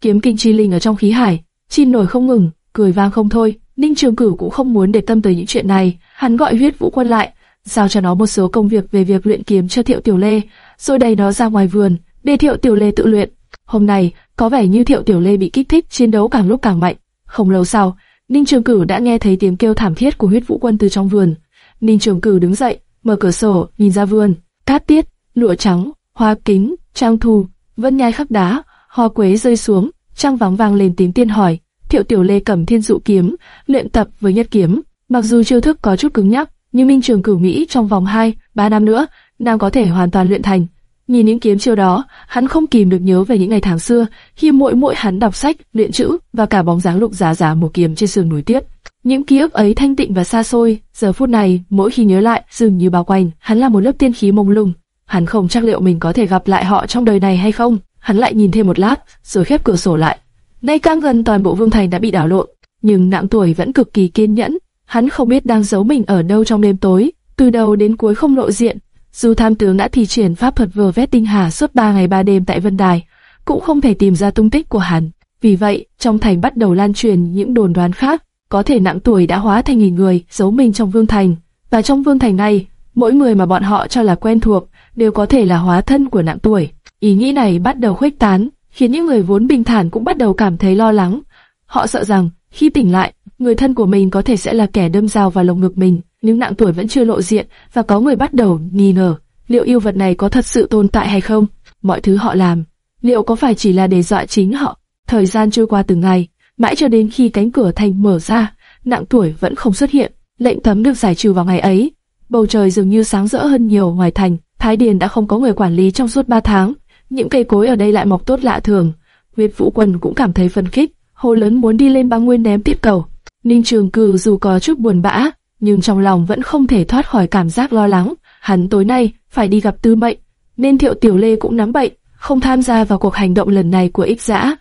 Kiếm kinh chi linh ở trong khí hải, chi nổi không ngừng, cười vang không thôi. Ninh Trường Cửu cũng không muốn để tâm tới những chuyện này, hắn gọi huyết vũ quân lại, giao cho nó một số công việc về việc luyện kiếm cho Thiệu Tiểu Lê, rồi đẩy nó ra ngoài vườn, để Thiệu Tiểu Lê tự luyện. Hôm nay, có vẻ như Thiệu Tiểu Lê bị kích thích, chiến đấu càng lúc càng mạnh. Không lâu sau, Ninh Trường Cửu đã nghe thấy tiếng kêu thảm thiết của huyết vũ quân từ trong vườn. Ninh Trường Cửu đứng dậy, mở cửa sổ, nhìn ra vườn, cát tiết, lụa trắng, hoa kính, trang thu, vân nhai khắc đá, hoa quế rơi xuống, trang vắng vang lên tiếng tiên hỏi. Thiệu Tiểu Lê cầm thiên dụ kiếm, luyện tập với nhất kiếm. Mặc dù chiêu thức có chút cứng nhắc, nhưng Minh Trường Cửu nghĩ trong vòng 2, 3 năm nữa, nàng có thể hoàn toàn luyện thành. Nhìn những kiếm chiêu đó, hắn không kìm được nhớ về những ngày tháng xưa, khi mỗi mỗi hắn đọc sách, luyện chữ và cả bóng dáng lục giá giá một kiếm trên sườn núi tuyết. Những ký ức ấy thanh tịnh và xa xôi, giờ phút này, mỗi khi nhớ lại, dường như bao quanh, hắn là một lớp tiên khí mông lung. Hắn không chắc liệu mình có thể gặp lại họ trong đời này hay không. Hắn lại nhìn thêm một lát, rồi khép cửa sổ lại. Nay càng gần toàn bộ vương thành đã bị đảo lộn, nhưng nặng tuổi vẫn cực kỳ kiên nhẫn. Hắn không biết đang giấu mình ở đâu trong đêm tối, từ đầu đến cuối không lộ diện, dù tham tướng đã thi triển pháp thuật vờ vét tinh hà suốt ba ngày ba đêm tại Vân Đài, cũng không thể tìm ra tung tích của hắn. Vì vậy, trong thành bắt đầu lan truyền những đồn đoán khác, có thể nặng tuổi đã hóa thành nghìn người giấu mình trong vương thành. Và trong vương thành này, mỗi người mà bọn họ cho là quen thuộc đều có thể là hóa thân của nặng tuổi. Ý nghĩ này bắt đầu khuếch tán, khiến những người vốn bình thản cũng bắt đầu cảm thấy lo lắng. Họ sợ rằng, khi tỉnh lại, người thân của mình có thể sẽ là kẻ đâm dao vào lồng ngực mình nhưng nặng tuổi vẫn chưa lộ diện và có người bắt đầu nghi ngờ liệu yêu vật này có thật sự tồn tại hay không. Mọi thứ họ làm, liệu có phải chỉ là để dọa chính họ? Thời gian trôi qua từng ngày, mãi cho đến khi cánh cửa thành mở ra, nặng tuổi vẫn không xuất hiện. Lệnh cấm được giải trừ vào ngày ấy. Bầu trời dường như sáng rỡ hơn nhiều ngoài thành. Thái Điền đã không có người quản lý trong suốt 3 tháng. Những cây cối ở đây lại mọc tốt lạ thường. Việt Vũ Quân cũng cảm thấy phấn khích, hồ lớn muốn đi lên băng nguyên ném tiếp cầu. Ninh Trường Cử dù có chút buồn bã, nhưng trong lòng vẫn không thể thoát khỏi cảm giác lo lắng. Hắn tối nay phải đi gặp Tư Mệnh, nên Thiệu Tiểu Lê cũng nắm bệnh, không tham gia vào cuộc hành động lần này của Ích Dã.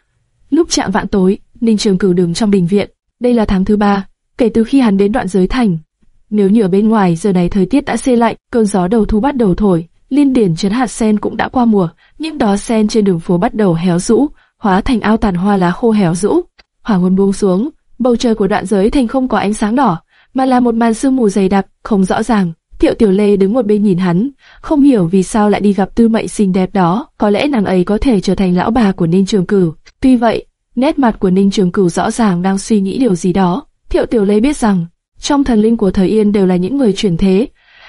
Lúc chạm vạn tối, Ninh Trường Cửu đứng trong đình viện. Đây là tháng thứ ba, kể từ khi hắn đến đoạn giới thành. Nếu như ở bên ngoài giờ này thời tiết đã xê lạnh, cơn gió đầu thu bắt đầu thổi, liên điển trấn hạt sen cũng đã qua mùa, những đó sen trên đường phố bắt đầu héo rũ, hóa thành ao tàn hoa lá khô héo rũ. Hoàng hôn buông xuống, bầu trời của đoạn giới thành không có ánh sáng đỏ, mà là một màn sương mù dày đặc, không rõ ràng. Thiệu Tiểu Lê đứng một bên nhìn hắn, không hiểu vì sao lại đi gặp Tư Mệnh xinh đẹp đó, có lẽ nàng ấy có thể trở thành lão bà của Ninh Trường Cửu. Tuy vậy, nét mặt của Ninh Trường Cửu rõ ràng đang suy nghĩ điều gì đó. Thiệu Tiểu Lê biết rằng, trong thần linh của thời Yên đều là những người chuyển thế,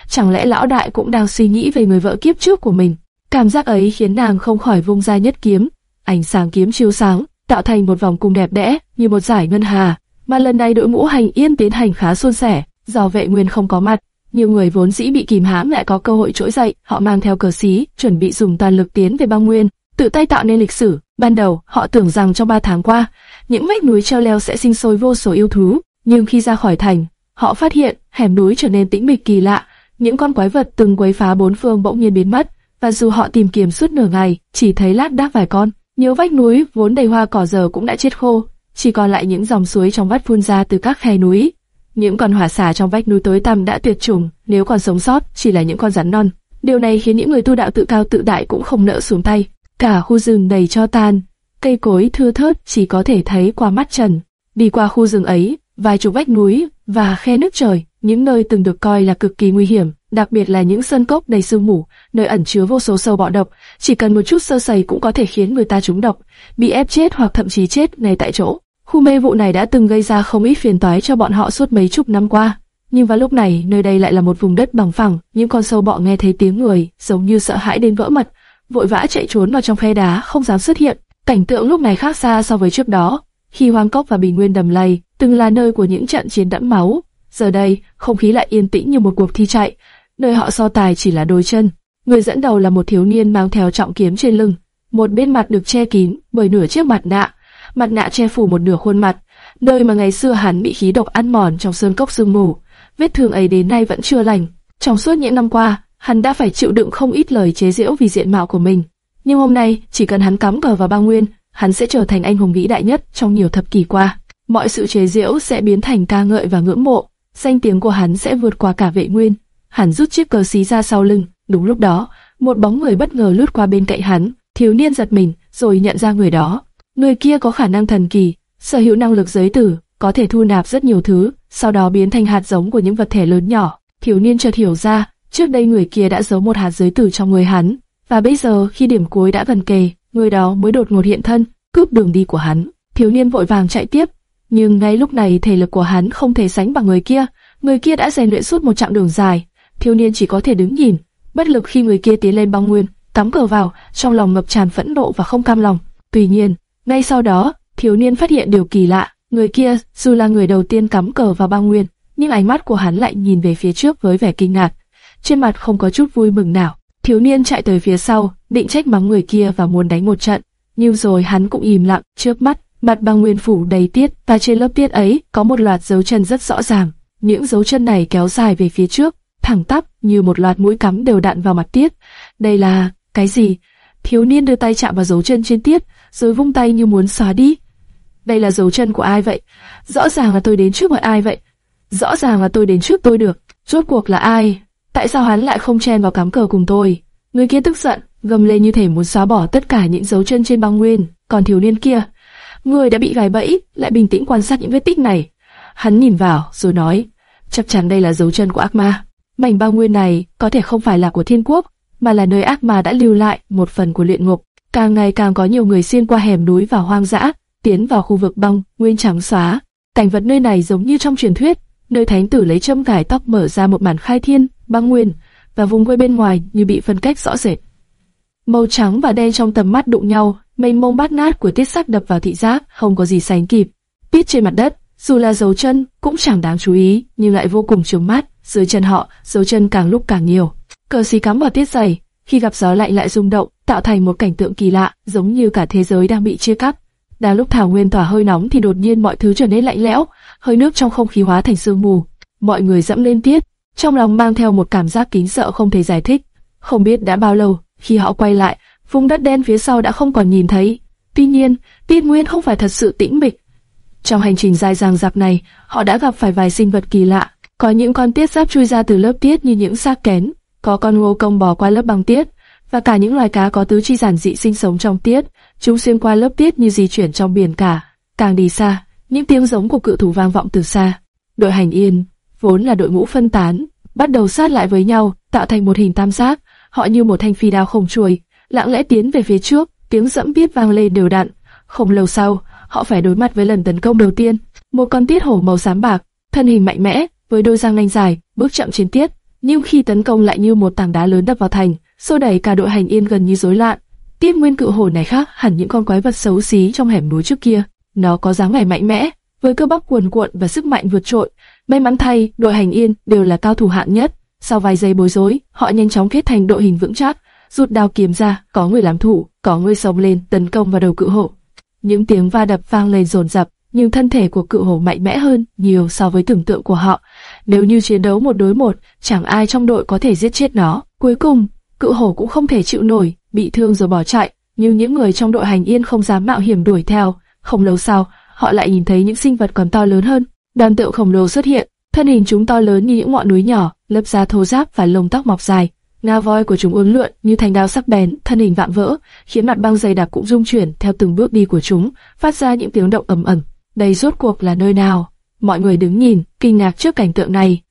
chẳng lẽ lão đại cũng đang suy nghĩ về người vợ kiếp trước của mình? Cảm giác ấy khiến nàng không khỏi vung ra nhất kiếm, ánh sáng kiếm chiếu sáng, tạo thành một vòng cung đẹp đẽ như một giải ngân hà. Mà lần này đội ngũ hành yên tiến hành khá suôn sẻ, do vệ nguyên không có mặt, nhiều người vốn dĩ bị kìm hãm lại có cơ hội trỗi dậy, họ mang theo cờ xí, chuẩn bị dùng toàn lực tiến về băng nguyên, tự tay tạo nên lịch sử. Ban đầu, họ tưởng rằng trong ba tháng qua, những vách núi treo leo sẽ sinh sôi vô số yêu thú, nhưng khi ra khỏi thành, họ phát hiện hẻm núi trở nên tĩnh mịch kỳ lạ, những con quái vật từng quấy phá bốn phương bỗng nhiên biến mất, và dù họ tìm kiếm suốt nửa ngày, chỉ thấy lát đác vài con. Nhiều vách núi vốn đầy hoa cỏ giờ cũng đã chết khô, chỉ còn lại những dòng suối trong vắt phun ra từ các khe núi. Những con hỏa xà trong vách núi tối tăm đã tuyệt chủng, nếu còn sống sót chỉ là những con rắn non. Điều này khiến những người tu đạo tự cao tự đại cũng không nỡ xuống tay. Cả khu rừng đầy cho tan, cây cối thưa thớt chỉ có thể thấy qua mắt trần. Đi qua khu rừng ấy, vài chục vách núi và khe nước trời, những nơi từng được coi là cực kỳ nguy hiểm, đặc biệt là những sơn cốc đầy sương mù, nơi ẩn chứa vô số sâu bọ độc, chỉ cần một chút sơ sẩy cũng có thể khiến người ta trúng độc, bị ép chết hoặc thậm chí chết ngay tại chỗ. Khu mê vụ này đã từng gây ra không ít phiền toái cho bọn họ suốt mấy chục năm qua. Nhưng vào lúc này, nơi đây lại là một vùng đất bằng phẳng, những con sâu bọ nghe thấy tiếng người, giống như sợ hãi đến vỡ mật, vội vã chạy trốn vào trong khe đá, không dám xuất hiện. Cảnh tượng lúc này khác xa so với trước đó, khi hoang cốc và bình nguyên đầm lầy từng là nơi của những trận chiến đẫm máu, giờ đây không khí lại yên tĩnh như một cuộc thi chạy, nơi họ so tài chỉ là đôi chân. Người dẫn đầu là một thiếu niên mang theo trọng kiếm trên lưng, một bên mặt được che kín bởi nửa chiếc mặt nạ, mặt nạ che phủ một nửa khuôn mặt, nơi mà ngày xưa hắn bị khí độc ăn mòn trong sơn cốc sương mù. Vết thương ấy đến nay vẫn chưa lành. Trong suốt những năm qua, hắn đã phải chịu đựng không ít lời chế giễu vì diện mạo của mình. Nhưng hôm nay, chỉ cần hắn cắm cờ vào ba nguyên, hắn sẽ trở thành anh hùng vĩ đại nhất trong nhiều thập kỷ qua. Mọi sự chế giễu sẽ biến thành ca ngợi và ngưỡng mộ, danh tiếng của hắn sẽ vượt qua cả vệ nguyên. Hắn rút chiếc cờ xí ra sau lưng, đúng lúc đó, một bóng người bất ngờ lướt qua bên cạnh hắn, thiếu niên giật mình, rồi nhận ra người đó. Người kia có khả năng thần kỳ, sở hữu năng lực giới tử, có thể thu nạp rất nhiều thứ, sau đó biến thành hạt giống của những vật thể lớn nhỏ. Thiếu niên chợt hiểu ra, trước đây người kia đã giấu một hạt giới tử trong người hắn, và bây giờ khi điểm cuối đã gần kề, người đó mới đột ngột hiện thân, cướp đường đi của hắn. Thiếu niên vội vàng chạy tiếp, nhưng ngay lúc này thể lực của hắn không thể sánh bằng người kia. Người kia đã rèn luyện suốt một chặng đường dài, thiếu niên chỉ có thể đứng nhìn, bất lực khi người kia tiến lên băng nguyên, cắm cờ vào, trong lòng ngập tràn phẫn nộ và không cam lòng. Tuy nhiên, ngay sau đó, thiếu niên phát hiện điều kỳ lạ, người kia dù là người đầu tiên cắm cờ vào băng nguyên, nhưng ánh mắt của hắn lại nhìn về phía trước với vẻ kinh ngạc, trên mặt không có chút vui mừng nào. Thiếu niên chạy tới phía sau, định trách mắng người kia và muốn đánh một trận, nhưng rồi hắn cũng im lặng, trước mắt, mặt băng nguyên phủ đầy tiết, và trên lớp tiết ấy có một loạt dấu chân rất rõ ràng. Những dấu chân này kéo dài về phía trước, thẳng tắp như một loạt mũi cắm đều đặn vào mặt tiết. Đây là cái gì? Thiếu niên đưa tay chạm vào dấu chân trên tiết, rồi vung tay như muốn xóa đi. Đây là dấu chân của ai vậy? Rõ ràng là tôi đến trước mọi ai vậy? Rõ ràng là tôi đến trước tôi được. Rốt cuộc là ai? Tại sao hắn lại không chen vào cắm cờ cùng tôi? Người kia tức giận, gầm lên như thể muốn xóa bỏ tất cả những dấu chân trên băng nguyên. Còn thiếu niên kia, người đã bị gài bẫy, lại bình tĩnh quan sát những vết tích này. Hắn nhìn vào, rồi nói, chắc chắn đây là dấu chân của ác ma. Mảnh băng nguyên này có thể không phải là của thiên quốc, mà là nơi ác ma đã lưu lại một phần của luyện ngục. Càng ngày càng có nhiều người xuyên qua hẻm núi và hoang dã, tiến vào khu vực băng nguyên trắng xóa. Cảnh vật nơi này giống như trong truyền thuyết, nơi thánh tử lấy châm cải tóc mở ra một màn khai thiên, băng nguyên, và vùng quê bên ngoài như bị phân cách rõ rệt. Màu trắng và đen trong tầm mắt đụng nhau, mênh mông bát nát của tiết sắc đập vào thị giác, không có gì sánh kịp. Tiết trên mặt đất, dù là dấu chân cũng chẳng đáng chú ý, nhưng lại vô cùng trướng mắt. Dưới chân họ, dấu chân càng lúc càng nhiều. Cờ xí cắm vào tiết giày, khi gặp gió lạnh lại rung động, tạo thành một cảnh tượng kỳ lạ, giống như cả thế giới đang bị chia cắt. Đang lúc thảo nguyên tỏa hơi nóng thì đột nhiên mọi thứ trở nên lạnh lẽo, hơi nước trong không khí hóa thành sương mù. Mọi người dẫm lên tiết, trong lòng mang theo một cảm giác kính sợ không thể giải thích. Không biết đã bao lâu, khi họ quay lại, vùng đất đen phía sau đã không còn nhìn thấy. Tuy nhiên, tiên nguyên không phải thật sự tĩnh mịch. Trong hành trình dài dằng dặc này, họ đã gặp phải vài sinh vật kỳ lạ. Có những con tiết giáp chui ra từ lớp tiết như những xác kén, có con ngô công bò qua lớp băng tiết, và cả những loài cá có tứ chi giản dị sinh sống trong tiết, chúng xuyên qua lớp tiết như di chuyển trong biển cả. Càng đi xa, những tiếng giống của cự thủ vang vọng từ xa. Đội hành yên, vốn là đội ngũ phân tán, bắt đầu sát lại với nhau, tạo thành một hình tam giác. Họ như một thanh phi đao không chuôi, lặng lẽ tiến về phía trước, tiếng dẫm biết vang lên đều đặn. Không lâu sau, họ phải đối mặt với lần tấn công đầu tiên. Một con tiết hổ màu xám bạc, thân hình mạnh mẽ, với đôi răng nanh dài, bước chậm trên tiết, nhưng khi tấn công lại như một tảng đá lớn đập vào thành, xô đẩy cả đội hành yên gần như rối loạn. Tiết nguyên cự hổ này khác hẳn những con quái vật xấu xí trong hẻm núi trước kia. Nó có dáng vẻ mạnh mẽ, với cơ bắp cuồn cuộn và sức mạnh vượt trội. May mắn thay, đội hành yên đều là cao thủ hạng nhất. Sau vài giây bối rối, họ nhanh chóng kết thành đội hình vững chắc, rút đao kiếm ra, có người làm thủ, có người sống lên tấn công vào đầu cự hổ. Những tiếng va đập vang lên rồn rập, nhưng thân thể của cự hổ mạnh mẽ hơn nhiều so với tưởng tượng của họ. Nếu như chiến đấu một đối một, chẳng ai trong đội có thể giết chết nó. Cuối cùng, cự hổ cũng không thể chịu nổi, bị thương rồi bỏ chạy. Nhưng những người trong đội hành yên không dám mạo hiểm đuổi theo. Không lâu sau, họ lại nhìn thấy những sinh vật còn to lớn hơn. Đoàn tượng khổng lồ xuất hiện, thân hình chúng to lớn như những ngọn núi nhỏ, lớp da thô ráp và lông tóc mọc dài. Ngà voi của chúng uốn lượn như thanh đao sắc bén, thân hình vạm vỡ, khiến mặt băng dày đặc cũng rung chuyển theo từng bước đi của chúng, phát ra những tiếng động ầm ầm. Đây rốt cuộc là nơi nào? Mọi người đứng nhìn, kinh ngạc trước cảnh tượng này.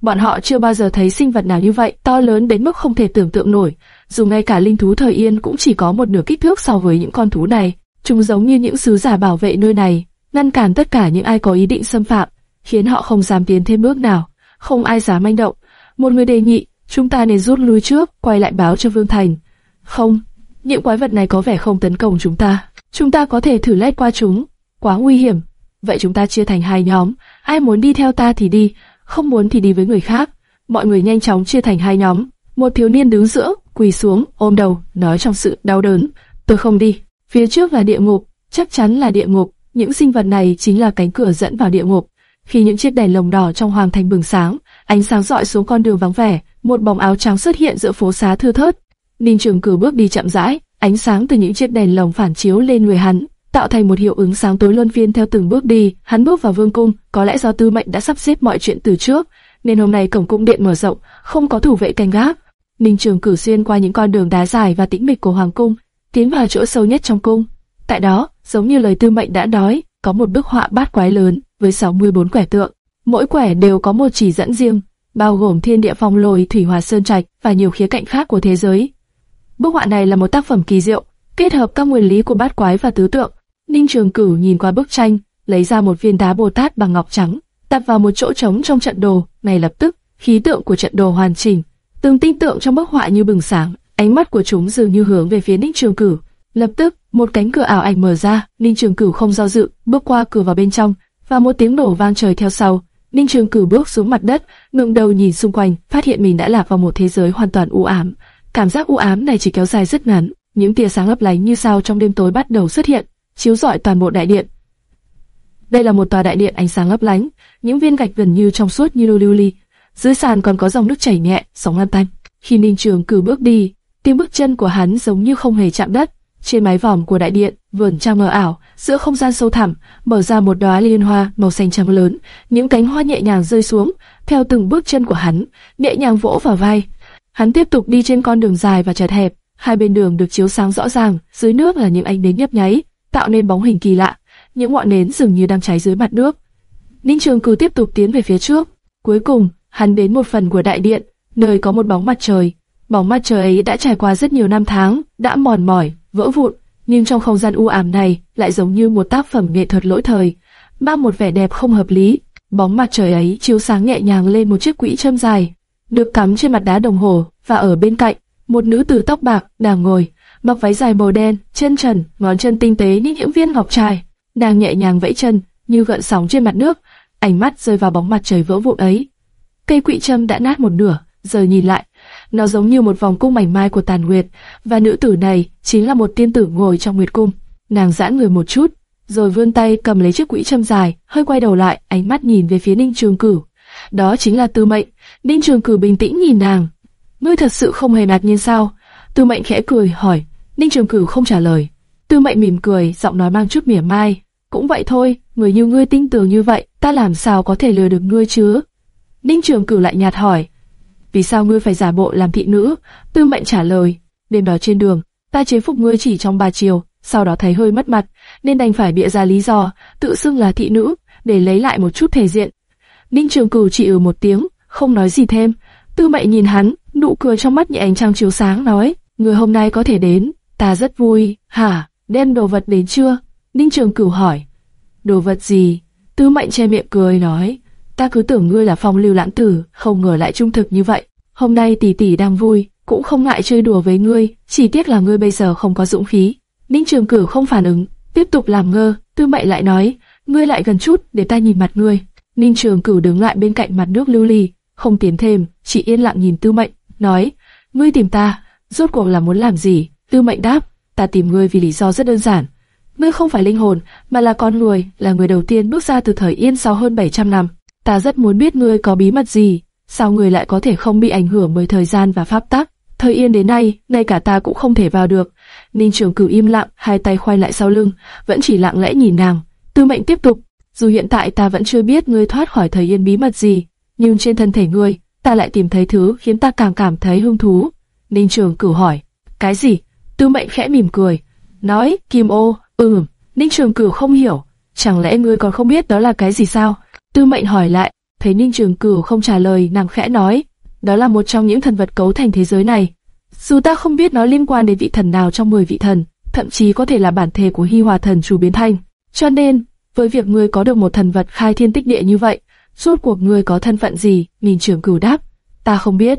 Bọn họ chưa bao giờ thấy sinh vật nào như vậy, to lớn đến mức không thể tưởng tượng nổi. Dù ngay cả linh thú thời yên cũng chỉ có một nửa kích thước so với những con thú này. Chúng giống như những sứ giả bảo vệ nơi này, ngăn cản tất cả những ai có ý định xâm phạm, khiến họ không dám tiến thêm bước nào. Không ai dám manh động. Một người đề nghị, chúng ta nên rút lui trước, quay lại báo cho Vương Thành. Không, những quái vật này có vẻ không tấn công chúng ta. Chúng ta có thể thử lét qua chúng. Quá nguy hiểm. Vậy chúng ta chia thành hai nhóm, ai muốn đi theo ta thì đi, không muốn thì đi với người khác. Mọi người nhanh chóng chia thành hai nhóm. Một thiếu niên đứng giữa, quỳ xuống, ôm đầu, nói trong sự đau đớn. Tôi không đi. Phía trước là địa ngục, chắc chắn là địa ngục. Những sinh vật này chính là cánh cửa dẫn vào địa ngục. Khi những chiếc đèn lồng đỏ trong hoàng thành bừng sáng, ánh sáng rọi xuống con đường vắng vẻ, một bóng áo trắng xuất hiện giữa phố xá thưa thớt. Ninh Trường Cử bước đi chậm rãi, ánh sáng từ những chiếc đèn lồng phản chiếu lên người hắn, tạo thành một hiệu ứng sáng tối luân phiên theo từng bước đi. Hắn bước vào vương cung, có lẽ do Tư Mệnh đã sắp xếp mọi chuyện từ trước, nên hôm nay cổng cung điện mở rộng, không có thủ vệ canh gác. Ninh Trường Cử xuyên qua những con đường đá dài và tĩnh mịch của hoàng cung, tiến vào chỗ sâu nhất trong cung. Tại đó, giống như lời Tư Mệnh đã nói, có một bức họa bát quái lớn với 64 quẻ tượng, mỗi quẻ đều có một chỉ dẫn riêng, bao gồm thiên địa phong lồi, thủy hòa sơn trạch và nhiều khía cạnh khác của thế giới. Bức họa này là một tác phẩm kỳ diệu, kết hợp các nguyên lý của bát quái và tứ tượng. Ninh Trường Cửu nhìn qua bức tranh, lấy ra một viên đá Bồ Tát bằng ngọc trắng, đặt vào một chỗ trống trong trận đồ. Ngay lập tức, khí tượng của trận đồ hoàn chỉnh, từng tinh tượng trong bức họa như bừng sáng, ánh mắt của chúng dường như hướng về phía Ninh Trường Cửu. Lập tức, một cánh cửa ảo ảnh mở ra, Ninh Trường Cửu không do dự, bước qua cửa vào bên trong, và một tiếng nổ vang trời theo sau. Ninh Trường Cửu bước xuống mặt đất, ngẩng đầu nhìn xung quanh, phát hiện mình đã lạc vào một thế giới hoàn toàn u ám. Cảm giác u ám này chỉ kéo dài rất ngắn, những tia sáng lấp lánh như sao trong đêm tối bắt đầu xuất hiện, chiếu rọi toàn bộ đại điện. Đây là một tòa đại điện ánh sáng lấp lánh, những viên gạch gần như trong suốt như lưu ly. Dưới sàn còn có dòng nước chảy nhẹ, sóng lan tanh. Khi Ninh Trường Cửu bước đi, tiếng bước chân của hắn giống như không hề chạm đất. Trên mái vòm của đại điện, vườn trăng mờ ảo, giữa không gian sâu thẳm, mở ra một đóa liên hoa màu xanh trắng lớn, những cánh hoa nhẹ nhàng rơi xuống, theo từng bước chân của hắn, nhẹ nhàng vỗ vào vai. Hắn tiếp tục đi trên con đường dài và chật hẹp, hai bên đường được chiếu sáng rõ ràng, dưới nước là những ánh nến nhấp nháy, tạo nên bóng hình kỳ lạ, những ngọn nến dường như đang cháy dưới mặt nước. Ninh Trường Cử tiếp tục tiến về phía trước, cuối cùng, hắn đến một phần của đại điện, nơi có một bóng mặt trời. Bóng mặt trời ấy đã trải qua rất nhiều năm tháng, đã mòn mỏi, vỡ vụn, nhưng trong không gian u ám này lại giống như một tác phẩm nghệ thuật lỗi thời, mang một vẻ đẹp không hợp lý. Bóng mặt trời ấy chiếu sáng nhẹ nhàng lên một chiếc quỹ châm dài, được cắm trên mặt đá đồng hồ, và ở bên cạnh, một nữ tử tóc bạc đang ngồi, mặc váy dài màu đen, chân trần, ngón chân tinh tế như những viên ngọc trai, đang nhẹ nhàng vẫy chân như gợn sóng trên mặt nước. Ánh mắt rơi vào bóng mặt trời vỡ vụn ấy. Cây quỹ châm đã nát một nửa, giờ nhìn lại, nó giống như một vòng cung mảnh mai của tàn nguyệt, và nữ tử này chính là một tiên tử ngồi trong nguyệt cung. Nàng giãn người một chút, rồi vươn tay cầm lấy chiếc quỹ châm dài, hơi quay đầu lại, ánh mắt nhìn về phía Ninh Trường Cửu. Đó chính là Tư Mệnh. Ninh Trường Cửu bình tĩnh nhìn nàng. Ngươi thật sự không hề ngạc nhiên sao? Tư Mệnh khẽ cười hỏi. Ninh Trường Cửu không trả lời. Tư Mệnh mỉm cười, giọng nói mang chút mỉa mai. Cũng vậy thôi, người như ngươi tin tưởng như vậy, ta làm sao có thể lừa được ngươi chứ? Ninh Trường Cửu lại nhạt hỏi vì sao ngươi phải giả bộ làm thị nữ? Tư mệnh trả lời, đêm đó trên đường, ta chế phục ngươi chỉ trong ba chiều, sau đó thấy hơi mất mặt, nên đành phải bịa ra lý do, tự xưng là thị nữ, để lấy lại một chút thể diện. Ninh Trường Cửu chỉ ừ một tiếng, không nói gì thêm. Tư mệnh nhìn hắn, nụ cười trong mắt như ánh trăng chiếu sáng nói, người hôm nay có thể đến, ta rất vui, hả, đem đồ vật đến chưa? Ninh Trường Cửu hỏi, đồ vật gì? Tư mệnh che miệng cười nói, ta cứ tưởng ngươi là phong lưu lãng tử, không ngờ lại trung thực như vậy. Hôm nay tỷ tỷ đang vui, cũng không ngại chơi đùa với ngươi, chỉ tiếc là ngươi bây giờ không có dũng khí. Ninh Trường Cửu không phản ứng, tiếp tục làm ngơ. Tư Mệnh lại nói, ngươi lại gần chút để ta nhìn mặt ngươi. Ninh Trường Cửu đứng lại bên cạnh mặt nước lưu ly, không tiến thêm, chỉ yên lặng nhìn Tư Mệnh, nói, ngươi tìm ta, rốt cuộc là muốn làm gì? Tư Mệnh đáp, ta tìm ngươi vì lý do rất đơn giản. Ngươi không phải linh hồn, mà là con người, là người đầu tiên bước ra từ thời Yên sau hơn 700 năm ta rất muốn biết ngươi có bí mật gì, sao ngươi lại có thể không bị ảnh hưởng bởi thời gian và pháp tắc? Thời yên đến nay, ngay cả ta cũng không thể vào được. Ninh Trường Cửu im lặng, hai tay khoanh lại sau lưng, vẫn chỉ lặng lẽ nhìn nàng. Tư Mệnh tiếp tục, dù hiện tại ta vẫn chưa biết ngươi thoát khỏi thời yên bí mật gì, nhưng trên thân thể ngươi, ta lại tìm thấy thứ khiến ta càng cảm thấy hứng thú. Ninh Trường Cửu hỏi, cái gì? Tư Mệnh khẽ mỉm cười, nói, Kim Ô, ừm. Ninh Trường Cửu không hiểu, chẳng lẽ ngươi còn không biết đó là cái gì sao? Tư Mệnh hỏi lại, thấy Ninh Trường Cửu không trả lời, nàng khẽ nói, đó là một trong những thần vật cấu thành thế giới này. Dù ta không biết nó liên quan đến vị thần nào trong 10 vị thần, thậm chí có thể là bản thể của Hy Hòa thần chủ biến Thanh. Cho nên, với việc ngươi có được một thần vật khai thiên tích địa như vậy, suốt cuộc ngươi có thân phận gì? Ninh Trường Cửu đáp, ta không biết.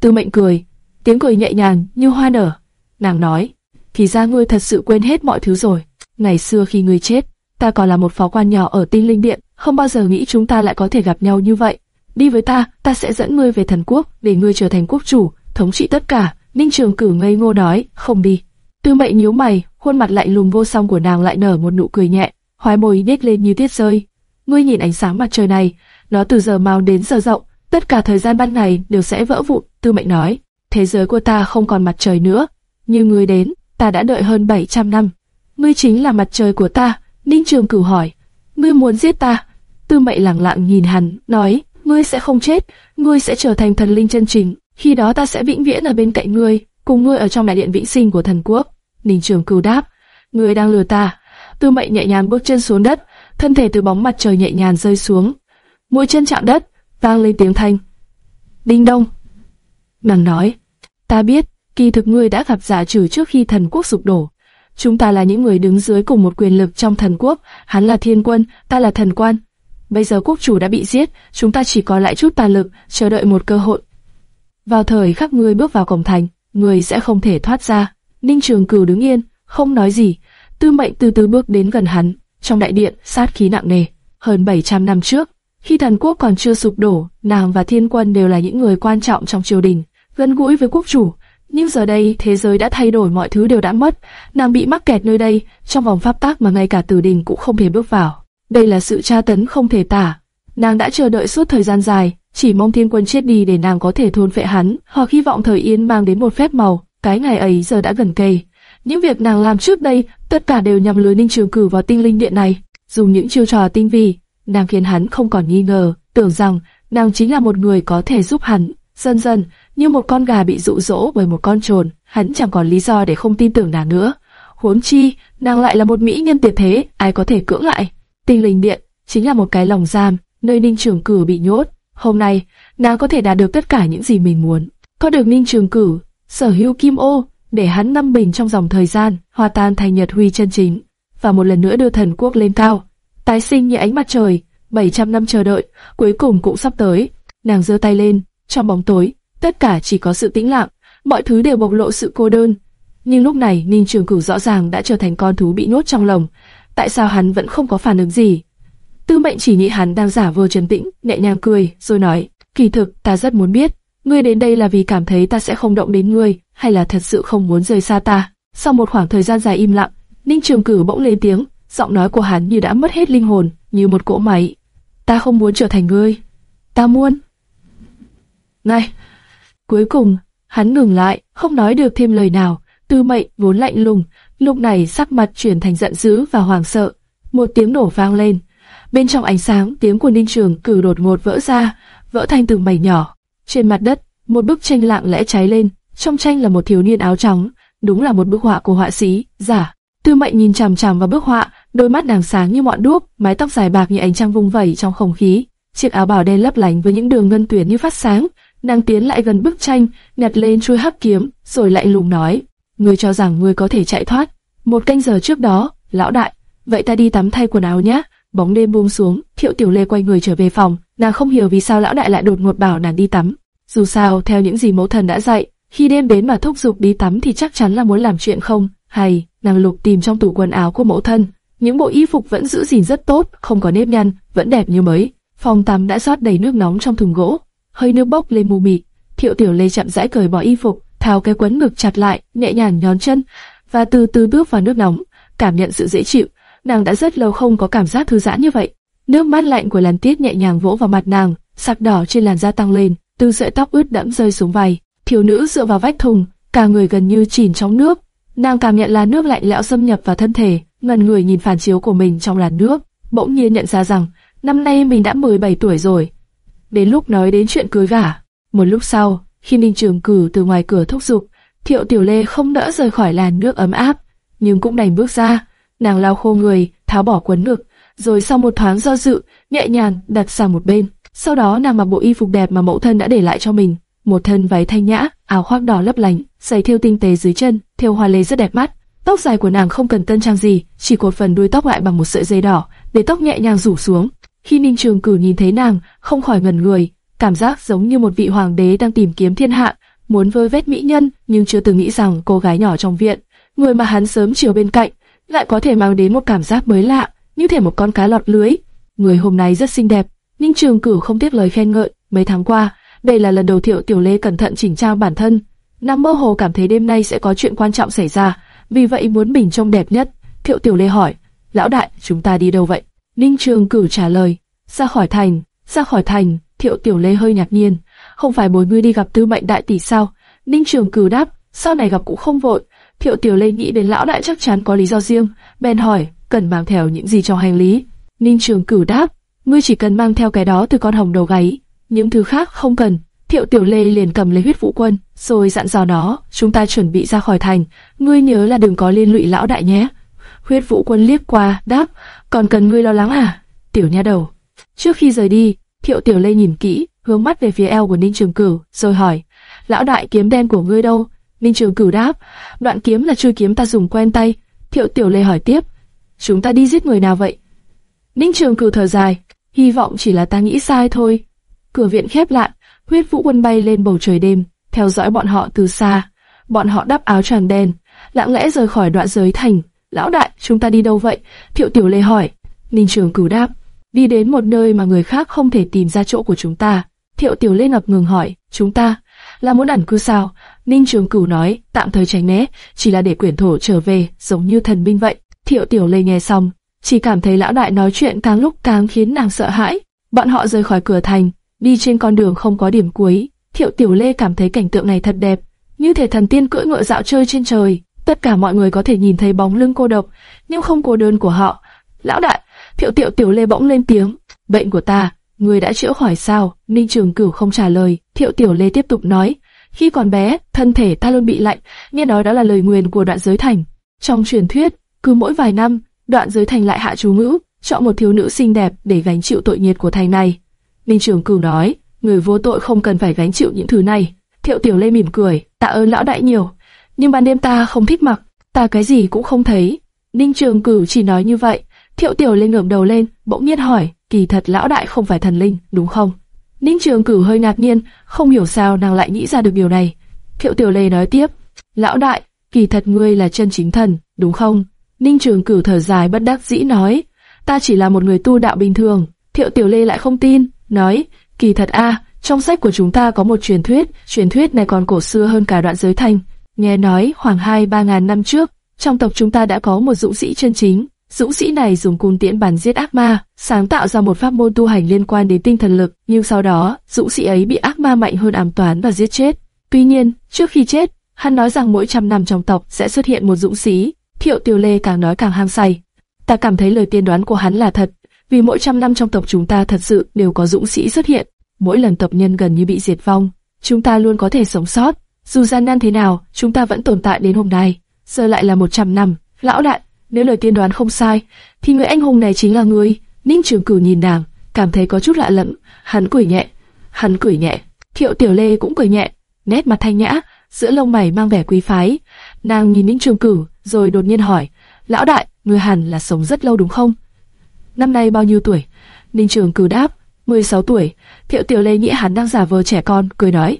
Tư Mệnh cười, tiếng cười nhẹ nhàng như hoa nở. Nàng nói, thì ra ngươi thật sự quên hết mọi thứ rồi. Ngày xưa khi ngươi chết, ta còn là một phó quan nhỏ ở tinh linh điện, không bao giờ nghĩ chúng ta lại có thể gặp nhau như vậy. Đi với ta, ta sẽ dẫn ngươi về thần quốc, để ngươi trở thành quốc chủ, thống trị tất cả. Ninh Trường Cử ngây ngô nói, không đi. Tư Mệnh nhíu mày, khuôn mặt lạnh lùng vô song của nàng lại nở một nụ cười nhẹ, hoái môi nhếch lên như tiết rơi. Ngươi nhìn ánh sáng mặt trời này, nó từ giờ mau đến giờ rộng, tất cả thời gian ban ngày đều sẽ vỡ vụn. Tư Mệnh nói, thế giới của ta không còn mặt trời nữa, Như ngươi đến, ta đã đợi hơn 700 năm. Ngươi chính là mặt trời của ta. Ninh Trường Cửu hỏi, ngươi muốn giết ta? Tư Mệnh lặng lặng nhìn hắn, nói, ngươi sẽ không chết, ngươi sẽ trở thành thần linh chân chính. Khi đó ta sẽ vĩnh viễn ở bên cạnh ngươi, cùng ngươi ở trong đại điện vĩnh sinh của thần quốc. Ninh Trường Cửu đáp, ngươi đang lừa ta. Tư Mệnh nhẹ nhàng bước chân xuống đất, thân thể từ bóng mặt trời nhẹ nhàng rơi xuống. Mỗi chân chạm đất, vang lên tiếng thanh. Đinh đông. Nàng nói, ta biết, kỳ thực ngươi đã gặp giả trừ trước khi thần quốc sụp đổ. Chúng ta là những người đứng dưới cùng một quyền lực trong thần quốc, hắn là thiên quân, ta là thần quan. Bây giờ quốc chủ đã bị giết, chúng ta chỉ còn lại chút tàn lực, chờ đợi một cơ hội. Vào thời khắc ngươi bước vào cổng thành, ngươi sẽ không thể thoát ra. Ninh Trường Cửu đứng yên, không nói gì. Tư Mệnh từ từ bước đến gần hắn, trong đại điện sát khí nặng nề. Hơn 700 năm trước, khi thần quốc còn chưa sụp đổ, nàng và thiên quân đều là những người quan trọng trong triều đình, gần gũi với quốc chủ. Nhưng giờ đây thế giới đã thay đổi mọi thứ đều đã mất, nàng bị mắc kẹt nơi đây, trong vòng pháp tắc mà ngay cả tử đình cũng không thể bước vào. Đây là sự tra tấn không thể tả. Nàng đã chờ đợi suốt thời gian dài, chỉ mong thiên quân chết đi để nàng có thể thôn phệ hắn, hoặc hy vọng thời yên mang đến một phép màu. Cái ngày ấy giờ đã gần kề. Những việc nàng làm trước đây, tất cả đều nhằm lừa Ninh Trường Cử vào tinh linh điện này, dùng những chiêu trò tinh vi, nàng khiến hắn không còn nghi ngờ, tưởng rằng nàng chính là một người có thể giúp hắn. Dần dần, như một con gà bị dụ dỗ bởi một con trồn, hắn chẳng còn lý do để không tin tưởng nàng nữa. Huống chi, nàng lại là một mỹ nhân tuyệt thế, ai có thể cưỡng lại? Tinh linh điện chính là một cái lồng giam, nơi Ninh Trường Cử bị nhốt. Hôm nay, nàng có thể đạt được tất cả những gì mình muốn. Có được Ninh Trường Cử, sở hữu Kim Ô, để hắn năm bình trong dòng thời gian, hòa tan thành nhật huy chân chính, và một lần nữa đưa thần quốc lên cao. Tái sinh như ánh mặt trời, 700 năm chờ đợi, cuối cùng cũng sắp tới. Nàng giơ tay lên, trong bóng tối, tất cả chỉ có sự tĩnh lặng, mọi thứ đều bộc lộ sự cô đơn. Nhưng lúc này Ninh Trường Cửu rõ ràng đã trở thành con thú bị nhốt trong lồng. Tại sao hắn vẫn không có phản ứng gì? Tư mệnh chỉ nghĩ hắn đang giả vờ trấn tĩnh, nhẹ nhàng cười, rồi nói, kỳ thực ta rất muốn biết, ngươi đến đây là vì cảm thấy ta sẽ không động đến ngươi, hay là thật sự không muốn rời xa ta? Sau một khoảng thời gian dài im lặng, Ninh Trường Cử bỗng lên tiếng, giọng nói của hắn như đã mất hết linh hồn, như một cỗ máy. Ta không muốn trở thành ngươi, ta muốn. Này, cuối cùng hắn ngừng lại, không nói được thêm lời nào. Tư Mệnh vốn lạnh lùng, lúc này sắc mặt chuyển thành giận dữ và hoảng sợ. Một tiếng nổ vang lên, bên trong ánh sáng tiếng của Ninh Trường Cử đột ngột vỡ ra, vỡ thành từng mảnh nhỏ. Trên mặt đất, một bức tranh lặng lẽ cháy lên. Trong tranh là một thiếu niên áo trắng, đúng là một bức họa của họa sĩ giả. Tư Mệnh nhìn chằm chằm vào bức họa, đôi mắt nàng sáng như ngọn đuốc, mái tóc dài bạc như ánh trăng vung vẩy trong không khí, chiếc áo bào đen lấp lánh với những đường ngân tuyến như phát sáng. Nàng tiến lại gần bức tranh, nhặt lên chuôi hắc kiếm, rồi lại lùng nói: "Ngươi cho rằng ngươi có thể chạy thoát? Một canh giờ trước đó, lão đại, vậy ta đi tắm thay quần áo nhé." Bóng đêm buông xuống, Thiệu Tiểu Lê quay người trở về phòng, nàng không hiểu vì sao lão đại lại đột ngột bảo nàng đi tắm. Dù sao, theo những gì mẫu thần đã dạy, khi đêm đến mà thúc giục đi tắm thì chắc chắn là muốn làm chuyện không hay. Nàng lục tìm trong tủ quần áo của mẫu thân, những bộ y phục vẫn giữ gìn rất tốt, không có nếp nhăn, vẫn đẹp như mới. Phòng tắm đã rót đầy nước nóng trong thùng gỗ, hơi nước bốc lên mù mịt. Thiệu Tiểu Lê chậm rãi cởi bỏ y phục, tháo cái quấn ngực chặt lại, nhẹ nhàng nhón chân và từ từ bước vào nước nóng, cảm nhận sự dễ chịu. Nàng đã rất lâu không có cảm giác thư giãn như vậy. Nước mát lạnh của làn Tiết nhẹ nhàng vỗ vào mặt nàng, sắc đỏ trên làn da tăng lên, từ sợi tóc ướt đẫm rơi xuống vai. Thiếu nữ dựa vào vách thùng, cả người gần như chìm trong nước. Nàng cảm nhận là nước lạnh lẽo xâm nhập vào thân thể, ngần người nhìn phản chiếu của mình trong làn nước, bỗng nhiên nhận ra rằng năm nay mình đã 17 tuổi rồi. Đến lúc nói đến chuyện cưới gả, một lúc sau, khi Ninh Trường Cử từ ngoài cửa thúc giục, Thiệu Tiểu Lê không đỡ rời khỏi làn nước ấm áp, nhưng cũng đành bước ra. Nàng lau khô người, tháo bỏ quần ngực, rồi sau một thoáng do dự, nhẹ nhàng đặt sang một bên. Sau đó nàng mặc bộ y phục đẹp mà mẫu thân đã để lại cho mình, một thân váy thanh nhã, áo khoác đỏ lấp lánh, giày thêu tinh tế dưới chân, thêu hoa lê rất đẹp mắt. Tóc dài của nàng không cần tân trang gì, chỉ cột phần đuôi tóc lại bằng một sợi dây đỏ, để tóc nhẹ nhàng rủ xuống. Khi Ninh Trường Cử nhìn thấy nàng, không khỏi ngẩn người, cảm giác giống như một vị hoàng đế đang tìm kiếm thiên hạ, muốn vơi vết mỹ nhân, nhưng chưa từng nghĩ rằng cô gái nhỏ trong viện, người mà hắn sớm chiều bên cạnh, lại có thể mang đến một cảm giác mới lạ, như thể một con cá lọt lưới. Người hôm nay rất xinh đẹp, Ninh Trường Cửu không tiếc lời khen ngợi. Mấy tháng qua, đây là lần đầu Thiệu Tiểu Lê cẩn thận chỉnh trang bản thân. Nam mơ hồ cảm thấy đêm nay sẽ có chuyện quan trọng xảy ra, vì vậy muốn mình trông đẹp nhất. Thiệu Tiểu Lê hỏi, lão đại, chúng ta đi đâu vậy? Ninh Trường Cửu trả lời, ra khỏi thành, ra khỏi thành. Thiệu Tiểu Lê hơi ngạc nhiên, không phải bồi ngươi đi gặp Tư Mệnh đại tỷ sao? Ninh Trường Cửu đáp, sau này gặp cũng không vội. Thiệu Tiểu Lê nghĩ đến lão đại chắc chắn có lý do riêng, bèn hỏi, cần mang theo những gì trong hành lý? Ninh Trường Cửu đáp, ngươi chỉ cần mang theo cái đó từ con hồng đầu gáy, những thứ khác không cần. Thiệu Tiểu Lê liền cầm lấy huyết vũ quân, rồi dặn dò nó, chúng ta chuẩn bị ra khỏi thành, ngươi nhớ là đừng có liên lụy lão đại nhé. Huyết vũ quân liếc qua, đáp, còn cần ngươi lo lắng à? Tiểu nha đầu. Trước khi rời đi, Thiệu Tiểu Lê nhìn kỹ, hướng mắt về phía eo của Ninh Trường Cửu, rồi hỏi, lão đại kiếm đen của ngươi đâu? Ninh Trường Cửu đáp, đoạn kiếm là chui kiếm ta dùng quen tay. Thiệu Tiểu Lê hỏi tiếp, chúng ta đi giết người nào vậy? Ninh Trường Cửu thở dài, hy vọng chỉ là ta nghĩ sai thôi. Cửa viện khép lại, huyết vũ quân bay lên bầu trời đêm, theo dõi bọn họ từ xa. Bọn họ đắp áo choàng đen, lặng lẽ rời khỏi đoạn giới thành. Lão đại, chúng ta đi đâu vậy? Thiệu Tiểu Lê hỏi. Ninh Trường Cửu đáp, đi đến một nơi mà người khác không thể tìm ra chỗ của chúng ta. Thiệu Tiểu Lê ngập ngừng hỏi, chúng ta là muốn ẩn cư sao? Ninh Trường Cửu nói, tạm thời tránh né, chỉ là để quyển thổ trở về, giống như thần binh vậy. Thiệu Tiểu Lê nghe xong, chỉ cảm thấy lão đại nói chuyện càng lúc càng khiến nàng sợ hãi. Bọn họ rời khỏi cửa thành, đi trên con đường không có điểm cuối. Thiệu Tiểu Lê cảm thấy cảnh tượng này thật đẹp, như thể thần tiên cưỡi ngựa dạo chơi trên trời. Tất cả mọi người có thể nhìn thấy bóng lưng cô độc, nhưng không cô đơn của họ. Lão đại, Thiệu Tiểu Tiểu Lê bỗng lên tiếng, bệnh của ta, người đã chữa khỏi sao? Ninh Trường Cửu không trả lời. Thiệu Tiểu Lê tiếp tục nói, khi còn bé, thân thể ta luôn bị lạnh, nghe nói đó là lời nguyền của đoạn giới thành. Trong truyền thuyết, cứ mỗi vài năm, đoạn giới thành lại hạ chú ngữ, chọn một thiếu nữ xinh đẹp để gánh chịu tội nghiệt của thành này. Ninh Trường Cửu nói, người vô tội không cần phải gánh chịu những thứ này. Thiệu Tiểu Lê mỉm cười, tạ ơn lão đại nhiều, nhưng ban đêm ta không thích mặc, ta cái gì cũng không thấy. Ninh Trường Cửu chỉ nói như vậy. Thiệu Tiểu Linh ngẩng đầu lên, bỗng nhiên hỏi, kỳ thật lão đại không phải thần linh, đúng không? Ninh Trường Cửu hơi ngạc nhiên, không hiểu sao nàng lại nghĩ ra được điều này. Thiệu Tiểu Lê nói tiếp, lão đại, kỳ thật ngươi là chân chính thần, đúng không? Ninh Trường Cửu thở dài bất đắc dĩ nói, ta chỉ là một người tu đạo bình thường. Thiệu Tiểu Lê lại không tin, nói, kỳ thật a, trong sách của chúng ta có một truyền thuyết, truyền thuyết này còn cổ xưa hơn cả đoạn giới thanh. Nghe nói khoảng hai ba ngàn năm trước, trong tộc chúng ta đã có một dũng sĩ chân chính. Dũng sĩ này dùng cung tiễn bắn giết ác ma, sáng tạo ra một pháp môn tu hành liên quan đến tinh thần lực, nhưng sau đó, dũng sĩ ấy bị ác ma mạnh hơn ám toán và giết chết. Tuy nhiên, trước khi chết, hắn nói rằng mỗi trăm năm trong tộc sẽ xuất hiện một dũng sĩ. Thiệu Tiêu Lê càng nói càng ham say. Ta cảm thấy lời tiên đoán của hắn là thật, vì mỗi trăm năm trong tộc chúng ta thật sự đều có dũng sĩ xuất hiện. Mỗi lần tộc nhân gần như bị diệt vong, chúng ta luôn có thể sống sót. Dù gian nan thế nào, chúng ta vẫn tồn tại đến hôm nay. Giờ lại là một trăm năm. Lão đại, nếu lời tiên đoán không sai, thì người anh hùng này chính là người. Ninh Trường Cửu nhìn nàng, cảm thấy có chút lạ lẫm. Hắn cười nhẹ, hắn cười nhẹ. Thiệu Tiểu Lê cũng cười nhẹ, nét mặt thanh nhã, giữa lông mày mang vẻ quý phái. Nàng nhìn Ninh Trường Cửu, rồi đột nhiên hỏi, lão đại, người hẳn là sống rất lâu đúng không? Năm nay bao nhiêu tuổi? Ninh Trường Cửu đáp, 16 tuổi. Thiệu Tiểu Lê nghĩ hắn đang giả vờ trẻ con, cười nói,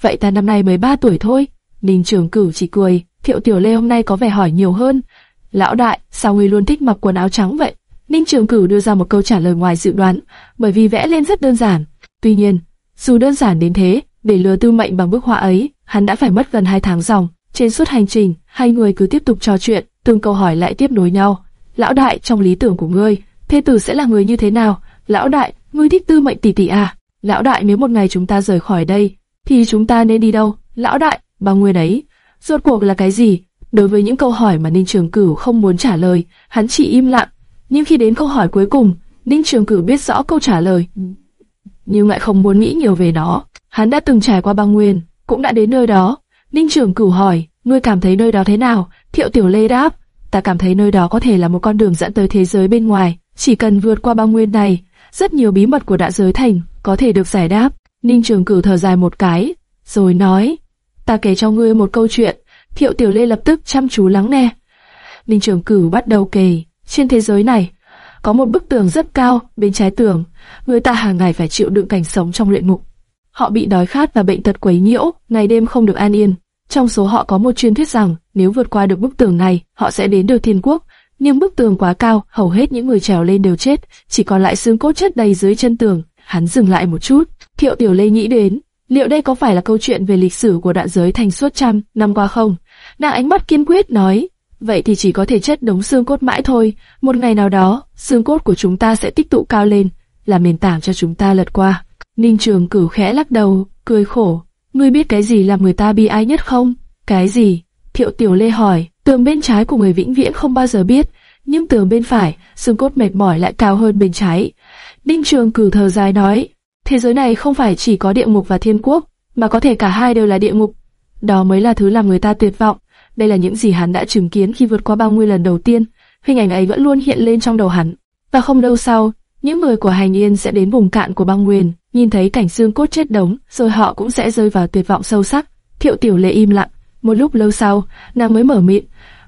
vậy ta năm nay mới 3 tuổi thôi. Ninh Trường Cửu chỉ cười, Thiệu Tiểu Lê hôm nay có vẻ hỏi nhiều hơn. Lão đại, sao ngươi luôn thích mặc quần áo trắng vậy? Ninh Trường Cửu đưa ra một câu trả lời ngoài dự đoán, bởi vì vẽ lên rất đơn giản. Tuy nhiên, dù đơn giản đến thế, để lừa Tư Mệnh bằng bức họa ấy, hắn đã phải mất gần hai tháng dòng. Trên suốt hành trình, hai người cứ tiếp tục trò chuyện, từng câu hỏi lại tiếp nối nhau. Lão đại, trong lý tưởng của ngươi, thế tử sẽ là người như thế nào? lão đại, ngươi thích tư mệnh tỷ tỷ à? Lão đại nếu một ngày chúng ta rời khỏi đây, thì chúng ta nên đi đâu? Lão đại, bao nguyên ấy, rốt cuộc là cái gì? Đối với những câu hỏi mà Ninh Trường Cửu không muốn trả lời, hắn chỉ im lặng. Nhưng khi đến câu hỏi cuối cùng, Ninh Trường Cửu biết rõ câu trả lời, nhưng lại không muốn nghĩ nhiều về nó. Hắn đã từng trải qua băng nguyên, cũng đã đến nơi đó. Ninh Trường Cửu hỏi, ngươi cảm thấy nơi đó thế nào? Thiệu Tiểu Lê đáp, ta cảm thấy nơi đó có thể là một con đường dẫn tới thế giới bên ngoài. Chỉ cần vượt qua băng nguyên này, rất nhiều bí mật của đại giới thành có thể được giải đáp. Ninh Trường Cửu thở dài một cái, rồi nói, ta kể cho ngươi một câu chuyện. Thiệu Tiểu Lê lập tức chăm chú lắng nghe. Ninh Trường Cửu bắt đầu kể, trên thế giới này, có một bức tường rất cao, bên trái tường, người ta hàng ngày phải chịu đựng cảnh sống trong luyện ngục. Họ bị đói khát và bệnh tật quấy nhiễu, ngày đêm không được an yên. Trong số họ có một truyền thuyết rằng, nếu vượt qua được bức tường này, họ sẽ đến được thiên quốc. Nhưng bức tường quá cao, hầu hết những người trèo lên đều chết, chỉ còn lại xương cốt chất đầy dưới chân tường. Hắn dừng lại một chút, Thiệu Tiểu Lê nghĩ đến, liệu đây có phải là câu chuyện về lịch sử của đại giới thành suốt trăm năm qua không? Nàng ánh mắt kiên quyết nói, vậy thì chỉ có thể chất đống xương cốt mãi thôi. Một ngày nào đó, xương cốt của chúng ta sẽ tích tụ cao lên, làm nền tảng cho chúng ta lật qua. Ninh Trường Cửu khẽ lắc đầu, cười khổ. Ngươi biết cái gì làm người ta bi ai nhất không? Cái gì? Thiệu Tiểu Lê hỏi. Tường bên trái của người vĩnh viễn không bao giờ biết, nhưng tường bên phải, xương cốt mệt mỏi lại cao hơn bên trái. Ninh Trường Cửu thở dài nói, thế giới này không phải chỉ có địa ngục và thiên quốc, mà có thể cả hai đều là địa ngục. Đó mới là thứ làm người ta tuyệt vọng. Đây là những gì hắn đã chứng kiến khi vượt qua bao nhiêu lần đầu tiên. Hình ảnh ấy vẫn luôn hiện lên trong đầu hắn. Và không lâu sau, những người của hành yên sẽ đến vùng cạn của băng nguyên, nhìn thấy cảnh xương cốt chết đống, rồi họ cũng sẽ rơi vào tuyệt vọng sâu sắc. Thiệu Tiểu Lệ im lặng, một lúc lâu sau, nàng mới mở miệng.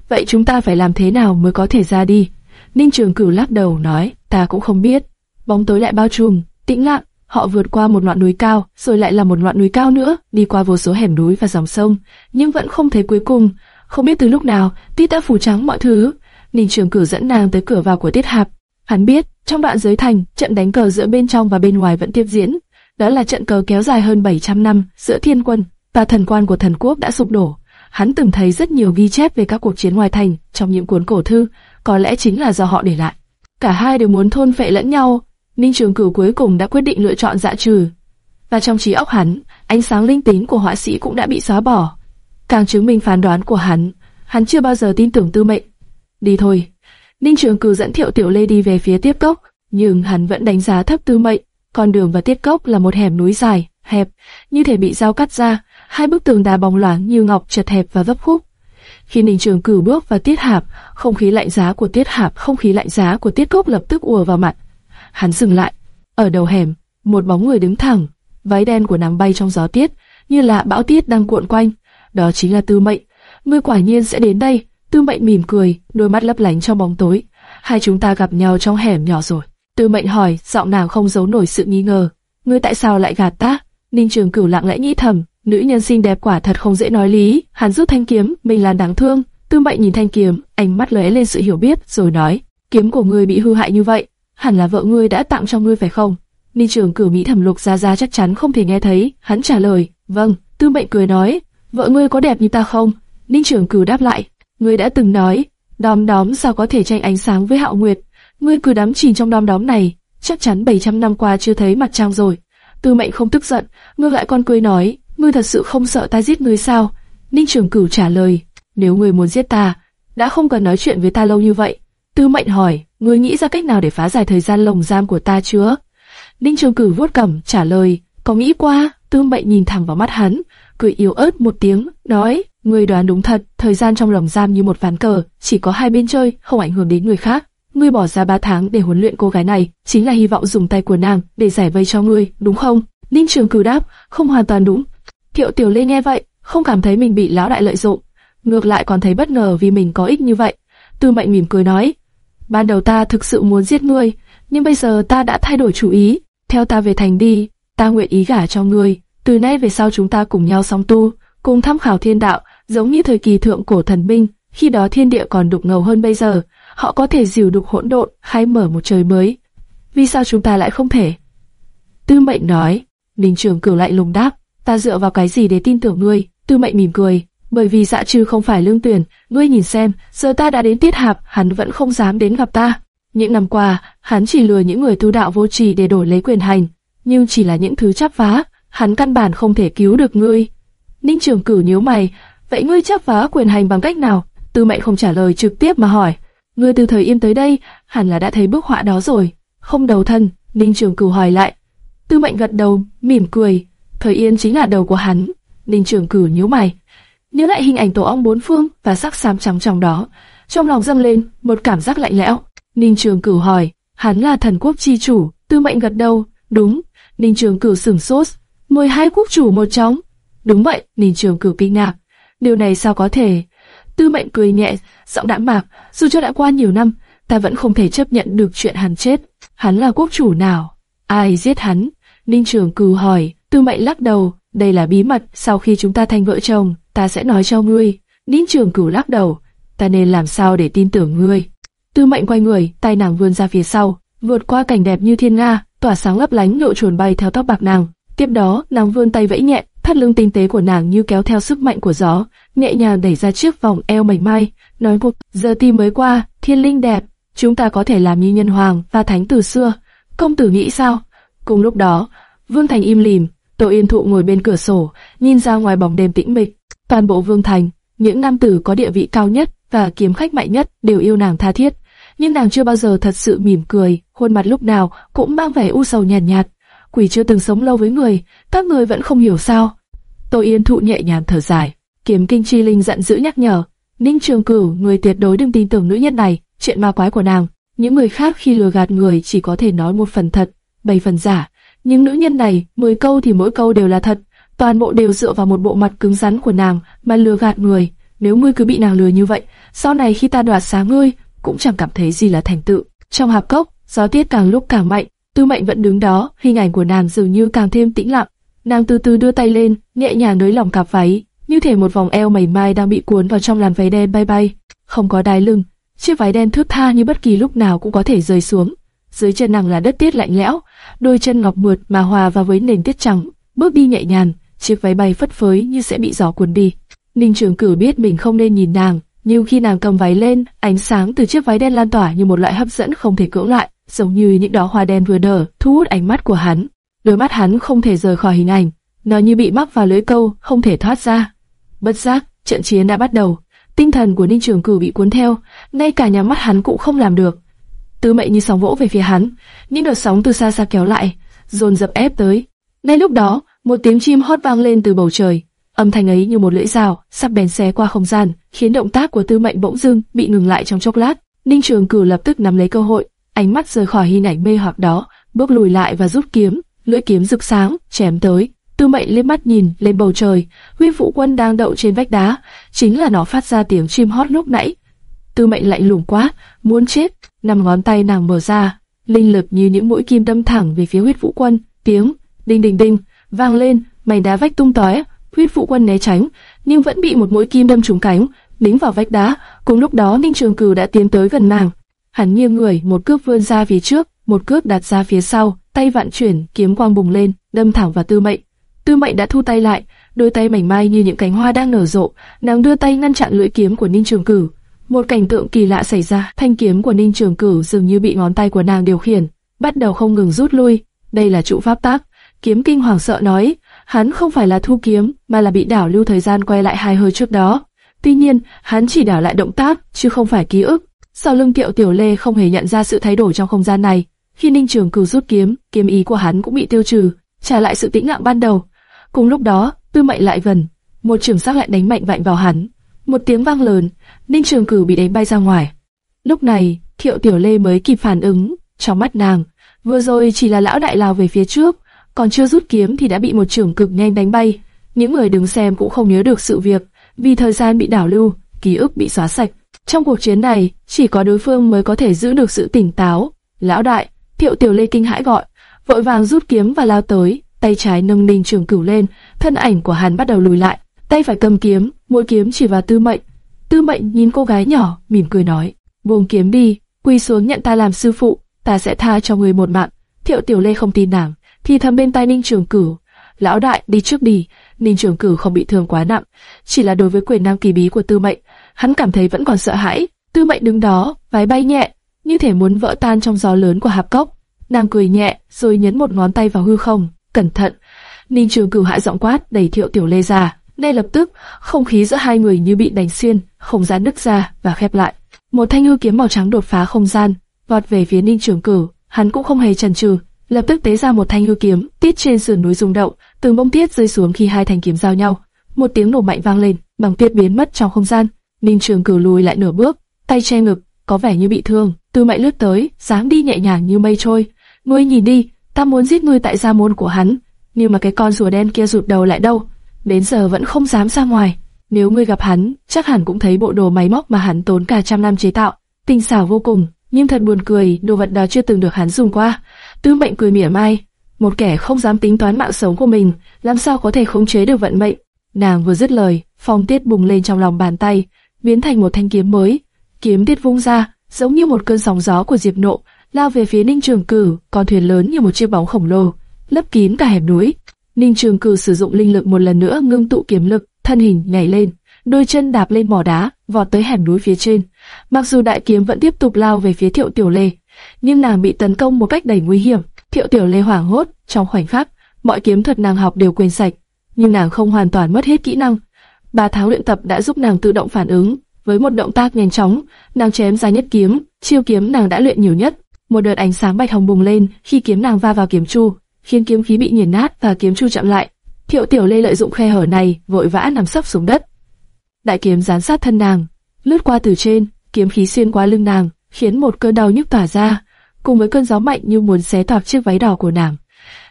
Vậy chúng ta phải làm thế nào mới có thể ra đi? Ninh Trường Cửu lắc đầu nói, ta cũng không biết. Bóng tối lại bao trùm, tĩnh lặng, họ vượt qua một ngọn núi cao, rồi lại là một ngọn núi cao nữa, đi qua vô số hẻm núi và dòng sông, nhưng vẫn không thấy cuối cùng. Không biết từ lúc nào, Tiết đã phủ trắng mọi thứ. Ninh Trường Cửu dẫn nàng tới cửa vào của Tiết Hạp. Hắn biết, trong đoạn giới thành, trận đánh cờ giữa bên trong và bên ngoài vẫn tiếp diễn. Đó là trận cờ kéo dài hơn 700 năm giữa thiên quân và thần quan của thần quốc đã sụp đổ. Hắn từng thấy rất nhiều ghi chép về các cuộc chiến ngoài thành trong những cuốn cổ thư, có lẽ chính là do họ để lại. Cả hai đều muốn thôn phệ lẫn nhau. Ninh Trường Cửu cuối cùng đã quyết định lựa chọn dạ trừ. Và trong trí óc hắn, ánh sáng linh tính của họa sĩ cũng đã bị xóa bỏ. Càng chứng minh phán đoán của hắn, hắn chưa bao giờ tin tưởng tư mệnh. Đi thôi. Ninh Trường cử dẫn Thiệu Tiểu Lê đi về phía tiếp cốc, nhưng hắn vẫn đánh giá thấp tư mệnh. Con đường và tiết cốc là một hẻm núi dài, hẹp, như thể bị dao cắt ra, hai bức tường đá bóng loáng như ngọc chật hẹp và vấp khúc. Khi Ninh Trường cử bước vào tiết hạp, không khí lạnh giá của tiết hạp, không khí lạnh giá của tiết cốc lập tức ùa vào mặt. Hắn dừng lại. Ở đầu hẻm, một bóng người đứng thẳng, váy đen của nàng bay trong gió tiết, như là bão tiết đang cuộn quanh. Đó chính là Tư Mệnh. Ngươi quả nhiên sẽ đến đây. Tư Mệnh mỉm cười, đôi mắt lấp lánh trong bóng tối. Hai chúng ta gặp nhau trong hẻm nhỏ rồi. Tư Mệnh hỏi, giọng nào không giấu nổi sự nghi ngờ. Ngươi tại sao lại gạt ta? Ninh Trường Cửu lặng lẽ nghĩ thầm, nữ nhân xinh đẹp quả thật không dễ nói lý. Hắn rút thanh kiếm, mình là đáng thương. Tư Mệnh nhìn thanh kiếm, ánh mắt lóe lên sự hiểu biết, rồi nói, kiếm của ngươi bị hư hại như vậy, hẳn là vợ ngươi đã tặng cho ngươi phải không? Ninh Trường Cửu mỹ thẩm lục ra ra chắc chắn không thể nghe thấy, hắn trả lời, vâng. Tư Mệnh cười nói, vợ ngươi có đẹp như ta không? Ninh trưởng Cửu đáp lại, ngươi đã từng nói, đom đóm sao có thể tranh ánh sáng với Hạo Nguyệt? Ngươi cứ đắm chìm trong đom đóm này, chắc chắn 700 năm qua chưa thấy mặt trăng rồi. Tư Mệnh không tức giận, ngược lại con cười nói, ngươi thật sự không sợ ta giết ngươi sao? Ninh Trường Cửu trả lời, nếu ngươi muốn giết ta, đã không cần nói chuyện với ta lâu như vậy. Tư Mệnh hỏi, ngươi nghĩ ra cách nào để phá giải thời gian lồng giam của ta chưa? Ninh Trường Cửu vuốt cằm trả lời, có nghĩ qua. Tư Mệnh nhìn thẳng vào mắt hắn, cười yếu ớt một tiếng, nói, ngươi đoán đúng thật, thời gian trong lồng giam như một ván cờ, chỉ có hai bên chơi, không ảnh hưởng đến người khác. Ngươi bỏ ra ba tháng để huấn luyện cô gái này, chính là hy vọng dùng tay của nàng để giải vây cho ngươi, đúng không? Ninh Trường Cử đáp, không hoàn toàn đúng. Thiệu Tiểu Lê nghe vậy, không cảm thấy mình bị lão đại lợi dụng, ngược lại còn thấy bất ngờ vì mình có ích như vậy. Tư Mệnh mỉm cười nói, ban đầu ta thực sự muốn giết ngươi, nhưng bây giờ ta đã thay đổi chủ ý, theo ta về thành đi, ta nguyện ý gả cho ngươi. Từ nay về sau chúng ta cùng nhau song tu, cùng tham khảo thiên đạo, giống như thời kỳ thượng cổ thần minh, khi đó thiên địa còn đục ngầu hơn bây giờ, họ có thể dìu đục hỗn độn, hay mở một trời mới. Vì sao chúng ta lại không thể? Tư Mệnh nói, Ninh Trường Cửu lại lùng đáp, ta dựa vào cái gì để tin tưởng ngươi? Tư Mệnh mỉm cười, bởi vì dạ trừ không phải lương tuyển, ngươi nhìn xem, giờ ta đã đến tiết hạp, hắn vẫn không dám đến gặp ta. Những năm qua, hắn chỉ lừa những người tu đạo vô trì để đổi lấy quyền hành, nhưng chỉ là những thứ chắp vá, hắn căn bản không thể cứu được ngươi. Ninh Trường Cửu nhíu mày, vậy ngươi chấp vá quyền hành bằng cách nào? Tư Mệnh không trả lời trực tiếp mà hỏi, ngươi từ thời yên tới đây, hẳn là đã thấy bức họa đó rồi. Không đầu thân, Ninh Trường Cửu hỏi lại. Tư Mệnh gật đầu, mỉm cười, thời yên chính là đầu của hắn. Ninh Trường Cửu nhíu mày, nhớ lại hình ảnh tổ ong bốn phương và sắc xám trắng trong đó, trong lòng dâng lên một cảm giác lạnh lẽo. Ninh Trường Cửu hỏi, hắn là thần quốc chi chủ, Tư Mệnh gật đầu, đúng. Ninh Trường Cửu sửng sốt, mười hai quốc chủ một trống Đúng vậy, Ninh Trường Cửu kinh ngạc. Điều này sao có thể? Tư Mệnh cười nhẹ, giọng đãng mạc, dù cho đã qua nhiều năm, ta vẫn không thể chấp nhận được chuyện hắn chết. Hắn là quốc chủ nào? Ai giết hắn? Ninh Trường Cửu hỏi. Tư Mệnh lắc đầu, đây là bí mật. Sau khi chúng ta thành vợ chồng, ta sẽ nói cho ngươi. Ninh Trường Cửu lắc đầu, ta nên làm sao để tin tưởng ngươi? Tư Mệnh quay người, tay nàng vươn ra phía sau, vượt qua cảnh đẹp như thiên nga, tỏa sáng lấp lánh lộ chuồn bay theo tóc bạc nàng. Tiếp đó, nàng vươn tay vẫy nhẹ, thắt lưng tinh tế của nàng như kéo theo sức mạnh của gió, nhẹ nhàng đẩy ra chiếc vòng eo mảnh mai, nói một giờ ti mới qua, thiên linh đẹp, chúng ta có thể làm như nhân hoàng và thánh từ xưa. Công tử nghĩ sao? Cùng lúc đó, Vương Thành im lìm, Tô Yên Thụ ngồi bên cửa sổ, nhìn ra ngoài bóng đêm tĩnh mịch. Toàn bộ Vương Thành, những nam tử có địa vị cao nhất và kiếm khách mạnh nhất đều yêu nàng tha thiết, nhưng nàng chưa bao giờ thật sự mỉm cười, khuôn mặt lúc nào cũng mang vẻ u sầu nhàn nhạt, nhạt. Quỷ chưa từng sống lâu với người, các người vẫn không hiểu sao. Tô Yên Thụ nhẹ nhàng thở dài, Kiếm Kinh Chi Linh giận dữ nhắc nhở, Ninh Trường Cửu, người tuyệt đối đừng tin tưởng nữ nhân này, chuyện ma quái của nàng. Những người khác khi lừa gạt người chỉ có thể nói một phần thật, bảy phần giả, nhưng nữ nhân này, mười câu thì mỗi câu đều là thật, toàn bộ đều dựa vào một bộ mặt cứng rắn của nàng mà lừa gạt người. Nếu ngươi cứ bị nàng lừa như vậy, sau này khi ta đoạt sáng ngươi, cũng chẳng cảm thấy gì là thành tựu. Trong hạp cốc, gió tiết càng lúc càng mạnh, Tư Mệnh vẫn đứng đó, hình ảnh của nàng dường như càng thêm tĩnh lặng. Nàng từ từ đưa tay lên, nhẹ nhàng nới lỏng cặp váy, như thể một vòng eo mảnh mai đang bị cuốn vào trong làn váy đen bay bay, không có đai lưng, chiếc váy đen thướt tha như bất kỳ lúc nào cũng có thể rơi xuống. Dưới chân nàng là đất tiết lạnh lẽo, đôi chân ngọc mượt mà hòa vào với nền tiết trắng, bước đi nhẹ nhàng, chiếc váy bay phất phới như sẽ bị gió cuốn đi. Ninh Trường Cử biết mình không nên nhìn nàng, nhưng khi nàng cầm váy lên, ánh sáng từ chiếc váy đen lan tỏa như một loại hấp dẫn không thể cưỡng lại, giống như những đóa hoa đen vừa nở, thu hút ánh mắt của hắn. Đôi mắt hắn không thể rời khỏi hình ảnh, nó như bị mắc vào lưới câu, không thể thoát ra. Bất giác, trận chiến đã bắt đầu. Tinh thần của Ninh Trường cửu bị cuốn theo, ngay cả nhắm mắt hắn cũng không làm được. tứ mệnh như sóng vỗ về phía hắn, những đợt sóng từ xa xa kéo lại, dồn dập ép tới. Ngay lúc đó, một tiếng chim hót vang lên từ bầu trời. Âm thanh ấy như một lưỡi dao, sắp bén xé qua không gian, khiến động tác của Tư Mệnh bỗng dưng bị ngừng lại trong chốc lát. Ninh Trường Cửu lập tức nắm lấy cơ hội, ánh mắt rời khỏi hình ảnh mê hoặc đó, bước lùi lại và rút kiếm, lưỡi kiếm rực sáng, chém tới. Tư Mệnh liếc mắt nhìn lên bầu trời, Huy Phụ Quân đang đậu trên vách đá, chính là nó phát ra tiếng chim hót lúc nãy. Tư Mệnh lạnh lùng quá, muốn chết, năm ngón tay nàng mở ra, linh lực như những mũi kim đâm thẳng về phía Huyết Vũ Quân, tiếng đinh đinh đinh vang lên, mảnh đá vách tung tóe, Huyết Vũ Quân né tránh, nhưng vẫn bị một mũi kim đâm trúng cánh, đính vào vách đá. Cùng lúc đó Ninh Trường Cửu đã tiến tới gần nàng, hắn nghiêng người, một cước vươn ra phía trước, một cước đặt ra phía sau, tay vạn chuyển, kiếm quang bùng lên, đâm thẳng vào Tư Mệnh. Tư Mệnh đã thu tay lại, đôi tay mảnh mai như những cánh hoa đang nở rộ, nàng đưa tay ngăn chặn lưỡi kiếm của Ninh Trường Cửu. Một cảnh tượng kỳ lạ xảy ra, thanh kiếm của Ninh Trường Cửu dường như bị ngón tay của nàng điều khiển, bắt đầu không ngừng rút lui. Đây là trụ pháp tác. Kiếm Kinh hoàng sợ nói, hắn không phải là thu kiếm, mà là bị đảo lưu thời gian quay lại hai hơi trước đó. Tuy nhiên, hắn chỉ đảo lại động tác, chứ không phải ký ức. Sau lưng Tiệu Tiểu Lê không hề nhận ra sự thay đổi trong không gian này. Khi Ninh Trường Cửu rút kiếm, kiếm ý của hắn cũng bị tiêu trừ, trả lại sự tĩnh lặng ban đầu. Cùng lúc đó, Tư Mệnh lại gần, một trường sắc lại đánh mạnh vạnh vào hắn. Một tiếng vang lớn, Ninh Trường Cửu bị đánh bay ra ngoài. Lúc này, Thiệu Tiểu Lê mới kịp phản ứng, trong mắt nàng, vừa rồi chỉ là lão đại lao về phía trước, còn chưa rút kiếm thì đã bị một trường cực nhanh đánh bay. Những người đứng xem cũng không nhớ được sự việc, vì thời gian bị đảo lưu, ký ức bị xóa sạch. Trong cuộc chiến này, chỉ có đối phương mới có thể giữ được sự tỉnh táo. Lão đại, Thiệu Tiểu Lê kinh hãi gọi, vội vàng rút kiếm và lao tới, tay trái nâng Ninh Trường Cửu lên, thân ảnh của hắn bắt đầu lùi lại, tay phải cầm kiếm, mũi kiếm chỉ vào Tư Mệnh. Tư Mệnh nhìn cô gái nhỏ, mỉm cười nói, buông kiếm đi, quy xuống nhận ta làm sư phụ, ta sẽ tha cho người một mạng. Thiệu Tiểu Lê không tin nàng, thì thầm bên tai Ninh Trường Cửu, lão đại đi trước đi. Ninh Trường Cửu không bị thương quá nặng, chỉ là đối với quyền năng kỳ bí của Tư Mệnh, hắn cảm thấy vẫn còn sợ hãi. Tư Mệnh đứng đó, váy bay nhẹ, như thể muốn vỡ tan trong gió lớn của hạp cốc. Nàng cười nhẹ, rồi nhấn một ngón tay vào hư không. Cẩn thận! Ninh Trường Cửu hạ giọng quát, đẩy Thiệu Tiểu Lê ra. Ngay lập tức, không khí giữa hai người như bị đánh xuyên, không gian nứt ra và khép lại. Một thanh hư kiếm màu trắng đột phá không gian, vọt về phía Ninh Trường Cửu. Hắn cũng không hề chần chừ, lập tức tế ra một thanh hư kiếm, tiết trên sườn núi rung động, từng bông tiết rơi xuống khi hai thanh kiếm giao nhau. Một tiếng nổ mạnh vang lên, bằng tiết biến mất trong không gian. Ninh Trường Cửu lùi lại nửa bước, tay che ngực, có vẻ như bị thương. Tư Mệnh lướt tới, dáng đi nhẹ nhàng như mây trôi. Ngươi nhìn đi, ta muốn giết ngươi tại gia môn của hắn, nhưng mà cái con rùa đen kia rụt đầu lại đâu, đến giờ vẫn không dám ra ngoài. Nếu ngươi gặp hắn, chắc hẳn cũng thấy bộ đồ máy móc mà hắn tốn cả trăm năm chế tạo, tinh xảo vô cùng. Nhưng thật buồn cười, đồ vật đó chưa từng được hắn dùng qua. Tư Mệnh cười mỉa mai, một kẻ không dám tính toán mạng sống của mình, làm sao có thể khống chế được vận mệnh? Nàng vừa dứt lời, phong tiết bùng lên trong lòng bàn tay, biến thành một thanh kiếm mới. Kiếm tiết vung ra, giống như một cơn sóng gió của diệp nộ, lao về phía Ninh Trường Cử, con thuyền lớn như một chiếc bóng khổng lồ, lấp kín cả hẻm núi. Ninh Trường Cử sử dụng linh lực một lần nữa ngưng tụ kiếm lực, thân hình nhảy lên, đôi chân đạp lên mỏ đá, vọt tới hẻm núi phía trên. Mặc dù đại kiếm vẫn tiếp tục lao về phía Thiệu Tiểu Lê, nhưng nàng bị tấn công một cách đầy nguy hiểm. Thiệu Tiểu Lê hoảng hốt, trong khoảnh khắc, mọi kiếm thuật nàng học đều quên sạch, nhưng nàng không hoàn toàn mất hết kỹ năng. Ba tháo luyện tập đã giúp nàng tự động phản ứng, với một động tác nhanh chóng, nàng chém ra nhất kiếm, chiêu kiếm nàng đã luyện nhiều nhất. Một đợt ánh sáng bạch hồng bùng lên khi kiếm nàng va vào kiếm chu, khiến kiếm khí bị nghiền nát và kiếm chu chậm lại. Thiệu Tiểu Lê lợi dụng khe hở này, vội vã nằm sấp xuống đất. Đại kiếm gián sát thân nàng, lướt qua từ trên, kiếm khí xuyên qua lưng nàng, khiến một cơn đau nhức tỏa ra, cùng với cơn gió mạnh như muốn xé toạc chiếc váy đỏ của nàng.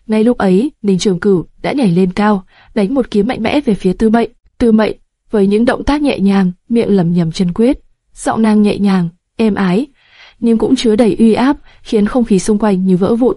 Ngay lúc ấy, Ninh Trường Cửu đã nhảy lên cao, đánh một kiếm mạnh mẽ về phía Tư Mệnh. Tư Mệnh, với những động tác nhẹ nhàng, miệng lẩm nhẩm chân quyết, giọng nàng nhẹ nhàng, êm ái, nhưng cũng chứa đầy uy áp, khiến không khí xung quanh như vỡ vụn.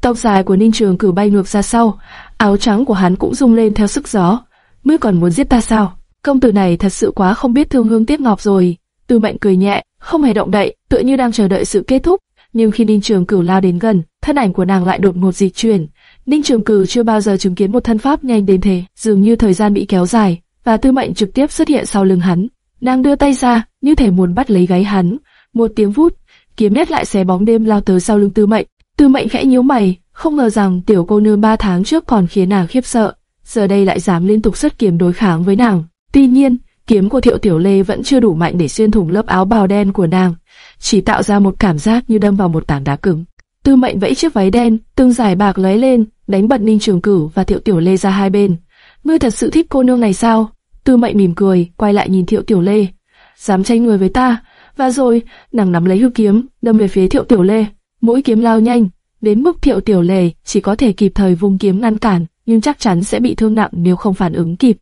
Tóc dài của Ninh Trường cử bay ngược ra sau, áo trắng của hắn cũng rung lên theo sức gió. Mới còn muốn giết ta sao? Công tử này thật sự quá không biết thương hương tiếc ngọc rồi. Tư Mệnh cười nhẹ, không hề động đậy, tựa như đang chờ đợi sự kết thúc. Nhưng khi Ninh Trường Cửu lao đến gần, thân ảnh của nàng lại đột ngột dịch chuyển. Ninh Trường Cửu chưa bao giờ chứng kiến một thân pháp nhanh đến thế, dường như thời gian bị kéo dài, và Tư Mệnh trực tiếp xuất hiện sau lưng hắn. Nàng đưa tay ra, như thể muốn bắt lấy gáy hắn. Một tiếng vút, kiếm nét lại xé bóng đêm lao tới sau lưng Tư Mệnh. Tư Mệnh khẽ nhíu mày, không ngờ rằng tiểu cô nương ba tháng trước còn khiến nàng khiếp sợ, giờ đây lại dám liên tục xuất kiếm đối kháng với nàng. Tuy nhiên, kiếm của Thiệu Tiểu Lê vẫn chưa đủ mạnh để xuyên thủng lớp áo bào đen của nàng, chỉ tạo ra một cảm giác như đâm vào một tảng đá cứng. Tư Mệnh vẫy chiếc váy đen, tương dài bạc lóe lên, đánh bật Ninh Trường Cửu và Thiệu Tiểu Lê ra hai bên. Ngươi thật sự thích cô nương này sao? Tư Mệnh mỉm cười, quay lại nhìn Thiệu Tiểu Lê. Dám tranh người với ta? Và rồi, nàng nắm lấy hư kiếm, đâm về phía Thiệu Tiểu Lê. Mũi kiếm lao nhanh, đến mức Thiệu Tiểu Lê chỉ có thể kịp thời vung kiếm ngăn cản, nhưng chắc chắn sẽ bị thương nặng nếu không phản ứng kịp.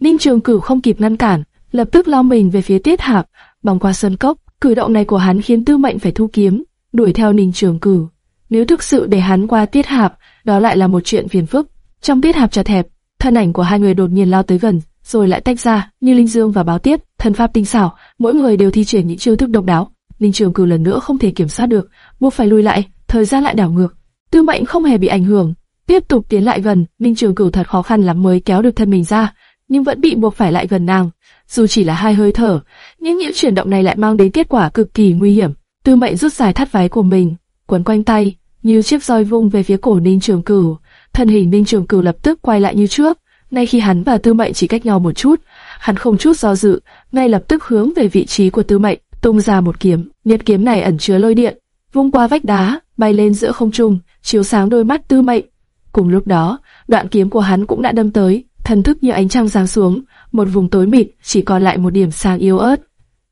Ninh Trường Cửu không kịp ngăn cản, lập tức lao mình về phía Tiết Hạc, băng qua sơn cốc. Cử động này của hắn khiến Tư Mệnh phải thu kiếm, đuổi theo Ninh Trường Cửu. Nếu thực sự để hắn qua Tiết Hạp, đó lại là một chuyện phiền phức. Trong Tiết Hạp chật hẹp, thân ảnh của hai người đột nhiên lao tới gần, rồi lại tách ra, như Linh Dương và Báo Tiết, thân pháp tinh xảo, mỗi người đều thi triển những chiêu thức độc đáo. linh Trường Cửu lần nữa không thể kiểm soát được, buộc phải lùi lại, thời gian lại đảo ngược. Tư Mệnh không hề bị ảnh hưởng, tiếp tục tiến lại gần, linh Trường Cửu thật khó khăn lắm mới kéo được thân mình ra, nhưng vẫn bị buộc phải lại gần nàng. Dù chỉ là hai hơi thở, nhưng những chuyển động này lại mang đến kết quả cực kỳ nguy hiểm. Tư Mệnh rút dài thắt váy của mình, quấn quanh tay, như chiếc roi vung về phía cổ Ninh Trường Cửu. Thân hình Ninh Trường Cửu lập tức quay lại như trước. Nay khi hắn và Tư Mệnh chỉ cách nhau một chút, hắn không chút do dự, ngay lập tức hướng về vị trí của Tư Mệnh, tung ra một kiếm. Niết kiếm này ẩn chứa lôi điện, vung qua vách đá, bay lên giữa không trung, chiếu sáng đôi mắt Tư Mệnh. Cùng lúc đó, đoạn kiếm của hắn cũng đã đâm tới, thần thức như ánh trăng giáng xuống, một vùng tối mịt chỉ còn lại một điểm sáng yếu ớt.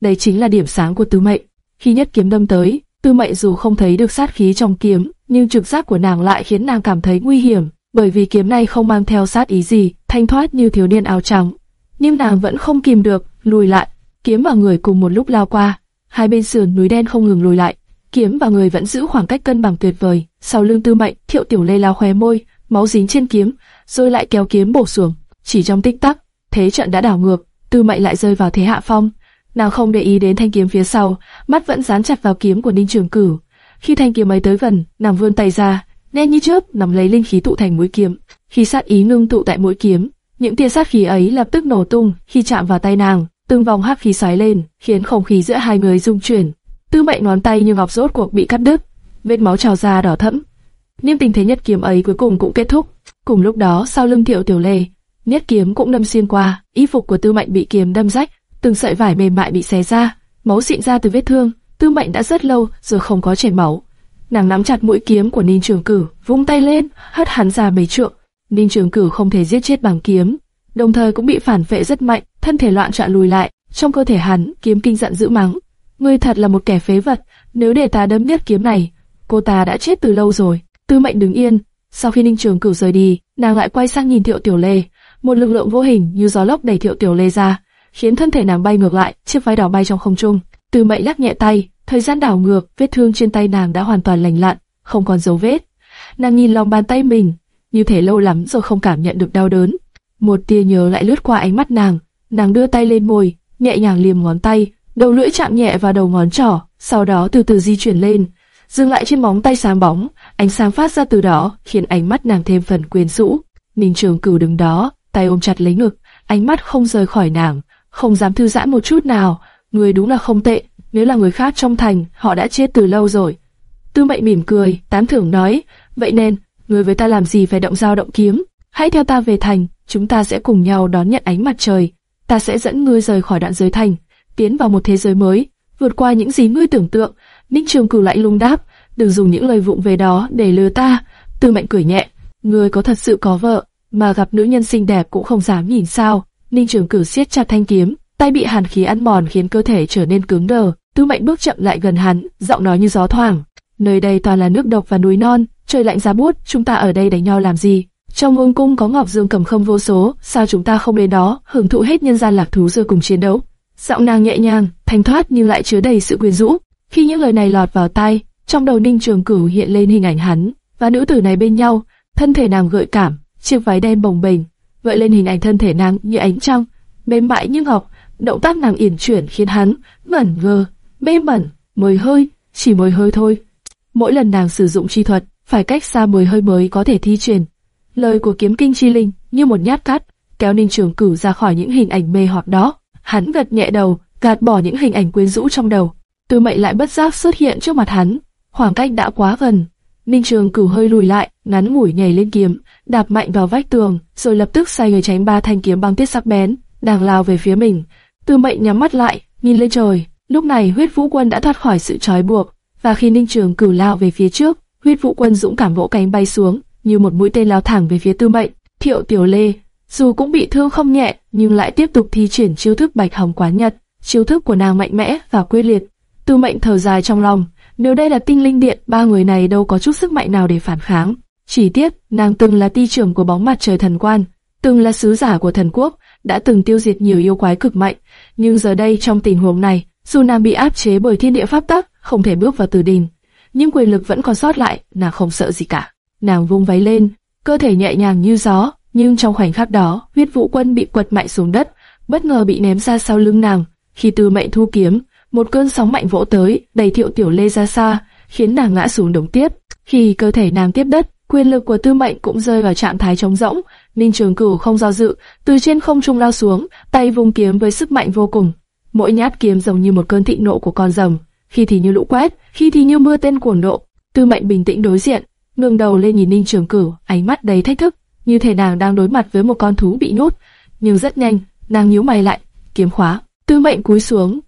Đây chính là điểm sáng của Tư Mệnh. Khi nhất kiếm đâm tới, Tư Mệnh dù không thấy được sát khí trong kiếm, nhưng trực giác của nàng lại khiến nàng cảm thấy nguy hiểm, bởi vì kiếm này không mang theo sát ý gì, thanh thoát như thiếu niên áo trắng. Nhưng nàng vẫn không kìm được, lùi lại, kiếm và người cùng một lúc lao qua, hai bên sườn núi đen không ngừng lùi lại, kiếm và người vẫn giữ khoảng cách cân bằng tuyệt vời. Sau lưng Tư Mệnh, Thiệu Tiểu Lê lao khóe môi, máu dính trên kiếm, rồi lại kéo kiếm bổ xuống. Chỉ trong tích tắc, thế trận đã đảo ngược, Tư Mệnh lại rơi vào thế hạ phong. Nàng không để ý đến thanh kiếm phía sau, mắt vẫn dán chặt vào kiếm của Ninh Trường Cửu. Khi thanh kiếm ấy tới gần, nàng vươn tay ra, nhanh như chớp nắm lấy linh khí tụ thành mũi kiếm. Khi sát ý ngưng tụ tại mũi kiếm, những tia sát khí ấy lập tức nổ tung khi chạm vào tay nàng, từng vòng hắc khí xoáy lên, khiến không khí giữa hai người rung chuyển. Tư Mệnh ngón tay như ngọc rốt cuộc bị cắt đứt, vết máu trào ra đỏ thẫm. Niêm tình thế nhất kiếm ấy cuối cùng cũng kết thúc. Cùng lúc đó, sau lưng Thiệu Tiểu Lê, nhất kiếm cũng đâm xuyên qua, y phục của Tư Mệnh bị kiếm đâm rách, từng sợi vải mềm mại bị xé ra, máu xịn ra từ vết thương. Tư Mệnh đã rất lâu rồi không có chảy máu. Nàng nắm chặt mũi kiếm của Ninh Trường Cử, vung tay lên, hất hắn ra mấy trượng. Ninh Trường Cửu không thể giết chết bằng kiếm, đồng thời cũng bị phản vệ rất mạnh, thân thể loạn trọn lùi lại. Trong cơ thể hắn, kiếm kinh giận dữ mắng: "Ngươi thật là một kẻ phế vật, nếu để ta đâm nhất kiếm này, cô ta đã chết từ lâu rồi." Tư Mệnh đứng yên, sau khi Ninh Trường Cửu rời đi, nàng lại quay sang nhìn Thiệu Tiểu Lê, một lực lượng vô hình như gió lốc đẩy Thiệu Tiểu Lê ra, khiến thân thể nàng bay ngược lại, chiếc váy đỏ bay trong không trung. Tư Mệnh lắc nhẹ tay, thời gian đảo ngược, vết thương trên tay nàng đã hoàn toàn lành lặn, không còn dấu vết. Nàng nhìn lòng bàn tay mình, như thể lâu lắm rồi không cảm nhận được đau đớn. Một tia nhớ lại lướt qua ánh mắt nàng, nàng đưa tay lên môi, nhẹ nhàng liềm ngón tay, đầu lưỡi chạm nhẹ vào đầu ngón trỏ, sau đó từ từ di chuyển lên, dừng lại trên móng tay sáng bóng, ánh sáng phát ra từ đó khiến ánh mắt nàng thêm phần quyến rũ. Ninh Trường Cửu đứng đó, tay ôm chặt lấy ngực, ánh mắt không rời khỏi nàng, không dám thư giãn một chút nào. Người đúng là không tệ, nếu là người khác trong thành, họ đã chết từ lâu rồi. Tư Mệnh mỉm cười, tán thưởng nói, vậy nên, người với ta làm gì phải động dao động kiếm? Hãy theo ta về thành, chúng ta sẽ cùng nhau đón nhận ánh mặt trời. Ta sẽ dẫn ngươi rời khỏi đoạn giới thành, tiến vào một thế giới mới, vượt qua những gì ngươi tưởng tượng. Ninh Trường Cửu lại lung đáp, đừng dùng những lời vụng về đó để lừa ta. Tư Mệnh cười nhẹ, ngươi có thật sự có vợ, mà gặp nữ nhân xinh đẹp cũng không dám nhìn sao. Ninh Trường Cửu siết chặt thanh kiếm, tay bị hàn khí ăn mòn khiến cơ thể trở nên cứng đờ. Tư Mệnh bước chậm lại gần hắn, giọng nói như gió thoảng. Nơi đây toàn là nước độc và núi non, trời lạnh giá buốt, chúng ta ở đây đánh nhau làm gì? Trong vương cung có ngọc dương cầm không vô số, sao chúng ta không đến đó hưởng thụ hết nhân gian lạc thú rồi cùng chiến đấu? Giọng nàng nhẹ nhàng, thanh thoát nhưng lại chứa đầy sự quyến rũ. Khi những lời này lọt vào tai, trong đầu Ninh Trường Cửu hiện lên hình ảnh hắn và nữ tử này bên nhau, thân thể nàng gợi cảm, chiếc váy đen bồng bềnh, gợi lên hình ảnh thân thể nàng như ánh trăng, mềm mại như ngọc, động tác nàng yển chuyển khiến hắn mẩn ngơ, mê mẩn, mồi hơi, chỉ mồi hơi thôi. Mỗi lần nàng sử dụng chi thuật, phải cách xa mười hơi mới có thể thi truyền. Lời của kiếm kinh chi linh như một nhát cắt, kéo Ninh Trường Cửu ra khỏi những hình ảnh mê hoặc đó. Hắn gật nhẹ đầu, gạt bỏ những hình ảnh quyến rũ trong đầu. Tư Mệnh lại bất giác xuất hiện trước mặt hắn, khoảng cách đã quá gần. Ninh Trường Cửu hơi lùi lại, ngắn mũi nhảy lên kiếm, đạp mạnh vào vách tường, rồi lập tức xoay người tránh ba thanh kiếm băng tiết sắc bén, đang lao về phía mình. Tư Mệnh nhắm mắt lại, nhìn lên trời. Lúc này huyết vũ quân đã thoát khỏi sự trói buộc, và khi Ninh Trường Cửu lao về phía trước, huyết vũ quân dũng cảm vỗ cánh bay xuống, như một mũi tên lao thẳng về phía Tư Mệnh. Thiệu Tiểu Lê, dù cũng bị thương không nhẹ, nhưng lại tiếp tục thi triển chiêu thức Bạch Hồng Quán Nhật. Chiêu thức của nàng mạnh mẽ và quyết liệt. Tư Mệnh thở dài trong lòng, nếu đây là tinh linh điện, ba người này đâu có chút sức mạnh nào để phản kháng. Chỉ tiếc, nàng từng là ti trưởng của bóng mặt trời thần quan, từng là sứ giả của thần quốc, đã từng tiêu diệt nhiều yêu quái cực mạnh, nhưng giờ đây trong tình huống này, dù nàng bị áp chế bởi thiên địa pháp tắc, không thể bước vào tử đình, nhưng quyền lực vẫn còn sót lại, nàng không sợ gì cả. Nàng vung váy lên, cơ thể nhẹ nhàng như gió, nhưng trong khoảnh khắc đó, huyết vũ quân bị quật mạnh xuống đất, bất ngờ bị ném ra sau lưng nàng. Khi Tư Mệnh thu kiếm, một cơn sóng mạnh vỗ tới, đẩy Thiệu Tiểu Lê ra xa, khiến nàng ngã xuống đống tiếp. Khi cơ thể nàng tiếp đất, quyền lực của Tư Mệnh cũng rơi vào trạng thái trống rỗng. Ninh Trường Cửu không do dự, từ trên không trung lao xuống, tay vung kiếm với sức mạnh vô cùng. Mỗi nhát kiếm giống như một cơn thịnh nộ của con rồng, khi thì như lũ quét, khi thì như mưa tên cuồng độ. Tư Mệnh bình tĩnh đối diện, ngẩng đầu lên nhìn Ninh Trường Cửu, ánh mắt đầy thách thức, như thể nàng đang đối mặt với một con thú bị nhốt. Nhưng rất nhanh, nàng nhíu mày lại, kiếm khóa. Tư Mệnh cúi xuống,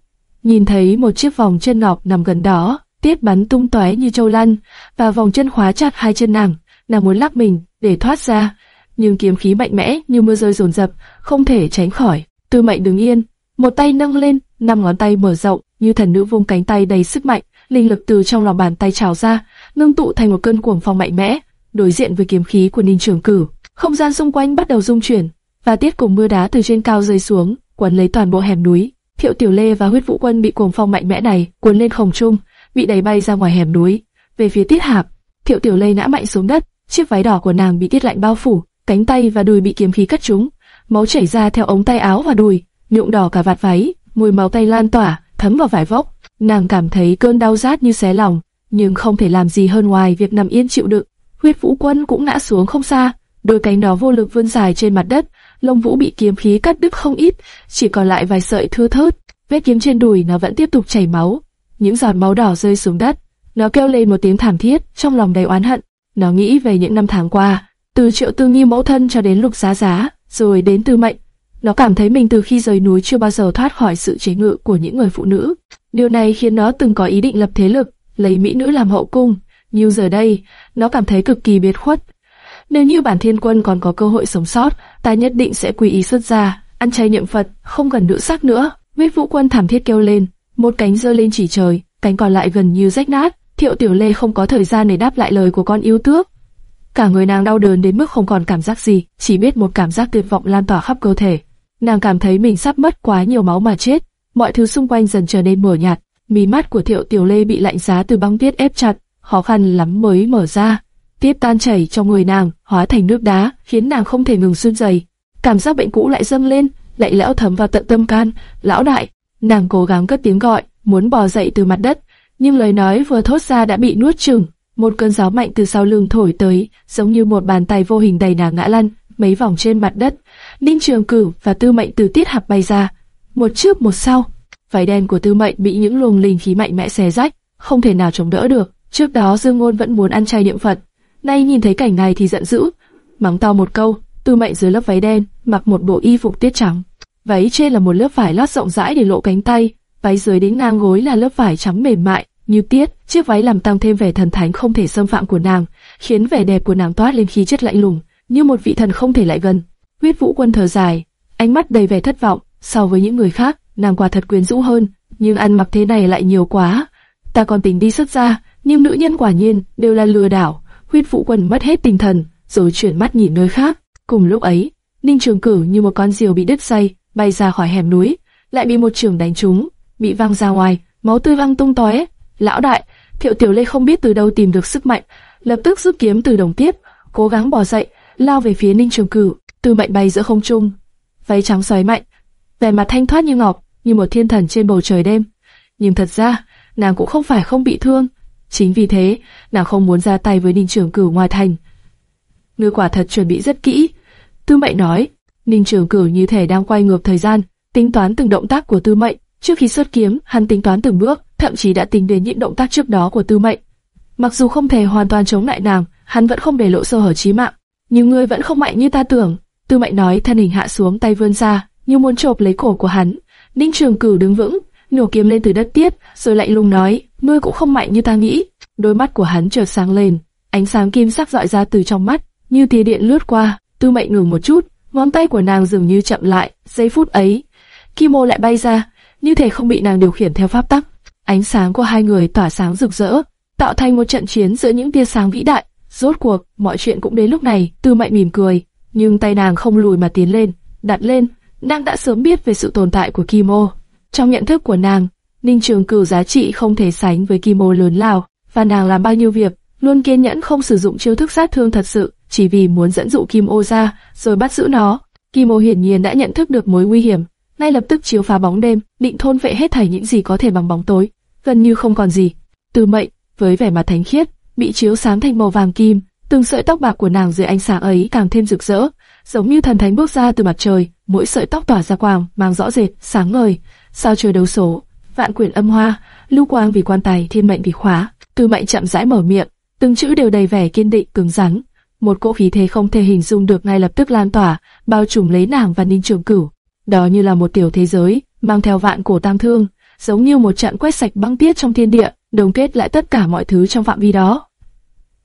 nhìn thấy một chiếc vòng chân ngọc nằm gần đó, tiết bắn tung tóe như châu lăn, và vòng chân khóa chặt hai chân nàng. Nàng muốn lắc mình để thoát ra, nhưng kiếm khí mạnh mẽ như mưa rơi dồn dập, không thể tránh khỏi. Tư Mệnh đứng yên, một tay nâng lên, năm ngón tay mở rộng, như thần nữ vung cánh tay đầy sức mạnh, linh lực từ trong lòng bàn tay trào ra, ngưng tụ thành một cơn cuồng phong mạnh mẽ, đối diện với kiếm khí của Ninh Trường Cửu. Không gian xung quanh bắt đầu rung chuyển, và tiết cùng mưa đá từ trên cao rơi xuống, quấn lấy toàn bộ hẻm núi. Thiệu Tiểu Lê và Huyết Vũ Quân bị cuồng phong mạnh mẽ này cuốn lên không trung, bị đẩy bay ra ngoài hẻm núi. Về phía Tiết Hạp, Thiệu Tiểu Lê ngã mạnh xuống đất, chiếc váy đỏ của nàng bị tiết lạnh bao phủ, cánh tay và đùi bị kiếm khí cắt trúng, máu chảy ra theo ống tay áo và đùi, nhuộm đỏ cả vạt váy, mùi máu tay lan tỏa, thấm vào vải vóc. Nàng cảm thấy cơn đau rát như xé lòng, nhưng không thể làm gì hơn ngoài việc nằm yên chịu đựng. Huyết Vũ Quân cũng ngã xuống không xa, đôi cánh đó vô lực vươn dài trên mặt đất, lông vũ bị kiếm khí cắt đứt không ít, chỉ còn lại vài sợi thưa thớt. Vết kiếm trên đùi nó vẫn tiếp tục chảy máu, những giọt máu đỏ rơi xuống đất. Nó kêu lên một tiếng thảm thiết, trong lòng đầy oán hận. Nó nghĩ về những năm tháng qua, từ triệu tư nghi mẫu thân cho đến lục giá giá, rồi đến tư mệnh. Nó cảm thấy mình từ khi rời núi chưa bao giờ thoát khỏi sự chế ngự của những người phụ nữ. Điều này khiến nó từng có ý định lập thế lực, lấy mỹ nữ làm hậu cung. Nhưng giờ đây, nó cảm thấy cực kỳ biệt khuất. Nếu như bản thiên quân còn có cơ hội sống sót, ta nhất định sẽ quy ý xuất gia, ăn chay niệm Phật, không cần nữ sắc nữa. Viết vũ quân thảm thiết kêu lên, một cánh giơ lên chỉ trời, cánh còn lại gần như rách nát. Thiệu Tiểu Lê không có thời gian để đáp lại lời của con yêu tước. Cả người nàng đau đớn đến mức không còn cảm giác gì, chỉ biết một cảm giác tuyệt vọng lan tỏa khắp cơ thể. Nàng cảm thấy mình sắp mất quá nhiều máu mà chết, mọi thứ xung quanh dần trở nên mờ nhạt. Mí mắt của Thiệu Tiểu Lê bị lạnh giá từ băng tiết ép chặt, khó khăn lắm mới mở ra. Tiếp tan chảy trong người nàng, hóa thành nước đá, khiến nàng không thể ngừng run rẩy. Cảm giác bệnh cũ lại dâng lên, lại lẽo thấm vào tận tâm can. Lão đại, nàng cố gắng cất tiếng gọi, muốn bò dậy từ mặt đất, nhưng lời nói vừa thốt ra đã bị nuốt chửng. Một cơn gió mạnh từ sau lưng thổi tới, giống như một bàn tay vô hình đầy nàng ngã lăn, mấy vòng trên mặt đất. Ninh Trường Cửu và Tư Mệnh từ tiết hạp bay ra, một trước một sau. Váy đen của Tư Mệnh bị những luồng linh khí mạnh mẽ xé rách, không thể nào chống đỡ được. Trước đó Dương Ngôn vẫn muốn ăn chay niệm Phật, nay nhìn thấy cảnh này thì giận dữ, mắng to một câu. Tư Mệnh dưới lớp váy đen mặc một bộ y phục tiết trắng, váy trên là một lớp vải lót rộng rãi để lộ cánh tay, váy dưới đến ngang gối là lớp vải trắng mềm mại như tiết. Chiếc váy làm tăng thêm vẻ thần thánh không thể xâm phạm của nàng, khiến vẻ đẹp của nàng toát lên khí chất lạnh lùng, như một vị thần không thể lại gần. Huyết Vũ Quân thở dài, ánh mắt đầy vẻ thất vọng. So với những người khác, nàng quả thật quyến rũ hơn, nhưng ăn mặc thế này lại nhiều quá. Ta còn tính đi xuất ra, nhưng nữ nhân quả nhiên đều là lừa đảo. Huyết Vũ Quân mất hết tinh thần, rồi chuyển mắt nhìn nơi khác. Cùng lúc ấy, Ninh Trường Cửu như một con diều bị đứt dây, bay ra khỏi hẻm núi, lại bị một trường đánh trúng, bị văng ra ngoài, máu tươi văng tung tóe. Lão đại, Thiệu Tiểu Lê không biết từ đâu tìm được sức mạnh, lập tức rút kiếm từ đồng tiếp, cố gắng bò dậy, lao về phía Ninh Trường Cửu. từ mạnh bay giữa không trung, váy trắng xoáy mạnh, vẻ mặt thanh thoát như ngọc, như một thiên thần trên bầu trời đêm. Nhưng thật ra, nàng cũng không phải không bị thương. Chính vì thế, nàng không muốn ra tay với Ninh Trường Cửu ngoài thành. Ngươi quả thật chuẩn bị rất kỹ. Tư Mệnh nói, Ninh Trường Cửu như thể đang quay ngược thời gian, tính toán từng động tác của Tư Mệnh. Trước khi xuất kiếm, hắn tính toán từng bước, thậm chí đã tính đến những động tác trước đó của Tư Mệnh. Mặc dù không thể hoàn toàn chống lại nàng, hắn vẫn không để lộ sơ hở chí mạng. Nhưng ngươi vẫn không mạnh như ta tưởng. Tư Mệnh nói, thân hình hạ xuống, tay vươn ra, như muốn chộp lấy cổ của hắn. Ninh Trường Cửu đứng vững, nổ kiếm lên từ đất tiết, rồi lạnh lùng nói, ngươi cũng không mạnh như ta nghĩ. Đôi mắt của hắn chợt sáng lên, ánh sáng kim sắc dọi ra từ trong mắt, như tia điện lướt qua. Tư Mệnh ngừng một chút, ngón tay của nàng dường như chậm lại. Giây phút ấy, kim ô lại bay ra, như thể không bị nàng điều khiển theo pháp tắc. Ánh sáng của hai người tỏa sáng rực rỡ, tạo thành một trận chiến giữa những tia sáng vĩ đại. Rốt cuộc, mọi chuyện cũng đến lúc này. Tư Mệnh mỉm cười, nhưng tay nàng không lùi mà tiến lên, đặt lên. Nàng đã sớm biết về sự tồn tại của Kim Ô. Trong nhận thức của nàng, Ninh Trường Cửu giá trị không thể sánh với Kim Ô lớn lao, và nàng làm bao nhiêu việc, luôn kiên nhẫn không sử dụng chiêu thức sát thương thật sự, chỉ vì muốn dẫn dụ Kim Ô ra, rồi bắt giữ nó. Kim Ô hiển nhiên đã nhận thức được mối nguy hiểm, ngay lập tức chiếu phá bóng đêm, định thôn vệ hết thảy những gì có thể bằng bóng tối, gần như không còn gì. Từ mệnh, với vẻ mặt thánh khiết, bị chiếu sáng thành màu vàng kim, từng sợi tóc bạc của nàng dưới ánh sáng ấy càng thêm rực rỡ, giống như thần thánh bước ra từ mặt trời, mỗi sợi tóc tỏa ra quang, mang rõ rệt, sáng ngời, sao trời đấu số, vạn quyển âm hoa, lưu quang vì quan tài, thiên mệnh vì khóa. Từ mệnh chậm rãi mở miệng, từng chữ đều đầy vẻ kiên định, cứng rắn. Một cỗ khí thế không thể hình dung được ngay lập tức lan tỏa, bao trùm lấy nàng và Ninh Trường Cửu. Đó như là một tiểu thế giới, mang theo vạn cổ tam thương, giống như một trận quét sạch băng tiết trong thiên địa, đồng kết lại tất cả mọi thứ trong phạm vi đó.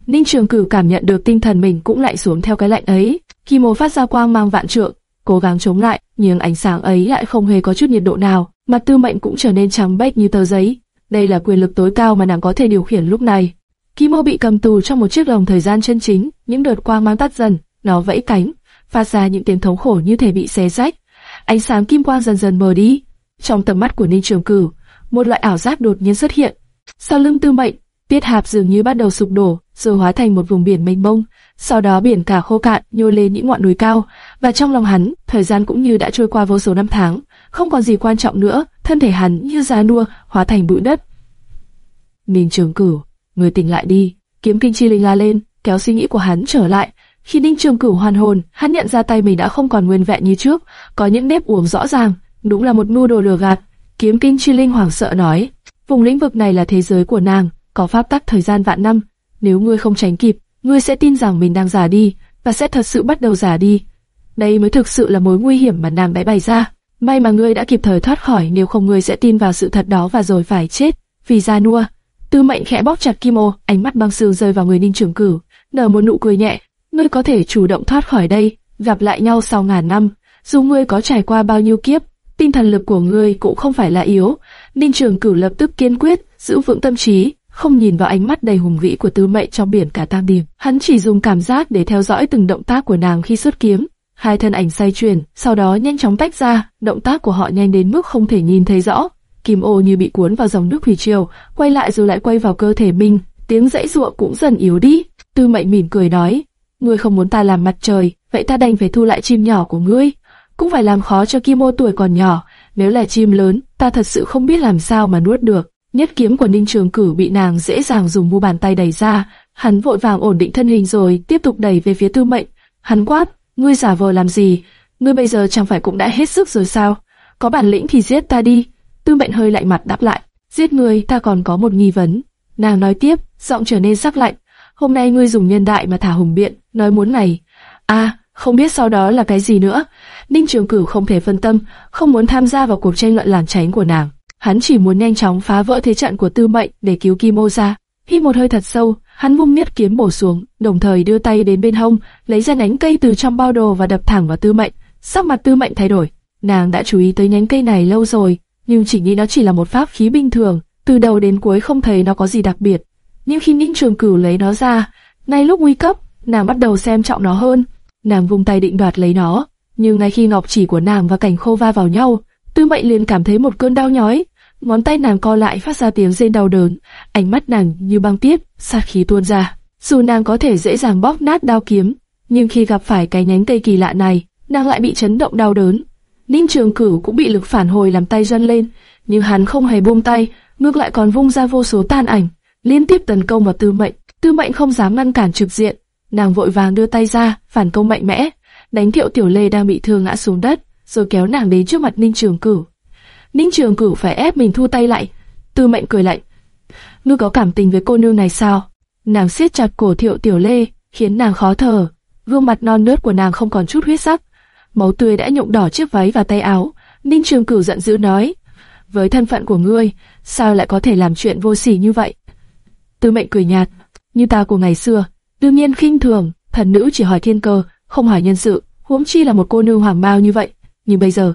Ninh Trường Cửu cảm nhận được tinh thần mình cũng lại xuống theo cái lạnh ấy. khi mồ phát ra quang mang vạn trượng, cố gắng chống lại, nhưng ánh sáng ấy lại không hề có chút nhiệt độ nào. Mặt Tư Mệnh cũng trở nên trắng bệch như tờ giấy. Đây là quyền lực tối cao mà nàng có thể điều khiển lúc này. Kimo bị cầm tù trong một chiếc lồng thời gian chân chính, những đợt quang mang tắt dần, nó vẫy cánh, phát ra những tiếng thống khổ như thể bị xé rách. Ánh sáng kim quang dần dần mờ đi. Trong tầm mắt của Ninh Trường Cửu, một loại ảo giác đột nhiên xuất hiện. Sau lưng Tư Mệnh, Tiết Hạp dường như bắt đầu sụp đổ, rồi hóa thành một vùng biển mênh mông. Sau đó biển cả khô cạn, nhô lên những ngọn núi cao, và trong lòng hắn, thời gian cũng như đã trôi qua vô số năm tháng, không còn gì quan trọng nữa, thân thể hắn như già nua, hóa thành bụi đất. Ninh Trường Cửu, người tỉnh lại đi, kiếm kinh chi linh la lên, kéo suy nghĩ của hắn trở lại. Khi Ninh Trường Cửu hoàn hồn, hắn nhận ra tay mình đã không còn nguyên vẹn như trước, có những nếp uổng rõ ràng, đúng là một mưu đồ lừa gạt. Kiếm kinh chi linh hoảng sợ nói, Vùng lĩnh vực này là thế giới của nàng, có pháp tắc thời gian vạn năm. Nếu ngươi không tránh kịp, ngươi sẽ tin rằng mình đang già đi, và sẽ thật sự bắt đầu già đi. Đây mới thực sự là mối nguy hiểm mà nàng đã bày ra. May mà ngươi đã kịp thời thoát khỏi, nếu không ngươi sẽ tin vào sự thật đó và rồi phải chết. Vì gia nua, Tư Mệnh khẽ bóp chặt Kim Ô, ánh mắt băng sương rơi vào người Ninh Trường Cửu, nở một nụ cười nhẹ. Ngươi có thể chủ động thoát khỏi đây, gặp lại nhau sau ngàn năm. Dù ngươi có trải qua bao nhiêu kiếp, tinh thần lực của ngươi cũng không phải là yếu. Ninh Trường Cửu lập tức kiên quyết, giữ vững tâm trí, không nhìn vào ánh mắt đầy hùng vĩ của Tư Mệnh trong biển cả tam điểm. Hắn chỉ dùng cảm giác để theo dõi từng động tác của nàng khi xuất kiếm. Hai thân ảnh xoay chuyển, sau đó nhanh chóng tách ra, động tác của họ nhanh đến mức không thể nhìn thấy rõ. Kim ô như bị cuốn vào dòng nước thủy triều, quay lại rồi lại quay vào cơ thể mình, tiếng dãy ruộng cũng dần yếu đi. Tư Mệnh mỉm cười nói, ngươi không muốn ta làm mặt trời, vậy ta đành phải thu lại chim nhỏ của ngươi. Cũng phải làm khó cho Kim ô tuổi còn nhỏ, nếu là chim lớn, ta thật sự không biết làm sao mà nuốt được. Nhất kiếm của Ninh Trường Cử bị nàng dễ dàng dùng mu bàn tay đẩy ra, hắn vội vàng ổn định thân hình rồi tiếp tục đẩy về phía Tư Mệnh. Hắn quát, ngươi giả vờ làm gì? Ngươi bây giờ chẳng phải cũng đã hết sức rồi sao? Có bản lĩnh thì giết ta đi. Tư Mệnh hơi lạnh mặt đáp lại, giết ngươi ta còn có một nghi vấn. Nàng nói tiếp, giọng trở nên sắc lạnh. Hôm nay ngươi dùng nhân đại mà thả hùng biện, nói muốn này. À, không biết sau đó là cái gì nữa. Ninh Trường Cửu không thể phân tâm, không muốn tham gia vào cuộc tranh luận làm tránh của nàng. Hắn chỉ muốn nhanh chóng phá vỡ thế trận của Tư Mệnh để cứu Kim Ô ra. Hít một hơi thật sâu, hắn vung miết kiếm bổ xuống, đồng thời đưa tay đến bên hông, lấy ra nhánh cây từ trong bao đồ và đập thẳng vào Tư Mệnh. Sắc mặt Tư Mệnh thay đổi. Nàng đã chú ý tới nhánh cây này lâu rồi, nhưng chỉ nghĩ nó chỉ là một pháp khí bình thường, từ đầu đến cuối không thấy nó có gì đặc biệt. Nhưng khi Ninh Trường Cửu lấy nó ra, ngay lúc nguy cấp, nàng bắt đầu xem trọng nó hơn. Nàng vung tay định đoạt lấy nó, nhưng ngay khi ngọc chỉ của nàng và cảnh khô va vào nhau, Tư Mệnh liền cảm thấy một cơn đau nhói, ngón tay nàng co lại phát ra tiếng rên đau đớn, ánh mắt nàng như băng tiếp, sát khí tuôn ra. Dù nàng có thể dễ dàng bóp nát đao kiếm, nhưng khi gặp phải cái nhánh cây kỳ lạ này, nàng lại bị chấn động đau đớn. Ninh Trường Cửu cũng bị lực phản hồi làm tay run lên, nhưng hắn không hề buông tay, ngược lại còn vung ra vô số tàn ảnh, liên tiếp tấn công vào Tư Mệnh. Tư Mệnh không dám ngăn cản trực diện, nàng vội vàng đưa tay ra, phản công mạnh mẽ, đánh Thiệu Tiểu Lê đang bị thương ngã xuống đất, rồi kéo nàng đến trước mặt Ninh Trường Cửu. Ninh Trường Cửu phải ép mình thu tay lại. Tư Mệnh cười lạnh. Ngươi có cảm tình với cô nương này sao? Nàng siết chặt cổ Thiệu Tiểu Lê, khiến nàng khó thở. Gương mặt non nớt của nàng không còn chút huyết sắc, máu tươi đã nhuộm đỏ chiếc váy và tay áo. Ninh Trường Cửu giận dữ nói: với thân phận của ngươi, sao lại có thể làm chuyện vô sỉ như vậy? Tư Mệnh cười nhạt, như ta của ngày xưa, đương nhiên khinh thường, thần nữ chỉ hỏi thiên cơ, không hỏi nhân sự, huống chi là một cô nương hoàng bao như vậy. Nhưng bây giờ,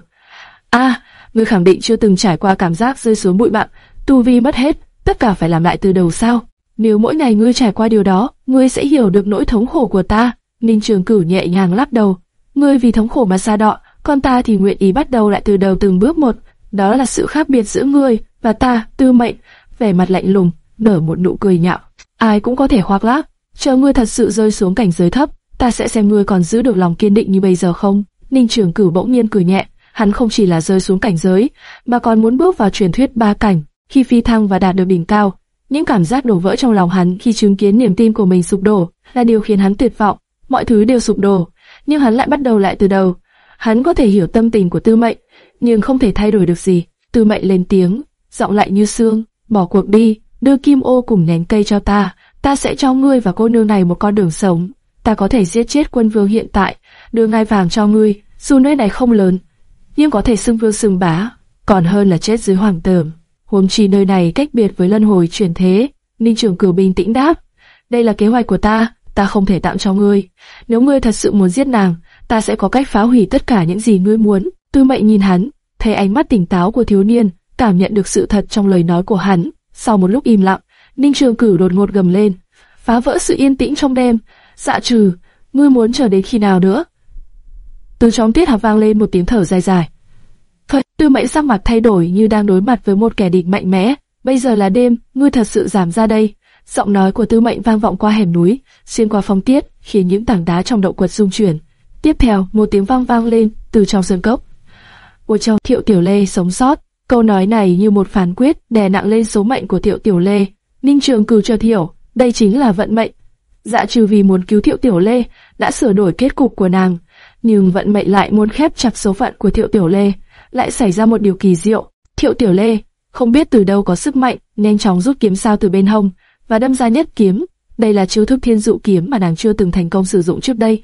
a, ngươi khẳng định chưa từng trải qua cảm giác rơi xuống bụi bặm, tu vi mất hết, tất cả phải làm lại từ đầu sao? Nếu mỗi ngày ngươi trải qua điều đó, ngươi sẽ hiểu được nỗi thống khổ của ta. Ninh Trường Cửu nhẹ nhàng lắc đầu, ngươi vì thống khổ mà xa đọ, con ta thì nguyện ý bắt đầu lại từ đầu từng bước một. Đó là sự khác biệt giữa ngươi và ta, Tư Mệnh. Vẻ mặt lạnh lùng, nở một nụ cười nhạo. Ai cũng có thể khoác lác, chờ ngươi thật sự rơi xuống cảnh giới thấp, ta sẽ xem ngươi còn giữ được lòng kiên định như bây giờ không. Ninh Trường Cửu bỗng nhiên cười nhẹ, hắn không chỉ là rơi xuống cảnh giới, mà còn muốn bước vào truyền thuyết ba cảnh. Khi phi thăng và đạt được đỉnh cao, những cảm giác đổ vỡ trong lòng hắn khi chứng kiến niềm tin của mình sụp đổ là điều khiến hắn tuyệt vọng. Mọi thứ đều sụp đổ, nhưng hắn lại bắt đầu lại từ đầu. Hắn có thể hiểu tâm tình của Tư Mệnh, nhưng không thể thay đổi được gì. Tư Mệnh lên tiếng, giọng lạnh như xương, bỏ cuộc đi, đưa kim ô cùng nhánh cây cho ta, ta sẽ cho ngươi và cô nương này một con đường sống. Ta có thể giết chết quân vương hiện tại, đưa ngai vàng cho ngươi, dù nơi này không lớn, nhưng có thể xưng vương xưng bá, còn hơn là chết dưới hoàng tường. Huống chi nơi này cách biệt với lân hồi chuyển thế. Ninh Trường Cửu bình tĩnh đáp, đây là kế hoạch của ta, ta không thể tặng cho ngươi. Nếu ngươi thật sự muốn giết nàng, ta sẽ có cách phá hủy tất cả những gì ngươi muốn. Tư Mệnh nhìn hắn, thấy ánh mắt tỉnh táo của thiếu niên, cảm nhận được sự thật trong lời nói của hắn. Sau một lúc im lặng, Ninh Trường Cửu đột ngột gầm lên, phá vỡ sự yên tĩnh trong đêm. Dạ trừ, ngươi muốn chờ đến khi nào nữa? Từ trong tiết Hạp vang lên một tiếng thở dài dài. Thôi, Tư Mệnh sắc mặt thay đổi như đang đối mặt với một kẻ địch mạnh mẽ. Bây giờ là đêm, ngươi thật sự giảm ra đây. Giọng nói của Tư Mệnh vang vọng qua hẻm núi, xuyên qua phong tiết, khiến những tảng đá trong động quật rung chuyển. Tiếp theo, một tiếng vang vang lên từ trong sơn cốc. Một trong Thiệu Tiểu Lê sống sót. Câu nói này như một phán quyết đè nặng lên số mệnh của Thiệu Tiểu Lê. Ninh Trường Cửu chợt hiểu, đây chính là vận mệnh. Dạ trừ vì muốn cứu Thiệu Tiểu Lê, đã sửa đổi kết cục của nàng, nhưng vận mệnh lại muốn khép chặt số phận của Thiệu Tiểu Lê, lại xảy ra một điều kỳ diệu. Thiệu Tiểu Lê không biết từ đâu có sức mạnh, nhanh chóng rút kiếm sao từ bên hông và đâm ra nhất kiếm. Đây là chiêu thức thiên dụ kiếm mà nàng chưa từng thành công sử dụng trước đây,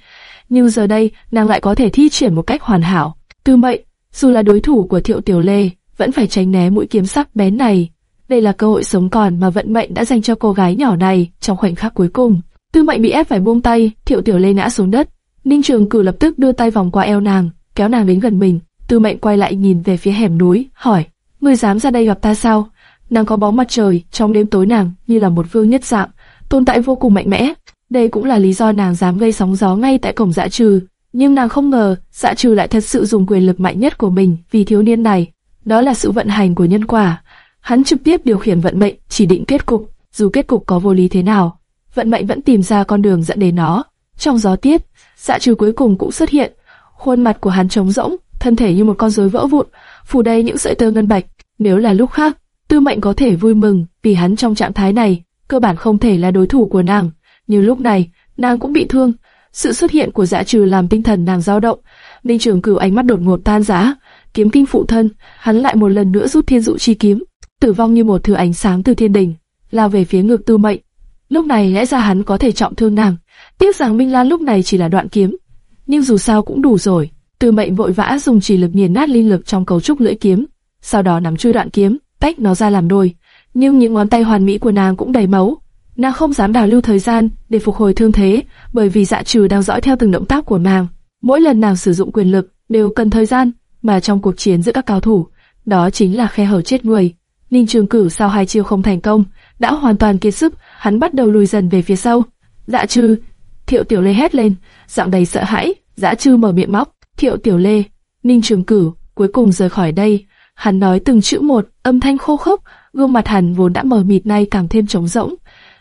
nhưng giờ đây nàng lại có thể thi triển một cách hoàn hảo. Tư Mệnh, dù là đối thủ của Thiệu Tiểu Lê, vẫn phải tránh né mũi kiếm sắc bén này. Đây là cơ hội sống còn mà vận mệnh đã dành cho cô gái nhỏ này trong khoảnh khắc cuối cùng. Tư Mệnh bị ép phải buông tay, Thiệu Tiểu Lê ngã xuống đất. Ninh Trường Cử lập tức đưa tay vòng qua eo nàng, kéo nàng đến gần mình. Tư Mệnh quay lại nhìn về phía hẻm núi, hỏi: "Ngươi dám ra đây gặp ta sao?" Nàng có bóng mặt trời, trong đêm tối nàng như là một vương nhất dạng, tồn tại vô cùng mạnh mẽ. Đây cũng là lý do nàng dám gây sóng gió ngay tại cổng dạ trừ. Nhưng nàng không ngờ, dạ trừ lại thật sự dùng quyền lực mạnh nhất của mình vì thiếu niên này. Đó là sự vận hành của nhân quả. Hắn trực tiếp điều khiển vận mệnh, chỉ định kết cục. Dù kết cục có vô lý thế nào, vận mệnh vẫn tìm ra con đường dẫn đến nó. Trong gió tiếp, dạ trừ cuối cùng cũng xuất hiện. Khuôn mặt của hắn trống rỗng, thân thể như một con rối vỡ vụn, phủ đầy những sợi tơ ngân bạch. Nếu là lúc khác, Tư Mệnh có thể vui mừng, vì hắn trong trạng thái này, cơ bản không thể là đối thủ của nàng. Nhưng lúc này, nàng cũng bị thương. Sự xuất hiện của Dạ Trừ làm tinh thần nàng dao động. Ninh Trường Cửu ánh mắt đột ngột tan rã, kiếm kinh phụ thân, hắn lại một lần nữa rút thiên dụ chi kiếm, tử vong như một thứ ánh sáng từ thiên đình, lao về phía ngược Tư Mệnh. Lúc này lẽ ra hắn có thể trọng thương nàng, tiếc rằng Minh Lan lúc này chỉ là đoạn kiếm, nhưng dù sao cũng đủ rồi. Tư Mệnh vội vã dùng chỉ lực nghiền nát linh lực trong cấu trúc lưỡi kiếm, sau đó nắm chui đoạn kiếm, tách nó ra làm đôi. Nhưng những ngón tay hoàn mỹ của nàng cũng đầy máu, nàng không dám đào lưu thời gian để phục hồi thương thế, bởi vì dạ trừ đang dõi theo từng động tác của nàng. Mỗi lần nàng sử dụng quyền lực đều cần thời gian, mà trong cuộc chiến giữa các cao thủ, đó chính là khe hở chết người. Ninh Trường Cửu sau hai chiêu không thành công, đã hoàn toàn kiệt sức, hắn bắt đầu lùi dần về phía sau. Dạ trừ, Thiệu Tiểu Lê hét lên, giọng đầy sợ hãi. Dạ trừ mở miệng móc, Thiệu Tiểu Lê, Ninh Trường Cửu cuối cùng rời khỏi đây. Hắn nói từng chữ một, âm thanh khô khốc, gương mặt hắn vốn đã mờ mịt nay càng thêm trống rỗng.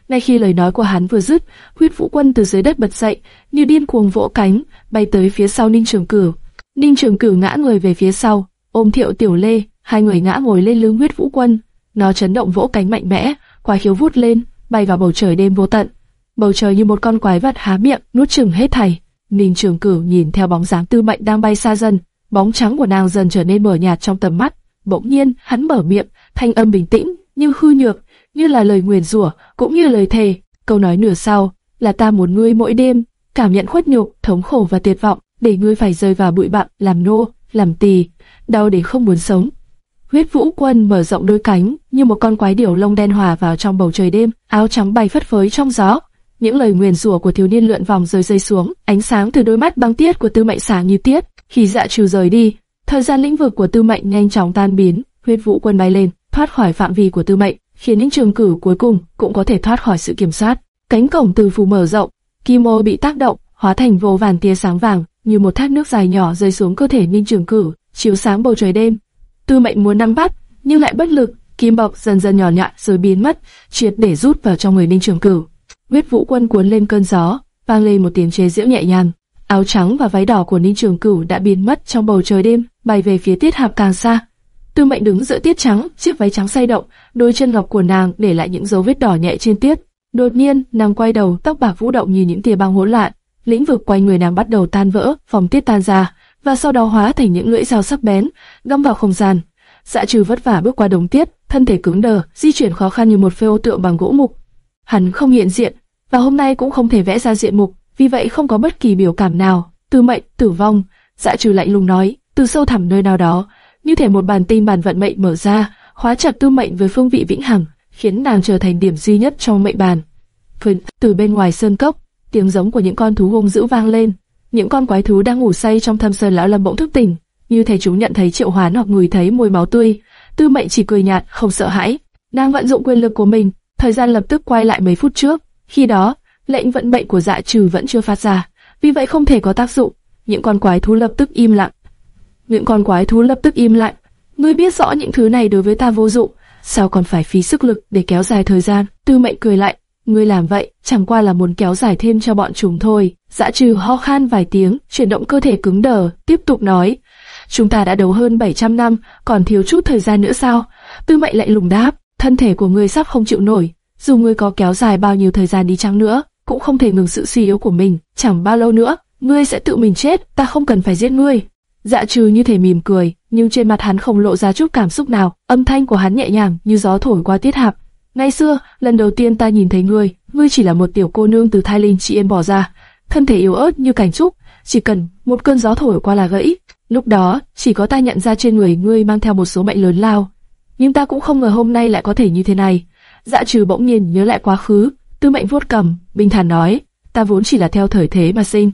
Ngay khi lời nói của hắn vừa dứt, huyết vũ quân từ dưới đất bật dậy, như điên cuồng vỗ cánh, bay tới phía sau Ninh Trường Cửu. Ninh Trường Cửu ngã người về phía sau, ôm Thiệu Tiểu Lê, hai người ngã ngồi lên lưng huyết vũ quân. Nó chấn động vỗ cánh mạnh mẽ, quái khiếu vút lên, bay vào bầu trời đêm vô tận. Bầu trời như một con quái vật há miệng, nuốt chửng hết thảy. Ninh Trường Cửu nhìn theo bóng dáng Tư Mệnh đang bay xa dần, bóng trắng của nàng dần trở nên mờ nhạt trong tầm mắt. Bỗng nhiên, hắn mở miệng, thanh âm bình tĩnh nhưng hư nhược, như là lời nguyền rủa, cũng như lời thề. Câu nói nửa sau là ta muốn ngươi mỗi đêm, cảm nhận khuất nhục, thống khổ và tuyệt vọng, để ngươi phải rơi vào bụi bặm, làm nô, làm tỳ, đau đến không muốn sống. Huyết Vũ Quân mở rộng đôi cánh, như một con quái điểu lông đen hòa vào trong bầu trời đêm, áo trắng bay phất phới trong gió. Những lời nguyền rủa của thiếu niên lượn vòng rơi rơi xuống, ánh sáng từ đôi mắt băng tiết của Tư Mệnh sáng như tiết. Khi dạ trừ rời đi, thời gian lĩnh vực của Tư Mệnh nhanh chóng tan biến, Huyết Vũ Quân bay lên, thoát khỏi phạm vi của Tư Mệnh, khiến những trường cử cuối cùng cũng có thể thoát khỏi sự kiểm soát. Cánh cổng từ phù mở rộng, kim ô bị tác động, hóa thành vô vàn tia sáng vàng, như một thác nước dài nhỏ rơi xuống cơ thể Ninh Trường Cử, chiếu sáng bầu trời đêm. Tư Mệnh muốn nắm bắt, nhưng lại bất lực, kim bọc dần dần nhỏ nhọn rồi biến mất, triệt để rút vào trong người Ninh Trường Cửu. Huyết Vũ Quân cuốn lên cơn gió, vang lên một tiếng chế giễu nhẹ nhàng. Áo trắng và váy đỏ của Ninh Trường Cửu đã biến mất trong bầu trời đêm, bay về phía Tiết Hạp càng xa. Tư Mệnh đứng giữa tiết trắng, chiếc váy trắng say động, đôi chân ngọc của nàng để lại những dấu vết đỏ nhẹ trên tiết. Đột nhiên, nàng quay đầu, tóc bạc vũ động như những tia băng hỗn loạn, lĩnh vực quanh người nàng bắt đầu tan vỡ, phòng tiết tan ra, và sau đó hóa thành những lưỡi dao sắc bén, găm vào không gian. Dạ trừ vất vả bước qua đống tiết, thân thể cứng đờ, di chuyển khó khăn như một phê ô tượng bằng gỗ mục. Hắn không hiện diện, và hôm nay cũng không thể vẽ ra diện mục, vì vậy không có bất kỳ biểu cảm nào. Từ mệnh, tử vong, dạ trừ lạnh lùng nói, từ sâu thẳm nơi nào đó, như thể một bàn tin bàn vận mệnh mở ra, khóa chặt tư mệnh với phương vị vĩnh hằng, khiến nàng trở thành điểm duy nhất trong mệnh bàn. Từ bên ngoài sơn cốc, tiếng giống của những con thú hung dữ vang lên. Những con quái thú đang ngủ say trong thâm sơn lão lâm bỗng thức tỉnh, như thể chúng nhận thấy triệu hoán hoặc ngửi thấy mùi máu tươi. Tư mệnh chỉ cười nhạt, không sợ hãi. Nàng vận dụng quyền lực của mình, thời gian lập tức quay lại mấy phút trước. Khi đó, lệnh vận mệnh của dạ trừ vẫn chưa phát ra, vì vậy không thể có tác dụng. Những con quái thú lập tức im lặng, những con quái thú lập tức im lặng. Ngươi biết rõ những thứ này đối với ta vô dụng, sao còn phải phí sức lực để kéo dài thời gian? Tư mệnh cười lại, ngươi làm vậy chẳng qua là muốn kéo dài thêm cho bọn chúng thôi. Dã trừ ho khan vài tiếng, chuyển động cơ thể cứng đờ, tiếp tục nói, chúng ta đã đấu hơn 700 năm, còn thiếu chút thời gian nữa sao? Tư mệnh lại lùng đáp, thân thể của ngươi sắp không chịu nổi, dù ngươi có kéo dài bao nhiêu thời gian đi chăng nữa, cũng không thể ngừng sự suy yếu của mình. Chẳng bao lâu nữa, ngươi sẽ tự mình chết, ta không cần phải giết ngươi. Dạ trừ như thể mỉm cười, nhưng trên mặt hắn không lộ ra chút cảm xúc nào. Âm thanh của hắn nhẹ nhàng như gió thổi qua tiết hạp. Ngày xưa, lần đầu tiên ta nhìn thấy ngươi, ngươi chỉ là một tiểu cô nương từ Thai Linh chị em bỏ ra, thân thể yếu ớt như cảnh trúc, chỉ cần một cơn gió thổi qua là gãy. Lúc đó, chỉ có ta nhận ra trên người ngươi mang theo một số bệnh lớn lao, nhưng ta cũng không ngờ hôm nay lại có thể như thế này. Dạ trừ bỗng nhiên nhớ lại quá khứ, tư mệnh vuốt cầm, bình thản nói, ta vốn chỉ là theo thời thế mà sinh.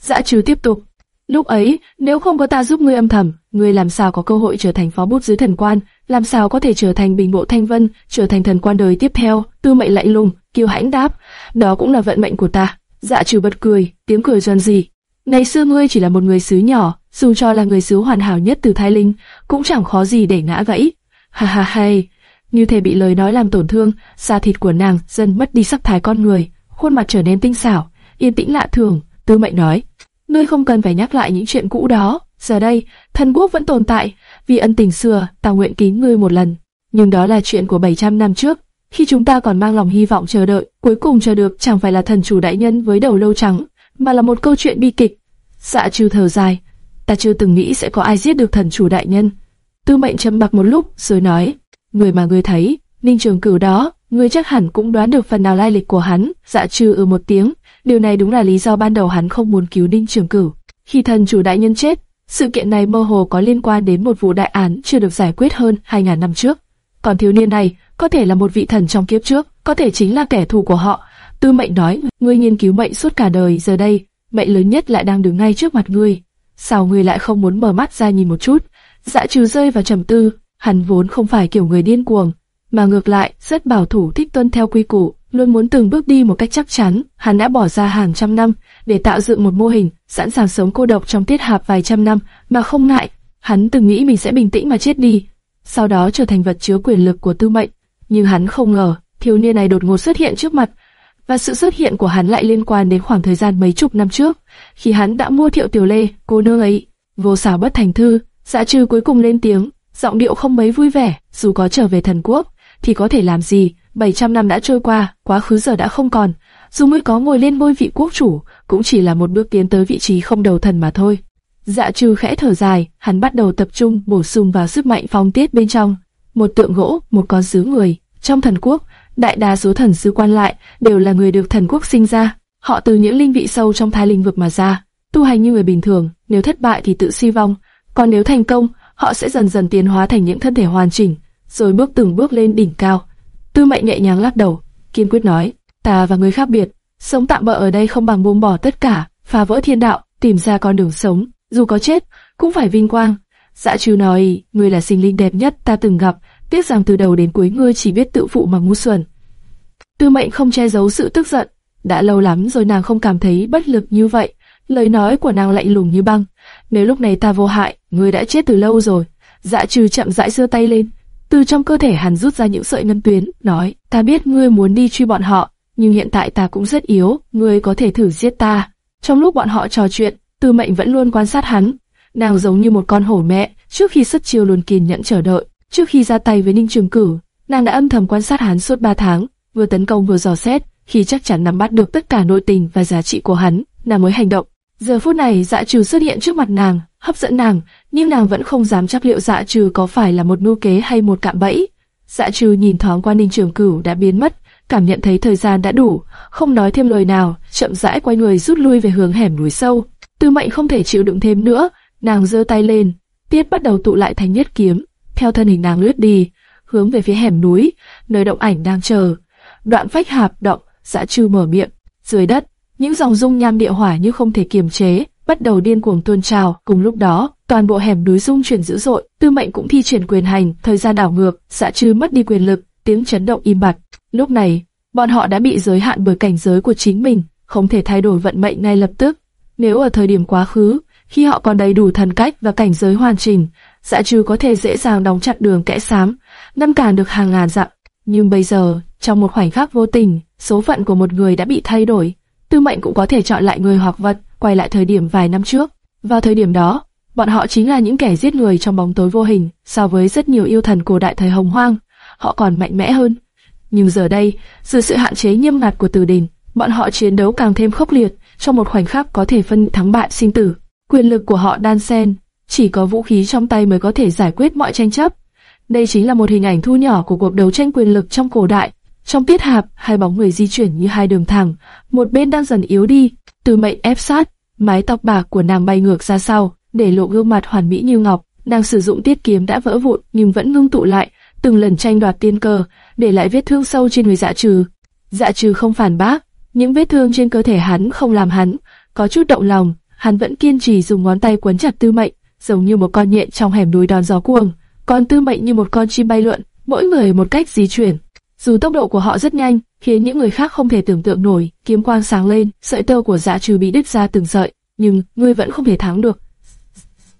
Dạ trừ tiếp tục, lúc ấy, nếu không có ta giúp ngươi âm thầm, ngươi làm sao có cơ hội trở thành phó bút dưới thần quan, làm sao có thể trở thành bình bộ thanh vân, trở thành thần quan đời tiếp theo, tư mệnh lạnh lùng, kiêu hãnh đáp, đó cũng là vận mệnh của ta. Dạ trừ bật cười, tiếng cười giòn gì. Ngày xưa ngươi chỉ là một người sứ nhỏ, dù cho là người sứ hoàn hảo nhất từ Thái Linh, cũng chẳng khó gì để ngã gãy. Ha ha hay, như thể bị lời nói làm tổn thương, da thịt của nàng dần mất đi sắc thái con người, khuôn mặt trở nên tinh xảo, yên tĩnh lạ thường. Tư Mệnh nói, ngươi không cần phải nhắc lại những chuyện cũ đó. Giờ đây, thần quốc vẫn tồn tại, vì ân tình xưa, ta nguyện kính ngươi một lần. Nhưng đó là chuyện của 700 năm trước, khi chúng ta còn mang lòng hy vọng chờ đợi, cuối cùng chờ được chẳng phải là thần chủ đại nhân với đầu lâu trắng, mà là một câu chuyện bi kịch. Dạ trừ thở dài, ta chưa từng nghĩ sẽ có ai giết được thần chủ đại nhân. Tư mệnh trầm mặc một lúc rồi nói, người mà ngươi thấy, Ninh Trường Cửu đó, ngươi chắc hẳn cũng đoán được phần nào lai lịch của hắn. Dạ trừ ừ một tiếng, điều này đúng là lý do ban đầu hắn không muốn cứu Ninh Trường Cửu. Khi thần chủ đại nhân chết, sự kiện này mơ hồ có liên quan đến một vụ đại án chưa được giải quyết hơn 2.000 năm trước. Còn thiếu niên này, có thể là một vị thần trong kiếp trước, có thể chính là kẻ thù của họ. Tư mệnh nói, ngươi nghiên cứu mệnh suốt cả đời, giờ đây, mệnh lớn nhất lại đang đứng ngay trước mặt ngươi. Sao ngươi lại không muốn mở mắt ra nhìn một chút? Dạ trừ rơi vào trầm tư, hắn vốn không phải kiểu người điên cuồng, mà ngược lại rất bảo thủ thích tuân theo quy củ, luôn muốn từng bước đi một cách chắc chắn. Hắn đã bỏ ra hàng trăm năm để tạo dựng một mô hình, sẵn sàng sống cô độc trong tiết hạp vài trăm năm mà không ngại. Hắn từng nghĩ mình sẽ bình tĩnh mà chết đi, sau đó trở thành vật chứa quyền lực của tư mệnh. Nhưng hắn không ngờ, thiếu niên này đột ngột xuất hiện trước mặt, và sự xuất hiện của hắn lại liên quan đến khoảng thời gian mấy chục năm trước, khi hắn đã mua thiệu tiểu lê, cô nương ấy. Vô xảo bất thành thư, dạ trừ cuối cùng lên tiếng, giọng điệu không mấy vui vẻ, dù có trở về thần quốc, thì có thể làm gì, 700 năm đã trôi qua, quá khứ giờ đã không còn, dù mới có ngồi lên ngôi vị quốc chủ, cũng chỉ là một bước tiến tới vị trí không đầu thần mà thôi. Dạ trừ khẽ thở dài, hắn bắt đầu tập trung bổ sung vào sức mạnh phong tiết bên trong. Một tượng gỗ, một con sứ người. Trong thần quốc, đại đa số thần sứ quan lại đều là người được thần quốc sinh ra. Họ từ những linh vị sâu trong thái linh vực mà ra, tu hành như người bình thường, nếu thất bại thì tự suy vong, còn nếu thành công, họ sẽ dần dần tiến hóa thành những thân thể hoàn chỉnh, rồi bước từng bước lên đỉnh cao. Tư Mệnh nhẹ nhàng lắc đầu, kiên quyết nói, ta và người khác biệt, sống tạm bỡ ở đây không bằng buông bỏ tất cả, phá vỡ thiên đạo, tìm ra con đường sống, dù có chết, cũng phải vinh quang. Dạ trừ nói, ngươi là sinh linh đẹp nhất ta từng gặp, tiếc rằng từ đầu đến cuối ngươi chỉ biết tự phụ mà ngu xuẩn. Tư mệnh không che giấu sự tức giận, đã lâu lắm rồi nàng không cảm thấy bất lực như vậy, lời nói của nàng lạnh lùng như băng. Nếu lúc này ta vô hại, ngươi đã chết từ lâu rồi. Dạ trừ chậm rãi giơ tay lên, từ trong cơ thể hắn rút ra những sợi ngân tuyến, nói, ta biết ngươi muốn đi truy bọn họ, nhưng hiện tại ta cũng rất yếu, ngươi có thể thử giết ta. Trong lúc bọn họ trò chuyện, Tư Mệnh vẫn luôn quan sát hắn, nàng giống như một con hổ mẹ, trước khi xuất chiêu luôn kiên nhẫn chờ đợi. Trước khi ra tay với Ninh Trường Cử, nàng đã âm thầm quan sát hắn suốt 3 tháng, vừa tấn công vừa dò xét, khi chắc chắn nắm bắt được tất cả nội tình và giá trị của hắn, nàng mới hành động. Giờ phút này dạ trừ xuất hiện trước mặt nàng, hấp dẫn nàng, nhưng nàng vẫn không dám chắc liệu dạ trừ có phải là một mưu kế hay một cạm bẫy. Dạ trừ nhìn thoáng qua Ninh Trường Cửu đã biến mất, cảm nhận thấy thời gian đã đủ, không nói thêm lời nào, chậm rãi quay người rút lui về hướng hẻm núi sâu. Tư Mệnh không thể chịu đựng thêm nữa, nàng giơ tay lên, tiết bắt đầu tụ lại thành nhất kiếm, theo thân hình nàng lướt đi, hướng về phía hẻm núi, nơi động ảnh đang chờ. Đoạn phách hạp động, dã trư mở miệng, dưới đất, những dòng dung nham địa hỏa như không thể kiềm chế, bắt đầu điên cuồng tuôn trào. Cùng lúc đó, toàn bộ hẻm núi rung chuyển dữ dội, Tư Mệnh cũng thi triển quyền hành, thời gian đảo ngược, dã trư mất đi quyền lực, tiếng chấn động im bặt. Lúc này, bọn họ đã bị giới hạn bởi cảnh giới của chính mình, không thể thay đổi vận mệnh ngay lập tức. Nếu ở thời điểm quá khứ, khi họ còn đầy đủ thần cách và cảnh giới hoàn chỉnh, dạ trừ có thể dễ dàng đóng chặt đường kẽ xám, ngăn cản được hàng ngàn dặm. Nhưng bây giờ, trong một khoảnh khắc vô tình, số phận của một người đã bị thay đổi. Tư mệnh cũng có thể chọn lại người hoặc vật, quay lại thời điểm vài năm trước. Vào thời điểm đó, bọn họ chính là những kẻ giết người trong bóng tối vô hình, so với rất nhiều yêu thần cổ đại thời hồng hoang, họ còn mạnh mẽ hơn. Nhưng giờ đây, dưới sự hạn chế nghiêm ngặt của tử đình, bọn họ chiến đấu càng thêm khốc liệt, trong một khoảnh khắc có thể phân thắng bại sinh tử. Quyền lực của họ đan xen, chỉ có vũ khí trong tay mới có thể giải quyết mọi tranh chấp. Đây chính là một hình ảnh thu nhỏ của cuộc đấu tranh quyền lực trong cổ đại. Trong tiết hạp, hai bóng người di chuyển như hai đường thẳng, một bên đang dần yếu đi, từ mệnh ép sát, mái tóc bạc của nàng bay ngược ra sau, để lộ gương mặt hoàn mỹ như ngọc. Nàng sử dụng tiết kiếm đã vỡ vụn nhưng vẫn ngưng tụ lại, từng lần tranh đoạt tiên cơ, để lại vết thương sâu trên người dạ trừ. Dạ trừ không phản bác, những vết thương trên cơ thể hắn không làm hắn có chút động lòng, hắn vẫn kiên trì dùng ngón tay quấn chặt Tư Mệnh, giống như một con nhện trong hẻm núi đón gió cuồng. Còn Tư Mệnh như một con chim bay lượn, mỗi người một cách di chuyển. Dù tốc độ của họ rất nhanh, khiến những người khác không thể tưởng tượng nổi, kiếm quang sáng lên, sợi tơ của Dạ Trừ bị đứt ra từng sợi, nhưng ngươi vẫn không thể thắng được.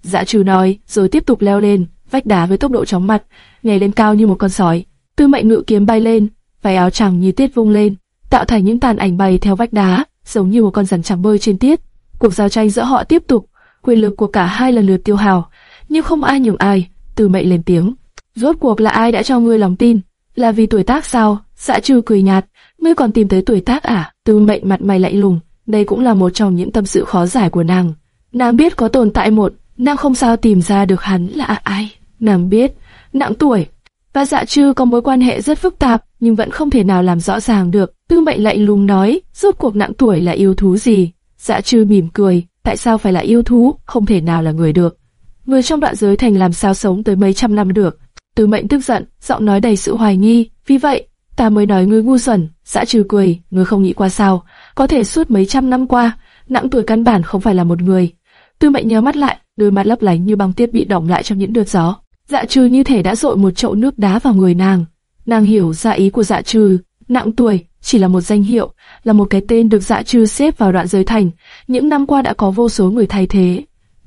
Dạ Trừ nói, rồi tiếp tục leo lên, vách đá với tốc độ chóng mặt, nhảy lên cao như một con sói. Tư Mệnh ngự kiếm bay lên, váy áo chẳng như tiết vung lên, tạo thành những tàn ảnh bay theo vách đá, giống như một con rắn trắng bơi trên tiết. Cuộc giao tranh giữa họ tiếp tục, quyền lực của cả hai lần lượt tiêu hào, nhưng không ai nhường ai. Từ mệnh lên tiếng, rốt cuộc là ai đã cho ngươi lòng tin? Là vì tuổi tác sao? Dạ trừ cười nhạt, ngươi còn tìm tới tuổi tác à? Từ mệnh mặt mày lạnh lùng, đây cũng là một trong những tâm sự khó giải của nàng. Nàng biết có tồn tại một, nàng không sao tìm ra được hắn là ai. Nàng biết, nặng tuổi, và dạ trừ có mối quan hệ rất phức tạp, nhưng vẫn không thể nào làm rõ ràng được. Tư mệnh lạnh lùng nói, rốt cuộc nặng tuổi là yêu thú gì? Dạ trừ mỉm cười, tại sao phải là yêu thú, không thể nào là người được. Người trong đoạn giới thành làm sao sống tới mấy trăm năm được. Tư mệnh tức giận, giọng nói đầy sự hoài nghi, vì vậy, ta mới nói ngươi ngu xuẩn, dạ trừ cười, ngươi không nghĩ qua sao, có thể suốt mấy trăm năm qua, nặng tuổi căn bản không phải là một người. Tư mệnh nhớ mắt lại, đôi mắt lấp lánh như băng tiết bị đỏng lại trong những đợt gió. Dạ trừ như thể đã dội một chậu nước đá vào người nàng. Nàng hiểu ra ý của dạ trừ, nặng tuổi, chỉ là một danh hiệu, là một cái tên được dạ trừ xếp vào đoạn giới thành. Những năm qua đã có vô số người thay thế.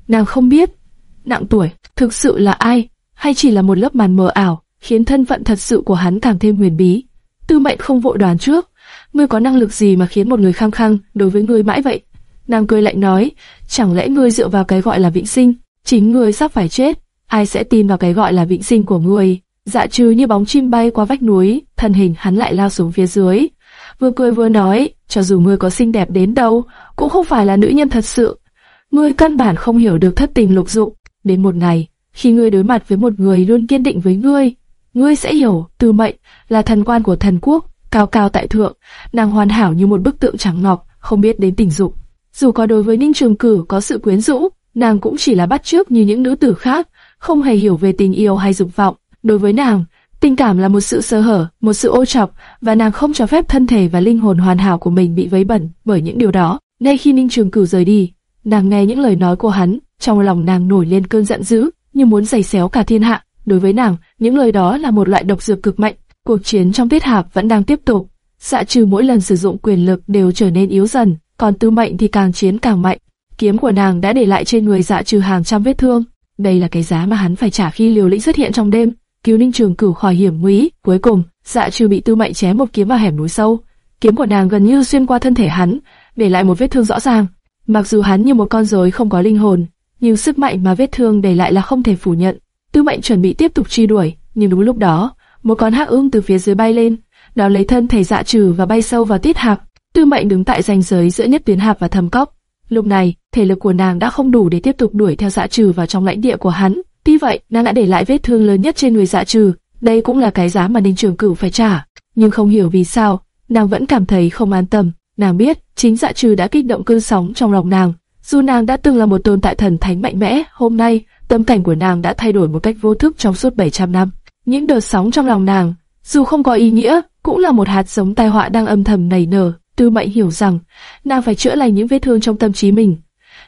Nàng không biết, nặng tuổi, thực sự là ai, hay chỉ là một lớp màn mờ ảo, khiến thân phận thật sự của hắn càng thêm huyền bí. Tư mệnh không vội đoán trước, ngươi có năng lực gì mà khiến một người khăng khăng đối với ngươi mãi vậy? Nàng cười lạnh nói, chẳng lẽ ngươi dựa vào cái gọi là vĩnh sinh, chính ngươi sắp phải chết, ai sẽ tin vào cái gọi là vĩnh sinh của ngươi? Dạ trừ như bóng chim bay qua vách núi, thân hình hắn lại lao xuống phía dưới. Vừa cười vừa nói, cho dù ngươi có xinh đẹp đến đâu, cũng không phải là nữ nhân thật sự. Ngươi căn bản không hiểu được thất tình lục dụng. Đến một ngày, khi ngươi đối mặt với một người luôn kiên định với ngươi, ngươi sẽ hiểu từ mệnh là thần quan của thần quốc, cao cao tại thượng, nàng hoàn hảo như một bức tượng trắng ngọc, không biết đến tình dục. Dù có đối với Ninh Trường Cử có sự quyến rũ, nàng cũng chỉ là bắt chước như những nữ tử khác, không hề hiểu về tình yêu hay dục vọng. Đối với nàng, tình cảm là một sự sơ hở, một sự ô trọc, và nàng không cho phép thân thể và linh hồn hoàn hảo của mình bị vấy bẩn bởi những điều đó. Ngay khi Ninh Trường Cửu rời đi, nàng nghe những lời nói của hắn, trong lòng nàng nổi lên cơn giận dữ, như muốn giày xéo cả thiên hạ. Đối với nàng, những lời đó là một loại độc dược cực mạnh. Cuộc chiến trong tiết hạp vẫn đang tiếp tục. Dạ trừ mỗi lần sử dụng quyền lực đều trở nên yếu dần, còn tư mệnh thì càng chiến càng mạnh. Kiếm của nàng đã để lại trên người dạ trừ hàng trăm vết thương. Đây là cái giá mà hắn phải trả khi liều lĩnh xuất hiện trong đêm cứu Ninh Trường Cửu khỏi hiểm nguy. Cuối cùng, Dạ Trừ bị Tư Mệnh chém một kiếm vào hẻm núi sâu. Kiếm của nàng gần như xuyên qua thân thể hắn, để lại một vết thương rõ ràng. Mặc dù hắn như một con rối không có linh hồn, nhưng sức mạnh mà vết thương để lại là không thể phủ nhận. Tư Mệnh chuẩn bị tiếp tục truy đuổi, nhưng đúng lúc đó, một con hắc ưng từ phía dưới bay lên, nó lấy thân thể Dạ Trừ và bay sâu vào tiết hạp. Tư Mệnh đứng tại ranh giới giữa nhất tuyến hạp và thầm cốc. Lúc này, thể lực của nàng đã không đủ để tiếp tục đuổi theo Dạ Trừ vào trong lãnh địa của hắn. Tuy vậy, nàng đã để lại vết thương lớn nhất trên người dạ trừ, đây cũng là cái giá mà Ninh Trường Cửu phải trả. Nhưng không hiểu vì sao, nàng vẫn cảm thấy không an tâm. Nàng biết, chính dạ trừ đã kích động cơn sóng trong lòng nàng. Dù nàng đã từng là một tồn tại thần thánh mạnh mẽ, hôm nay, tâm cảnh của nàng đã thay đổi một cách vô thức trong suốt 700 năm. Những đợt sóng trong lòng nàng, dù không có ý nghĩa, cũng là một hạt giống tai họa đang âm thầm nảy nở. Tư Mệnh hiểu rằng, nàng phải chữa lành những vết thương trong tâm trí mình.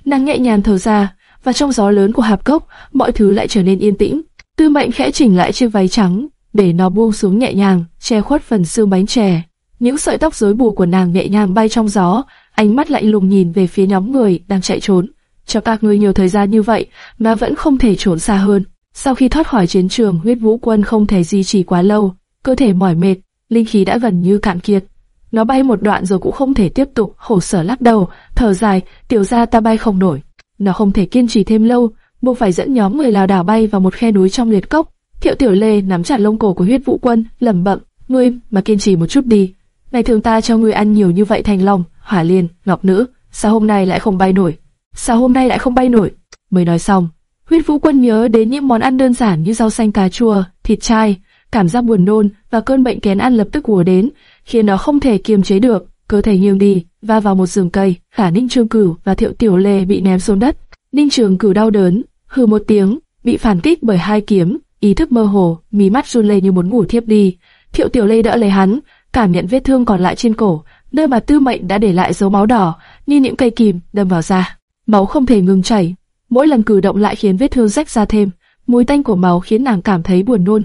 Nàng nhẹ nhàng thở ra, và trong gió lớn của hạp cốc, mọi thứ lại trở nên yên tĩnh. Tư Mệnh khẽ chỉnh lại chiếc váy trắng, để nó buông xuống nhẹ nhàng, che khuất phần xương bánh chè. Những sợi tóc rối bù của nàng nhẹ nhàng bay trong gió, ánh mắt lạnh lùng nhìn về phía nhóm người đang chạy trốn. Cho các ngươi nhiều thời gian như vậy mà vẫn không thể trốn xa hơn. Sau khi thoát khỏi chiến trường, huyết vũ quân không thể duy trì quá lâu, cơ thể mỏi mệt, linh khí đã gần như cạn kiệt. Nó bay một đoạn rồi cũng không thể tiếp tục, khổ sở lắc đầu, thở dài, tiểu ra ta bay không nổi. Nó không thể kiên trì thêm lâu, buộc phải dẫn nhóm người lào đảo bay vào một khe núi trong liệt cốc. Thiệu Tiểu Lê nắm chặt lông cổ của huyết vũ quân, lẩm bẩm, ngươi mà kiên trì một chút đi. Ngày thường ta cho ngươi ăn nhiều như vậy thành lòng, hỏa liên, ngọc nữ, sao hôm nay lại không bay nổi? Sao hôm nay lại không bay nổi? Mới nói xong, Huyết Vũ Quân nhớ đến những món ăn đơn giản như rau xanh cà chua, thịt chai, cảm giác buồn nôn và cơn bệnh kén ăn lập tức ùa đến, khiến nó không thể kiềm chế được, cơ thể nghiêng đi, va vào một rừng cây. khả Ninh Trường Cửu và Thiệu Tiểu Lê bị ném xuống đất. Ninh Trường Cửu đau đớn, hừ một tiếng, bị phản kích bởi hai kiếm, ý thức mơ hồ, mí mắt run lên như muốn ngủ thiếp đi. Thiệu Tiểu Lê đỡ lấy hắn, cảm nhận vết thương còn lại trên cổ, nơi mà Tư Mệnh đã để lại dấu máu đỏ, như những cây kìm đâm vào da. Máu không thể ngừng chảy, mỗi lần cử động lại khiến vết thương rách ra thêm. Mùi tanh của máu khiến nàng cảm thấy buồn nôn.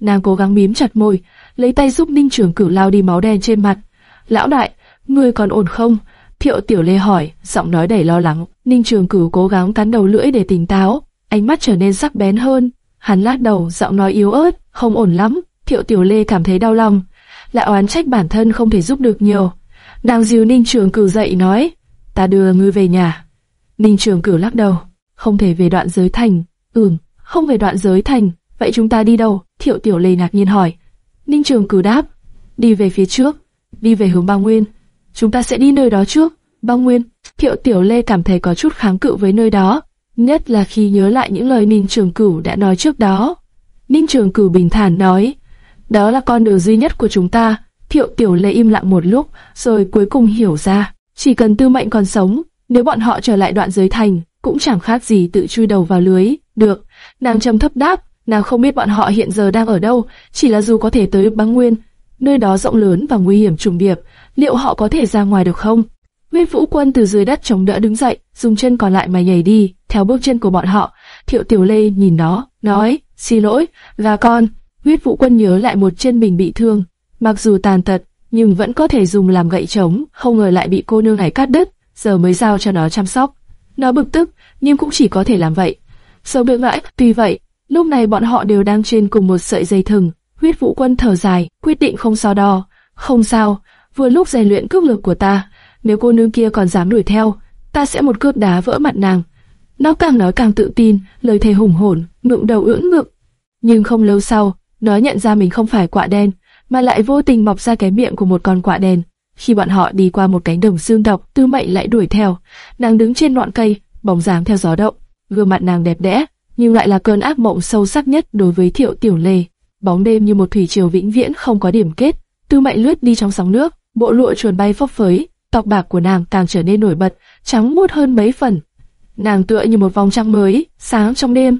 Nàng cố gắng mím chặt môi, lấy tay giúp Ninh Trường Cửu lao đi máu đen trên mặt. Lão đại, ngươi còn ổn không? Thiệu Tiểu Lê hỏi, giọng nói đầy lo lắng. Ninh Trường Cửu cố gắng cắn đầu lưỡi để tỉnh táo, ánh mắt trở nên sắc bén hơn. Hắn lắc đầu, giọng nói yếu ớt, không ổn lắm. Thiệu Tiểu Lê cảm thấy đau lòng, lại oán trách bản thân không thể giúp được nhiều. Đang dìu Ninh Trường Cửu dậy nói, ta đưa ngươi về nhà. Ninh Trường Cửu lắc đầu, không thể về đoạn giới thành. Ừm, không về đoạn giới thành, vậy chúng ta đi đâu? Thiệu Tiểu Lê ngạc nhiên hỏi. Ninh Trường Cửu đáp, đi về phía trước, đi về hướng Bao Nguyên. Chúng ta sẽ đi nơi đó trước. Bao Nguyên. Thiệu Tiểu Lê cảm thấy có chút kháng cự với nơi đó, nhất là khi nhớ lại những lời Ninh Trường Cửu đã nói trước đó. Ninh Trường Cửu bình thản nói, đó là con đường duy nhất của chúng ta. Thiệu Tiểu Lê im lặng một lúc, rồi cuối cùng hiểu ra, chỉ cần Tư Mệnh còn sống, nếu bọn họ trở lại đoạn giới thành, cũng chẳng khác gì tự chui đầu vào lưới. Được, nàng trầm thấp đáp, nàng không biết bọn họ hiện giờ đang ở đâu, chỉ là dù có thể tới băng nguyên, nơi đó rộng lớn và nguy hiểm trùng điệp, liệu họ có thể ra ngoài được không? Nguyên Vũ Quân từ dưới đất chống đỡ đứng dậy, dùng chân còn lại mà nhảy đi, theo bước chân của bọn họ. Thiệu Tiểu Lê nhìn nó, nói, xin lỗi, là con. Nguyên Vũ Quân nhớ lại một chân mình bị thương, mặc dù tàn tật, nhưng vẫn có thể dùng làm gậy chống, không ngờ lại bị cô nương này cắt đứt, giờ mới giao cho nó chăm sóc. Nó bực tức, nhưng cũng chỉ có thể làm vậy. Sâu được vãi, tuy vậy, lúc này bọn họ đều đang trên cùng một sợi dây thừng. Huyết Vũ Quân thở dài, quyết định không so đo. Không sao, vừa lúc rèn luyện cước lực của ta, nếu cô nương kia còn dám đuổi theo, ta sẽ một cước đá vỡ mặt nàng. Nó càng nói càng tự tin, lời thề hùng hồn, ngượng đầu ưỡn ngực. Nhưng không lâu sau, nó nhận ra mình không phải quạ đen, mà lại vô tình mọc ra cái miệng của một con quạ đen. Khi bọn họ đi qua một cánh đồng xương độc, Tư Mệnh lại đuổi theo. Nàng đứng trên ngọn cây, bóng dáng theo gió động, gương mặt nàng đẹp đẽ, nhưng lại là cơn ác mộng sâu sắc nhất đối với Thiệu Tiểu Lê. Bóng đêm như một thủy triều vĩnh viễn không có điểm kết. Tư Mệnh lướt đi trong sóng nước, bộ lụa chuồn bay phấp phới, tóc bạc của nàng càng trở nên nổi bật, trắng muốt hơn mấy phần. Nàng tựa như một vòng trăng mới, sáng trong đêm.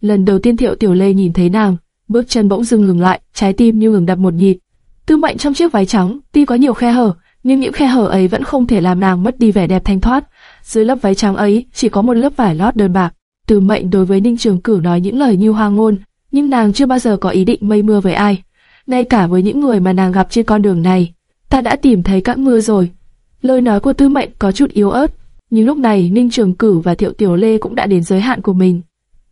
Lần đầu tiên Thiệu Tiểu Lê nhìn thấy nàng, bước chân bỗng dừng ngừng lại, trái tim như ngừng đập một nhịp. Tư Mệnh trong chiếc váy trắng, tuy có nhiều khe hở, nhưng những khe hở ấy vẫn không thể làm nàng mất đi vẻ đẹp thanh thoát. Dưới lớp váy trắng ấy chỉ có một lớp vải lót đơn bạc. Tư Mệnh đối với Ninh Trường Cửu nói những lời như hoang ngôn, nhưng nàng chưa bao giờ có ý định mây mưa với ai, ngay cả với những người mà nàng gặp trên con đường này. Ta đã tìm thấy các mưa rồi. Lời nói của Tư Mệnh có chút yếu ớt, nhưng lúc này Ninh Trường Cửu và Thiệu Tiểu Lê cũng đã đến giới hạn của mình.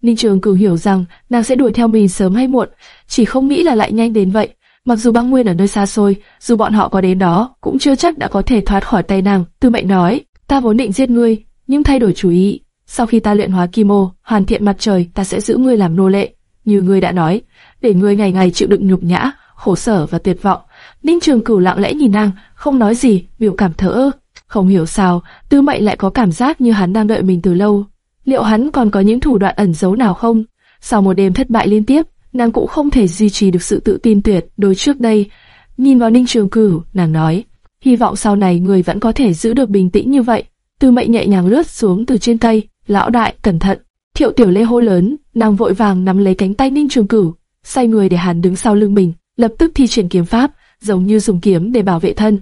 Ninh Trường Cửu hiểu rằng nàng sẽ đuổi theo mình sớm hay muộn, chỉ không nghĩ là lại nhanh đến vậy. Mặc dù băng nguyên ở nơi xa xôi, dù bọn họ có đến đó, cũng chưa chắc đã có thể thoát khỏi tay nàng. Tư Mệnh nói, ta vốn định giết ngươi, nhưng thay đổi chủ ý. Sau khi ta luyện hóa kim ô, hoàn thiện mặt trời, ta sẽ giữ ngươi làm nô lệ. Như ngươi đã nói, để ngươi ngày ngày chịu đựng nhục nhã, khổ sở và tuyệt vọng. Ninh Trường Cửu lặng lẽ nhìn nàng, không nói gì, biểu cảm thở ơ. Không hiểu sao, Tư Mệnh lại có cảm giác như hắn đang đợi mình từ lâu. Liệu hắn còn có những thủ đoạn ẩn giấu nào không? Sau một đêm thất bại liên tiếp, nàng cũng không thể duy trì được sự tự tin tuyệt đối trước đây. Nhìn vào Ninh Trường Cửu, nàng nói, hy vọng sau này người vẫn có thể giữ được bình tĩnh như vậy. Tư Mệnh nhẹ nhàng lướt xuống từ trên cây, lão đại, cẩn thận. Thiệu Tiểu Lê hô lớn, nàng vội vàng nắm lấy cánh tay Ninh Trường Cửu, xoay người để hắn đứng sau lưng mình, lập tức thi triển kiếm pháp, giống như dùng kiếm để bảo vệ thân,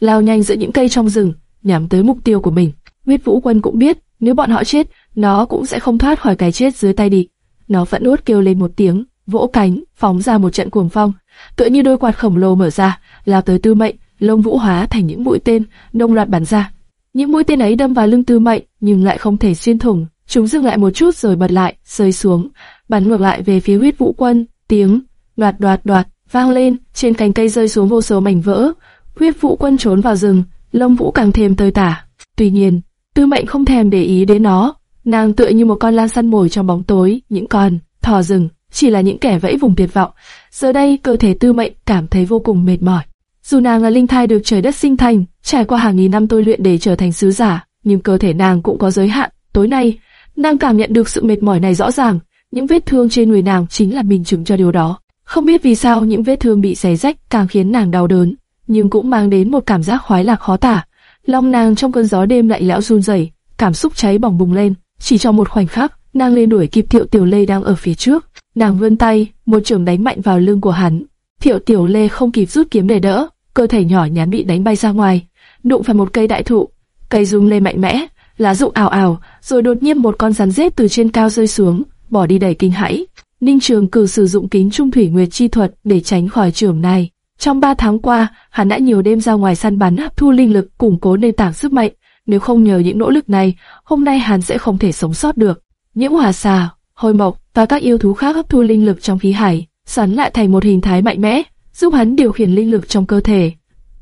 lao nhanh giữa những cây trong rừng, nhắm tới mục tiêu của mình. Huyết Vũ Quân cũng biết, nếu bọn họ chết, nó cũng sẽ không thoát khỏi cái chết dưới tay địch. Nó vẫn uất kêu lên một tiếng, vỗ cánh, phóng ra một trận cuồng phong, tựa như đôi quạt khổng lồ mở ra, lao tới Tư Mệnh, lông vũ hóa thành những mũi tên, đông loạt bắn ra. Những mũi tên ấy đâm vào lưng Tư Mệnh, nhưng lại không thể xuyên thủng. Chúng dừng lại một chút rồi bật lại, rơi xuống, bắn ngược lại về phía Huyết Vũ Quân. Tiếng đoạt đoạt đoạt vang lên, trên cành cây rơi xuống vô số mảnh vỡ. Huyết Vũ Quân trốn vào rừng, lông vũ càng thêm tơi tả. Tuy nhiên, Tư Mệnh không thèm để ý đến nó, nàng tựa như một con lan săn mồi trong bóng tối, những con thỏ rừng chỉ là những kẻ vẫy vùng tuyệt vọng. Giờ đây, cơ thể Tư Mệnh cảm thấy vô cùng mệt mỏi. Dù nàng là linh thai được trời đất sinh thành, trải qua hàng nghìn năm tôi luyện để trở thành sứ giả, nhưng cơ thể nàng cũng có giới hạn. Tối nay, Nàng cảm nhận được sự mệt mỏi này rõ ràng, những vết thương trên người nàng chính là minh chứng cho điều đó. Không biết vì sao những vết thương bị xé rách càng khiến nàng đau đớn, nhưng cũng mang đến một cảm giác khoái lạc khó tả. Lòng nàng trong cơn gió đêm lạnh lẽo run rẩy, cảm xúc cháy bỏng bùng lên. Chỉ trong một khoảnh khắc, nàng lên đuổi kịp Thiệu Tiểu Lê đang ở phía trước. Nàng vươn tay, một trường đánh mạnh vào lưng của hắn. Thiệu Tiểu Lê không kịp rút kiếm để đỡ, cơ thể nhỏ nhắn bị đánh bay ra ngoài, đụng phải một cây đại thụ. Cây rung lên mạnh mẽ, lá rụng ảo ảo, rồi đột nhiên một con rắn rết từ trên cao rơi xuống, bỏ đi đầy kinh hãi. Ninh Trường Cử sử dụng kính trung thủy nguyệt chi thuật để tránh khỏi trường này. Trong 3 tháng qua, hắn đã nhiều đêm ra ngoài săn bắn hấp thu linh lực củng cố nền tảng sức mạnh. Nếu không nhờ những nỗ lực này, hôm nay hắn sẽ không thể sống sót được. Những hỏa xà, hồi mộc và các yêu thú khác hấp thu linh lực trong khí hải, sắn lại thành một hình thái mạnh mẽ, giúp hắn điều khiển linh lực trong cơ thể.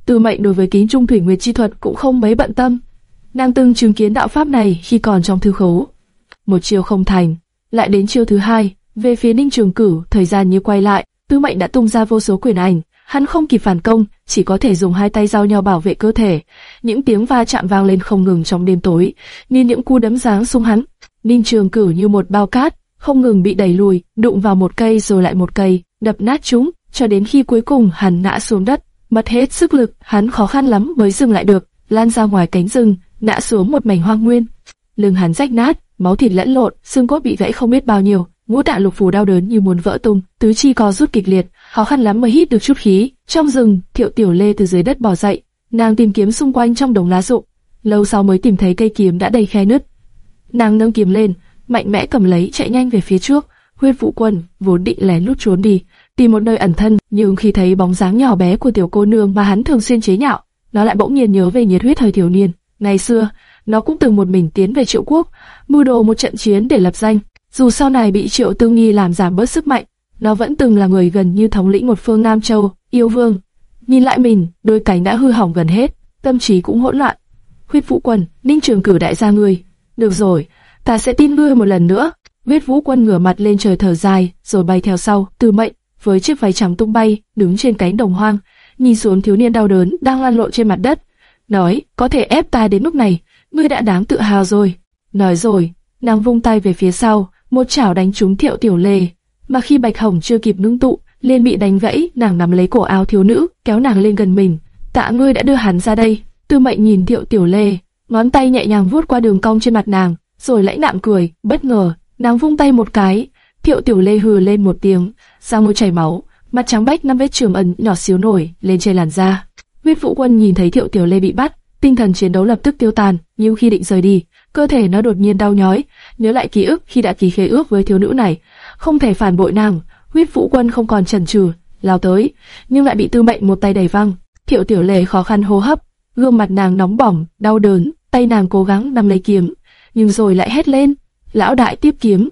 Từ mệnh đối với kính trung thủy nguyệt chi thuật cũng không mấy bận tâm. Nàng từng chứng kiến đạo pháp này khi còn trong thư khấu. Một chiêu không thành, lại đến chiêu thứ hai, về phía Ninh Trường Cửu, thời gian như quay lại, Tư Mệnh đã tung ra vô số quyền ảnh, hắn không kịp phản công, chỉ có thể dùng hai tay giao nhau bảo vệ cơ thể. Những tiếng va chạm vang lên không ngừng trong đêm tối, như những cú đấm giáng xuống hắn. Ninh Trường Cửu như một bao cát, không ngừng bị đẩy lùi, đụng vào một cây rồi lại một cây, đập nát chúng, cho đến khi cuối cùng hắn ngã xuống đất, mất hết sức lực, hắn khó khăn lắm mới dừng lại được, lan ra ngoài cánh rừng, ngã xuống một mảnh hoang nguyên. Lưng hắn rách nát, máu thịt lẫn lộn, xương cốt bị gãy không biết bao nhiêu, ngũ tạng lục phủ đau đớn như muốn vỡ tung, tứ chi co rút kịch liệt, khó khăn lắm mới hít được chút khí. Trong rừng, Thiệu Tiểu Lê từ dưới đất bò dậy, nàng tìm kiếm xung quanh trong đống lá rụng, lâu sau mới tìm thấy cây kiếm đã đầy khe nứt. Nàng nâng kiếm lên, mạnh mẽ cầm lấy, chạy nhanh về phía trước. Huyết Vũ Quân vốn định lén lút trốn đi, tìm một nơi ẩn thân, nhưng khi thấy bóng dáng nhỏ bé của tiểu cô nương mà hắn thường xuyên chế nhạo, nó lại bỗng nhiên nhớ về nhiệt huyết thời thiếu niên. Ngày xưa, nó cũng từng một mình tiến về Triệu Quốc, mưu đồ một trận chiến để lập danh. Dù sau này bị Triệu Tư Nghi làm giảm bớt sức mạnh, nó vẫn từng là người gần như thống lĩnh một phương Nam Châu, yêu vương. Nhìn lại mình, đôi cánh đã hư hỏng gần hết, tâm trí cũng hỗn loạn. Huyết Vũ Quân, Ninh Trường cử đại gia ngươi. Được rồi, ta sẽ tin ngươi một lần nữa. Huyết Vũ Quân ngửa mặt lên trời thở dài, rồi bay theo sau. Từ mệnh, với chiếc váy trắng tung bay, đứng trên cánh đồng hoang, nhìn xuống thiếu niên đau đớn đang lăn lộn trên mặt đất, nói: có thể ép ta đến lúc này, ngươi đã đáng tự hào rồi. Nói rồi, nàng vung tay về phía sau, một chảo đánh trúng Thiệu Tiểu Lê, mà khi Bạch Hồng chưa kịp nương tụ, liền bị đánh gãy, nàng nắm lấy cổ áo thiếu nữ, kéo nàng lên gần mình. Tạ ngươi đã đưa hắn ra đây. Tư Mệnh nhìn Thiệu Tiểu Lê, ngón tay nhẹ nhàng vuốt qua đường cong trên mặt nàng, rồi lãnh đạm cười, bất ngờ, nàng vung tay một cái, Thiệu Tiểu Lê hừ lên một tiếng, ra môi chảy máu, mặt trắng bách năm vết trường ẩn nhỏ xíu nổi lên trên làn da. Huyết Vũ Quân nhìn thấy Thiệu Tiểu Lê bị bắt, tinh thần chiến đấu lập tức tiêu tan, nhưng khi định rời đi, cơ thể nó đột nhiên đau nhói, nhớ lại ký ức khi đã ký khế ước với thiếu nữ này, không thể phản bội nàng. Huyết Vũ Quân không còn chần chừ, lao tới, nhưng lại bị Tư Mệnh một tay đẩy văng. Thiệu Tiểu Lệ khó khăn hô hấp, gương mặt nàng nóng bỏng, đau đớn, tay nàng cố gắng nắm lấy kiếm, nhưng rồi lại hét lên, "Lão đại tiếp kiếm!"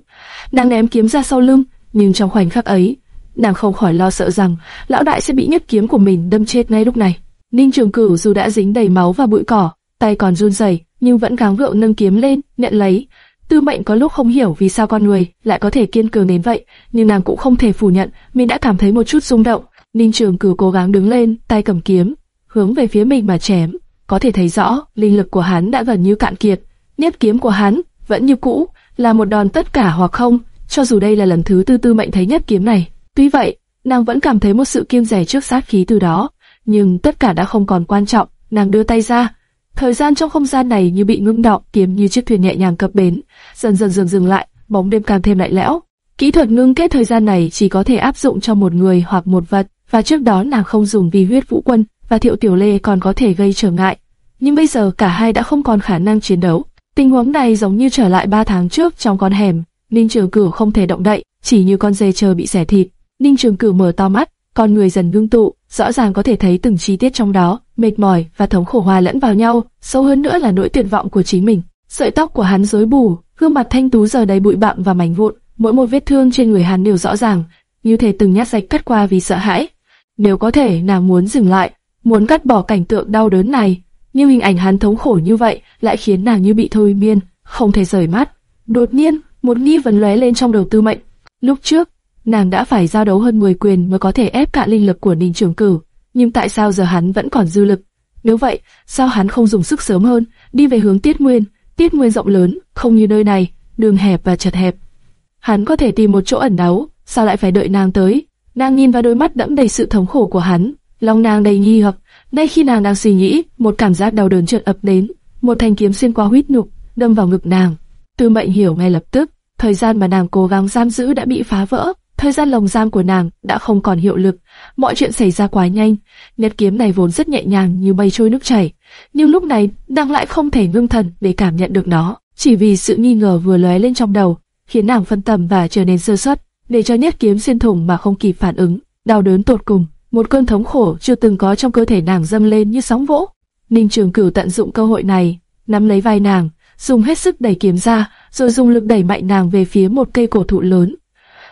Nàng ném kiếm ra sau lưng, nhưng trong khoảnh khắc ấy, nàng không khỏi lo sợ rằng lão đại sẽ bị nhất kiếm của mình đâm chết ngay lúc này. Ninh Trường Cửu dù đã dính đầy máu và bụi cỏ, tay còn run rẩy, nhưng vẫn gắng gượng nâng kiếm lên, nhận lấy. Tư Mệnh có lúc không hiểu vì sao con người lại có thể kiên cường đến vậy, nhưng nàng cũng không thể phủ nhận, mình đã cảm thấy một chút rung động. Ninh Trường Cửu cố gắng đứng lên, tay cầm kiếm, hướng về phía mình mà chém. Có thể thấy rõ, linh lực của hắn đã gần như cạn kiệt. Nhất kiếm của hắn vẫn như cũ, là một đòn tất cả hoặc không. Cho dù đây là lần thứ tư Tư Mệnh thấy nhất kiếm này, tuy vậy, nàng vẫn cảm thấy một sự kiêng rẻ trước sát khí từ đó nhưng tất cả đã không còn quan trọng. Nàng đưa tay ra, thời gian trong không gian này như bị ngưng đọng, kiếm như chiếc thuyền nhẹ nhàng cập bến, dần dần dừng dừng lại, bóng đêm càng thêm lạnh lẽo. Kỹ thuật ngưng kết thời gian này chỉ có thể áp dụng cho một người hoặc một vật, và trước đó nàng không dùng vì huyết vũ quân và thiệu tiểu lê còn có thể gây trở ngại. Nhưng bây giờ cả hai đã không còn khả năng chiến đấu. Tình huống này giống như trở lại ba tháng trước trong con hẻm. Ninh Trường Cửu không thể động đậy, chỉ như con dê chờ bị xẻ thịt. Ninh Trường Cửu mở to mắt, con người dần ngưng tụ, rõ ràng có thể thấy từng chi tiết trong đó, mệt mỏi và thống khổ hòa lẫn vào nhau, sâu hơn nữa là nỗi tuyệt vọng của chính mình. Sợi tóc của hắn rối bù, gương mặt thanh tú giờ đầy bụi bặm và mảnh vụn, mỗi một vết thương trên người hắn đều rõ ràng, như thể từng nhát rạch cắt qua vì sợ hãi. Nếu có thể, nàng muốn dừng lại, muốn cắt bỏ cảnh tượng đau đớn này, nhưng hình ảnh hắn thống khổ như vậy lại khiến nàng như bị thôi miên, không thể rời mắt. Đột nhiên, một nghi vấn lóe lên trong đầu Tư Mệnh. Lúc trước, nàng đã phải giao đấu hơn 10 quyền mới có thể ép cạn linh lực của Ninh Trường Cửu, nhưng tại sao giờ hắn vẫn còn dư lực? Nếu vậy, sao hắn không dùng sức sớm hơn, đi về hướng Tiết Nguyên? Tiết Nguyên rộng lớn, không như nơi này, đường hẹp và chật hẹp. Hắn có thể tìm một chỗ ẩn náu, sao lại phải đợi nàng tới? Nàng nhìn vào đôi mắt đẫm đầy sự thống khổ của hắn, lòng nàng đầy nghi hoặc. Ngay khi nàng đang suy nghĩ, một cảm giác đau đớn chợt ập đến, một thanh kiếm xuyên qua huyết nhục, đâm vào ngực nàng. Tư Mệnh hiểu ngay lập tức, thời gian mà nàng cố gắng giam giữ đã bị phá vỡ, thời gian lồng giam của nàng đã không còn hiệu lực, mọi chuyện xảy ra quá nhanh. nét kiếm này vốn rất nhẹ nhàng như mây trôi nước chảy, nhưng lúc này nàng lại không thể ngưng thần để cảm nhận được nó, chỉ vì sự nghi ngờ vừa lóe lên trong đầu, khiến nàng phân tâm và trở nên sơ suất, để cho nét kiếm xuyên thủng mà không kịp phản ứng, đau đớn tột cùng, một cơn thống khổ chưa từng có trong cơ thể nàng dâng lên như sóng vỗ. Ninh Trường Cửu tận dụng cơ hội này, nắm lấy vai nàng, dùng hết sức đẩy kiếm ra, rồi dùng lực đẩy mạnh nàng về phía một cây cổ thụ lớn.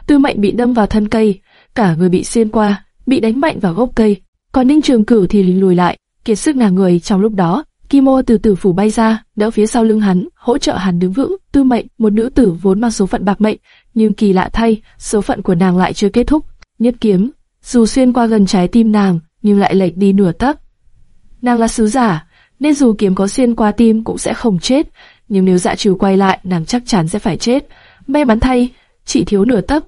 Tư Mệnh bị đâm vào thân cây, cả người bị xuyên qua, bị đánh mạnh vào gốc cây, còn Ninh Trường Cửu thì lùi lại, kiệt sức ngả người trong lúc đó. Kimo từ từ phủ bay ra, đỡ phía sau lưng hắn, hỗ trợ hắn đứng vững. Tư Mệnh, một nữ tử vốn mang số phận bạc mệnh, nhưng kỳ lạ thay, số phận của nàng lại chưa kết thúc. Nhất kiếm, dù xuyên qua gần trái tim nàng, nhưng lại lệch đi nửa tấc. Nàng là sứ giả, nên dù kiếm có xuyên qua tim cũng sẽ không chết, nhưng nếu dạ trừ quay lại, nàng chắc chắn sẽ phải chết. May mắn thay, chỉ thiếu nửa tấc,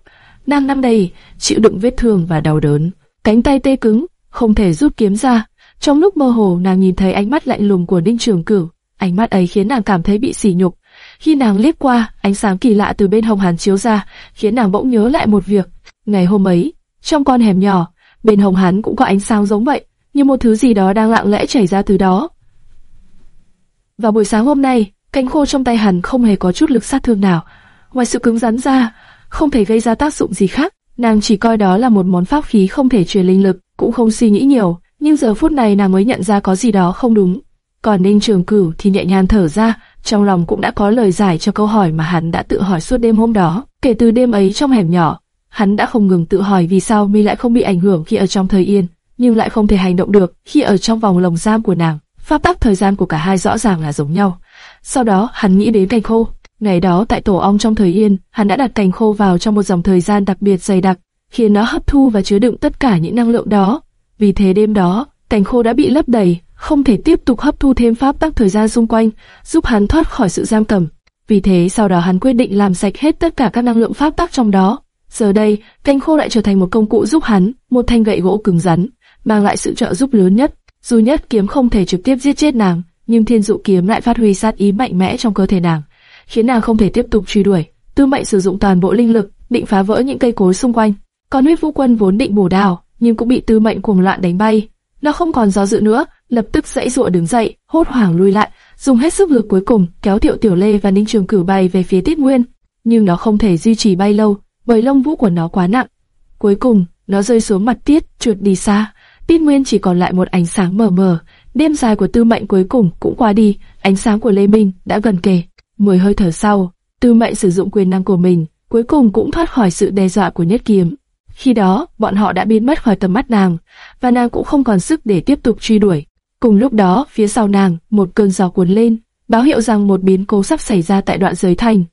nàng năm đầy, chịu đựng vết thương và đau đớn, cánh tay tê cứng, không thể rút kiếm ra. Trong lúc mơ hồ, nàng nhìn thấy ánh mắt lạnh lùng của Đinh Trường Cửu, ánh mắt ấy khiến nàng cảm thấy bị sỉ nhục. Khi nàng liếc qua, ánh sáng kỳ lạ từ bên hồng hàn chiếu ra, khiến nàng bỗng nhớ lại một việc. Ngày hôm ấy, trong con hẻm nhỏ, bên hồng hán cũng có ánh sáng giống vậy, như một thứ gì đó đang lặng lẽ chảy ra từ đó. Vào buổi sáng hôm nay, cánh khô trong tay hắn không hề có chút lực sát thương nào, ngoài sự cứng rắn ra, không thể gây ra tác dụng gì khác. Nàng chỉ coi đó là một món pháp khí không thể truyền linh lực, cũng không suy nghĩ nhiều, nhưng giờ phút này nàng mới nhận ra có gì đó không đúng. Còn Ninh Trường Cửu thì nhẹ nhàng thở ra, trong lòng cũng đã có lời giải cho câu hỏi mà hắn đã tự hỏi suốt đêm hôm đó. Kể từ đêm ấy trong hẻm nhỏ, hắn đã không ngừng tự hỏi vì sao mi lại không bị ảnh hưởng khi ở trong thời yên, nhưng lại không thể hành động được khi ở trong vòng lồng giam của nàng. Pháp tắc thời gian của cả hai rõ ràng là giống nhau. Sau đó, hắn nghĩ đến cành khô. Ngày đó tại tổ ong trong thời yên, hắn đã đặt cành khô vào trong một dòng thời gian đặc biệt dày đặc, khiến nó hấp thu và chứa đựng tất cả những năng lượng đó. Vì thế đêm đó, cành khô đã bị lấp đầy, không thể tiếp tục hấp thu thêm pháp tắc thời gian xung quanh, giúp hắn thoát khỏi sự giam cầm. Vì thế sau đó hắn quyết định làm sạch hết tất cả các năng lượng pháp tắc trong đó. Giờ đây, cành khô lại trở thành một công cụ giúp hắn, một thanh gậy gỗ cứng rắn, mang lại sự trợ giúp lớn nhất. Dù nhất kiếm không thể trực tiếp giết chết nàng, nhưng thiên dụ kiếm lại phát huy sát ý mạnh mẽ trong cơ thể nàng, khiến nàng không thể tiếp tục truy đuổi. Tư Mệnh sử dụng toàn bộ linh lực, định phá vỡ những cây cối xung quanh. Còn huyết vũ quân vốn định bổ đào, nhưng cũng bị Tư Mệnh cuồng loạn đánh bay. Nó không còn do dự nữa, lập tức dãy dụa đứng dậy, hốt hoảng lui lại, dùng hết sức lực cuối cùng kéo Thiệu Tiểu Lê và Ninh Trường Cửu bay về phía Tiết Nguyên. Nhưng nó không thể duy trì bay lâu, bởi lông vũ của nó quá nặng. Cuối cùng, nó rơi xuống mặt Tiết, trượt đi xa. Tiết Nguyên chỉ còn lại một ánh sáng mờ mờ. Đêm dài của Tư Mệnh cuối cùng cũng qua đi, ánh sáng của Lê Minh đã gần kề. Mười hơi thở sau, Tư Mệnh sử dụng quyền năng của mình, cuối cùng cũng thoát khỏi sự đe dọa của Nhất Kiếm. Khi đó, bọn họ đã biến mất khỏi tầm mắt nàng, và nàng cũng không còn sức để tiếp tục truy đuổi. Cùng lúc đó, phía sau nàng, một cơn gió cuốn lên, báo hiệu rằng một biến cố sắp xảy ra tại đoạn giới thành.